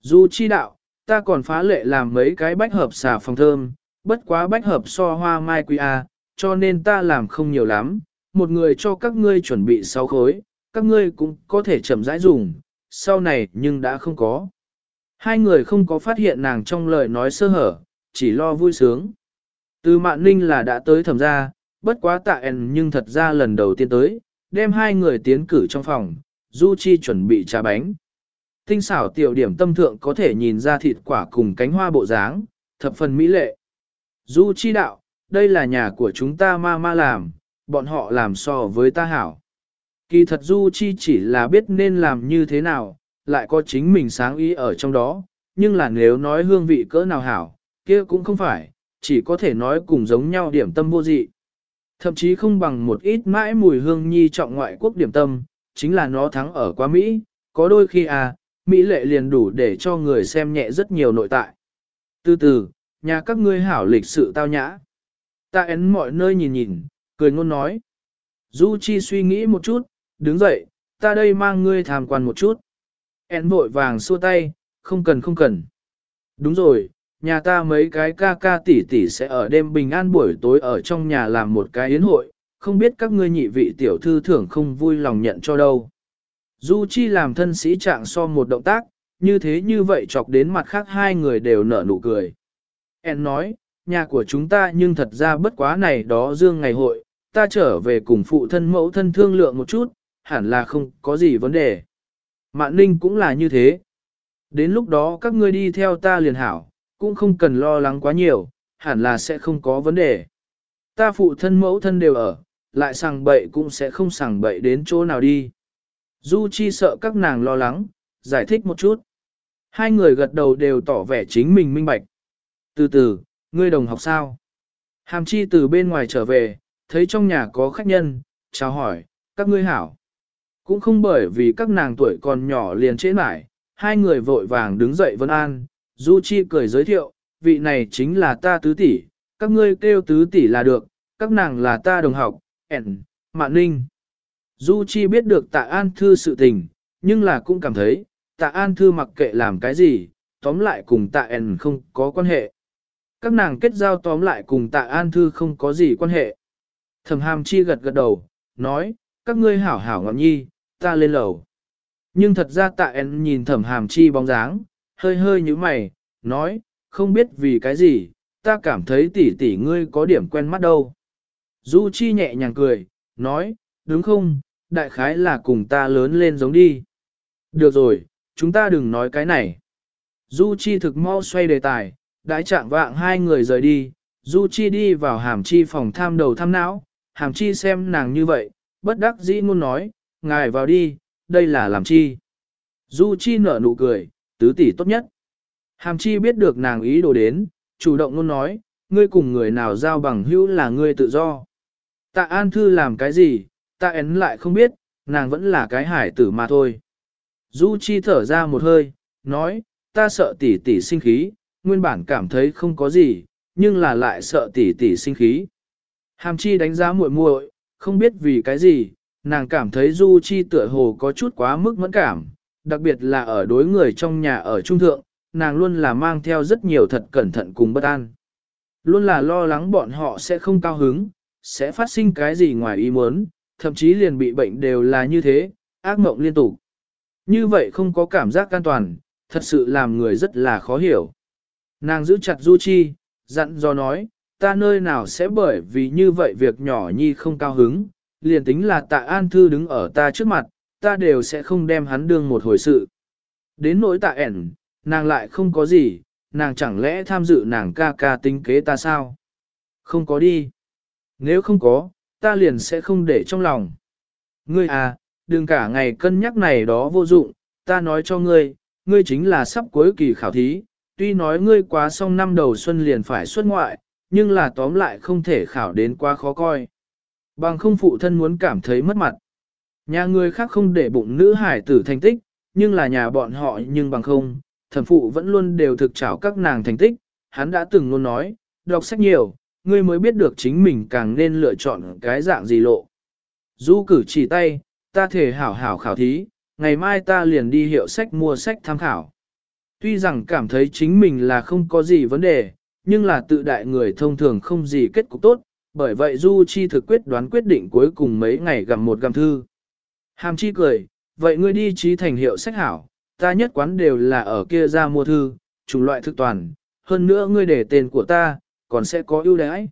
dù chi đạo, ta còn phá lệ làm mấy cái bách hợp xà phòng thơm, bất quá bách hợp so hoa mai quý A, cho nên ta làm không nhiều lắm, một người cho các ngươi chuẩn bị sáu khối, các ngươi cũng có thể chậm rãi dùng, sau này nhưng đã không có. Hai người không có phát hiện nàng trong lời nói sơ hở, chỉ lo vui sướng. Từ mạn ninh là đã tới thẩm ra, bất quá tạ ẻn nhưng thật ra lần đầu tiên tới, đem hai người tiến cử trong phòng, Du Chi chuẩn bị trà bánh. Tinh xảo tiểu điểm tâm thượng có thể nhìn ra thịt quả cùng cánh hoa bộ dáng, thập phần mỹ lệ. Du Chi đạo, đây là nhà của chúng ta ma ma làm, bọn họ làm so với ta hảo. Kỳ thật Du Chi chỉ là biết nên làm như thế nào, lại có chính mình sáng ý ở trong đó, nhưng là nếu nói hương vị cỡ nào hảo, kia cũng không phải, chỉ có thể nói cùng giống nhau điểm tâm vô dị. Thậm chí không bằng một ít mãi mùi hương nhi trọng ngoại quốc điểm tâm, chính là nó thắng ở quá Mỹ, có đôi khi à, Mỹ lệ liền đủ để cho người xem nhẹ rất nhiều nội tại. Từ từ, nhà các ngươi hảo lịch sự tao nhã. Ta ấn mọi nơi nhìn nhìn, cười ngôn nói. Du Chi suy nghĩ một chút, đứng dậy, ta đây mang ngươi tham quan một chút. En vội vàng xua tay, không cần không cần. Đúng rồi, nhà ta mấy cái ca ca tỷ tỷ sẽ ở đêm bình an buổi tối ở trong nhà làm một cái yến hội, không biết các ngươi nhị vị tiểu thư thưởng không vui lòng nhận cho đâu. Du Chi làm thân sĩ trạng so một động tác, như thế như vậy chọc đến mặt khác hai người đều nở nụ cười. En nói, nhà của chúng ta nhưng thật ra bất quá này đó dương ngày hội, ta trở về cùng phụ thân mẫu thân thương lượng một chút, hẳn là không có gì vấn đề. Mạn ninh cũng là như thế. Đến lúc đó các ngươi đi theo ta liền hảo, cũng không cần lo lắng quá nhiều, hẳn là sẽ không có vấn đề. Ta phụ thân mẫu thân đều ở, lại sằng bậy cũng sẽ không sằng bậy đến chỗ nào đi. Du Chi sợ các nàng lo lắng, giải thích một chút. Hai người gật đầu đều tỏ vẻ chính mình minh bạch. Từ từ, ngươi đồng học sao? Hàm Chi từ bên ngoài trở về, thấy trong nhà có khách nhân, chào hỏi, các ngươi hảo. Cũng không bởi vì các nàng tuổi còn nhỏ liền trễ mãi, hai người vội vàng đứng dậy vân an, Du Chi cười giới thiệu, vị này chính là ta tứ tỷ, các ngươi kêu tứ tỷ là được, các nàng là ta đồng học, ẻn, mạn ninh. Du Chi biết được tạ An Thư sự tình, nhưng là cũng cảm thấy, tạ An Thư mặc kệ làm cái gì, tóm lại cùng tạ ẻn không có quan hệ. Các nàng kết giao tóm lại cùng tạ An Thư không có gì quan hệ. Thẩm hàm chi gật gật đầu, nói, các ngươi hảo hảo ngọn nhi, ta lên lầu. Nhưng thật ra tạ en nhìn thẩm hàm chi bóng dáng, hơi hơi như mày, nói, không biết vì cái gì, ta cảm thấy tỷ tỷ ngươi có điểm quen mắt đâu. Du Chi nhẹ nhàng cười, nói, đúng không, đại khái là cùng ta lớn lên giống đi. Được rồi, chúng ta đừng nói cái này. Du Chi thực mau xoay đề tài, đãi trạng vạng hai người rời đi, Du Chi đi vào hàm chi phòng tham đầu tham não, hàm chi xem nàng như vậy, bất đắc dĩ ngôn nói, ngài vào đi, đây là làm chi. Du Chi nở nụ cười, tứ tỷ tốt nhất. Hàm chi biết được nàng ý đồ đến, chủ động luôn nói, ngươi cùng người nào giao bằng hữu là ngươi tự do. Tạ An Thư làm cái gì, tạ ấn lại không biết, nàng vẫn là cái hải tử mà thôi. Du Chi thở ra một hơi, nói, ta sợ tỷ tỷ sinh khí, nguyên bản cảm thấy không có gì, nhưng là lại sợ tỷ tỷ sinh khí. Hàm Chi đánh giá muội muội, không biết vì cái gì, nàng cảm thấy Du Chi tựa hồ có chút quá mức mẫn cảm, đặc biệt là ở đối người trong nhà ở trung thượng, nàng luôn là mang theo rất nhiều thật cẩn thận cùng bất an. Luôn là lo lắng bọn họ sẽ không cao hứng, sẽ phát sinh cái gì ngoài ý muốn, thậm chí liền bị bệnh đều là như thế, ác mộng liên tục. Như vậy không có cảm giác an toàn, thật sự làm người rất là khó hiểu. Nàng giữ chặt Du Chi, dặn dò nói, ta nơi nào sẽ bởi vì như vậy việc nhỏ nhi không cao hứng, liền tính là tạ an thư đứng ở ta trước mặt, ta đều sẽ không đem hắn đương một hồi sự. Đến nỗi tạ ẻn, nàng lại không có gì, nàng chẳng lẽ tham dự nàng ca ca tính kế ta sao? Không có đi. Nếu không có, ta liền sẽ không để trong lòng. Ngươi à, đừng cả ngày cân nhắc này đó vô dụng, ta nói cho ngươi, ngươi chính là sắp cuối kỳ khảo thí, tuy nói ngươi quá xong năm đầu xuân liền phải xuất ngoại, nhưng là tóm lại không thể khảo đến quá khó coi. Bằng không phụ thân muốn cảm thấy mất mặt. Nhà người khác không để bụng nữ hải tử thành tích, nhưng là nhà bọn họ nhưng bằng không, thẩm phụ vẫn luôn đều thực trảo các nàng thành tích, hắn đã từng luôn nói, đọc sách nhiều, ngươi mới biết được chính mình càng nên lựa chọn cái dạng gì lộ. Du cử chỉ tay, ta thể hảo hảo khảo thí, ngày mai ta liền đi hiệu sách mua sách tham khảo. Tuy rằng cảm thấy chính mình là không có gì vấn đề, nhưng là tự đại người thông thường không gì kết cục tốt, bởi vậy Du Chi thực quyết đoán quyết định cuối cùng mấy ngày gặp một gặm thư. Hàm Chi cười, vậy ngươi đi trí thành hiệu sách hảo, ta nhất quán đều là ở kia ra mua thư, chủng loại thực toàn, hơn nữa ngươi để tên của ta, còn sẽ có ưu đãi.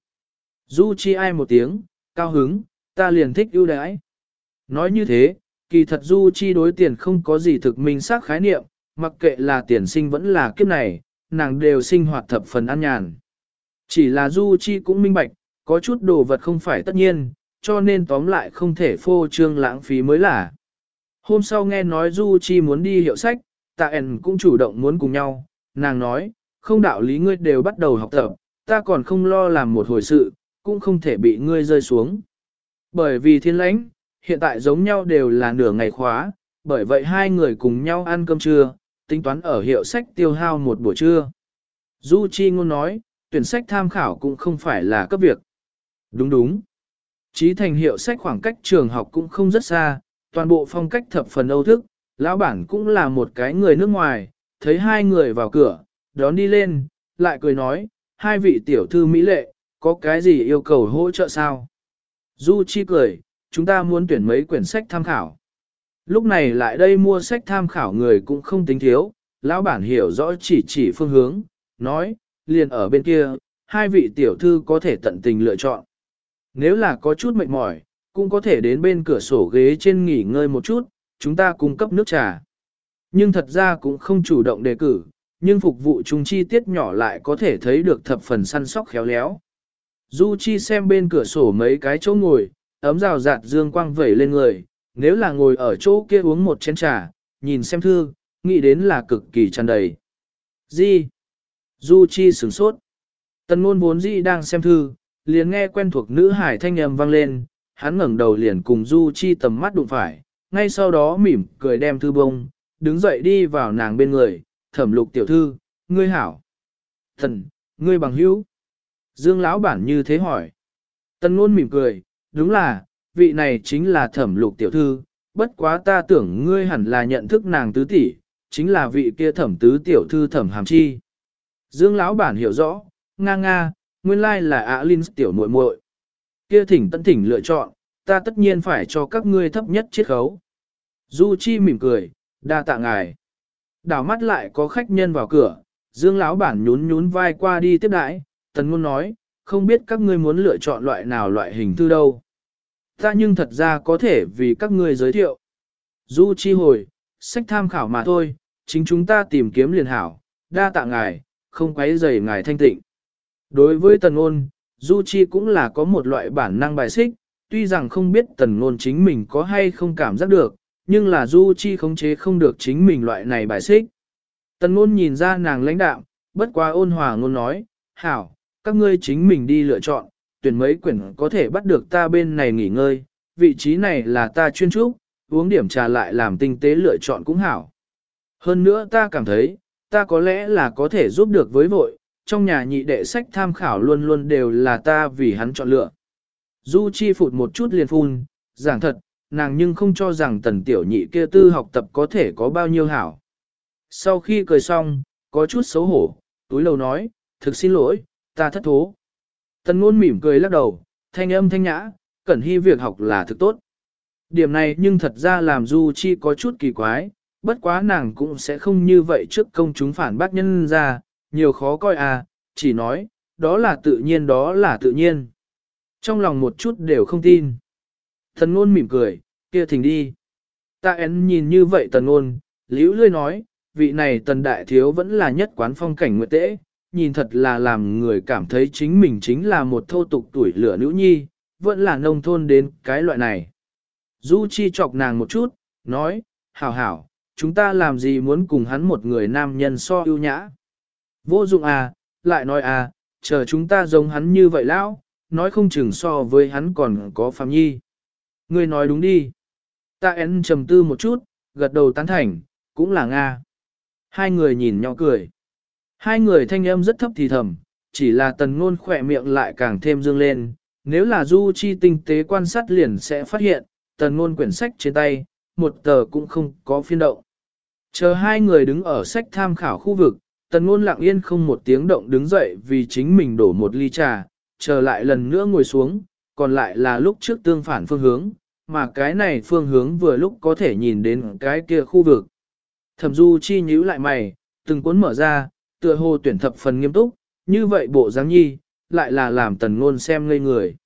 Du chi ai một tiếng, cao hứng, ta liền thích ưu đãi. Nói như thế, kỳ thật du chi đối tiền không có gì thực minh xác khái niệm, mặc kệ là tiền sinh vẫn là kiếp này, nàng đều sinh hoạt thập phần an nhàn. Chỉ là du chi cũng minh bạch, có chút đồ vật không phải tất nhiên, cho nên tóm lại không thể phô trương lãng phí mới là. Hôm sau nghe nói Du Chi muốn đi hiệu sách, Tạ ẻn cũng chủ động muốn cùng nhau, nàng nói, không đạo lý ngươi đều bắt đầu học tập, ta còn không lo làm một hồi sự, cũng không thể bị ngươi rơi xuống. Bởi vì thiên lãnh, hiện tại giống nhau đều là nửa ngày khóa, bởi vậy hai người cùng nhau ăn cơm trưa, tính toán ở hiệu sách tiêu hao một buổi trưa. Du Chi ngôn nói, tuyển sách tham khảo cũng không phải là cấp việc. Đúng đúng. Chí thành hiệu sách khoảng cách trường học cũng không rất xa, toàn bộ phong cách thập phần âu thức, lão bản cũng là một cái người nước ngoài, thấy hai người vào cửa, đón đi lên, lại cười nói, hai vị tiểu thư mỹ lệ, có cái gì yêu cầu hỗ trợ sao? Du Chi cười, chúng ta muốn tuyển mấy quyển sách tham khảo. Lúc này lại đây mua sách tham khảo người cũng không tính thiếu, lão bản hiểu rõ chỉ chỉ phương hướng, nói, liền ở bên kia, hai vị tiểu thư có thể tận tình lựa chọn. Nếu là có chút mệt mỏi, cũng có thể đến bên cửa sổ ghế trên nghỉ ngơi một chút, chúng ta cung cấp nước trà. Nhưng thật ra cũng không chủ động đề cử, nhưng phục vụ chúng chi tiết nhỏ lại có thể thấy được thập phần săn sóc khéo léo. Du Chi xem bên cửa sổ mấy cái chỗ ngồi, ấm rào rạt dương quang vẩy lên người, nếu là ngồi ở chỗ kia uống một chén trà, nhìn xem thư, nghĩ đến là cực kỳ tràn đầy. Gì? Du Chi sửng sốt. Tần ngôn vốn dĩ đang xem thư, liền nghe quen thuộc nữ hải thanh âm vang lên, hắn ngẩng đầu liền cùng Du Chi tầm mắt đụng phải, ngay sau đó mỉm cười đem thư bông, đứng dậy đi vào nàng bên người, thẩm lục tiểu thư, ngươi hảo. Thần, ngươi bằng hữu. Dương lão bản như thế hỏi. Tần ngôn mỉm cười, đúng là, vị này chính là thẩm lục tiểu thư, bất quá ta tưởng ngươi hẳn là nhận thức nàng tứ tỷ, chính là vị kia thẩm tứ tiểu thư thẩm hàm chi. Dương lão bản hiểu rõ, nga nga, nguyên lai là ạ Linh tiểu muội muội. Kia thỉnh tận thỉnh lựa chọn, ta tất nhiên phải cho các ngươi thấp nhất chiết khấu. Du Chi mỉm cười, đa tạ ngài. Đảo mắt lại có khách nhân vào cửa, Dương lão bản nhún nhún vai qua đi tiếp đãi, Tần Ngôn nói, không biết các ngươi muốn lựa chọn loại nào loại hình thư đâu. Ta nhưng thật ra có thể vì các ngươi giới thiệu. Du Chi hồi, sách tham khảo mà thôi, chính chúng ta tìm kiếm liền hảo, đa tạ ngài, không quấy rầy ngài thanh tịnh. Đối với Tần Ngôn, Du Chi cũng là có một loại bản năng bài xích, tuy rằng không biết Tần Ngôn chính mình có hay không cảm giác được, nhưng là Du Chi khống chế không được chính mình loại này bài xích. Tần Ngôn nhìn ra nàng lãnh đạm, bất quá ôn hòa ngôn nói, hảo, các ngươi chính mình đi lựa chọn, tuyển mấy quyển có thể bắt được ta bên này nghỉ ngơi, vị trí này là ta chuyên trúc, uống điểm trà lại làm tinh tế lựa chọn cũng hảo. Hơn nữa ta cảm thấy, ta có lẽ là có thể giúp được với vội, trong nhà nhị đệ sách tham khảo luôn luôn đều là ta vì hắn chọn lựa. Du Chi phụt một chút liền phun, giảng thật, nàng nhưng không cho rằng tần tiểu nhị kia tư học tập có thể có bao nhiêu hảo. Sau khi cười xong, có chút xấu hổ, túi lầu nói, thực xin lỗi, ta thất thố. Tần ngôn mỉm cười lắc đầu, thanh âm thanh nhã, cẩn hy việc học là thực tốt. Điểm này nhưng thật ra làm Du Chi có chút kỳ quái, bất quá nàng cũng sẽ không như vậy trước công chúng phản bác nhân ra, nhiều khó coi à, chỉ nói, đó là tự nhiên đó là tự nhiên. Trong lòng một chút đều không tin. Thần ngôn mỉm cười, kia thỉnh đi. Ta én nhìn như vậy tần ngôn, liễu lươi nói, vị này tần đại thiếu vẫn là nhất quán phong cảnh nguyệt tễ, nhìn thật là làm người cảm thấy chính mình chính là một thô tục tuổi lửa nữ nhi, vẫn là nông thôn đến cái loại này. Du Chi chọc nàng một chút, nói, hảo hảo, chúng ta làm gì muốn cùng hắn một người nam nhân so ưu nhã. Vô dụng à, lại nói à, chờ chúng ta giống hắn như vậy lão, nói không chừng so với hắn còn có phạm nhi. Ngươi nói đúng đi. Ta én trầm tư một chút, gật đầu tán thành, cũng là Nga. Hai người nhìn nhau cười. Hai người thanh âm rất thấp thì thầm, chỉ là tần ngôn khỏe miệng lại càng thêm dương lên. Nếu là du chi tinh tế quan sát liền sẽ phát hiện, tần ngôn quyển sách trên tay, một tờ cũng không có phiên động. Chờ hai người đứng ở sách tham khảo khu vực, tần ngôn lặng yên không một tiếng động đứng dậy vì chính mình đổ một ly trà, chờ lại lần nữa ngồi xuống, còn lại là lúc trước tương phản phương hướng, mà cái này phương hướng vừa lúc có thể nhìn đến cái kia khu vực. Thẩm du chi nhíu lại mày, từng cuốn mở ra, tựa hồ tuyển thập phần nghiêm túc, như vậy bộ dáng nhi, lại là làm tần ngôn xem ngây người.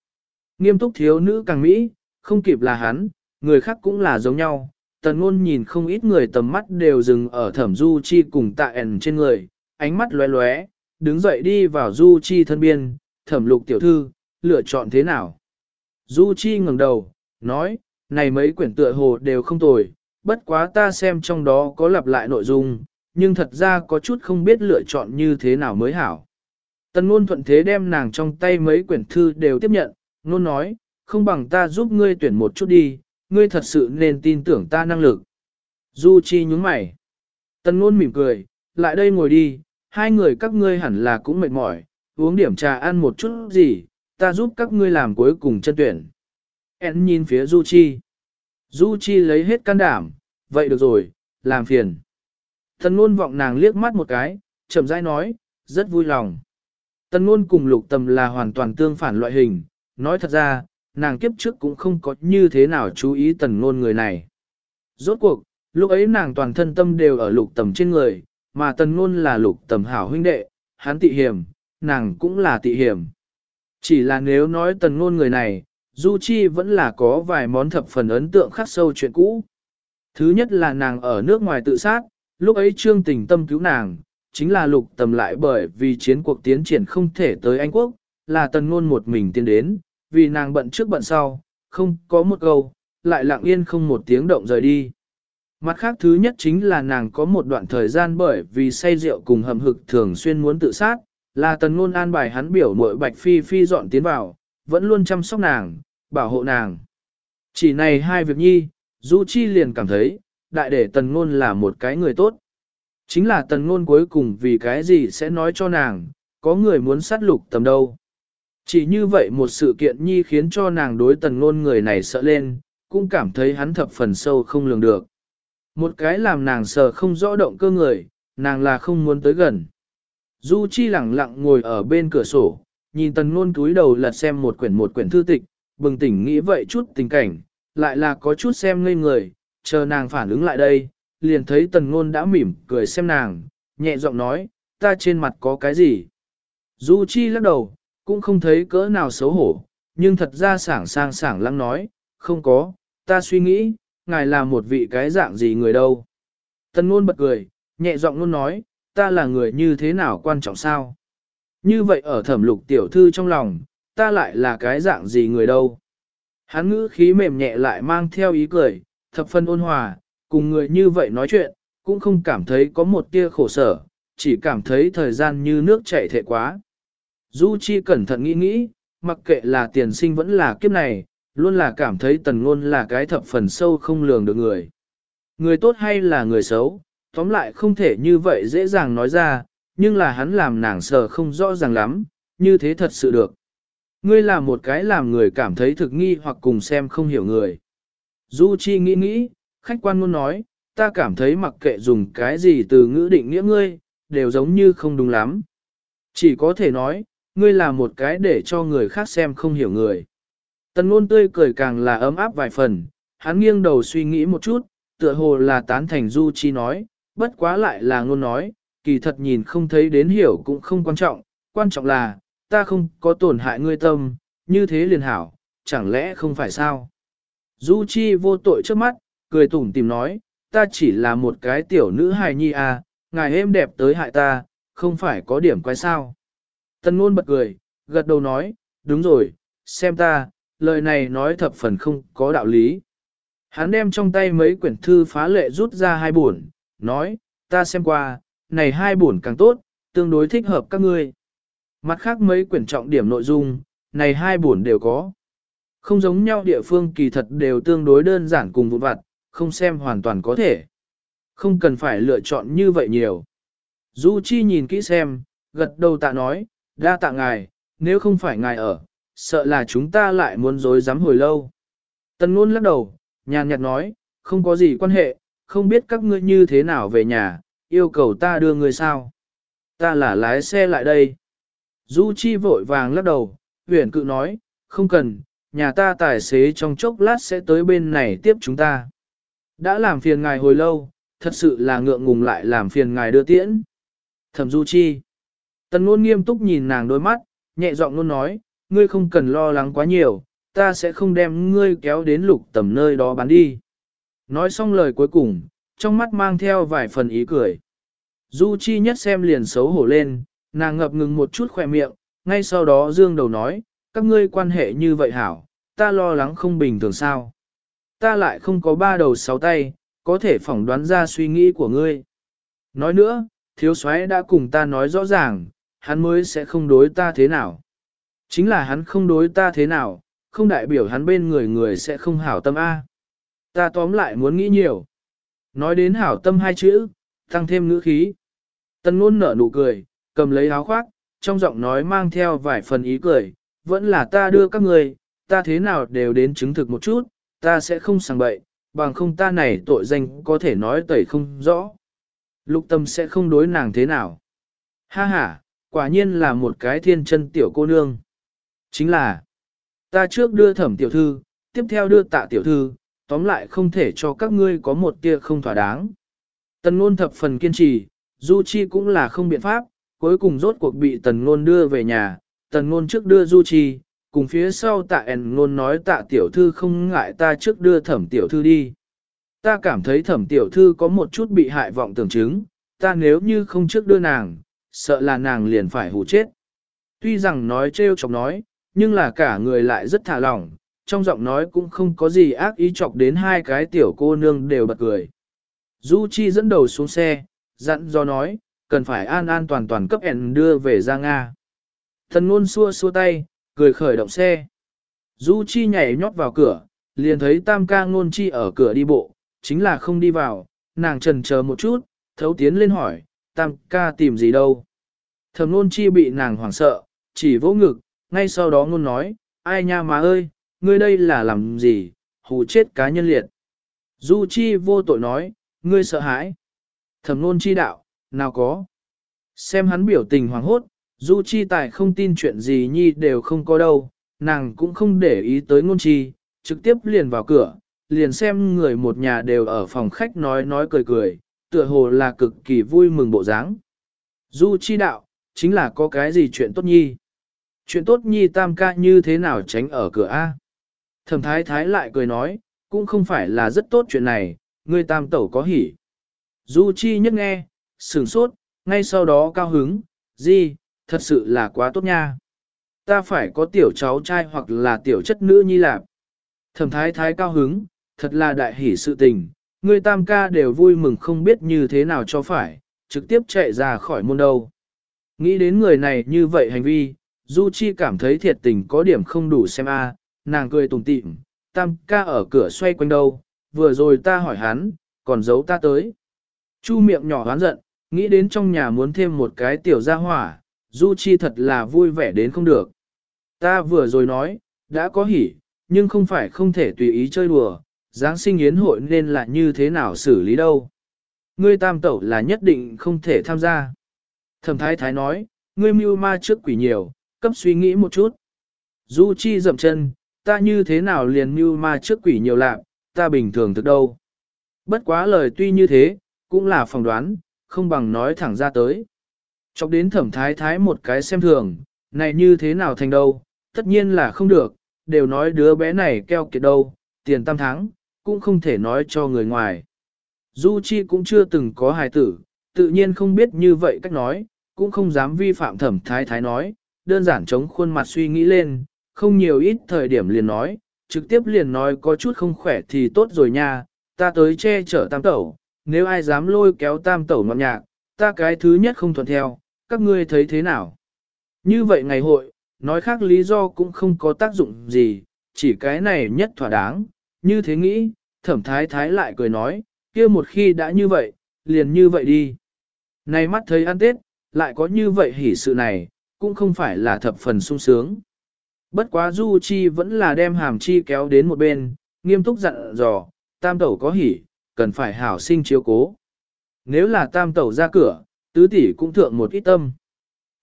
Nghiêm túc thiếu nữ càng mỹ, không kịp là hắn, người khác cũng là giống nhau. Tần ngôn nhìn không ít người tầm mắt đều dừng ở thẩm du chi cùng tạ ẻn trên người, ánh mắt lóe lóe, đứng dậy đi vào du chi thân biên, thẩm lục tiểu thư, lựa chọn thế nào? Du chi ngẩng đầu, nói, này mấy quyển tựa hồ đều không tồi, bất quá ta xem trong đó có lặp lại nội dung, nhưng thật ra có chút không biết lựa chọn như thế nào mới hảo. Tần ngôn thuận thế đem nàng trong tay mấy quyển thư đều tiếp nhận, ngôn nói, không bằng ta giúp ngươi tuyển một chút đi, ngươi thật sự nên tin tưởng ta năng lực. Du Chi nhướng mày. Tần ngôn mỉm cười, lại đây ngồi đi, hai người các ngươi hẳn là cũng mệt mỏi, uống điểm trà ăn một chút gì, ta giúp các ngươi làm cuối cùng chân tuyển. En nhìn phía Du Chi. Du Chi lấy hết can đảm, vậy được rồi, làm phiền. Tần ngôn vọng nàng liếc mắt một cái, chậm rãi nói, rất vui lòng. Tần ngôn cùng lục tầm là hoàn toàn tương phản loại hình, nói thật ra, nàng kiếp trước cũng không có như thế nào chú ý tần ngôn người này. Rốt cuộc, lúc ấy nàng toàn thân tâm đều ở lục tầm trên người, mà tần ngôn là lục tầm hảo huynh đệ, hắn tị hiểm, nàng cũng là tị hiểm. Chỉ là nếu nói tần ngôn người này, Du Chi vẫn là có vài món thập phần ấn tượng khắc sâu chuyện cũ. Thứ nhất là nàng ở nước ngoài tự sát, lúc ấy trương tình tâm cứu nàng, chính là lục tầm lại bởi vì chiến cuộc tiến triển không thể tới Anh Quốc, là tần ngôn một mình tiến đến, vì nàng bận trước bận sau, không có một câu, lại lặng yên không một tiếng động rời đi. Mặt khác thứ nhất chính là nàng có một đoạn thời gian bởi vì say rượu cùng hầm hực thường xuyên muốn tự sát, là tần ngôn an bài hắn biểu mội Bạch Phi Phi dọn tiến vào, vẫn luôn chăm sóc nàng, bảo hộ nàng. Chỉ này hai việc nhi, Du Chi liền cảm thấy, đại để tần ngôn là một cái người tốt. Chính là tần ngôn cuối cùng vì cái gì sẽ nói cho nàng, có người muốn sát lục tầm đâu. Chỉ như vậy một sự kiện nhi khiến cho nàng đối tần ngôn người này sợ lên, cũng cảm thấy hắn thập phần sâu không lường được. Một cái làm nàng sợ không rõ động cơ người, nàng là không muốn tới gần. Du Chi lặng lặng ngồi ở bên cửa sổ, nhìn tần ngôn túi đầu lật xem một quyển một quyển thư tịch, bừng tỉnh nghĩ vậy chút tình cảnh, lại là có chút xem ngây người, chờ nàng phản ứng lại đây, liền thấy tần ngôn đã mỉm cười xem nàng, nhẹ giọng nói, ta trên mặt có cái gì. Du Chi lắc đầu, cũng không thấy cỡ nào xấu hổ, nhưng thật ra sảng sang sảng lắng nói, không có, ta suy nghĩ, ngài là một vị cái dạng gì người đâu. Tần ngôn bật cười, nhẹ giọng luôn nói, ta là người như thế nào quan trọng sao? Như vậy ở thẩm lục tiểu thư trong lòng, ta lại là cái dạng gì người đâu? Hắn ngữ khí mềm nhẹ lại mang theo ý cười, thập phân ôn hòa, cùng người như vậy nói chuyện, cũng không cảm thấy có một tia khổ sở, chỉ cảm thấy thời gian như nước chảy thệ quá. Du Chi cẩn thận nghĩ nghĩ, mặc kệ là tiền sinh vẫn là kiếp này, luôn là cảm thấy tần ngôn là cái thập phần sâu không lường được người. Người tốt hay là người xấu, tóm lại không thể như vậy dễ dàng nói ra, nhưng là hắn làm nàng sợ không rõ ràng lắm, như thế thật sự được. Ngươi là một cái làm người cảm thấy thực nghi hoặc cùng xem không hiểu người. Du Chi nghĩ nghĩ, khách quan muốn nói, ta cảm thấy mặc kệ dùng cái gì từ ngữ định nghĩa ngươi, đều giống như không đúng lắm. Chỉ có thể nói, ngươi là một cái để cho người khác xem không hiểu người. Tần ngôn tươi cười càng là ấm áp vài phần, hắn nghiêng đầu suy nghĩ một chút, tựa hồ là tán thành Du Chi nói, bất quá lại là ngôn nói, kỳ thật nhìn không thấy đến hiểu cũng không quan trọng, quan trọng là, ta không có tổn hại ngươi tâm, như thế liền hảo, chẳng lẽ không phải sao? Du Chi vô tội trước mắt, cười tủm tỉm nói, ta chỉ là một cái tiểu nữ hài nhi à, ngài êm đẹp tới hại ta, không phải có điểm quái sao. Tân ngôn bật cười, gật đầu nói, đúng rồi, xem ta, lời này nói thập phần không có đạo lý. Hắn đem trong tay mấy quyển thư phá lệ rút ra hai buồn, nói, ta xem qua, này hai buồn càng tốt, tương đối thích hợp các ngươi. Mặt khác mấy quyển trọng điểm nội dung, này hai buồn đều có. Không giống nhau địa phương kỳ thật đều tương đối đơn giản cùng vụn vặt, không xem hoàn toàn có thể. Không cần phải lựa chọn như vậy nhiều. Du Chi nhìn kỹ xem, gật đầu tạ nói, đa tạ ngài, nếu không phải ngài ở, sợ là chúng ta lại muốn dối dám hồi lâu. Tần ngôn lắc đầu, nhàn nhạt nói, không có gì quan hệ, không biết các ngươi như thế nào về nhà, yêu cầu ta đưa người sao. Ta là lái xe lại đây. Du Chi vội vàng lắc đầu, huyền cự nói, không cần, nhà ta tài xế trong chốc lát sẽ tới bên này tiếp chúng ta. Đã làm phiền ngài hồi lâu, thật sự là ngượng ngùng lại làm phiền ngài đưa tiễn. Thẩm Du Chi. Tần ngôn nghiêm túc nhìn nàng đôi mắt, nhẹ giọng luôn nói, ngươi không cần lo lắng quá nhiều, ta sẽ không đem ngươi kéo đến lục tầm nơi đó bán đi. Nói xong lời cuối cùng, trong mắt mang theo vài phần ý cười. Du Chi nhất xem liền xấu hổ lên, nàng ngập ngừng một chút khỏe miệng, ngay sau đó dương đầu nói, các ngươi quan hệ như vậy hảo, ta lo lắng không bình thường sao. Ta lại không có ba đầu sáu tay, có thể phỏng đoán ra suy nghĩ của ngươi. Nói nữa, thiếu soái đã cùng ta nói rõ ràng, hắn mới sẽ không đối ta thế nào. Chính là hắn không đối ta thế nào, không đại biểu hắn bên người người sẽ không hảo tâm A. Ta tóm lại muốn nghĩ nhiều. Nói đến hảo tâm hai chữ, tăng thêm ngữ khí. Tân ngôn nở nụ cười, cầm lấy áo khoác, trong giọng nói mang theo vài phần ý cười, vẫn là ta đưa các người, ta thế nào đều đến chứng thực một chút, ta sẽ không sàng bậy, bằng không ta này tội danh có thể nói tẩy không rõ. Lục tâm sẽ không đối nàng thế nào. Ha ha, quả nhiên là một cái thiên chân tiểu cô nương. Chính là, ta trước đưa thẩm tiểu thư, tiếp theo đưa tạ tiểu thư, tóm lại không thể cho các ngươi có một tia không thỏa đáng. Tần ngôn thập phần kiên trì, Du Chi cũng là không biện pháp, cuối cùng rốt cuộc bị tần ngôn đưa về nhà, tần ngôn trước đưa Du Chi, cùng phía sau tạ ẻn ngôn nói tạ tiểu thư không ngại ta trước đưa thẩm tiểu thư đi. Ta cảm thấy thẩm tiểu thư có một chút bị hại vọng tưởng chứng, ta nếu như không trước đưa nàng, sợ là nàng liền phải hù chết. Tuy rằng nói trêu chọc nói, nhưng là cả người lại rất thả lỏng, trong giọng nói cũng không có gì ác ý chọc đến hai cái tiểu cô nương đều bật cười. Du Chi dẫn đầu xuống xe, dặn do nói, cần phải an an toàn toàn cấp ẻn đưa về ra Nga. Thần ngôn xua xua tay, cười khởi động xe. Du Chi nhảy nhót vào cửa, liền thấy tam ca ngôn chi ở cửa đi bộ, chính là không đi vào, nàng trần chờ một chút, thấu tiến lên hỏi, tam ca tìm gì đâu. Thầm ngôn chi bị nàng hoảng sợ, chỉ vỗ ngực, ngay sau đó ngôn nói, ai nha má ơi, ngươi đây là làm gì, hù chết cá nhân liệt. Du Chi vô tội nói, ngươi sợ hãi. Thẩm ngôn chi đạo, nào có. Xem hắn biểu tình hoàng hốt, Du Chi Tài không tin chuyện gì nhi đều không có đâu, nàng cũng không để ý tới ngôn chi, trực tiếp liền vào cửa, liền xem người một nhà đều ở phòng khách nói nói cười cười, tựa hồ là cực kỳ vui mừng bộ dáng. Du Chi đạo, chính là có cái gì chuyện tốt nhi. Chuyện tốt nhi tam ca như thế nào tránh ở cửa A. Thẩm thái thái lại cười nói, cũng không phải là rất tốt chuyện này, người tam tẩu có hỉ. Du Chi nhất nghe, sửng sốt, ngay sau đó cao hứng, gì, thật sự là quá tốt nha. Ta phải có tiểu cháu trai hoặc là tiểu chất nữ nhi lạp. Thẩm thái thái cao hứng, thật là đại hỷ sự tình, người tam ca đều vui mừng không biết như thế nào cho phải, trực tiếp chạy ra khỏi môn đâu. Nghĩ đến người này như vậy hành vi, Du Chi cảm thấy thiệt tình có điểm không đủ xem a, nàng cười tủm tỉm, tam ca ở cửa xoay quanh đâu, vừa rồi ta hỏi hắn, còn giấu ta tới. Chu miệng nhỏ hoán giận, nghĩ đến trong nhà muốn thêm một cái tiểu gia hỏa, Du Chi thật là vui vẻ đến không được. Ta vừa rồi nói, đã có hỉ, nhưng không phải không thể tùy ý chơi đùa, Giáng sinh yến hội nên là như thế nào xử lý đâu. Ngươi tam tẩu là nhất định không thể tham gia. Thẩm thái thái nói, ngươi mưu ma trước quỷ nhiều, cấp suy nghĩ một chút. Du Chi dậm chân, ta như thế nào liền như ma trước quỷ nhiều lạc, ta bình thường thực đâu. Bất quá lời tuy như thế, cũng là phỏng đoán, không bằng nói thẳng ra tới. Chọc đến thẩm thái thái một cái xem thường, này như thế nào thành đâu, tất nhiên là không được, đều nói đứa bé này keo kiệt đâu, tiền tam tháng, cũng không thể nói cho người ngoài. Du Chi cũng chưa từng có hài tử, tự nhiên không biết như vậy cách nói, cũng không dám vi phạm thẩm thái thái nói, đơn giản chống khuôn mặt suy nghĩ lên, không nhiều ít thời điểm liền nói, trực tiếp liền nói có chút không khỏe thì tốt rồi nha, ta tới che chở tam tẩu, nếu ai dám lôi kéo tam tẩu ngọn nhạc, ta cái thứ nhất không thuận theo, các ngươi thấy thế nào? Như vậy ngày hội, nói khác lý do cũng không có tác dụng gì, chỉ cái này nhất thỏa đáng, như thế nghĩ, thẩm thái thái lại cười nói, kia một khi đã như vậy, liền như vậy đi. Này mắt thấy ăn tết, lại có như vậy hỉ sự này, cũng không phải là thập phần sung sướng. Bất quá Du Chi vẫn là đem hàm chi kéo đến một bên, nghiêm túc dặn dò, tam tẩu có hỉ, cần phải hảo sinh chiếu cố. Nếu là tam tẩu ra cửa, tứ tỷ cũng thượng một ít tâm.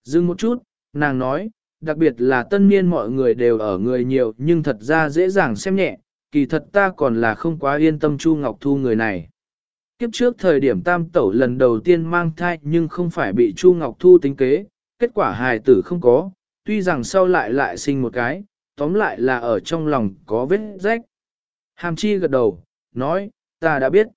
Dừng một chút, nàng nói, đặc biệt là tân niên mọi người đều ở người nhiều nhưng thật ra dễ dàng xem nhẹ, kỳ thật ta còn là không quá yên tâm Chu Ngọc Thu người này. Kiếp trước thời điểm tam tẩu lần đầu tiên mang thai nhưng không phải bị Chu Ngọc Thu tính kế, kết quả hài tử không có, tuy rằng sau lại lại sinh một cái, tóm lại là ở trong lòng có vết rách. Hàm chi gật đầu, nói, ta đã biết.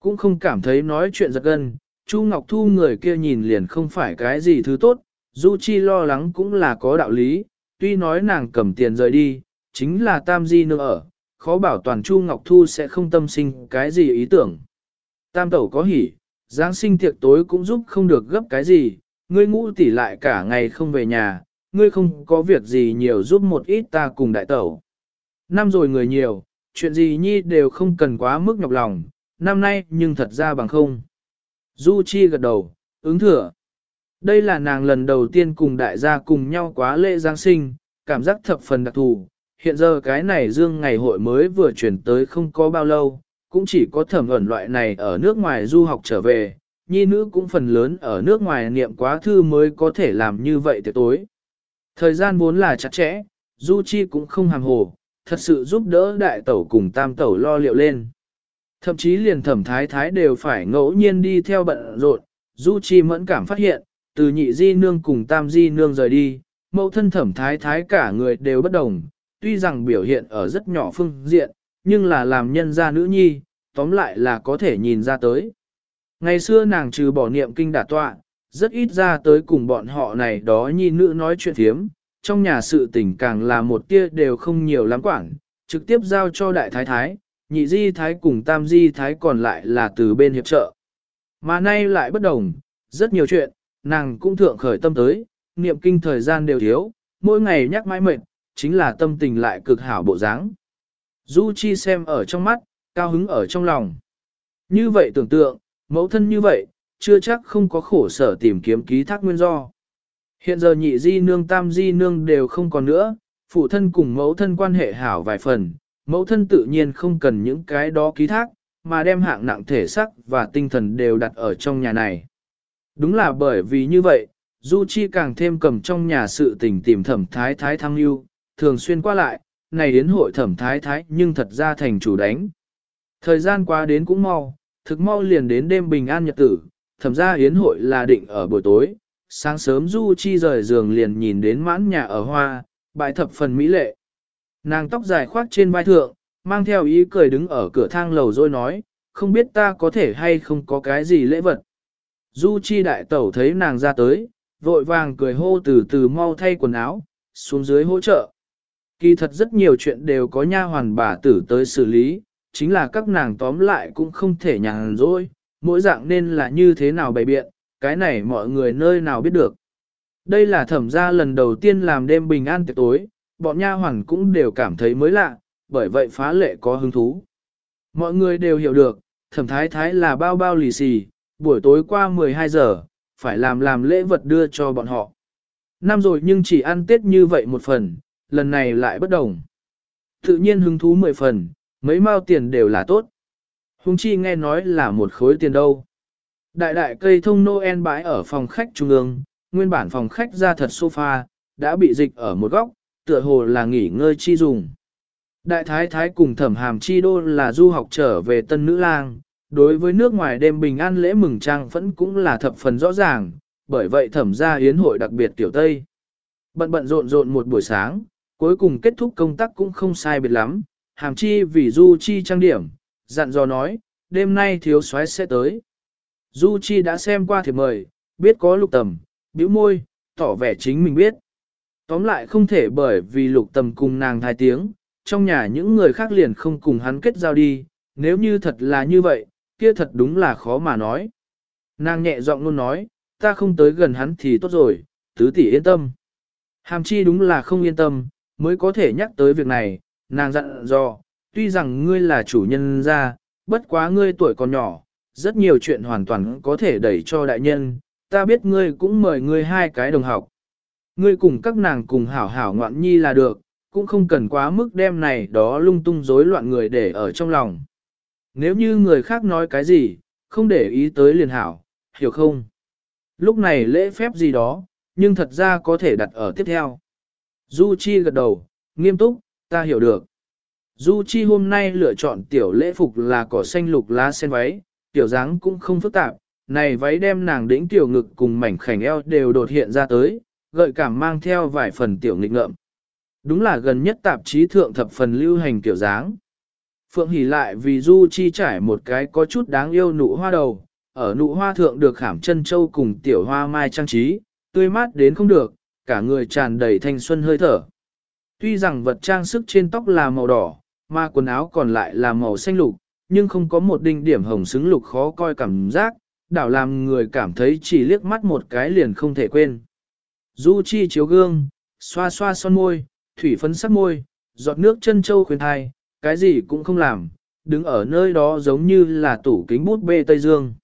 Cũng không cảm thấy nói chuyện giật gân, Chu Ngọc Thu người kia nhìn liền không phải cái gì thứ tốt, Du Chi lo lắng cũng là có đạo lý, tuy nói nàng cầm tiền rời đi, chính là tam di nương ở, khó bảo toàn Chu Ngọc Thu sẽ không tâm sinh cái gì ý tưởng. Tam tẩu có hỉ, Giáng sinh tiệc tối cũng giúp không được gấp cái gì, ngươi ngũ tỷ lại cả ngày không về nhà, ngươi không có việc gì nhiều giúp một ít ta cùng đại tẩu. Năm rồi người nhiều, chuyện gì nhi đều không cần quá mức nhọc lòng, năm nay nhưng thật ra bằng không. Du Chi gật đầu, ứng thừa. Đây là nàng lần đầu tiên cùng đại gia cùng nhau quá lễ Giáng sinh, cảm giác thập phần đặc thù. Hiện giờ cái này dương ngày hội mới vừa chuyển tới không có bao lâu, cũng chỉ có thẩm ẩn loại này ở nước ngoài du học trở về, nhi nữ cũng phần lớn ở nước ngoài niệm quá thư mới có thể làm như vậy tiệc tối. Thời gian vốn là chặt chẽ, Du Chi cũng không hàm hồ, thật sự giúp đỡ đại tẩu cùng tam tẩu lo liệu lên. Thậm chí liền thẩm thái thái đều phải ngẫu nhiên đi theo bận rộn, Du Chi mẫn cảm phát hiện, từ nhị di nương cùng tam di nương rời đi, mẫu thân thẩm thái thái cả người đều bất đồng, tuy rằng biểu hiện ở rất nhỏ phương diện, nhưng là làm nhân gia nữ nhi, tóm lại là có thể nhìn ra tới. Ngày xưa nàng trừ bỏ niệm kinh đả tọa, rất ít ra tới cùng bọn họ này đó nhi nữ nói chuyện thiếm, trong nhà sự tình càng là một tia đều không nhiều lắm quản, trực tiếp giao cho đại thái thái, nhị di thái cùng tam di thái còn lại là từ bên hiệp trợ. Mà nay lại bất đồng, rất nhiều chuyện, nàng cũng thượng khởi tâm tới, niệm kinh thời gian đều thiếu, mỗi ngày nhắc mãi mệt, chính là tâm tình lại cực hảo bộ dáng. Du Chi xem ở trong mắt, cao hứng ở trong lòng. Như vậy tưởng tượng, mẫu thân như vậy, chưa chắc không có khổ sở tìm kiếm ký thác nguyên do. Hiện giờ nhị di nương tam di nương đều không còn nữa, phụ thân cùng mẫu thân quan hệ hảo vài phần, mẫu thân tự nhiên không cần những cái đó ký thác, mà đem hạng nặng thể sắc và tinh thần đều đặt ở trong nhà này. Đúng là bởi vì như vậy, Du Chi càng thêm cầm trong nhà sự tình tìm thẩm thái thái thăng lưu, thường xuyên qua lại, này đến hội thẩm thái thái nhưng thật ra thành chủ đánh. Thời gian qua đến cũng mau, thực mau liền đến đêm bình an nhật tử, thẩm ra yến hội là định ở buổi tối, sáng sớm Du Chi rời giường liền nhìn đến mãn nhà ở hoa, bại thập phần mỹ lệ. Nàng tóc dài khoác trên vai thượng, mang theo ý cười đứng ở cửa thang lầu rồi nói, không biết ta có thể hay không có cái gì lễ vật. Du Chi đại tẩu thấy nàng ra tới, vội vàng cười hô từ từ mau thay quần áo, xuống dưới hỗ trợ. Kỳ thật rất nhiều chuyện đều có nha hoàn bà tử tới xử lý, chính là các nàng tóm lại cũng không thể nhàn rỗi, mỗi dạng nên là như thế nào bày biện, cái này mọi người nơi nào biết được. Đây là thẩm gia lần đầu tiên làm đêm bình an tiệc tối, bọn nha hoàn cũng đều cảm thấy mới lạ, bởi vậy phá lệ có hứng thú. Mọi người đều hiểu được, thẩm thái thái là bao bao lì xì, buổi tối qua 12 giờ, phải làm làm lễ vật đưa cho bọn họ. Năm rồi nhưng chỉ ăn Tết như vậy một phần, lần này lại bất đồng. Tự nhiên hứng thú 10 phần, mấy mao tiền đều là tốt. Hùng chi nghe nói là một khối tiền đâu. Đại đại cây thông Noel bãi ở phòng khách trung ương, nguyên bản phòng khách ra thật sofa, đã bị dịch ở một góc, tựa hồ là nghỉ ngơi chi dùng. Đại thái thái cùng thẩm hàm chi đô là du học trở về tân nữ lang, đối với nước ngoài đêm bình an lễ mừng trang vẫn cũng là thập phần rõ ràng, bởi vậy thẩm ra yến hội đặc biệt tiểu Tây. Bận bận rộn rộn một buổi sáng, cuối cùng kết thúc công tác cũng không sai biệt lắm, hàm chi vì du chi trang điểm, dặn dò nói, đêm nay thiếu soái sẽ tới. Du chi đã xem qua thiệp mời, biết có lục tầm, bĩu môi, tỏ vẻ chính mình biết. Tóm lại không thể bởi vì lục tầm cùng nàng thai tiếng, trong nhà những người khác liền không cùng hắn kết giao đi, nếu như thật là như vậy, kia thật đúng là khó mà nói. Nàng nhẹ giọng luôn nói, ta không tới gần hắn thì tốt rồi, tứ tỷ yên tâm. Hàm chi đúng là không yên tâm, mới có thể nhắc tới việc này, nàng dặn dò, tuy rằng ngươi là chủ nhân ra, bất quá ngươi tuổi còn nhỏ, rất nhiều chuyện hoàn toàn có thể đẩy cho đại nhân, ta biết ngươi cũng mời ngươi hai cái đồng học. Ngươi cùng các nàng cùng hảo hảo ngoạn nhi là được, cũng không cần quá mức đem này đó lung tung rối loạn người để ở trong lòng. Nếu như người khác nói cái gì, không để ý tới liền hảo, hiểu không? Lúc này lễ phép gì đó, nhưng thật ra có thể đặt ở tiếp theo. Du Chi gật đầu, nghiêm túc, ta hiểu được. Du Chi hôm nay lựa chọn tiểu lễ phục là cỏ xanh lục lá sen váy, tiểu dáng cũng không phức tạp, này váy đem nàng đỉnh tiểu ngực cùng mảnh khảnh eo đều đột hiện ra tới, gợi cảm mang theo vài phần tiểu nghịch ngợm. Đúng là gần nhất tạp chí thượng thập phần lưu hành tiểu dáng. Phượng Hỷ lại vì Du Chi trải một cái có chút đáng yêu nụ hoa đầu, ở nụ hoa thượng được khảm chân châu cùng tiểu hoa mai trang trí, tươi mát đến không được, cả người tràn đầy thanh xuân hơi thở. Tuy rằng vật trang sức trên tóc là màu đỏ, mà quần áo còn lại là màu xanh lục, nhưng không có một đinh điểm hồng xứng lục khó coi cảm giác, đảo làm người cảm thấy chỉ liếc mắt một cái liền không thể quên. Du chi chiếu gương, xoa xoa son môi, thủy phấn sắc môi, giọt nước chân châu khuyên thai, cái gì cũng không làm, đứng ở nơi đó giống như là tủ kính bút bê Tây Dương.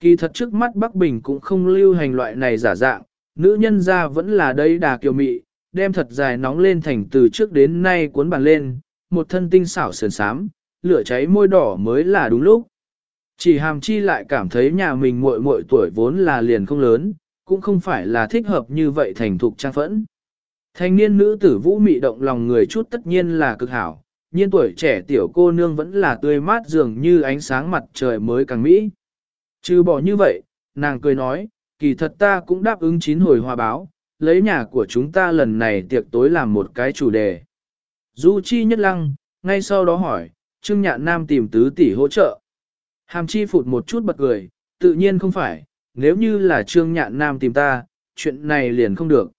Kỳ thật trước mắt Bắc Bình cũng không lưu hành loại này giả dạng, nữ nhân ra vẫn là đây đà kiều mị, đem thật dài nóng lên thành từ trước đến nay cuốn bàn lên, một thân tinh xảo sườn sám, lửa cháy môi đỏ mới là đúng lúc. Chỉ hàm chi lại cảm thấy nhà mình muội muội tuổi vốn là liền không lớn, cũng không phải là thích hợp như vậy thành thục trang phẫn. Thanh niên nữ tử vũ mị động lòng người chút tất nhiên là cực hảo, nhiên tuổi trẻ tiểu cô nương vẫn là tươi mát dường như ánh sáng mặt trời mới càng mỹ. Trừ bỏ như vậy, nàng cười nói, kỳ thật ta cũng đáp ứng chín hồi hòa báo, lấy nhà của chúng ta lần này tiệc tối làm một cái chủ đề. Du Chi nhất lăng, ngay sau đó hỏi, Trương Nhạn Nam tìm tứ tỷ hỗ trợ. Hàm Chi phụt một chút bật cười, tự nhiên không phải, nếu như là Trương Nhạn Nam tìm ta, chuyện này liền không được.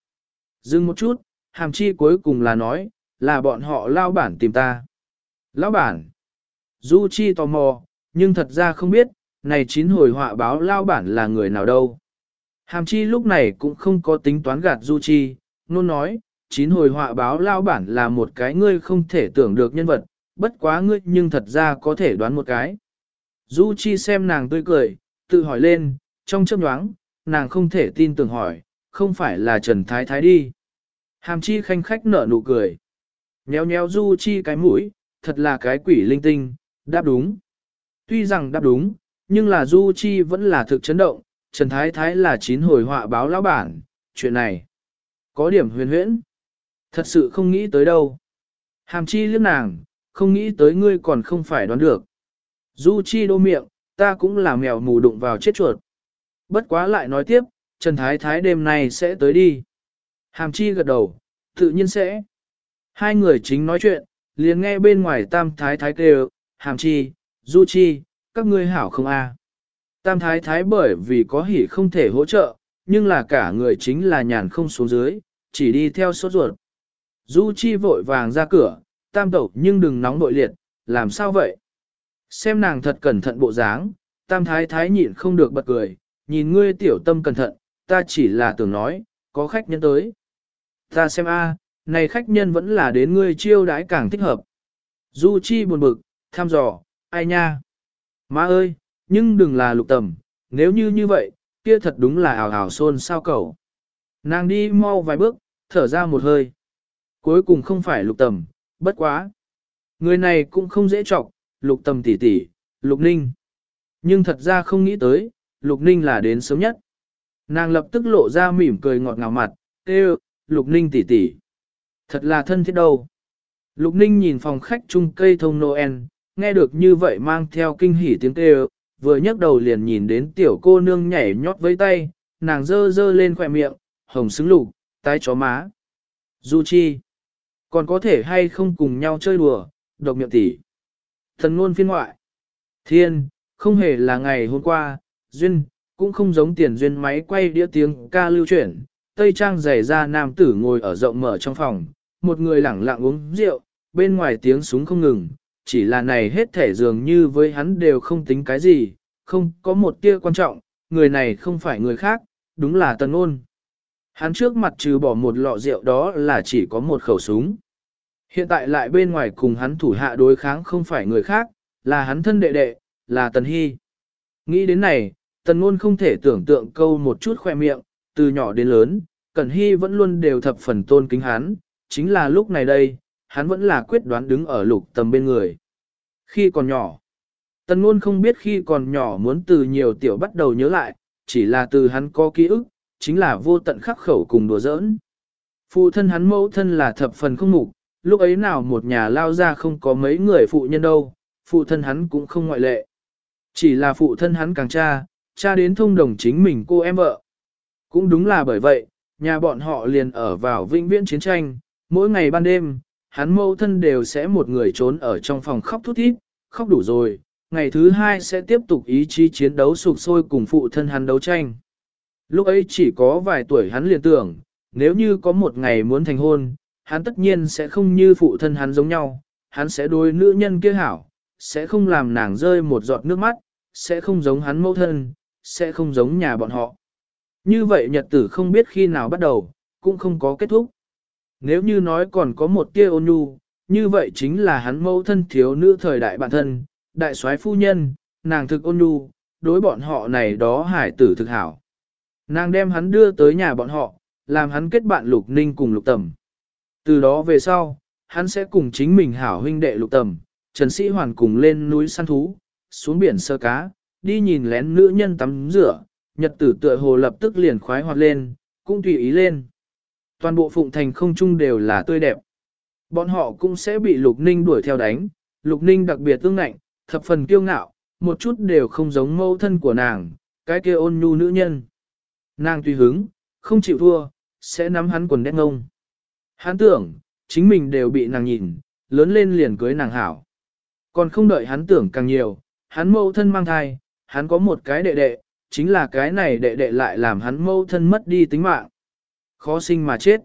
Dừng một chút, Hàm Chi cuối cùng là nói, là bọn họ lao bản tìm ta. Lão bản. Du Chi tò mò, nhưng thật ra không biết, này chín hồi họa báo lao bản là người nào đâu. Hàm Chi lúc này cũng không có tính toán gạt Du Chi, nôn nói, chín hồi họa báo lao bản là một cái ngươi không thể tưởng được nhân vật, bất quá ngươi nhưng thật ra có thể đoán một cái. Du Chi xem nàng tươi cười, tự hỏi lên, trong chớp nhoáng, nàng không thể tin tưởng hỏi, không phải là Trần Thái Thái đi. Hàm Chi khanh khách nở nụ cười. Nhéo nhéo Du Chi cái mũi, thật là cái quỷ linh tinh, đáp đúng. Tuy rằng đáp đúng, nhưng là Du Chi vẫn là thực chấn động, Trần Thái Thái là chín hồi họa báo lão bản, chuyện này. Có điểm huyền huyễn. Thật sự không nghĩ tới đâu. Hàm Chi liếc nàng, không nghĩ tới ngươi còn không phải đoán được. Du Chi đô miệng, ta cũng là mèo mù đụng vào chết chuột. Bất quá lại nói tiếp, Trần Thái Thái đêm nay sẽ tới đi. Hàm Chi gật đầu, tự nhiên sẽ. Hai người chính nói chuyện, liền nghe bên ngoài Tam Thái Thái kêu, Hàm Chi, Du Chi, các ngươi hảo không a? Tam Thái Thái bởi vì có hỉ không thể hỗ trợ, nhưng là cả người chính là nhàn không xuống dưới, chỉ đi theo sốt ruột. Du Chi vội vàng ra cửa, Tam Tẩu nhưng đừng nóng nội liệt, làm sao vậy? Xem nàng thật cẩn thận bộ dáng, Tam Thái Thái nhịn không được bật cười, nhìn ngươi tiểu tâm cẩn thận, ta chỉ là tưởng nói, có khách nhân tới. Ta xem a, này khách nhân vẫn là đến ngươi chiêu đãi càng thích hợp. Du Chi buồn bực, thăm dò, ai nha? Má ơi, nhưng đừng là lục tầm, nếu như như vậy, kia thật đúng là ảo ảo xôn sao cầu. Nàng đi mau vài bước, thở ra một hơi. Cuối cùng không phải lục tầm, bất quá. Người này cũng không dễ trọng, lục tầm tỷ tỷ, lục ninh. Nhưng thật ra không nghĩ tới, lục ninh là đến sớm nhất. Nàng lập tức lộ ra mỉm cười ngọt ngào mặt, kêu, lục ninh tỷ tỷ. Thật là thân thiết đâu. Lục ninh nhìn phòng khách chung cây thông Noel, nghe được như vậy mang theo kinh hỉ tiếng kêu, vừa nhấc đầu liền nhìn đến tiểu cô nương nhảy nhót với tay, nàng dơ dơ lên khỏe miệng, hồng xứng lục, tái chó má. Du chi, còn có thể hay không cùng nhau chơi đùa, độc miệng tỷ. Thần ngôn phiên ngoại. Thiên, không hề là ngày hôm qua, duyên, cũng không giống tiền duyên máy quay đĩa tiếng ca lưu chuyển. Tây trang giày ra nam tử ngồi ở rộng mở trong phòng, một người lẳng lặng uống rượu, bên ngoài tiếng súng không ngừng, chỉ là này hết thể dường như với hắn đều không tính cái gì, không có một tia quan trọng, người này không phải người khác, đúng là tần ôn. Hắn trước mặt trừ bỏ một lọ rượu đó là chỉ có một khẩu súng. Hiện tại lại bên ngoài cùng hắn thủ hạ đối kháng không phải người khác, là hắn thân đệ đệ, là Tần Hy. Nghĩ đến này, Tần Ngôn không thể tưởng tượng câu một chút khoe miệng, từ nhỏ đến lớn, Cẩn Hy vẫn luôn đều thập phần tôn kính hắn, chính là lúc này đây, hắn vẫn là quyết đoán đứng ở lục tầm bên người. Khi còn nhỏ, Tần Ngôn không biết khi còn nhỏ muốn từ nhiều tiểu bắt đầu nhớ lại, chỉ là từ hắn có ký ức, chính là vô tận khắc khẩu cùng đùa giỡn. Phụ thân hắn mẫu thân là thập phần không mục, lúc ấy nào một nhà lao ra không có mấy người phụ nhân đâu, phụ thân hắn cũng không ngoại lệ. Chỉ là phụ thân hắn càng cha, cha đến thông đồng chính mình cô em vợ. Cũng đúng là bởi vậy, nhà bọn họ liền ở vào vĩnh viễn chiến tranh, mỗi ngày ban đêm, hắn mẫu thân đều sẽ một người trốn ở trong phòng khóc thút thít, khóc đủ rồi, ngày thứ hai sẽ tiếp tục ý chí chiến đấu sụp sôi cùng phụ thân hắn đấu tranh. Lúc ấy chỉ có vài tuổi hắn liền tưởng, nếu như có một ngày muốn thành hôn, hắn tất nhiên sẽ không như phụ thân hắn giống nhau, hắn sẽ đối nữ nhân kia hảo, sẽ không làm nàng rơi một giọt nước mắt, sẽ không giống hắn mẫu thân, sẽ không giống nhà bọn họ. Như vậy nhật tử không biết khi nào bắt đầu, cũng không có kết thúc. Nếu như nói còn có một tia ôn nhu, như vậy chính là hắn mẫu thân thiếu nữ thời đại bản thân, đại soái phu nhân, nàng thực ôn nhu, đối bọn họ này đó hải tử thực hảo. Nàng đem hắn đưa tới nhà bọn họ, làm hắn kết bạn lục ninh cùng lục tầm. Từ đó về sau, hắn sẽ cùng chính mình hảo huynh đệ lục tầm, Trần Sĩ Hoàn cùng lên núi săn thú, xuống biển sơ cá, đi nhìn lén nữ nhân tắm rửa, nhật tử tựa hồ lập tức liền khoái hoạt lên, cũng tùy ý lên. Toàn bộ phụng thành không chung đều là tươi đẹp. Bọn họ cũng sẽ bị Lục Ninh đuổi theo đánh, Lục Ninh đặc biệt tương ngạnh, thập phần kiêu ngạo, một chút đều không giống mâu thân của nàng, cái kia ôn nhu nữ nhân. Nàng tùy hứng, không chịu thua, sẽ nắm hắn quần đét ngông. Hắn tưởng, chính mình đều bị nàng nhìn, lớn lên liền cưới nàng hảo. Còn không đợi hắn tưởng càng nhiều, hắn mâu thân mang thai, hắn có một cái đệ đệ, chính là cái này đệ đệ lại làm hắn mâu thân mất đi tính mạng. Khó sinh mà chết.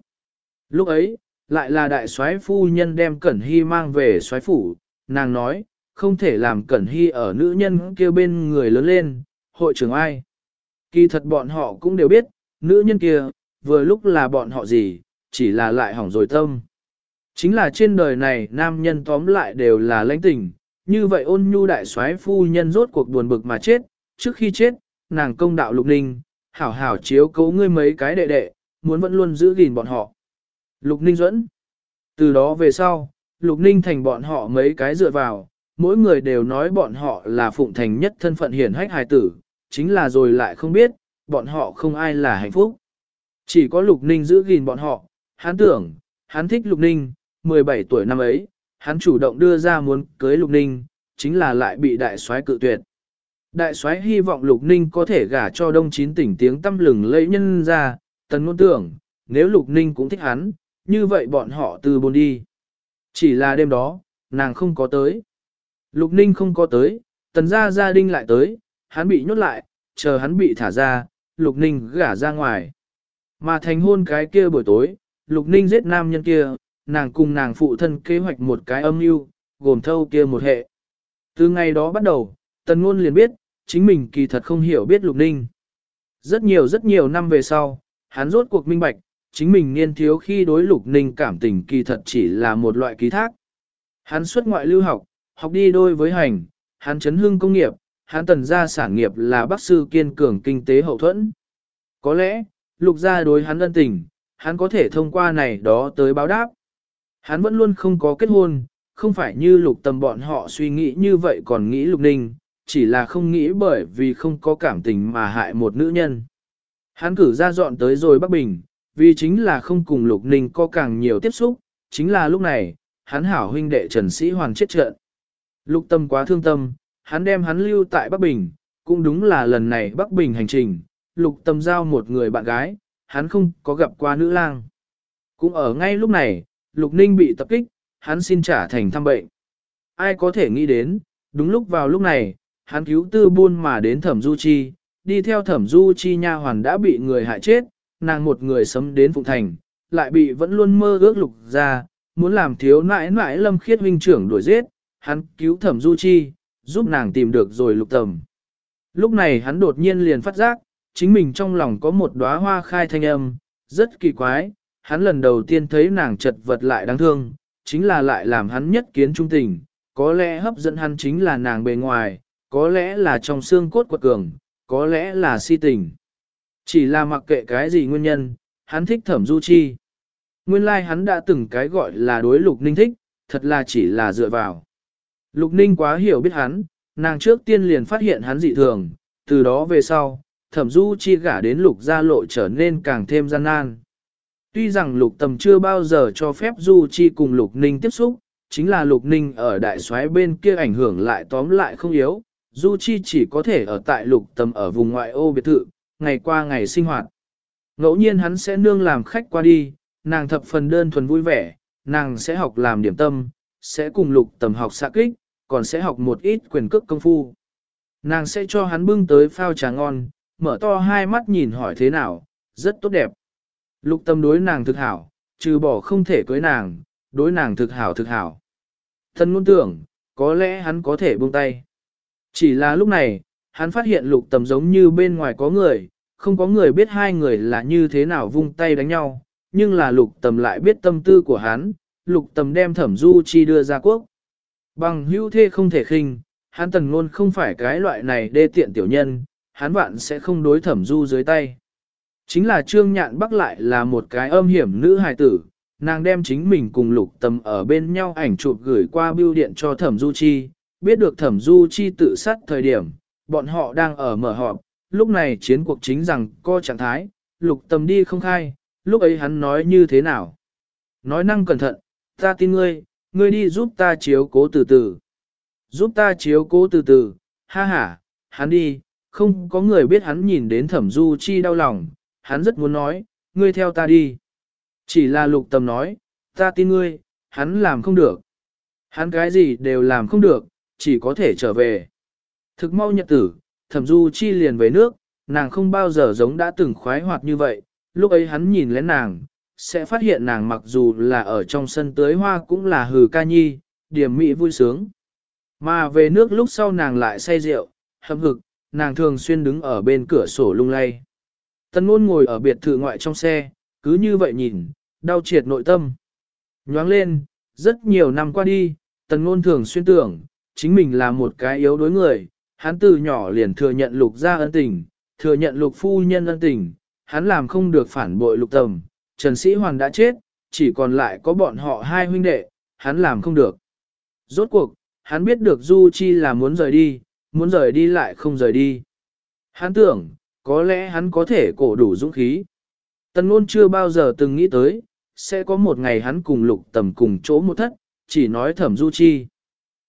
Lúc ấy, lại là đại soái phu nhân đem Cẩn Hy mang về soái phủ, nàng nói, không thể làm Cẩn Hy ở nữ nhân kia bên người lớn lên, hội trưởng ai. Kỳ thật bọn họ cũng đều biết, nữ nhân kia, vừa lúc là bọn họ gì, chỉ là lại hỏng rồi tâm. Chính là trên đời này nam nhân tóm lại đều là lãnh tình, như vậy ôn nhu đại soái phu nhân rốt cuộc buồn bực mà chết, trước khi chết, nàng công đạo lục ninh, hảo hảo chiếu cố ngươi mấy cái đệ đệ, muốn vẫn luôn giữ gìn bọn họ. Lục ninh dẫn. Từ đó về sau, lục ninh thành bọn họ mấy cái dựa vào, mỗi người đều nói bọn họ là phụng thành nhất thân phận hiển hách hài tử, chính là rồi lại không biết, bọn họ không ai là hạnh phúc. Chỉ có lục ninh giữ gìn bọn họ, hắn tưởng, hắn thích lục ninh, 17 tuổi năm ấy, hắn chủ động đưa ra muốn cưới lục ninh, chính là lại bị đại soái cự tuyệt. Đại soái hy vọng lục ninh có thể gả cho đông chín tỉnh tiếng tâm lừng lẫy nhân ra, tần ngôn tưởng, nếu lục ninh cũng thích hắn, như vậy bọn họ từ buồn đi. Chỉ là đêm đó, nàng không có tới. Lục ninh không có tới, tần gia gia đình lại tới, hắn bị nhốt lại, chờ hắn bị thả ra, lục ninh gả ra ngoài. Mà thành hôn cái kia buổi tối, lục ninh giết nam nhân kia, nàng cùng nàng phụ thân kế hoạch một cái âm mưu, gồm thâu kia một hệ. Từ ngày đó bắt đầu, tần ngôn liền biết, chính mình kỳ thật không hiểu biết lục ninh. Rất nhiều rất nhiều năm về sau, hắn rốt cuộc minh bạch, chính mình niên thiếu khi đối lục ninh cảm tình kỳ thật chỉ là một loại ký thác. Hắn xuất ngoại lưu học, học đi đôi với hành, hắn chấn hương công nghiệp, hắn tần gia sản nghiệp là bác sư kiên cường kinh tế hậu thuẫn. Có lẽ, lục gia đối hắn ân tình, hắn có thể thông qua này đó tới báo đáp. Hắn vẫn luôn không có kết hôn, không phải như lục tầm bọn họ suy nghĩ như vậy còn nghĩ lục ninh, chỉ là không nghĩ bởi vì không có cảm tình mà hại một nữ nhân. Hắn cử ra dọn tới rồi Bắc Bình, vì chính là không cùng lục ninh có càng nhiều tiếp xúc, chính là lúc này, hắn hảo huynh đệ Trần Sĩ Hoàn chết trận. Lục tâm quá thương tâm, hắn đem hắn lưu tại Bắc Bình, cũng đúng là lần này Bắc Bình hành trình, lục tâm giao một người bạn gái, hắn không có gặp qua nữ lang. Cũng ở ngay lúc này, lục ninh bị tập kích, hắn xin trả thành thăm bệnh. Ai có thể nghĩ đến, đúng lúc vào lúc này, hắn cứu tư buôn mà đến thẩm du chi, đi theo thẩm du chi nha hoàn đã bị người hại chết, nàng một người sấm đến Phụng Thành, lại bị vẫn luôn mơ ước lục ra, muốn làm thiếu nãi nãi lâm khiết huynh trưởng đuổi giết, hắn cứu thẩm du chi, giúp nàng tìm được rồi lục tầm. Lúc này hắn đột nhiên liền phát giác, chính mình trong lòng có một đóa hoa khai thanh âm, rất kỳ quái, hắn lần đầu tiên thấy nàng chật vật lại đáng thương, chính là lại làm hắn nhất kiến trung tình, có lẽ hấp dẫn hắn chính là nàng bề ngoài, có lẽ là trong xương cốt quật cường, có lẽ là si tình. Chỉ là mặc kệ cái gì nguyên nhân, hắn thích thẩm du chi. Nguyên lai like hắn đã từng cái gọi là đối lục ninh thích, thật là chỉ là dựa vào. Lục ninh quá hiểu biết hắn, nàng trước tiên liền phát hiện hắn dị thường, từ đó về sau, thẩm du chi gả đến lục gia lộ trở nên càng thêm gian nan. Tuy rằng lục tầm chưa bao giờ cho phép du chi cùng lục ninh tiếp xúc, chính là lục ninh ở đại soái bên kia ảnh hưởng lại tóm lại không yếu, Du Chi chỉ có thể ở tại lục tầm ở vùng ngoại ô biệt thự, ngày qua ngày sinh hoạt. Ngẫu nhiên hắn sẽ nương làm khách qua đi, nàng thập phần đơn thuần vui vẻ, nàng sẽ học làm điểm tâm, sẽ cùng lục tầm học xạ kích, còn sẽ học một ít quyền cước công phu. Nàng sẽ cho hắn bưng tới phao trà ngon, mở to hai mắt nhìn hỏi thế nào, rất tốt đẹp. Lục tâm đối nàng thực hảo, trừ bỏ không thể cưới nàng, đối nàng thực hảo thực hảo. Thân ngôn tưởng, có lẽ hắn có thể buông tay. Chỉ là lúc này, hắn phát hiện lục tầm giống như bên ngoài có người, không có người biết hai người là như thế nào vung tay đánh nhau, nhưng là lục tầm lại biết tâm tư của hắn, lục tầm đem thẩm du chi đưa ra quốc. Bằng hữu thê không thể khinh, hắn tần ngôn không phải cái loại này đê tiện tiểu nhân, hắn vạn sẽ không đối thẩm du dưới tay. Chính là trương nhạn bắc lại là một cái âm hiểm nữ hài tử, nàng đem chính mình cùng lục tầm ở bên nhau ảnh chụp gửi qua bưu điện cho thẩm du chi, biết được thẩm du chi tự sát thời điểm, bọn họ đang ở mở họp, lúc này chiến cuộc chính rằng co trạng thái, lục tầm đi không khai, lúc ấy hắn nói như thế nào? Nói năng cẩn thận, ta tin ngươi, ngươi đi giúp ta chiếu cố từ từ. Giúp ta chiếu cố từ từ, ha ha, hắn đi, không có người biết hắn nhìn đến thẩm du chi đau lòng, hắn rất muốn nói, ngươi theo ta đi. Chỉ là lục tầm nói, ta tin ngươi, hắn làm không được. Hắn cái gì đều làm không được, chỉ có thể trở về. Thực mau nhật tử, thẩm du chi liền về nước, nàng không bao giờ giống đã từng khoái hoạt như vậy, lúc ấy hắn nhìn lén nàng, sẽ phát hiện nàng mặc dù là ở trong sân tưới hoa cũng là hừ ca nhi, điểm mỹ vui sướng. Mà về nước lúc sau nàng lại say rượu, hâm hực, nàng thường xuyên đứng ở bên cửa sổ lung lay. Tân ngôn ngồi ở biệt thự ngoại trong xe, cứ như vậy nhìn, đau triệt nội tâm. Nhoáng lên, rất nhiều năm qua đi, tần ngôn thường xuyên tưởng, chính mình là một cái yếu đối người, hắn từ nhỏ liền thừa nhận lục gia ân tình, thừa nhận lục phu nhân ân tình, hắn làm không được phản bội lục tầm, Trần Sĩ Hoàn đã chết, chỉ còn lại có bọn họ hai huynh đệ, hắn làm không được. Rốt cuộc, hắn biết được Du Chi là muốn rời đi, muốn rời đi lại không rời đi. Hắn tưởng, có lẽ hắn có thể cổ đủ dũng khí. Tần Nôn chưa bao giờ từng nghĩ tới, sẽ có một ngày hắn cùng lục tầm cùng chỗ một thất, chỉ nói thẩm Du Chi.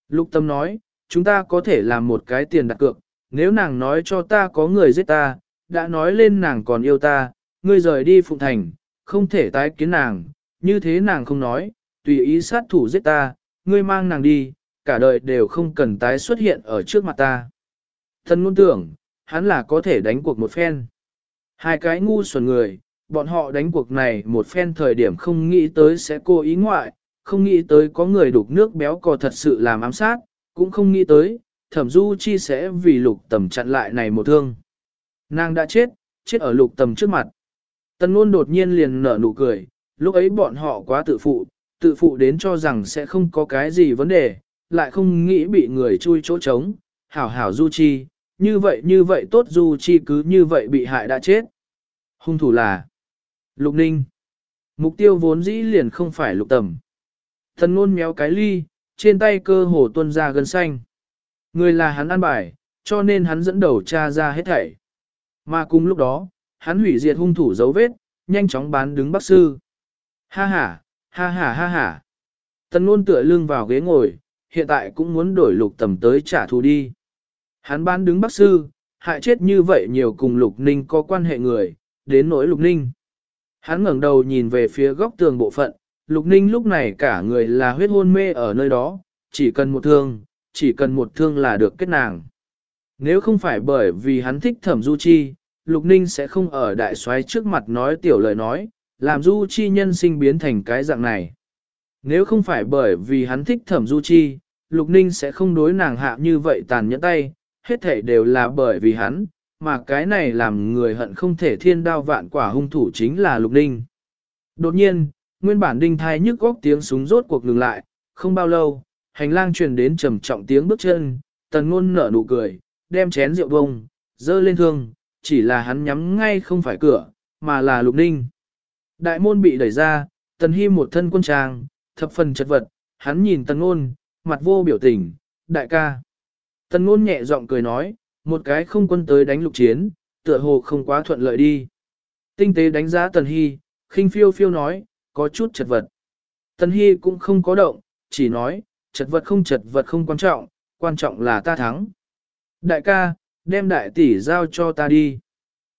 Lục tâm nói, chúng ta có thể làm một cái tiền đặt cược, nếu nàng nói cho ta có người giết ta, đã nói lên nàng còn yêu ta, ngươi rời đi Phụng Thành, không thể tái kiến nàng, như thế nàng không nói, tùy ý sát thủ giết ta, ngươi mang nàng đi, cả đời đều không cần tái xuất hiện ở trước mặt ta. Thân ngôn tưởng, hắn là có thể đánh cuộc một phen. Hai cái ngu xuẩn người, bọn họ đánh cuộc này một phen thời điểm không nghĩ tới sẽ cố ý ngoại, không nghĩ tới có người đục nước béo cò thật sự làm ám sát, cũng không nghĩ tới, thẩm du chi sẽ vì lục tầm chặn lại này một thương. Nàng đã chết, chết ở lục tầm trước mặt. Tần Luôn đột nhiên liền nở nụ cười, lúc ấy bọn họ quá tự phụ, tự phụ đến cho rằng sẽ không có cái gì vấn đề, lại không nghĩ bị người chui chỗ trống, hảo hảo du chi, như vậy như vậy tốt du chi cứ như vậy bị hại đã chết. Hung thủ là Lục Ninh. Mục tiêu vốn dĩ liền không phải lục tầm. Thần ngôn méo cái ly, trên tay cơ hồ tuôn ra gân xanh. Người là hắn ăn bài, cho nên hắn dẫn đầu tra ra hết thảy. Mà cùng lúc đó, hắn hủy diệt hung thủ dấu vết, nhanh chóng bán đứng bác sư. Ha ha, ha ha ha ha. Tần ngôn tựa lưng vào ghế ngồi, hiện tại cũng muốn đổi lục tầm tới trả thù đi. Hắn bán đứng bác sư, hại chết như vậy nhiều cùng lục ninh có quan hệ người, đến nỗi lục ninh. Hắn ngẩng đầu nhìn về phía góc tường bộ phận, lục ninh lúc này cả người là huyết hôn mê ở nơi đó, chỉ cần một thương, chỉ cần một thương là được kết nàng. Nếu không phải bởi vì hắn thích thẩm du chi, lục ninh sẽ không ở đại soái trước mặt nói tiểu lời nói, làm du chi nhân sinh biến thành cái dạng này. Nếu không phải bởi vì hắn thích thẩm du chi, lục ninh sẽ không đối nàng hạ như vậy tàn nhẫn tay, hết thể đều là bởi vì hắn, mà cái này làm người hận không thể thiên đao vạn quả hung thủ chính là lục ninh. Đột nhiên, nguyên bản đinh thai nhức góc tiếng súng rốt cuộc ngừng lại, không bao lâu, hành lang truyền đến trầm trọng tiếng bước chân, tần ngôn nở nụ cười, đem chén rượu bông, dơ lên thương, chỉ là hắn nhắm ngay không phải cửa, mà là lục ninh. Đại môn bị đẩy ra, tần hy một thân quân trang, thập phần chật vật, hắn nhìn tần ngôn, mặt vô biểu tình, đại ca. Tần ngôn nhẹ giọng cười nói, một cái không quân tới đánh lục chiến, tựa hồ không quá thuận lợi đi. Tinh tế đánh giá tần hy, khinh phiêu phiêu nói, có chút chật vật. Tân hy cũng không có động, chỉ nói, chật vật không chật vật không quan trọng, quan trọng là ta thắng. Đại ca, đem đại tỷ giao cho ta đi.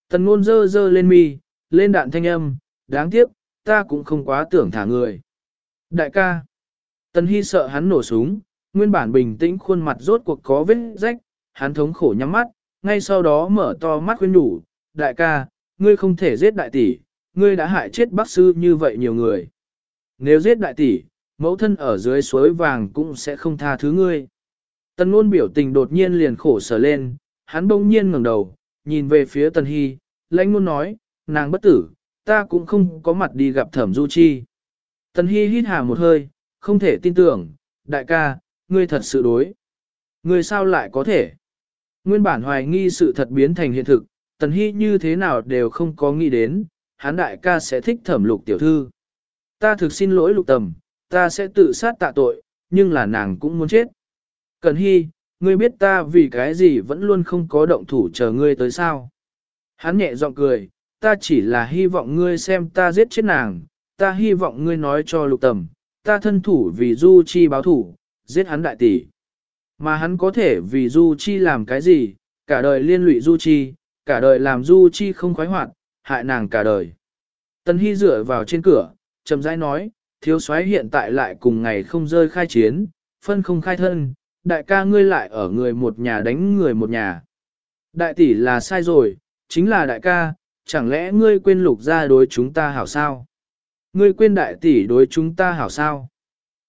Tần ngôn dơ dơ lên mi, lên đạn thanh âm, đáng tiếc, ta cũng không quá tưởng thả người. Đại ca, tần hy sợ hắn nổ súng, nguyên bản bình tĩnh khuôn mặt rốt cuộc có vết rách, hắn thống khổ nhắm mắt, ngay sau đó mở to mắt khuyên nhủ, đại ca, ngươi không thể giết đại tỷ, ngươi đã hại chết bác sư như vậy nhiều người. Nếu giết đại tỷ, mẫu thân ở dưới suối vàng cũng sẽ không tha thứ ngươi. Tần ngôn biểu tình đột nhiên liền khổ sở lên, hắn bỗng nhiên ngẩng đầu, nhìn về phía Tần Hy, lãnh ngôn nói, nàng bất tử, ta cũng không có mặt đi gặp thẩm du chi. Tần Hy hít hà một hơi, không thể tin tưởng, đại ca, ngươi thật sự đối. Ngươi sao lại có thể? Nguyên bản hoài nghi sự thật biến thành hiện thực, Tần Hy như thế nào đều không có nghĩ đến, hắn đại ca sẽ thích thẩm lục tiểu thư. Ta thực xin lỗi lục tầm, ta sẽ tự sát tạ tội, nhưng là nàng cũng muốn chết. Cần Hy, ngươi biết ta vì cái gì vẫn luôn không có động thủ chờ ngươi tới sao? Hắn nhẹ giọng cười, ta chỉ là hy vọng ngươi xem ta giết chết nàng, ta hy vọng ngươi nói cho lục tầm, ta thân thủ vì Du Chi báo thủ, giết hắn đại tỷ. Mà hắn có thể vì Du Chi làm cái gì, cả đời liên lụy Du Chi, cả đời làm Du Chi không khoái hoạt, hại nàng cả đời. Tân Hy dựa vào trên cửa, chậm rãi nói, thiếu soái hiện tại lại cùng ngày không rơi khai chiến, phân không khai thân, đại ca ngươi lại ở người một nhà đánh người một nhà. Đại tỷ là sai rồi, chính là đại ca, chẳng lẽ ngươi quên lục ra đối chúng ta hảo sao? Ngươi quên đại tỷ đối chúng ta hảo sao?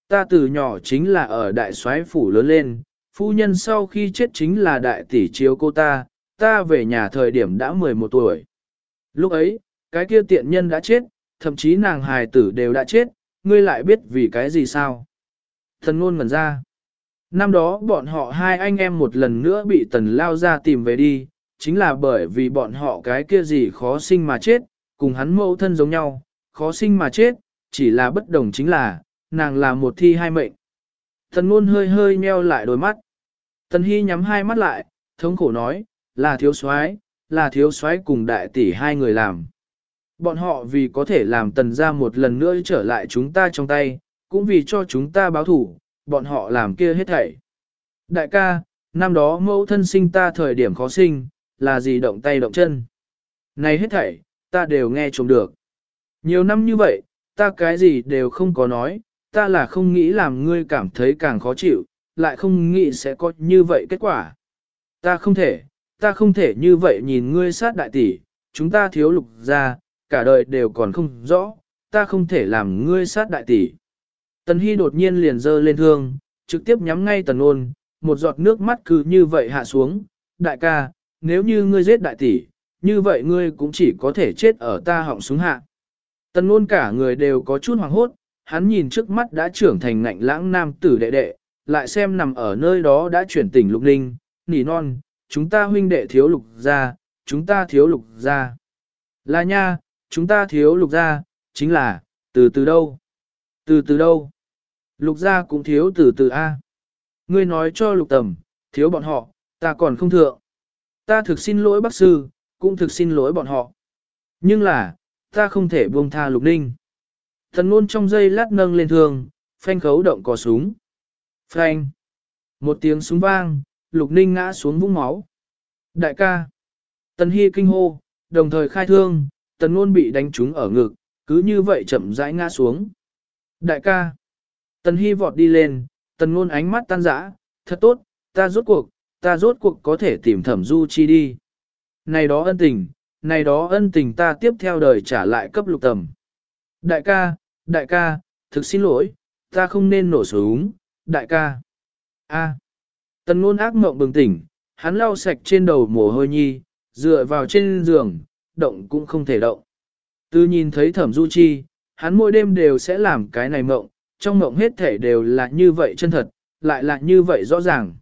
Ta từ nhỏ chính là ở đại soái phủ lớn lên, phu nhân sau khi chết chính là đại tỷ chiếu cô ta, ta về nhà thời điểm đã 11 tuổi. Lúc ấy, cái kia tiện nhân đã chết, thậm chí nàng hài tử đều đã chết, ngươi lại biết vì cái gì sao? Thần ngôn ngẩn ra. Năm đó bọn họ hai anh em một lần nữa bị tần lao ra tìm về đi, chính là bởi vì bọn họ cái kia gì khó sinh mà chết, cùng hắn mẫu thân giống nhau, khó sinh mà chết, chỉ là bất đồng chính là, nàng là một thi hai mệnh. Thần ngôn hơi hơi nheo lại đôi mắt. Tần Hy nhắm hai mắt lại, thống khổ nói, là thiếu soái, là thiếu soái cùng đại tỷ hai người làm. Bọn họ vì có thể làm tần ra một lần nữa trở lại chúng ta trong tay, cũng vì cho chúng ta báo thủ, bọn họ làm kia hết thảy. Đại ca, năm đó mẫu thân sinh ta thời điểm khó sinh, là gì động tay động chân. Này hết thảy, ta đều nghe trộm được. Nhiều năm như vậy, ta cái gì đều không có nói, ta là không nghĩ làm ngươi cảm thấy càng khó chịu, lại không nghĩ sẽ có như vậy kết quả. Ta không thể, ta không thể như vậy nhìn ngươi sát đại tỷ, chúng ta thiếu lục ra, cả đời đều còn không rõ, ta không thể làm ngươi sát đại tỷ. Tần Hy đột nhiên liền dơ lên thương, trực tiếp nhắm ngay tần ôn, một giọt nước mắt cứ như vậy hạ xuống, đại ca, nếu như ngươi giết đại tỷ, như vậy ngươi cũng chỉ có thể chết ở ta họng súng hạ. Tần ôn cả người đều có chút hoàng hốt, hắn nhìn trước mắt đã trưởng thành ngạnh lãng nam tử đệ đệ, lại xem nằm ở nơi đó đã chuyển tỉnh lục ninh, nỉ non, chúng ta huynh đệ thiếu lục ra, chúng ta thiếu lục ra. Là nha, chúng ta thiếu lục ra, chính là, từ từ đâu? Từ từ đâu? Lục gia cũng thiếu từ từ A. Ngươi nói cho lục tầm, thiếu bọn họ, ta còn không thượng. Ta thực xin lỗi bác sư, cũng thực xin lỗi bọn họ. Nhưng là, ta không thể buông tha lục ninh. Thần ngôn trong giây lát nâng lên thương, phanh khấu động cò súng. Phanh. Một tiếng súng vang, lục ninh ngã xuống vũng máu. Đại ca. Tần Hy kinh hô, đồng thời khai thương, tần Nôn bị đánh trúng ở ngực, cứ như vậy chậm rãi ngã xuống. Đại ca. Tần Hy vọt đi lên, tần Nôn ánh mắt tan rã, thật tốt, ta rốt cuộc, ta rốt cuộc có thể tìm thẩm du chi đi. Này đó ân tình, này đó ân tình ta tiếp theo đời trả lại cấp lục tầm. Đại ca, đại ca, thực xin lỗi, ta không nên nổ súng, đại ca. A. Tần ngôn ác mộng bừng tỉnh, hắn lau sạch trên đầu mồ hôi nhi, dựa vào trên giường, động cũng không thể động. Từ nhìn thấy thẩm du chi, hắn mỗi đêm đều sẽ làm cái này mộng, trong mộng hết thể đều là như vậy chân thật, lại là như vậy rõ ràng.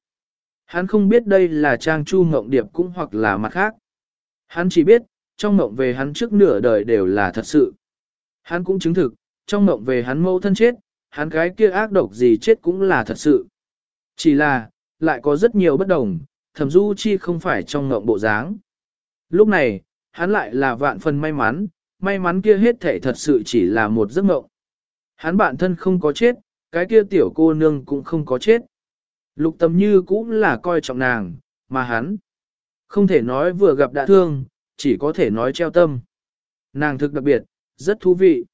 Hắn không biết đây là trang chu mộng điệp cũng hoặc là mặt khác. Hắn chỉ biết, trong mộng về hắn trước nửa đời đều là thật sự. Hắn cũng chứng thực, trong mộng về hắn mâu thân chết, hắn cái kia ác độc gì chết cũng là thật sự. Chỉ là, lại có rất nhiều bất đồng, thẩm du chi không phải trong ngộng bộ dáng. Lúc này, hắn lại là vạn phần may mắn, may mắn kia hết thể thật sự chỉ là một giấc ngộng. Hắn bản thân không có chết, cái kia tiểu cô nương cũng không có chết. Lục tầm như cũng là coi trọng nàng, mà hắn không thể nói vừa gặp đã thương, chỉ có thể nói treo tâm. Nàng thực đặc biệt, rất thú vị.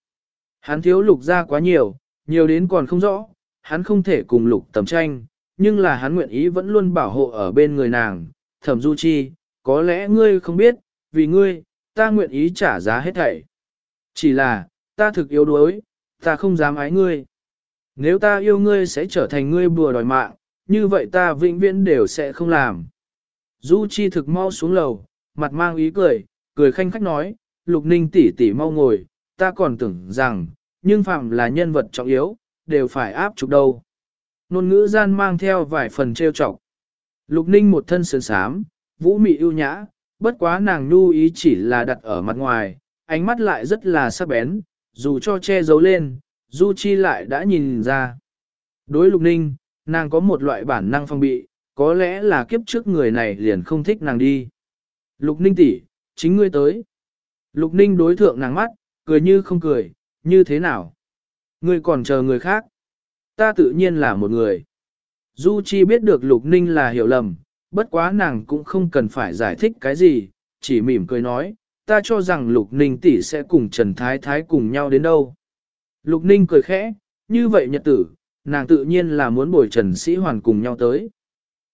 Hắn thiếu lục ra quá nhiều, nhiều đến còn không rõ, hắn không thể cùng lục tầm tranh, nhưng là hắn nguyện ý vẫn luôn bảo hộ ở bên người nàng. Thẩm Du Chi, có lẽ ngươi không biết, vì ngươi, ta nguyện ý trả giá hết thảy. Chỉ là, ta thực yếu đuối, ta không dám ái ngươi. Nếu ta yêu ngươi sẽ trở thành ngươi bùa đòi mạng, như vậy ta vĩnh viễn đều sẽ không làm. Du Chi thực mau xuống lầu, mặt mang ý cười, cười khanh khách nói, Lục Ninh tỷ tỷ mau ngồi, ta còn tưởng rằng, nhưng phạm là nhân vật trọng yếu, đều phải áp trục đâu. Nôn ngữ gian mang theo vài phần trêu chọc. Lục Ninh một thân sườn sám, vũ mị ưu nhã, bất quá nàng nhu ý chỉ là đặt ở mặt ngoài, ánh mắt lại rất là sắc bén, dù cho che giấu lên, Du Chi lại đã nhìn ra. Đối Lục Ninh, nàng có một loại bản năng phong bị, có lẽ là kiếp trước người này liền không thích nàng đi. Lục Ninh tỷ, chính ngươi tới. Lục Ninh đối thượng nàng mắt, cười như không cười, như thế nào? Ngươi còn chờ người khác. Ta tự nhiên là một người. Du Chi biết được Lục Ninh là hiểu lầm, bất quá nàng cũng không cần phải giải thích cái gì, chỉ mỉm cười nói, ta cho rằng Lục Ninh tỷ sẽ cùng Trần Thái Thái cùng nhau đến đâu. Lục Ninh cười khẽ, như vậy nhật tử, nàng tự nhiên là muốn bồi Trần Sĩ Hoàn cùng nhau tới.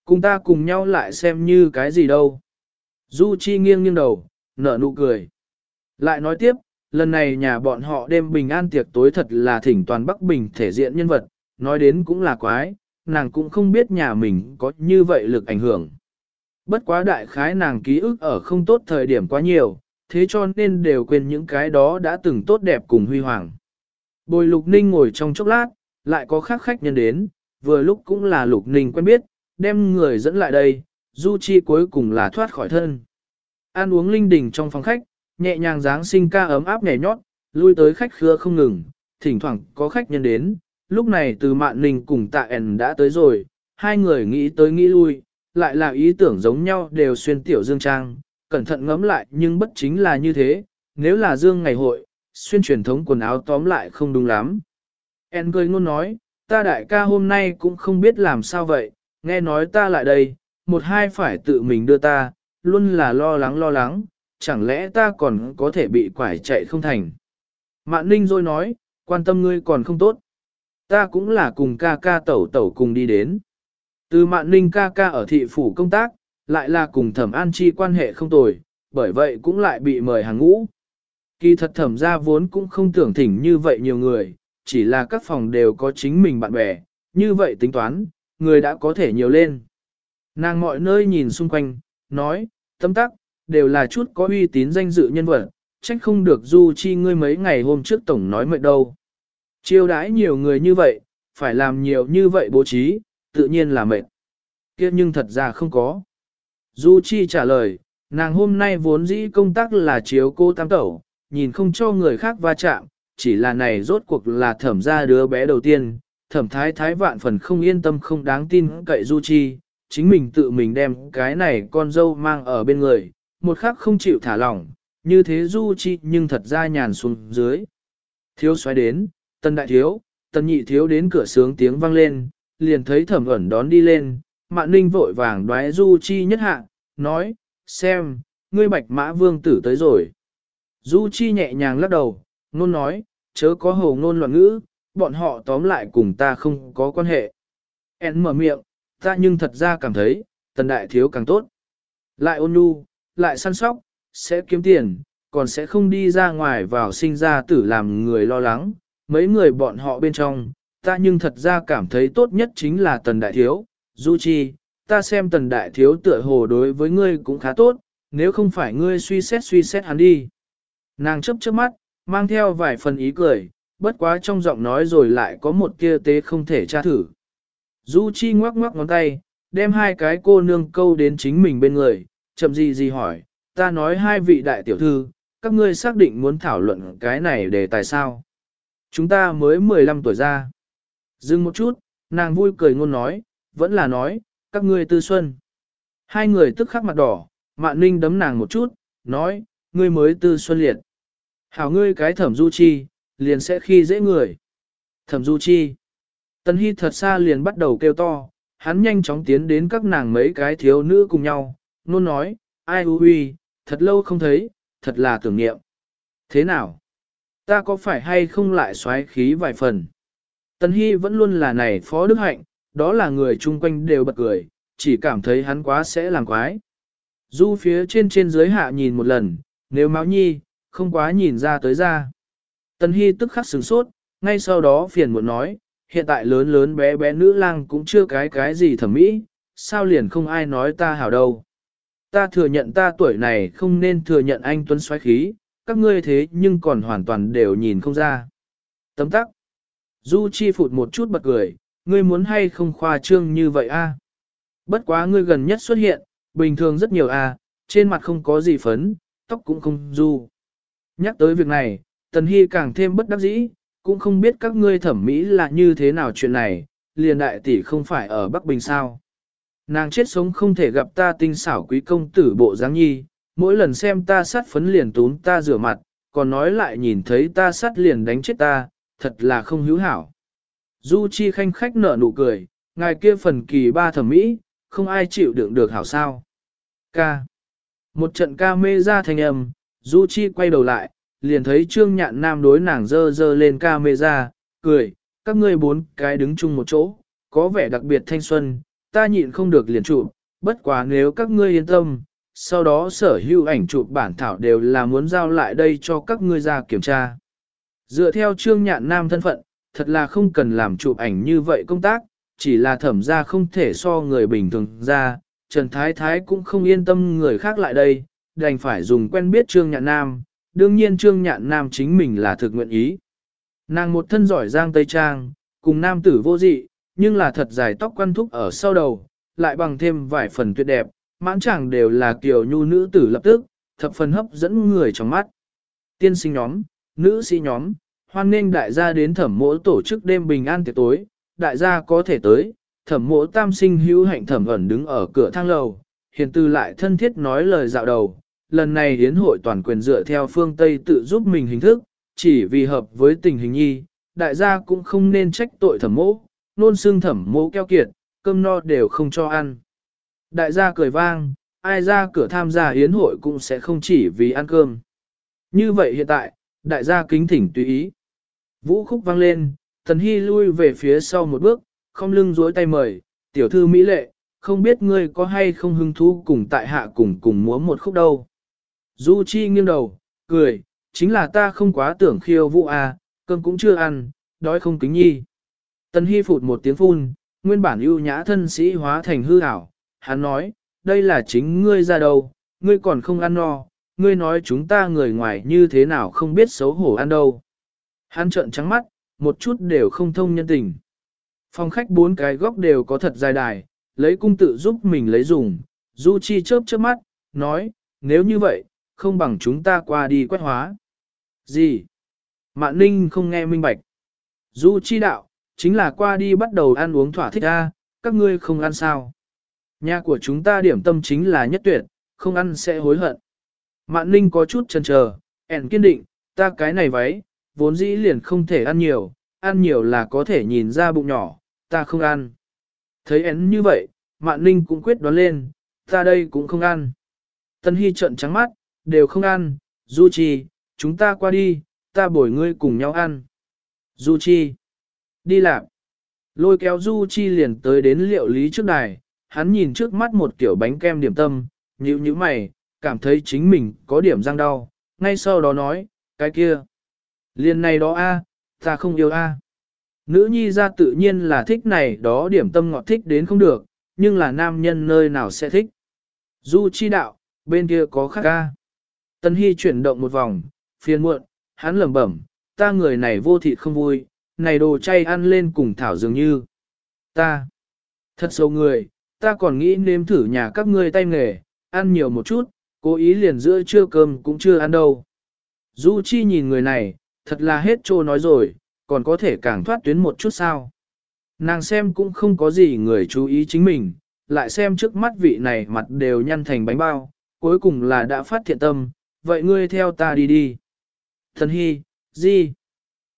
Cùng ta cùng nhau lại xem như cái gì đâu. Du Chi nghiêng nghiêng đầu, nở nụ cười. Lại nói tiếp, lần này nhà bọn họ đêm bình an tiệc tối thật là thỉnh toàn Bắc Bình thể diện nhân vật, nói đến cũng là quái, nàng cũng không biết nhà mình có như vậy lực ảnh hưởng. Bất quá đại khái nàng ký ức ở không tốt thời điểm quá nhiều, thế cho nên đều quên những cái đó đã từng tốt đẹp cùng huy hoàng. Bồi Lục Ninh ngồi trong chốc lát, lại có khác khách nhân đến, vừa lúc cũng là Lục Ninh quen biết, đem người dẫn lại đây, Du Chi cuối cùng là thoát khỏi thân. Ăn uống linh đình trong phòng khách, nhẹ nhàng dáng sinh ca ấm áp nhảy nhót, lui tới khách khứa không ngừng, thỉnh thoảng có khách nhân đến, lúc này từ mạn ninh cùng tạ ẻn đã tới rồi, hai người nghĩ tới nghĩ lui, lại là ý tưởng giống nhau đều xuyên tiểu dương trang, cẩn thận ngẫm lại nhưng bất chính là như thế, nếu là dương ngày hội, xuyên truyền thống quần áo tóm lại không đúng lắm. En cười ngôn nói, ta đại ca hôm nay cũng không biết làm sao vậy, nghe nói ta lại đây, một hai phải tự mình đưa ta, luôn là lo lắng lo lắng, chẳng lẽ ta còn có thể bị quải chạy không thành. Mạn ninh rồi nói, quan tâm ngươi còn không tốt. Ta cũng là cùng ca ca tẩu tẩu cùng đi đến. Từ mạn ninh ca ca ở thị phủ công tác, lại là cùng thẩm an chi quan hệ không tồi, bởi vậy cũng lại bị mời hàng ngũ. Kỳ thật thẩm ra vốn cũng không tưởng thỉnh như vậy nhiều người, chỉ là các phòng đều có chính mình bạn bè, như vậy tính toán, người đã có thể nhiều lên. Nàng mọi nơi nhìn xung quanh, nói, tâm tắc, đều là chút có uy tín danh dự nhân vật, trách không được du chi ngươi mấy ngày hôm trước tổng nói mệt đâu. Chiêu đãi nhiều người như vậy, phải làm nhiều như vậy bố trí, tự nhiên là mệt. Kiếp nhưng thật ra không có. Du Chi trả lời, nàng hôm nay vốn dĩ công tác là chiếu cô tam tẩu, nhìn không cho người khác va chạm, chỉ là này rốt cuộc là thẩm gia đứa bé đầu tiên, thẩm thái thái vạn phần không yên tâm không đáng tin cậy Du Chi, chính mình tự mình đem cái này con dâu mang ở bên người, một khắc không chịu thả lỏng, như thế Du Chi nhưng thật ra nhàn xuống dưới. Thiếu xoáy đến, tân đại thiếu, tân nhị thiếu đến cửa sướng tiếng vang lên, liền thấy thẩm ẩn đón đi lên, mạn ninh vội vàng đoái Du Chi nhất hạ, nói, xem, ngươi bạch mã vương tử tới rồi. Du Chi nhẹ nhàng lắc đầu, nôn nói, chớ có hồ ngôn loạn ngữ, bọn họ tóm lại cùng ta không có quan hệ. En mở miệng, ta nhưng thật ra cảm thấy, tần đại thiếu càng tốt. Lại ôn nhu, lại săn sóc, sẽ kiếm tiền, còn sẽ không đi ra ngoài vào sinh ra tử làm người lo lắng. Mấy người bọn họ bên trong, ta nhưng thật ra cảm thấy tốt nhất chính là tần đại thiếu, Du Chi, ta xem tần đại thiếu tựa hồ đối với ngươi cũng khá tốt, nếu không phải ngươi suy xét suy xét hắn đi. Nàng chấp chớp mắt, mang theo vài phần ý cười, bất quá trong giọng nói rồi lại có một kia tế không thể tra thử. Du Chi ngoắc ngoắc ngón tay, đem hai cái cô nương câu đến chính mình bên người, chậm gì gì hỏi, ta nói hai vị đại tiểu thư, các ngươi xác định muốn thảo luận cái này để tại sao? Chúng ta mới 15 tuổi ra. Dừng một chút, nàng vui cười ngôn nói, vẫn là nói, các ngươi tư xuân. Hai người tức khắc mặt đỏ, mạn ninh đấm nàng một chút, nói, ngươi mới tư xuân liệt. Hảo ngươi cái thẩm du chi, liền sẽ khi dễ người. Thẩm du chi. Tần Hy thật xa liền bắt đầu kêu to, hắn nhanh chóng tiến đến các nàng mấy cái thiếu nữ cùng nhau, nôn nói, ai hư huy, thật lâu không thấy, thật là tưởng niệm. Thế nào? Ta có phải hay không lại xoáy khí vài phần? Tần Hy vẫn luôn là này phó đức hạnh, đó là người chung quanh đều bật cười, chỉ cảm thấy hắn quá sẽ làm quái. Du phía trên trên dưới hạ nhìn một lần, nếu máu nhi, không quá nhìn ra tới ra. Tần Hy tức khắc sửng sốt, ngay sau đó phiền muộn nói, hiện tại lớn lớn bé bé nữ lang cũng chưa cái cái gì thẩm mỹ, sao liền không ai nói ta hảo đâu. Ta thừa nhận ta tuổi này không nên thừa nhận anh tuấn xoáy khí, các ngươi thế nhưng còn hoàn toàn đều nhìn không ra. Tấm tắc. Du Chi phụt một chút bật cười, ngươi muốn hay không khoa trương như vậy a? Bất quá ngươi gần nhất xuất hiện, bình thường rất nhiều a, trên mặt không có gì phấn, tóc cũng không du. Nhắc tới việc này, Tần Hy càng thêm bất đắc dĩ, cũng không biết các ngươi thẩm mỹ là như thế nào chuyện này, liền đại tỷ không phải ở Bắc Bình sao. Nàng chết sống không thể gặp ta tinh xảo quý công tử bộ dáng nhi, mỗi lần xem ta sát phấn liền tún ta rửa mặt, còn nói lại nhìn thấy ta sát liền đánh chết ta, thật là không hữu hảo. Du Chi khanh khách nở nụ cười, ngài kia phần kỳ ba thẩm mỹ, không ai chịu đựng được hảo sao. Ca. Một trận ca mê ra thành âm, Du Chi quay đầu lại, liền thấy Trương Nhạn Nam đối nàng dơ dơ lên ca mê ra, cười, các ngươi bốn cái đứng chung một chỗ, có vẻ đặc biệt thanh xuân, ta nhịn không được liền chụp, bất quá nếu các ngươi yên tâm, sau đó sở hữu ảnh chụp bản thảo đều là muốn giao lại đây cho các ngươi ra kiểm tra. Dựa theo Trương Nhạn Nam thân phận, thật là không cần làm chụp ảnh như vậy công tác, chỉ là thẩm ra không thể so người bình thường ra, Trần Thái Thái cũng không yên tâm người khác lại đây, đành phải dùng quen biết Trương Nhạn Nam, đương nhiên Trương Nhạn Nam chính mình là thực nguyện ý. Nàng một thân giỏi giang Tây Trang, cùng nam tử vô dị, nhưng là thật dài tóc quăn thúc ở sau đầu, lại bằng thêm vài phần tuyệt đẹp, mãn chẳng đều là kiểu nhu nữ tử lập tức, thập phần hấp dẫn người trong mắt. Tiên sinh nhóm, nữ sĩ nhóm, hoan nghênh đại gia đến thẩm mỗ tổ chức đêm bình an tiệc tối, đại gia có thể tới, thẩm mỗ tam sinh hữu hạnh thẩm ẩn đứng ở cửa thang lầu, hiền tư lại thân thiết nói lời dạo đầu, lần này hiến hội toàn quyền dựa theo phương Tây tự giúp mình hình thức, chỉ vì hợp với tình hình nhi, đại gia cũng không nên trách tội thẩm mỗ, nôn xương thẩm mỗ keo kiệt, cơm no đều không cho ăn. Đại gia cười vang, ai ra cửa tham gia hiến hội cũng sẽ không chỉ vì ăn cơm. Như vậy hiện tại, đại gia kính thỉnh tùy ý. Vũ khúc vang lên, Tần Hy lui về phía sau một bước, không lưng dối tay mời, tiểu thư Mỹ lệ, không biết ngươi có hay không hứng thú cùng tại hạ cùng cùng múa một khúc đâu. Du Chi nghiêng đầu, cười, chính là ta không quá tưởng khiêu vũ à, cơm cũng chưa ăn, đói không kính nhi. Tần Hy phụt một tiếng phun, nguyên bản ưu nhã thân sĩ hóa thành hư ảo, hắn nói, đây là chính ngươi ra đâu, ngươi còn không ăn no, ngươi nói chúng ta người ngoài như thế nào không biết xấu hổ ăn đâu. Hắn trợn trắng mắt, một chút đều không thông nhân tình. Phòng khách bốn cái góc đều có thật dài đài, lấy cung tự giúp mình lấy dùng, Du Chi chớp chớp mắt, nói, nếu như vậy, không bằng chúng ta qua đi quét hóa. Gì? Mạn Ninh không nghe minh bạch. Du Chi đạo, chính là qua đi bắt đầu ăn uống thỏa thích ra, các ngươi không ăn sao. Nhà của chúng ta điểm tâm chính là nhất tuyệt, không ăn sẽ hối hận. Mạn Ninh có chút chần chờ, ẻn kiên định, ta cái này váy, vốn dĩ liền không thể ăn nhiều, ăn nhiều là có thể nhìn ra bụng nhỏ, ta không ăn. Thấy ẻn như vậy, Mạn Ninh cũng quyết đoán lên, ta đây cũng không ăn. Tân Hy trận trắng mắt, đều không ăn, Du Chi, chúng ta qua đi, ta bồi ngươi cùng nhau ăn. Du Chi, đi làm. Lôi kéo Du Chi liền tới đến liệu lý trước đài, hắn nhìn trước mắt một kiểu bánh kem điểm tâm, nhíu nhíu mày, cảm thấy chính mình có điểm răng đau, ngay sau đó nói, cái kia. Liền này đó a, ta không yêu a. Nữ nhi ra tự nhiên là thích này đó điểm tâm ngọt thích đến không được, nhưng là nam nhân nơi nào sẽ thích. Du chi đạo, bên kia có khác a. Tân Hy chuyển động một vòng, phiền muộn, hắn lẩm bẩm, ta người này vô thịt không vui, này đồ chay ăn lên cùng thảo dường như. Ta, thật sâu người, ta còn nghĩ nếm thử nhà các ngươi tay nghề, ăn nhiều một chút, cố ý liền giữa trưa cơm cũng chưa ăn đâu. Du Chi nhìn người này, thật là hết trô nói rồi, còn có thể càng thoát tuyến một chút sao. Nàng xem cũng không có gì người chú ý chính mình, lại xem trước mắt vị này mặt đều nhăn thành bánh bao, cuối cùng là đã phát thiện tâm, vậy ngươi theo ta đi đi. Thần hy, gì?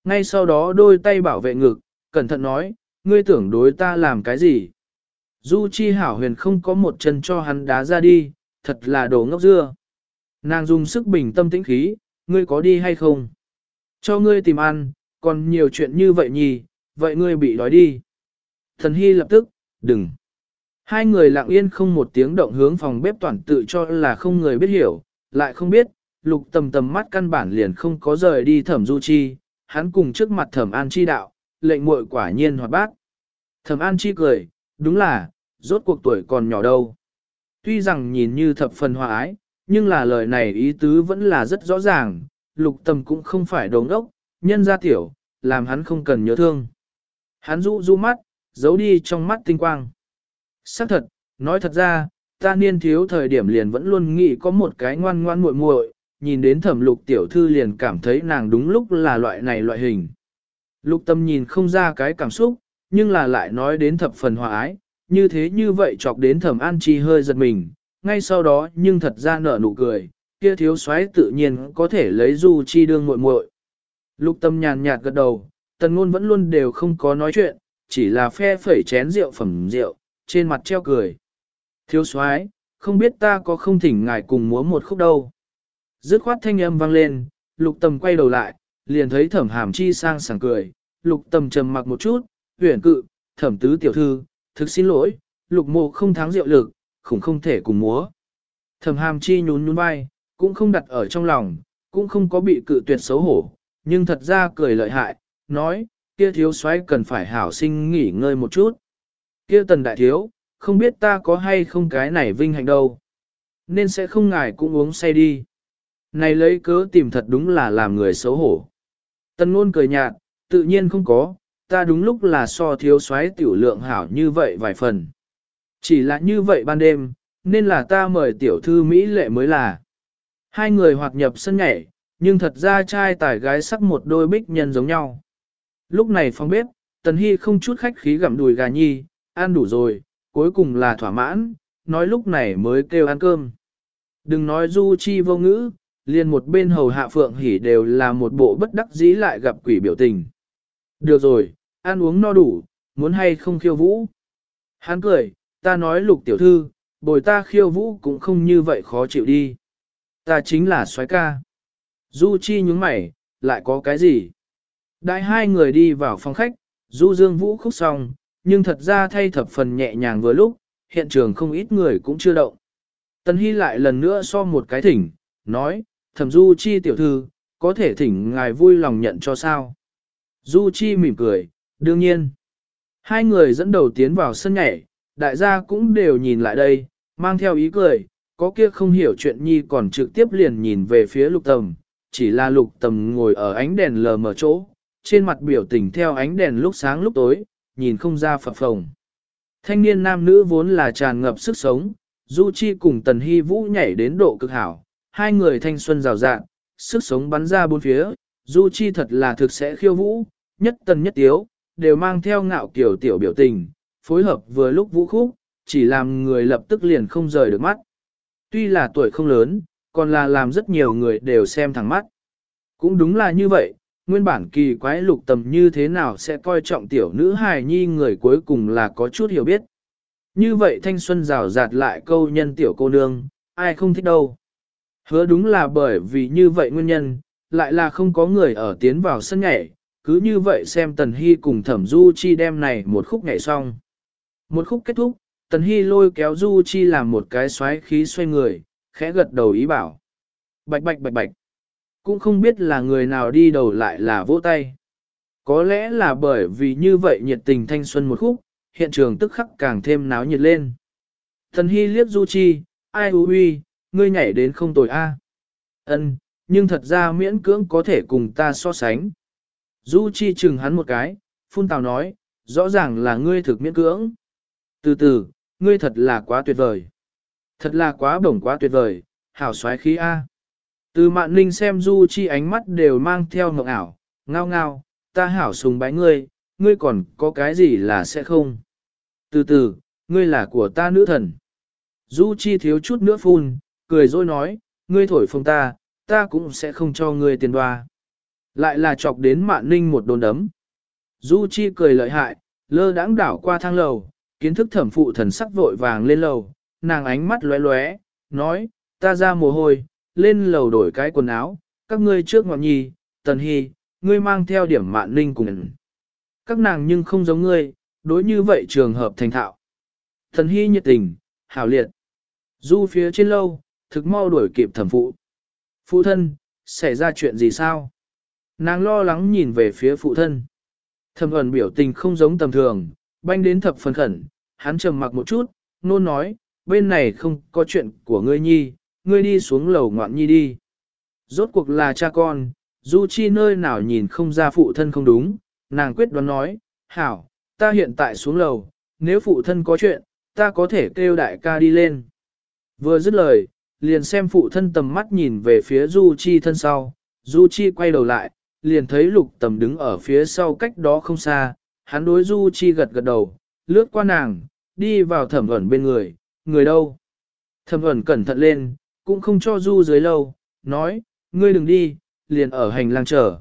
Ngay sau đó đôi tay bảo vệ ngực, cẩn thận nói, ngươi tưởng đối ta làm cái gì? Du Chi hảo huyền không có một chân cho hắn đá ra đi, thật là đồ ngốc dưa. Nàng dùng sức bình tâm tĩnh khí, ngươi có đi hay không? Cho ngươi tìm ăn, còn nhiều chuyện như vậy nhì, vậy ngươi bị đói đi. Thần Hy lập tức, đừng. Hai người lặng yên không một tiếng động hướng phòng bếp toàn tự cho là không người biết hiểu, lại không biết, lục tầm tầm mắt căn bản liền không có rời đi thẩm du chi, hắn cùng trước mặt thẩm an chi đạo, lệnh muội quả nhiên hoạt bát. Thẩm an chi cười, đúng là, rốt cuộc tuổi còn nhỏ đâu. Tuy rằng nhìn như thập phần hòa ái, nhưng là lời này ý tứ vẫn là rất rõ ràng, lục tâm cũng không phải đồ ngốc, nhân ra tiểu, làm hắn không cần nhớ thương. Hắn rũ rũ mắt, giấu đi trong mắt tinh quang. Xác thật, nói thật ra, ta niên thiếu thời điểm liền vẫn luôn nghĩ có một cái ngoan ngoan muội muội, nhìn đến thẩm lục tiểu thư liền cảm thấy nàng đúng lúc là loại này loại hình. Lục tâm nhìn không ra cái cảm xúc, nhưng là lại nói đến thập phần hòa ái, như thế như vậy chọc đến thẩm an chi hơi giật mình, ngay sau đó nhưng thật ra nở nụ cười, kia thiếu soái tự nhiên có thể lấy du chi đương muội muội. Lục tâm nhàn nhạt gật đầu, tần ngôn vẫn luôn đều không có nói chuyện, chỉ là phe phẩy chén rượu phẩm rượu, trên mặt treo cười. Thiếu soái, không biết ta có không thỉnh ngài cùng múa một khúc đâu. Dứt khoát thanh âm vang lên, lục tầm quay đầu lại, liền thấy thẩm hàm chi sang sảng cười, lục tầm trầm mặc một chút, huyền cự, thẩm tứ tiểu thư, thực xin lỗi, lục mộ không thắng rượu lực, khủng không thể cùng múa. Thẩm hàm chi nhún nhún vai, cũng không đặt ở trong lòng, cũng không có bị cự tuyệt xấu hổ, nhưng thật ra cười lợi hại, nói, kia thiếu soái cần phải hảo sinh nghỉ ngơi một chút. Kia tần đại thiếu, không biết ta có hay không cái này vinh hạnh đâu. Nên sẽ không ngài cũng uống say đi. Này lấy cớ tìm thật đúng là làm người xấu hổ. Tần ngôn cười nhạt, tự nhiên không có, ta đúng lúc là so thiếu soái tiểu lượng hảo như vậy vài phần. Chỉ là như vậy ban đêm, nên là ta mời tiểu thư Mỹ lệ mới là. Hai người hoạt nhập sân nhảy, nhưng thật ra trai tải gái sắc một đôi bích nhân giống nhau. Lúc này phong bếp, Tần Hy không chút khách khí gặm đùi gà nhi, ăn đủ rồi, cuối cùng là thỏa mãn, nói lúc này mới kêu ăn cơm. Đừng nói du chi vô ngữ, liền một bên hầu hạ phượng hỉ đều là một bộ bất đắc dĩ lại gặp quỷ biểu tình. Được rồi, ăn uống no đủ, muốn hay không khiêu vũ. Hắn cười, ta nói lục tiểu thư, bồi ta khiêu vũ cũng không như vậy khó chịu đi. Ta chính là soái ca. Du Chi nhướng mày, lại có cái gì? Đại hai người đi vào phòng khách, Du Dương Vũ khúc xong, nhưng thật ra thay thập phần nhẹ nhàng vừa lúc, hiện trường không ít người cũng chưa động. Tần Hy lại lần nữa so một cái thỉnh, nói, thẩm Du Chi tiểu thư, có thể thỉnh ngài vui lòng nhận cho sao? Du Chi mỉm cười, đương nhiên. Hai người dẫn đầu tiến vào sân nhảy, đại gia cũng đều nhìn lại đây, mang theo ý cười, có kia không hiểu chuyện nhi còn trực tiếp liền nhìn về phía lục tầm, chỉ là lục tầm ngồi ở ánh đèn lờ mờ chỗ, trên mặt biểu tình theo ánh đèn lúc sáng lúc tối, nhìn không ra phập phồng. Thanh niên nam nữ vốn là tràn ngập sức sống, Du Chi cùng Tần Hy Vũ nhảy đến độ cực hảo, hai người thanh xuân rào rạng, sức sống bắn ra bốn phía, Du Chi thật là thực sẽ khiêu vũ, nhất tần nhất tiếu, đều mang theo ngạo kiểu tiểu biểu tình, phối hợp vừa lúc vũ khúc, chỉ làm người lập tức liền không rời được mắt. Tuy là tuổi không lớn, còn là làm rất nhiều người đều xem thẳng mắt. Cũng đúng là như vậy, nguyên bản kỳ quái lục tầm như thế nào sẽ coi trọng tiểu nữ hài nhi người cuối cùng là có chút hiểu biết. Như vậy thanh xuân rào rạt lại câu nhân tiểu cô nương, ai không thích đâu. Hứa đúng là bởi vì như vậy nguyên nhân, lại là không có người ở tiến vào sân nhảy, cứ như vậy xem Tần Hy cùng thẩm Du Chi đem này một khúc nhảy xong. Một khúc kết thúc, Tần Hy lôi kéo Du Chi làm một cái xoáy khí xoay người, khẽ gật đầu ý bảo. Bạch bạch bạch bạch. Cũng không biết là người nào đi đầu lại là vỗ tay. Có lẽ là bởi vì như vậy nhiệt tình thanh xuân một khúc, hiện trường tức khắc càng thêm náo nhiệt lên. Thần Hy liếc Du Chi, ai hú huy, ngươi nhảy đến không tồi a. Ân, nhưng thật ra miễn cưỡng có thể cùng ta so sánh. Du Chi chừng hắn một cái, phun tào nói, rõ ràng là ngươi thực miễn cưỡng. Từ từ, ngươi thật là quá tuyệt vời. Thật là quá bổng quá tuyệt vời, hảo xoáy khí A. Từ mạn ninh xem du chi ánh mắt đều mang theo ngọc ảo, ngao ngao, ta hảo sùng bái ngươi, ngươi còn có cái gì là sẽ không. Từ từ, ngươi là của ta nữ thần. Du chi thiếu chút nữa phun, cười rồi nói, ngươi thổi phồng ta, ta cũng sẽ không cho ngươi tiền đoa. Lại là chọc đến mạn ninh một đồn đấm. Du chi cười lợi hại, lơ đãng đảo qua thang lầu, kiến thức thẩm phụ thần sắc vội vàng lên lầu, nàng ánh mắt lóe lóe, nói, ta ra mồ hôi, lên lầu đổi cái quần áo, các ngươi trước ngọn nhi, tần hy, ngươi mang theo điểm mạn ninh cùng Các nàng nhưng không giống ngươi, đối như vậy trường hợp thành thạo. Tần hy nhiệt tình, hảo liệt. Du phía trên lâu, thực mau đuổi kịp thẩm phụ. Phụ thân, xảy ra chuyện gì sao? Nàng lo lắng nhìn về phía phụ thân. Thẩm ẩn biểu tình không giống tầm thường, banh đến thập phần khẩn, hắn trầm mặc một chút, nôn nói, bên này không có chuyện của ngươi nhi, ngươi đi xuống lầu ngoạn nhi đi. Rốt cuộc là cha con, Du Chi nơi nào nhìn không ra phụ thân không đúng, nàng quyết đoán nói, hảo, ta hiện tại xuống lầu, nếu phụ thân có chuyện, ta có thể kêu đại ca đi lên. Vừa dứt lời, liền xem phụ thân tầm mắt nhìn về phía Du Chi thân sau, Du Chi quay đầu lại, liền thấy lục tầm đứng ở phía sau cách đó không xa, hắn đối Du Chi gật gật đầu, lướt qua nàng, đi vào thẩm ẩn bên người, người đâu? Thẩm ẩn cẩn thận lên, cũng không cho Du dưới lâu, nói, ngươi đừng đi, liền ở hành lang chờ.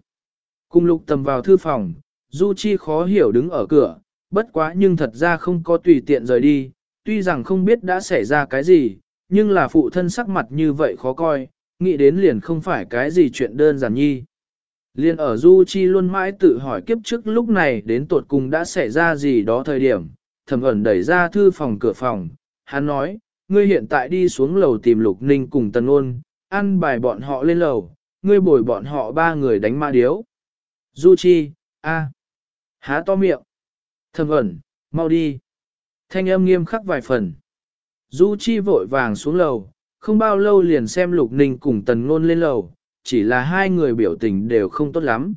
Cùng lục tầm vào thư phòng, Du Chi khó hiểu đứng ở cửa, bất quá nhưng thật ra không có tùy tiện rời đi, tuy rằng không biết đã xảy ra cái gì, nhưng là phụ thân sắc mặt như vậy khó coi, nghĩ đến liền không phải cái gì chuyện đơn giản nhi. Liên ở Du Chi luôn mãi tự hỏi kiếp trước lúc này đến tột cùng đã xảy ra gì đó thời điểm, thẩm ẩn đẩy ra thư phòng cửa phòng, hắn nói, ngươi hiện tại đi xuống lầu tìm Lục Ninh cùng Tần Ôn, ăn bài bọn họ lên lầu, ngươi bồi bọn họ ba người đánh ma điếu. Du Chi, a, há to miệng. Thẩm ẩn, mau đi. Thanh âm nghiêm khắc vài phần. Du Chi vội vàng xuống lầu, không bao lâu liền xem Lục Ninh cùng Tần Ngôn lên lầu, chỉ là hai người biểu tình đều không tốt lắm.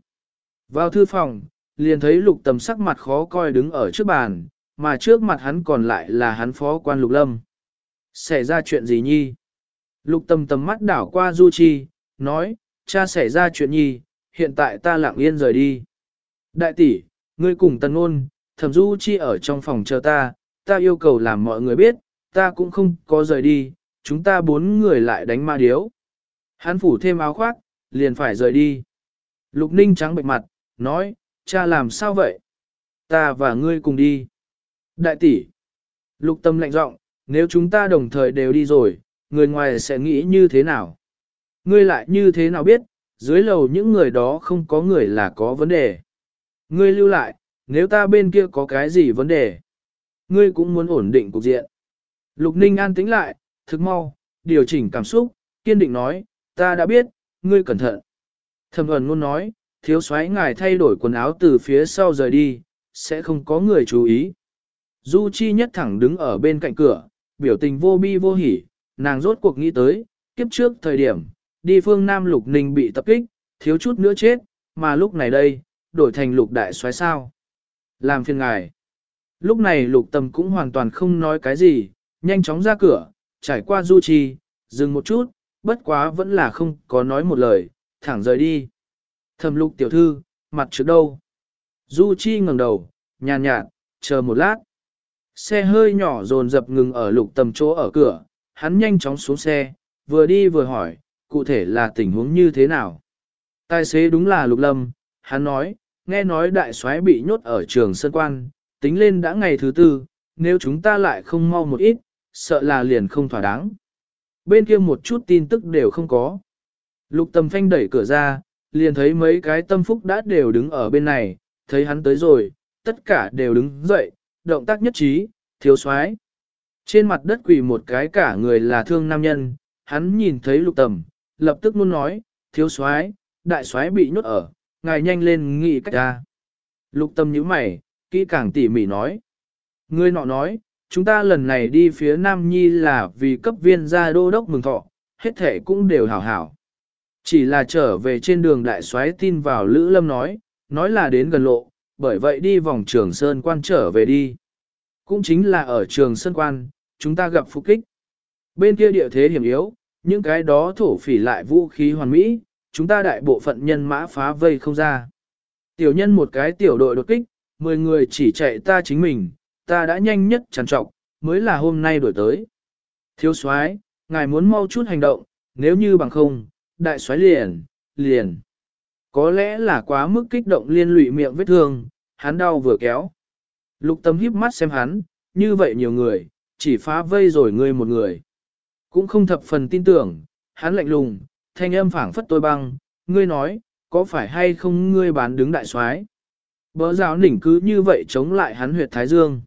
Vào thư phòng, liền thấy Lục Tầm sắc mặt khó coi đứng ở trước bàn, mà trước mặt hắn còn lại là hắn phó quan Lục Lâm. Xảy ra chuyện gì nhi? Lục Tầm tầm mắt đảo qua Du Chi, nói, cha xảy ra chuyện nhi, hiện tại ta lặng yên rời đi. Đại tỷ, ngươi cùng Tần Ngôn, Thẩm Du Chi ở trong phòng chờ ta, ta yêu cầu làm mọi người biết, ta cũng không có rời đi, chúng ta bốn người lại đánh ma điếu. Hắn phủ thêm áo khoác, liền phải rời đi. Lục ninh trắng bệnh mặt, nói, cha làm sao vậy? Ta và ngươi cùng đi. Đại tỷ. Lục tâm lạnh giọng, nếu chúng ta đồng thời đều đi rồi, người ngoài sẽ nghĩ như thế nào? Ngươi lại như thế nào biết, dưới lầu những người đó không có người là có vấn đề. Ngươi lưu lại, nếu ta bên kia có cái gì vấn đề, ngươi cũng muốn ổn định cục diện. Lục Ninh an tĩnh lại, thực mau, điều chỉnh cảm xúc, kiên định nói, ta đã biết, ngươi cẩn thận. Thẩm ẩn luôn nói, thiếu soái ngài thay đổi quần áo từ phía sau rời đi, sẽ không có người chú ý. Du Chi nhất thẳng đứng ở bên cạnh cửa, biểu tình vô bi vô hỉ, nàng rốt cuộc nghĩ tới, kiếp trước thời điểm, đi phương Nam Lục Ninh bị tập kích, thiếu chút nữa chết, mà lúc này đây, đổi thành lục đại soái sao. Làm phiền ngài. Lúc này lục Tầm cũng hoàn toàn không nói cái gì, nhanh chóng ra cửa, trải qua du chi, dừng một chút, bất quá vẫn là không có nói một lời, thẳng rời đi. Thẩm lục tiểu thư, mặt trước đâu? Du chi ngẩng đầu, nhàn nhạt, chờ một lát. Xe hơi nhỏ dồn dập ngừng ở lục tầm chỗ ở cửa, hắn nhanh chóng xuống xe, vừa đi vừa hỏi, cụ thể là tình huống như thế nào? Tài xế đúng là lục lâm, hắn nói, nghe nói đại soái bị nhốt ở trường Sơn Quan, tính lên đã ngày thứ tư, nếu chúng ta lại không mau một ít, sợ là liền không thỏa đáng. Bên kia một chút tin tức đều không có. Lục tầm phanh đẩy cửa ra, liền thấy mấy cái tâm phúc đã đều đứng ở bên này, thấy hắn tới rồi, tất cả đều đứng dậy, động tác nhất trí, thiếu soái. Trên mặt đất quỳ một cái cả người là thương nam nhân, hắn nhìn thấy lục tầm, lập tức luôn nói, thiếu soái, đại soái bị nhốt ở, ngài nhanh lên nghĩ cách ra. Lục tâm nhíu mày, kỹ càng tỉ mỉ nói. Người nọ nói, chúng ta lần này đi phía Nam Nhi là vì cấp viên gia đô đốc mừng thọ, hết thể cũng đều hảo hảo. Chỉ là trở về trên đường đại soái tin vào Lữ Lâm nói, nói là đến gần lộ, bởi vậy đi vòng trường Sơn Quan trở về đi. Cũng chính là ở trường Sơn Quan, chúng ta gặp phục kích. Bên kia địa thế hiểm yếu, những cái đó thổ phỉ lại vũ khí hoàn mỹ, chúng ta đại bộ phận nhân mã phá vây không ra. Tiểu nhân một cái tiểu đội đột kích, 10 người chỉ chạy ta chính mình, ta đã nhanh nhất trằn trọc, mới là hôm nay đổi tới. Thiếu soái, ngài muốn mau chút hành động, nếu như bằng không, đại soái liền, liền. Có lẽ là quá mức kích động liên lụy miệng vết thương, hắn đau vừa kéo. Lục tâm híp mắt xem hắn, như vậy nhiều người, chỉ phá vây rồi ngươi một người. Cũng không thập phần tin tưởng, hắn lạnh lùng, thanh âm phảng phất tôi băng, ngươi nói, có phải hay không ngươi bán đứng đại soái? Bỡ giáo nỉnh cứ như vậy chống lại hắn huyệt thái dương.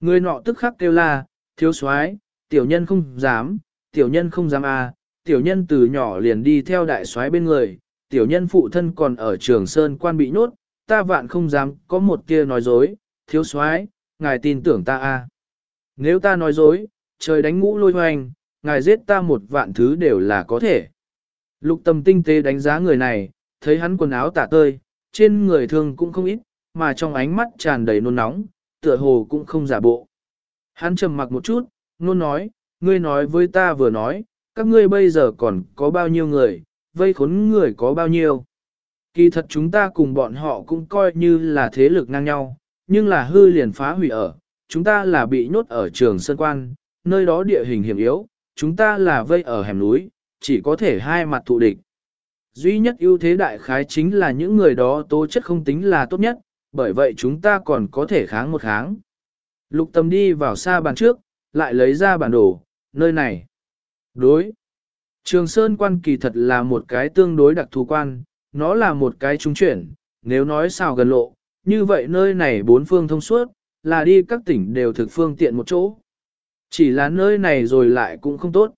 Người nọ tức khắc kêu la, thiếu soái, tiểu nhân không dám, tiểu nhân không dám à, tiểu nhân từ nhỏ liền đi theo đại soái bên người, tiểu nhân phụ thân còn ở trường sơn quan bị nhốt, ta vạn không dám có một kia nói dối, thiếu soái, ngài tin tưởng ta à. Nếu ta nói dối, trời đánh ngũ lôi hoành, ngài giết ta một vạn thứ đều là có thể. Lục tâm tinh tế đánh giá người này, thấy hắn quần áo tả tơi, trên người thương cũng không ít, mà trong ánh mắt tràn đầy nôn nóng, tựa hồ cũng không giả bộ. Hắn trầm mặc một chút, nôn nói, ngươi nói với ta vừa nói, các ngươi bây giờ còn có bao nhiêu người, vây khốn người có bao nhiêu. Kỳ thật chúng ta cùng bọn họ cũng coi như là thế lực ngang nhau, nhưng là hư liền phá hủy ở, chúng ta là bị nhốt ở trường Sơn Quan, nơi đó địa hình hiểm yếu, chúng ta là vây ở hẻm núi, chỉ có thể hai mặt thụ địch. Duy nhất ưu thế đại khái chính là những người đó tố chất không tính là tốt nhất, bởi vậy chúng ta còn có thể kháng một kháng. Lục tâm đi vào xa bàn trước, lại lấy ra bản đồ, nơi này. Đối. Trường Sơn quan kỳ thật là một cái tương đối đặc thù quan, nó là một cái trung chuyển, nếu nói sao gần lộ, như vậy nơi này bốn phương thông suốt, là đi các tỉnh đều thực phương tiện một chỗ. Chỉ là nơi này rồi lại cũng không tốt.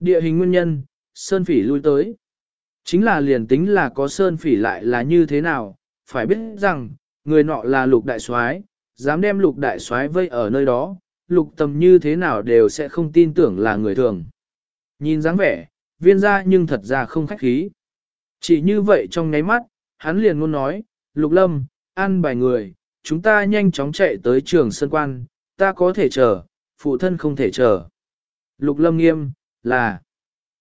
Địa hình nguyên nhân, Sơn Phỉ lui tới. Chính là liền tính là có Sơn Phỉ lại là như thế nào, phải biết rằng, người nọ là lục đại soái, dám đem lục đại soái vây ở nơi đó, lục tầm như thế nào đều sẽ không tin tưởng là người thường. Nhìn dáng vẻ, viên ra nhưng thật ra không khách khí. Chỉ như vậy trong nháy mắt, hắn liền luôn nói, lục lâm, ăn bài người, chúng ta nhanh chóng chạy tới trường sân quan, ta có thể chờ, phụ thân không thể chờ. Lục lâm nghiêm, là,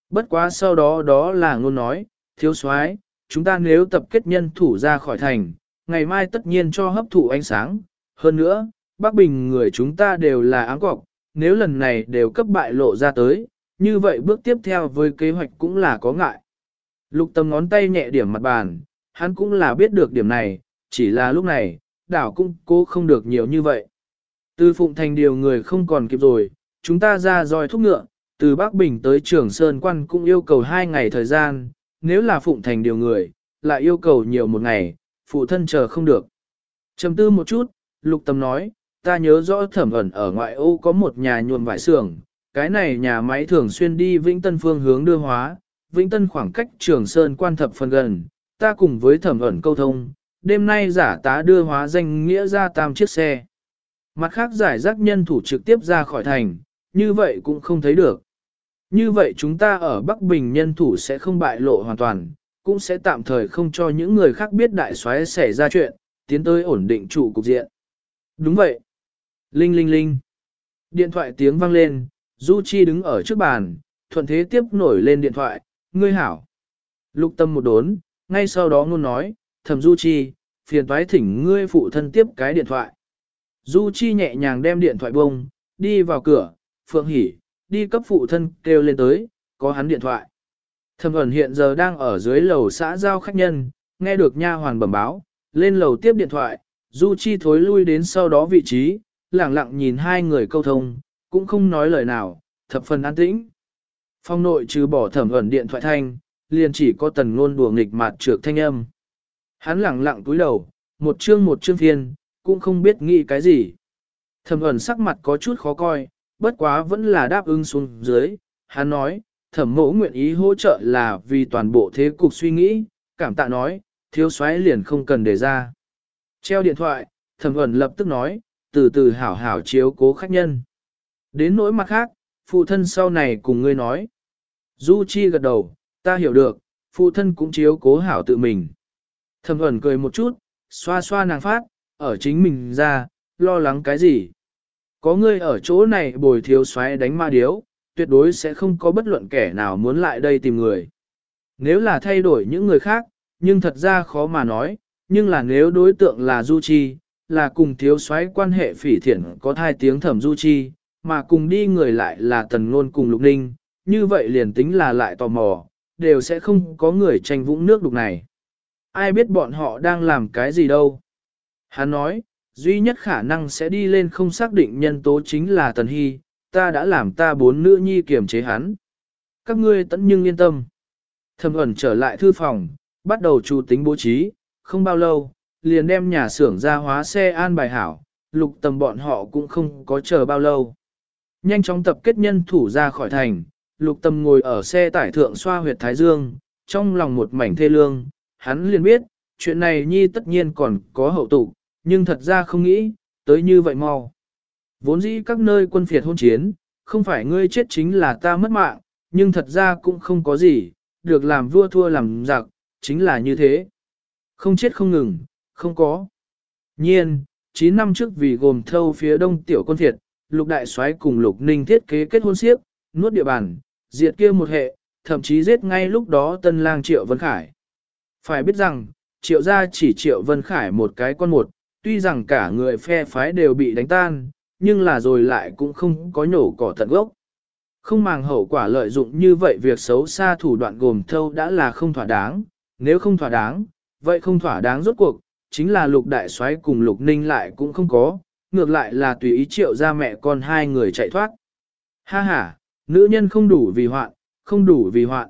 bất quá sau đó đó là ngôn nói, thiếu soái chúng ta nếu tập kết nhân thủ ra khỏi thành, ngày mai tất nhiên cho hấp thụ ánh sáng. Hơn nữa, Bắc Bình người chúng ta đều là áng cọc, nếu lần này đều cấp bại lộ ra tới, như vậy bước tiếp theo với kế hoạch cũng là có ngại. Lục tâm ngón tay nhẹ điểm mặt bàn, hắn cũng là biết được điểm này, chỉ là lúc này, đảo cũng cố không được nhiều như vậy. Từ Phụng Thành điều người không còn kịp rồi, chúng ta ra roi thúc ngựa, từ Bắc Bình tới Trường Sơn Quan cũng yêu cầu hai ngày thời gian, nếu là Phụng Thành điều người, lại yêu cầu nhiều một ngày, phụ thân chờ không được. Trầm tư một chút, Lục Tâm nói, ta nhớ rõ thẩm ẩn ở ngoại ô có một nhà nhuộm vải xưởng, cái này nhà máy thường xuyên đi Vĩnh Tân phương hướng đưa hóa, Vĩnh Tân khoảng cách Trường Sơn quan thập phần gần, ta cùng với thẩm ẩn câu thông, đêm nay giả tá đưa hóa danh nghĩa ra tam chiếc xe. Mặt khác giải rác nhân thủ trực tiếp ra khỏi thành, như vậy cũng không thấy được. Như vậy chúng ta ở Bắc Bình nhân thủ sẽ không bại lộ hoàn toàn, cũng sẽ tạm thời không cho những người khác biết đại xoáy xảy ra chuyện, tiến tới ổn định chủ cục diện. Đúng vậy. Linh linh linh. Điện thoại tiếng vang lên, Du Chi đứng ở trước bàn, thuận thế tiếp nổi lên điện thoại, ngươi hảo. Lục tâm một đốn, ngay sau đó ngôn nói, thầm Du Chi, phiền toái thỉnh ngươi phụ thân tiếp cái điện thoại. Du Chi nhẹ nhàng đem điện thoại bông, đi vào cửa, Phượng Hỷ, đi cấp phụ thân kêu lên tới, có hắn điện thoại. Thẩm ẩn hiện giờ đang ở dưới lầu xã giao khách nhân, nghe được nha hoàn bẩm báo, lên lầu tiếp điện thoại, Du Chi thối lui đến sau đó vị trí, lặng lặng nhìn hai người câu thông, cũng không nói lời nào, thập phần an tĩnh. Phong nội trừ bỏ thẩm ẩn điện thoại thanh, liền chỉ có tần ngôn đùa nghịch mạt trược thanh âm. Hắn lặng lặng túi đầu, một chương một chương phiên, cũng không biết nghĩ cái gì. Thẩm ẩn sắc mặt có chút khó coi, bất quá vẫn là đáp ứng xuống dưới. Hắn nói, thẩm mẫu nguyện ý hỗ trợ là vì toàn bộ thế cục suy nghĩ, cảm tạ nói, thiếu soái liền không cần để ra. Treo điện thoại, thẩm ẩn lập tức nói, từ từ hảo hảo chiếu cố khách nhân. Đến nỗi mặt khác, phụ thân sau này cùng ngươi nói. Du Chi gật đầu, ta hiểu được, phụ thân cũng chiếu cố hảo tự mình. Thẩm ẩn cười một chút, xoa xoa nàng phát, ở chính mình ra, lo lắng cái gì. Có ngươi ở chỗ này bồi thiếu xoáy đánh ma điếu, tuyệt đối sẽ không có bất luận kẻ nào muốn lại đây tìm người. Nếu là thay đổi những người khác, nhưng thật ra khó mà nói, nhưng là nếu đối tượng là Du Chi, là cùng thiếu soái quan hệ phỉ thiện có thai tiếng thẩm Du Chi, mà cùng đi người lại là Tần Ngôn cùng Lục Ninh, như vậy liền tính là lại tò mò, đều sẽ không có người tranh vũng nước đục này. Ai biết bọn họ đang làm cái gì đâu. Hắn nói, duy nhất khả năng sẽ đi lên không xác định nhân tố chính là Tần Hy, ta đã làm ta bốn nữ nhi kiềm chế hắn. Các ngươi tận nhưng yên tâm. Thẩm ẩn trở lại thư phòng, bắt đầu chủ tính bố trí, không bao lâu, liền đem nhà xưởng ra hóa xe an bài hảo, lục tầm bọn họ cũng không có chờ bao lâu. Nhanh chóng tập kết nhân thủ ra khỏi thành, lục tầm ngồi ở xe tải thượng xoa huyệt Thái Dương, trong lòng một mảnh thê lương, hắn liền biết, chuyện này nhi tất nhiên còn có hậu tụ, nhưng thật ra không nghĩ, tới như vậy mau. Vốn dĩ các nơi quân phiệt hôn chiến, không phải ngươi chết chính là ta mất mạng, nhưng thật ra cũng không có gì, được làm vua thua làm giặc, chính là như thế. Không chết không ngừng, không có. Nhiên, 9 năm trước vì gồm thâu phía đông tiểu quân phiệt, lục đại soái cùng lục ninh thiết kế kết hôn siếp, nuốt địa bàn, diệt kia một hệ, thậm chí giết ngay lúc đó tân lang triệu Vân Khải. Phải biết rằng, triệu gia chỉ triệu Vân Khải một cái con một, tuy rằng cả người phe phái đều bị đánh tan, nhưng là rồi lại cũng không có nhổ cỏ tận gốc. Không màng hậu quả lợi dụng như vậy việc xấu xa thủ đoạn gồm thâu đã là không thỏa đáng, nếu không thỏa đáng, vậy không thỏa đáng rốt cuộc, chính là lục đại soái cùng lục ninh lại cũng không có, ngược lại là tùy ý triệu ra mẹ con hai người chạy thoát. Ha ha, nữ nhân không đủ vì hoạn, không đủ vì hoạn.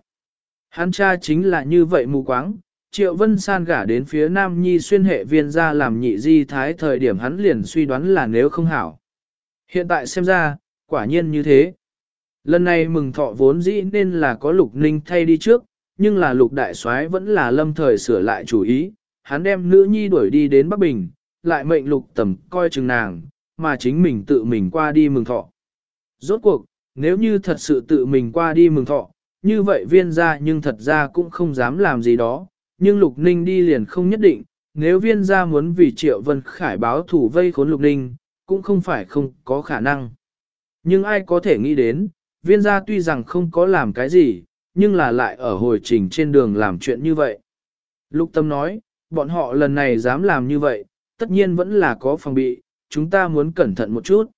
Hắn cha chính là như vậy mù quáng, triệu vân san gả đến phía nam nhi xuyên hệ viên ra làm nhị di thái thời điểm hắn liền suy đoán là nếu không hảo. Hiện tại xem ra, quả nhiên như thế. Lần này mừng thọ vốn dĩ nên là có lục ninh thay đi trước, nhưng là lục đại soái vẫn là lâm thời sửa lại chủ ý, hắn đem nữ nhi đuổi đi đến Bắc Bình, lại mệnh lục tầm coi chừng nàng, mà chính mình tự mình qua đi mừng thọ. Rốt cuộc, nếu như thật sự tự mình qua đi mừng thọ, như vậy viên gia nhưng thật ra cũng không dám làm gì đó, nhưng lục ninh đi liền không nhất định, nếu viên gia muốn vì triệu vân khải báo thủ vây khốn lục ninh, cũng không phải không có khả năng. Nhưng ai có thể nghĩ đến, viên gia tuy rằng không có làm cái gì, nhưng là lại ở hồi trình trên đường làm chuyện như vậy. Lục tâm nói, bọn họ lần này dám làm như vậy, tất nhiên vẫn là có phòng bị, chúng ta muốn cẩn thận một chút.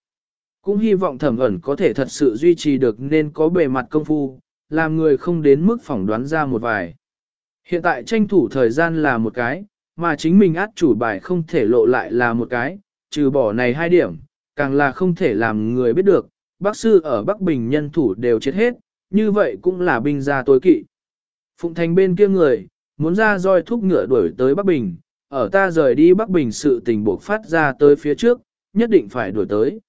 Cũng hy vọng thẩm ẩn có thể thật sự duy trì được nên có bề mặt công phu, làm người không đến mức phỏng đoán ra một vài. Hiện tại tranh thủ thời gian là một cái, mà chính mình át chủ bài không thể lộ lại là một cái, trừ bỏ này hai điểm, càng là không thể làm người biết được, bác sư ở Bắc Bình nhân thủ đều chết hết, như vậy cũng là binh gia tối kỵ. Phụng thành bên kia người, muốn ra roi thúc ngựa đuổi tới Bắc Bình, ở ta rời đi Bắc Bình sự tình buộc phát ra tới phía trước, nhất định phải đuổi tới.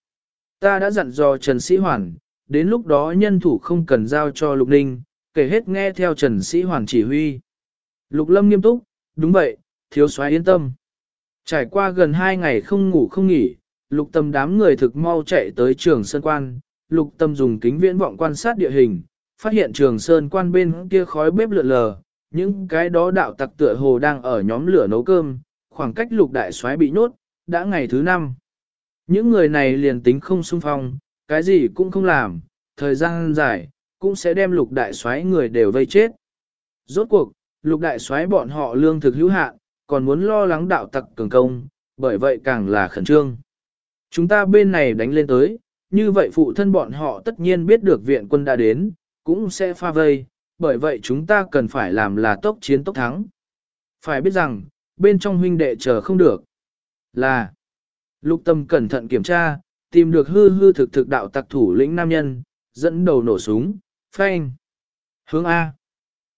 Ta đã dặn dò Trần Sĩ Hoàn, đến lúc đó nhân thủ không cần giao cho Lục Ninh, kể hết nghe theo Trần Sĩ Hoàn chỉ huy. Lục Lâm nghiêm túc, đúng vậy, thiếu soái yên tâm. Trải qua gần hai ngày không ngủ không nghỉ, Lục Tâm đám người thực mau chạy tới trường Sơn Quan, Lục Tâm dùng kính viễn vọng quan sát địa hình, phát hiện trường Sơn Quan bên kia khói bếp lượn lờ, những cái đó đạo tặc tựa hồ đang ở nhóm lửa nấu cơm, khoảng cách Lục Đại soái bị nhốt, đã ngày thứ năm. Những người này liền tính không xung phong, cái gì cũng không làm, thời gian dài, cũng sẽ đem lục đại soái người đều vây chết. Rốt cuộc, lục đại soái bọn họ lương thực hữu hạn, còn muốn lo lắng đạo tặc cường công, bởi vậy càng là khẩn trương. Chúng ta bên này đánh lên tới, như vậy phụ thân bọn họ tất nhiên biết được viện quân đã đến, cũng sẽ pha vây, bởi vậy chúng ta cần phải làm là tốc chiến tốc thắng. Phải biết rằng, bên trong huynh đệ chờ không được. Là, Lục tâm cẩn thận kiểm tra, tìm được hư hư thực thực đạo tặc thủ lĩnh nam nhân, dẫn đầu nổ súng, phanh. Hướng A.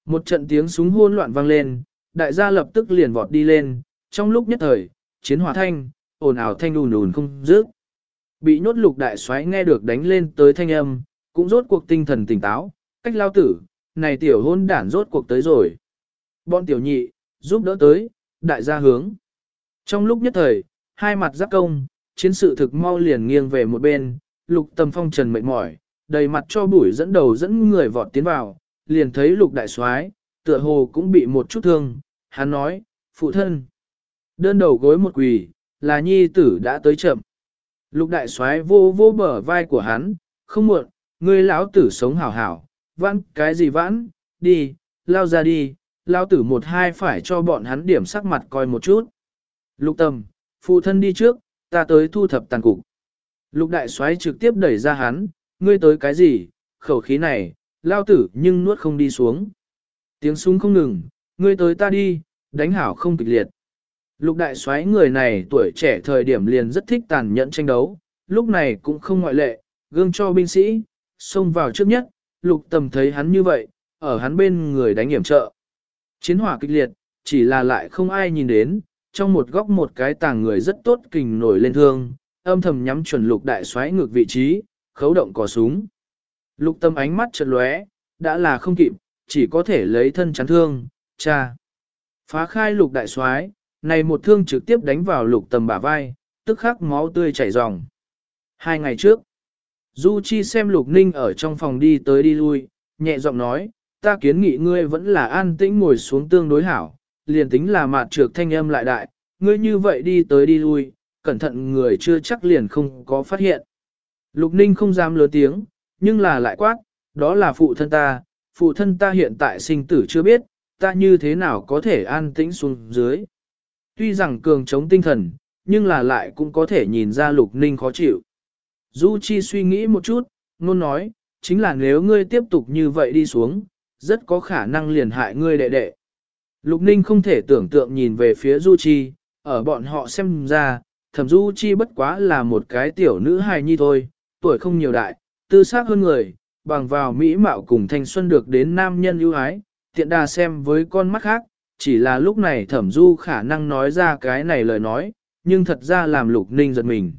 Một trận tiếng súng hôn loạn vang lên, đại gia lập tức liền vọt đi lên, trong lúc nhất thời, chiến hỏa thanh, ồn ào thanh đùn đùn không dứt. Bị nhốt lục đại xoáy nghe được đánh lên tới thanh âm, cũng rốt cuộc tinh thần tỉnh táo, cách lao tử, này tiểu hôn đản rốt cuộc tới rồi. Bọn tiểu nhị, giúp đỡ tới, đại gia hướng. Trong lúc nhất thời, hai mặt giáp công, chiến sự thực mau liền nghiêng về một bên, lục tầm phong trần mệt mỏi, đầy mặt cho bụi dẫn đầu dẫn người vọt tiến vào, liền thấy lục đại soái tựa hồ cũng bị một chút thương, hắn nói, phụ thân. Đơn đầu gối một quỳ, là nhi tử đã tới chậm. Lục đại soái vô vô bờ vai của hắn, không muộn, ngươi lão tử sống hảo hảo, vãn cái gì vãn, đi, lao ra đi, lao tử một hai phải cho bọn hắn điểm sắc mặt coi một chút. Lục tầm, phụ thân đi trước, ta tới thu thập tàn cục. Lục đại soái trực tiếp đẩy ra hắn, ngươi tới cái gì, khẩu khí này, lao tử nhưng nuốt không đi xuống. Tiếng súng không ngừng, ngươi tới ta đi, đánh hảo không kịch liệt. Lục đại soái người này tuổi trẻ thời điểm liền rất thích tàn nhẫn tranh đấu, lúc này cũng không ngoại lệ, gương cho binh sĩ, xông vào trước nhất, lục tầm thấy hắn như vậy, ở hắn bên người đánh hiểm trợ. Chiến hỏa kịch liệt, chỉ là lại không ai nhìn đến, trong một góc một cái tàng người rất tốt kình nổi lên thương, âm thầm nhắm chuẩn lục đại xoáy ngược vị trí, khấu động cò súng. Lục tâm ánh mắt chợt lóe, đã là không kịp, chỉ có thể lấy thân chắn thương, cha. Phá khai lục đại xoáy, này một thương trực tiếp đánh vào lục tầm bả vai, tức khắc máu tươi chảy ròng. Hai ngày trước, Du Chi xem Lục Ninh ở trong phòng đi tới đi lui, nhẹ giọng nói, ta kiến nghị ngươi vẫn là an tĩnh ngồi xuống tương đối hảo, liền tính là mạt trược thanh âm lại đại, ngươi như vậy đi tới đi lui, cẩn thận người chưa chắc liền không có phát hiện. Lục Ninh không dám lớn tiếng, nhưng là lại quát, đó là phụ thân ta, phụ thân ta hiện tại sinh tử chưa biết, ta như thế nào có thể an tĩnh xuống dưới. Tuy rằng cường chống tinh thần, nhưng là lại cũng có thể nhìn ra Lục Ninh khó chịu. Du Chi suy nghĩ một chút, ngôn nói, chính là nếu ngươi tiếp tục như vậy đi xuống, rất có khả năng liền hại ngươi đệ đệ. Lục Ninh không thể tưởng tượng nhìn về phía Du Chi, ở bọn họ xem ra, thẩm Du Chi bất quá là một cái tiểu nữ hài nhi thôi, tuổi không nhiều đại, tư xác hơn người, bằng vào mỹ mạo cùng thanh xuân được đến nam nhân ưu ái, tiện đà xem với con mắt khác, chỉ là lúc này thẩm Du khả năng nói ra cái này lời nói, nhưng thật ra làm Lục Ninh giật mình.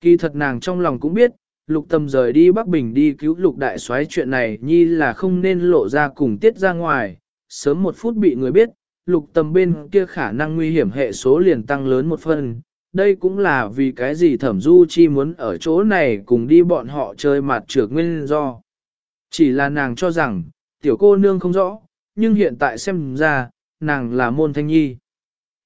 Kỳ thật nàng trong lòng cũng biết, Lục Tâm rời đi Bắc Bình đi cứu Lục Đại soái chuyện này nhi là không nên lộ ra cùng tiết ra ngoài, sớm một phút bị người biết, Lục Tâm bên kia khả năng nguy hiểm hệ số liền tăng lớn một phần. Đây cũng là vì cái gì thẩm du chi muốn ở chỗ này cùng đi bọn họ chơi mặt trược nguyên do. Chỉ là nàng cho rằng, tiểu cô nương không rõ, nhưng hiện tại xem ra, nàng là môn thanh nhi.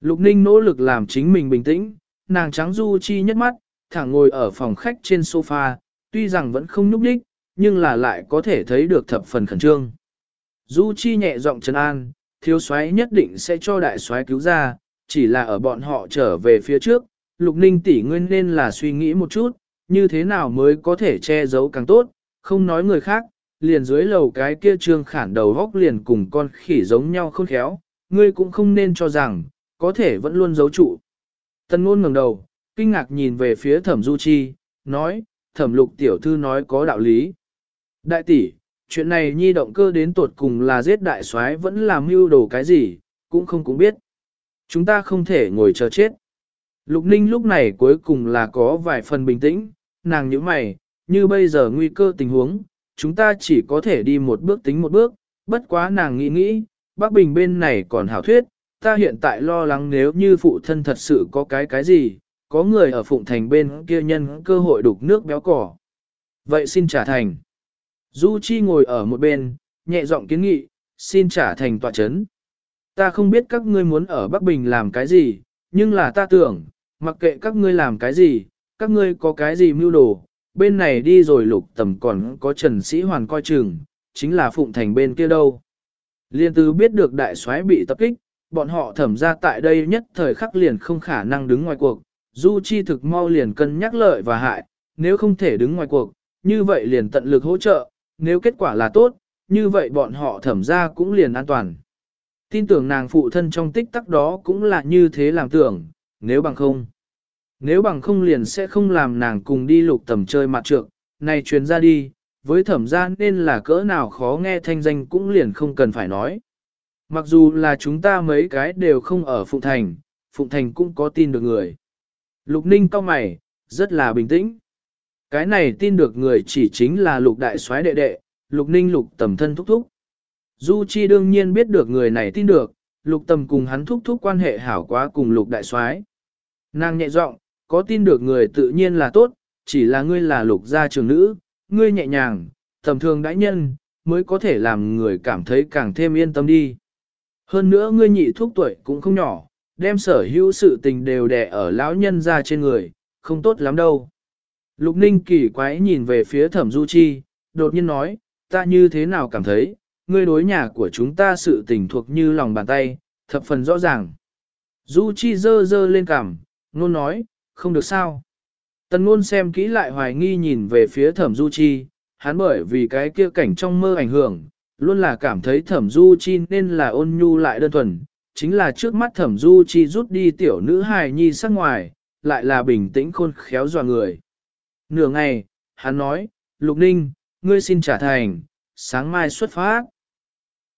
Lục ninh nỗ lực làm chính mình bình tĩnh, nàng trắng du chi nhất mắt, thẳng ngồi ở phòng khách trên sofa, tuy rằng vẫn không nhúc đích, nhưng là lại có thể thấy được thập phần khẩn trương. Du Chi nhẹ giọng trấn an, thiếu soái nhất định sẽ cho đại soái cứu ra, chỉ là ở bọn họ trở về phía trước, Lục Ninh tỷ nguyên nên là suy nghĩ một chút, như thế nào mới có thể che giấu càng tốt, không nói người khác, liền dưới lầu cái kia trương khản đầu góc liền cùng con khỉ giống nhau khôn khéo, ngươi cũng không nên cho rằng, có thể vẫn luôn giấu trụ. Tân ngôn ngẩng đầu, kinh ngạc nhìn về phía thẩm du chi, nói, thẩm lục tiểu thư nói có đạo lý. Đại tỷ, chuyện này nhi động cơ đến tột cùng là giết đại soái vẫn làm mưu đồ cái gì, cũng không cũng biết. Chúng ta không thể ngồi chờ chết. Lục ninh lúc này cuối cùng là có vài phần bình tĩnh, nàng như mày, như bây giờ nguy cơ tình huống, chúng ta chỉ có thể đi một bước tính một bước, bất quá nàng nghĩ nghĩ, bác bình bên này còn hảo thuyết, ta hiện tại lo lắng nếu như phụ thân thật sự có cái cái gì, có người ở Phụng Thành bên kia nhân cơ hội đục nước béo cỏ. Vậy xin trả thành. Du Chi ngồi ở một bên, nhẹ giọng kiến nghị, xin trả thành tòa chấn. Ta không biết các ngươi muốn ở Bắc Bình làm cái gì, nhưng là ta tưởng, mặc kệ các ngươi làm cái gì, các ngươi có cái gì mưu đồ, bên này đi rồi lục tầm còn có Trần Sĩ Hoàn coi chừng, chính là Phụng Thành bên kia đâu. Liên tư biết được đại soái bị tập kích, bọn họ thẩm ra tại đây nhất thời khắc liền không khả năng đứng ngoài cuộc, Du Chi thực mau liền cân nhắc lợi và hại, nếu không thể đứng ngoài cuộc, như vậy liền tận lực hỗ trợ, nếu kết quả là tốt, như vậy bọn họ thẩm ra cũng liền an toàn. Tin tưởng nàng phụ thân trong tích tắc đó cũng là như thế làm tưởng, nếu bằng không. Nếu bằng không liền sẽ không làm nàng cùng đi lục tầm chơi mặt trượng, này truyền ra đi, với thẩm gia nên là cỡ nào khó nghe thanh danh cũng liền không cần phải nói. Mặc dù là chúng ta mấy cái đều không ở Phụng Thành, Phụng Thành cũng có tin được người. Lục ninh cao mày, rất là bình tĩnh. Cái này tin được người chỉ chính là lục đại soái đệ đệ, lục ninh lục tầm thân thúc thúc. Du Chi đương nhiên biết được người này tin được, lục tầm cùng hắn thúc thúc quan hệ hảo quá cùng lục đại soái. Nàng nhẹ giọng, có tin được người tự nhiên là tốt, chỉ là ngươi là lục gia trường nữ, ngươi nhẹ nhàng, tầm thường đãi nhân, mới có thể làm người cảm thấy càng thêm yên tâm đi. Hơn nữa ngươi nhị thúc tuổi cũng không nhỏ, đem sở hữu sự tình đều đè ở lão nhân ra trên người, không tốt lắm đâu. Lục ninh kỳ quái nhìn về phía thẩm du chi, đột nhiên nói, ta như thế nào cảm thấy, ngươi đối nhà của chúng ta sự tình thuộc như lòng bàn tay, thập phần rõ ràng. Du chi dơ dơ lên cằm, nôn nói, không được sao. Tần ngôn xem kỹ lại hoài nghi nhìn về phía thẩm du chi, hắn bởi vì cái kia cảnh trong mơ ảnh hưởng, luôn là cảm thấy thẩm du chi nên là ôn nhu lại đơn thuần, chính là trước mắt thẩm du chi rút đi tiểu nữ hài nhi sắc ngoài, lại là bình tĩnh khôn khéo dò người. Nửa ngày, hắn nói, Lục Ninh, ngươi xin trả thành, sáng mai xuất phát.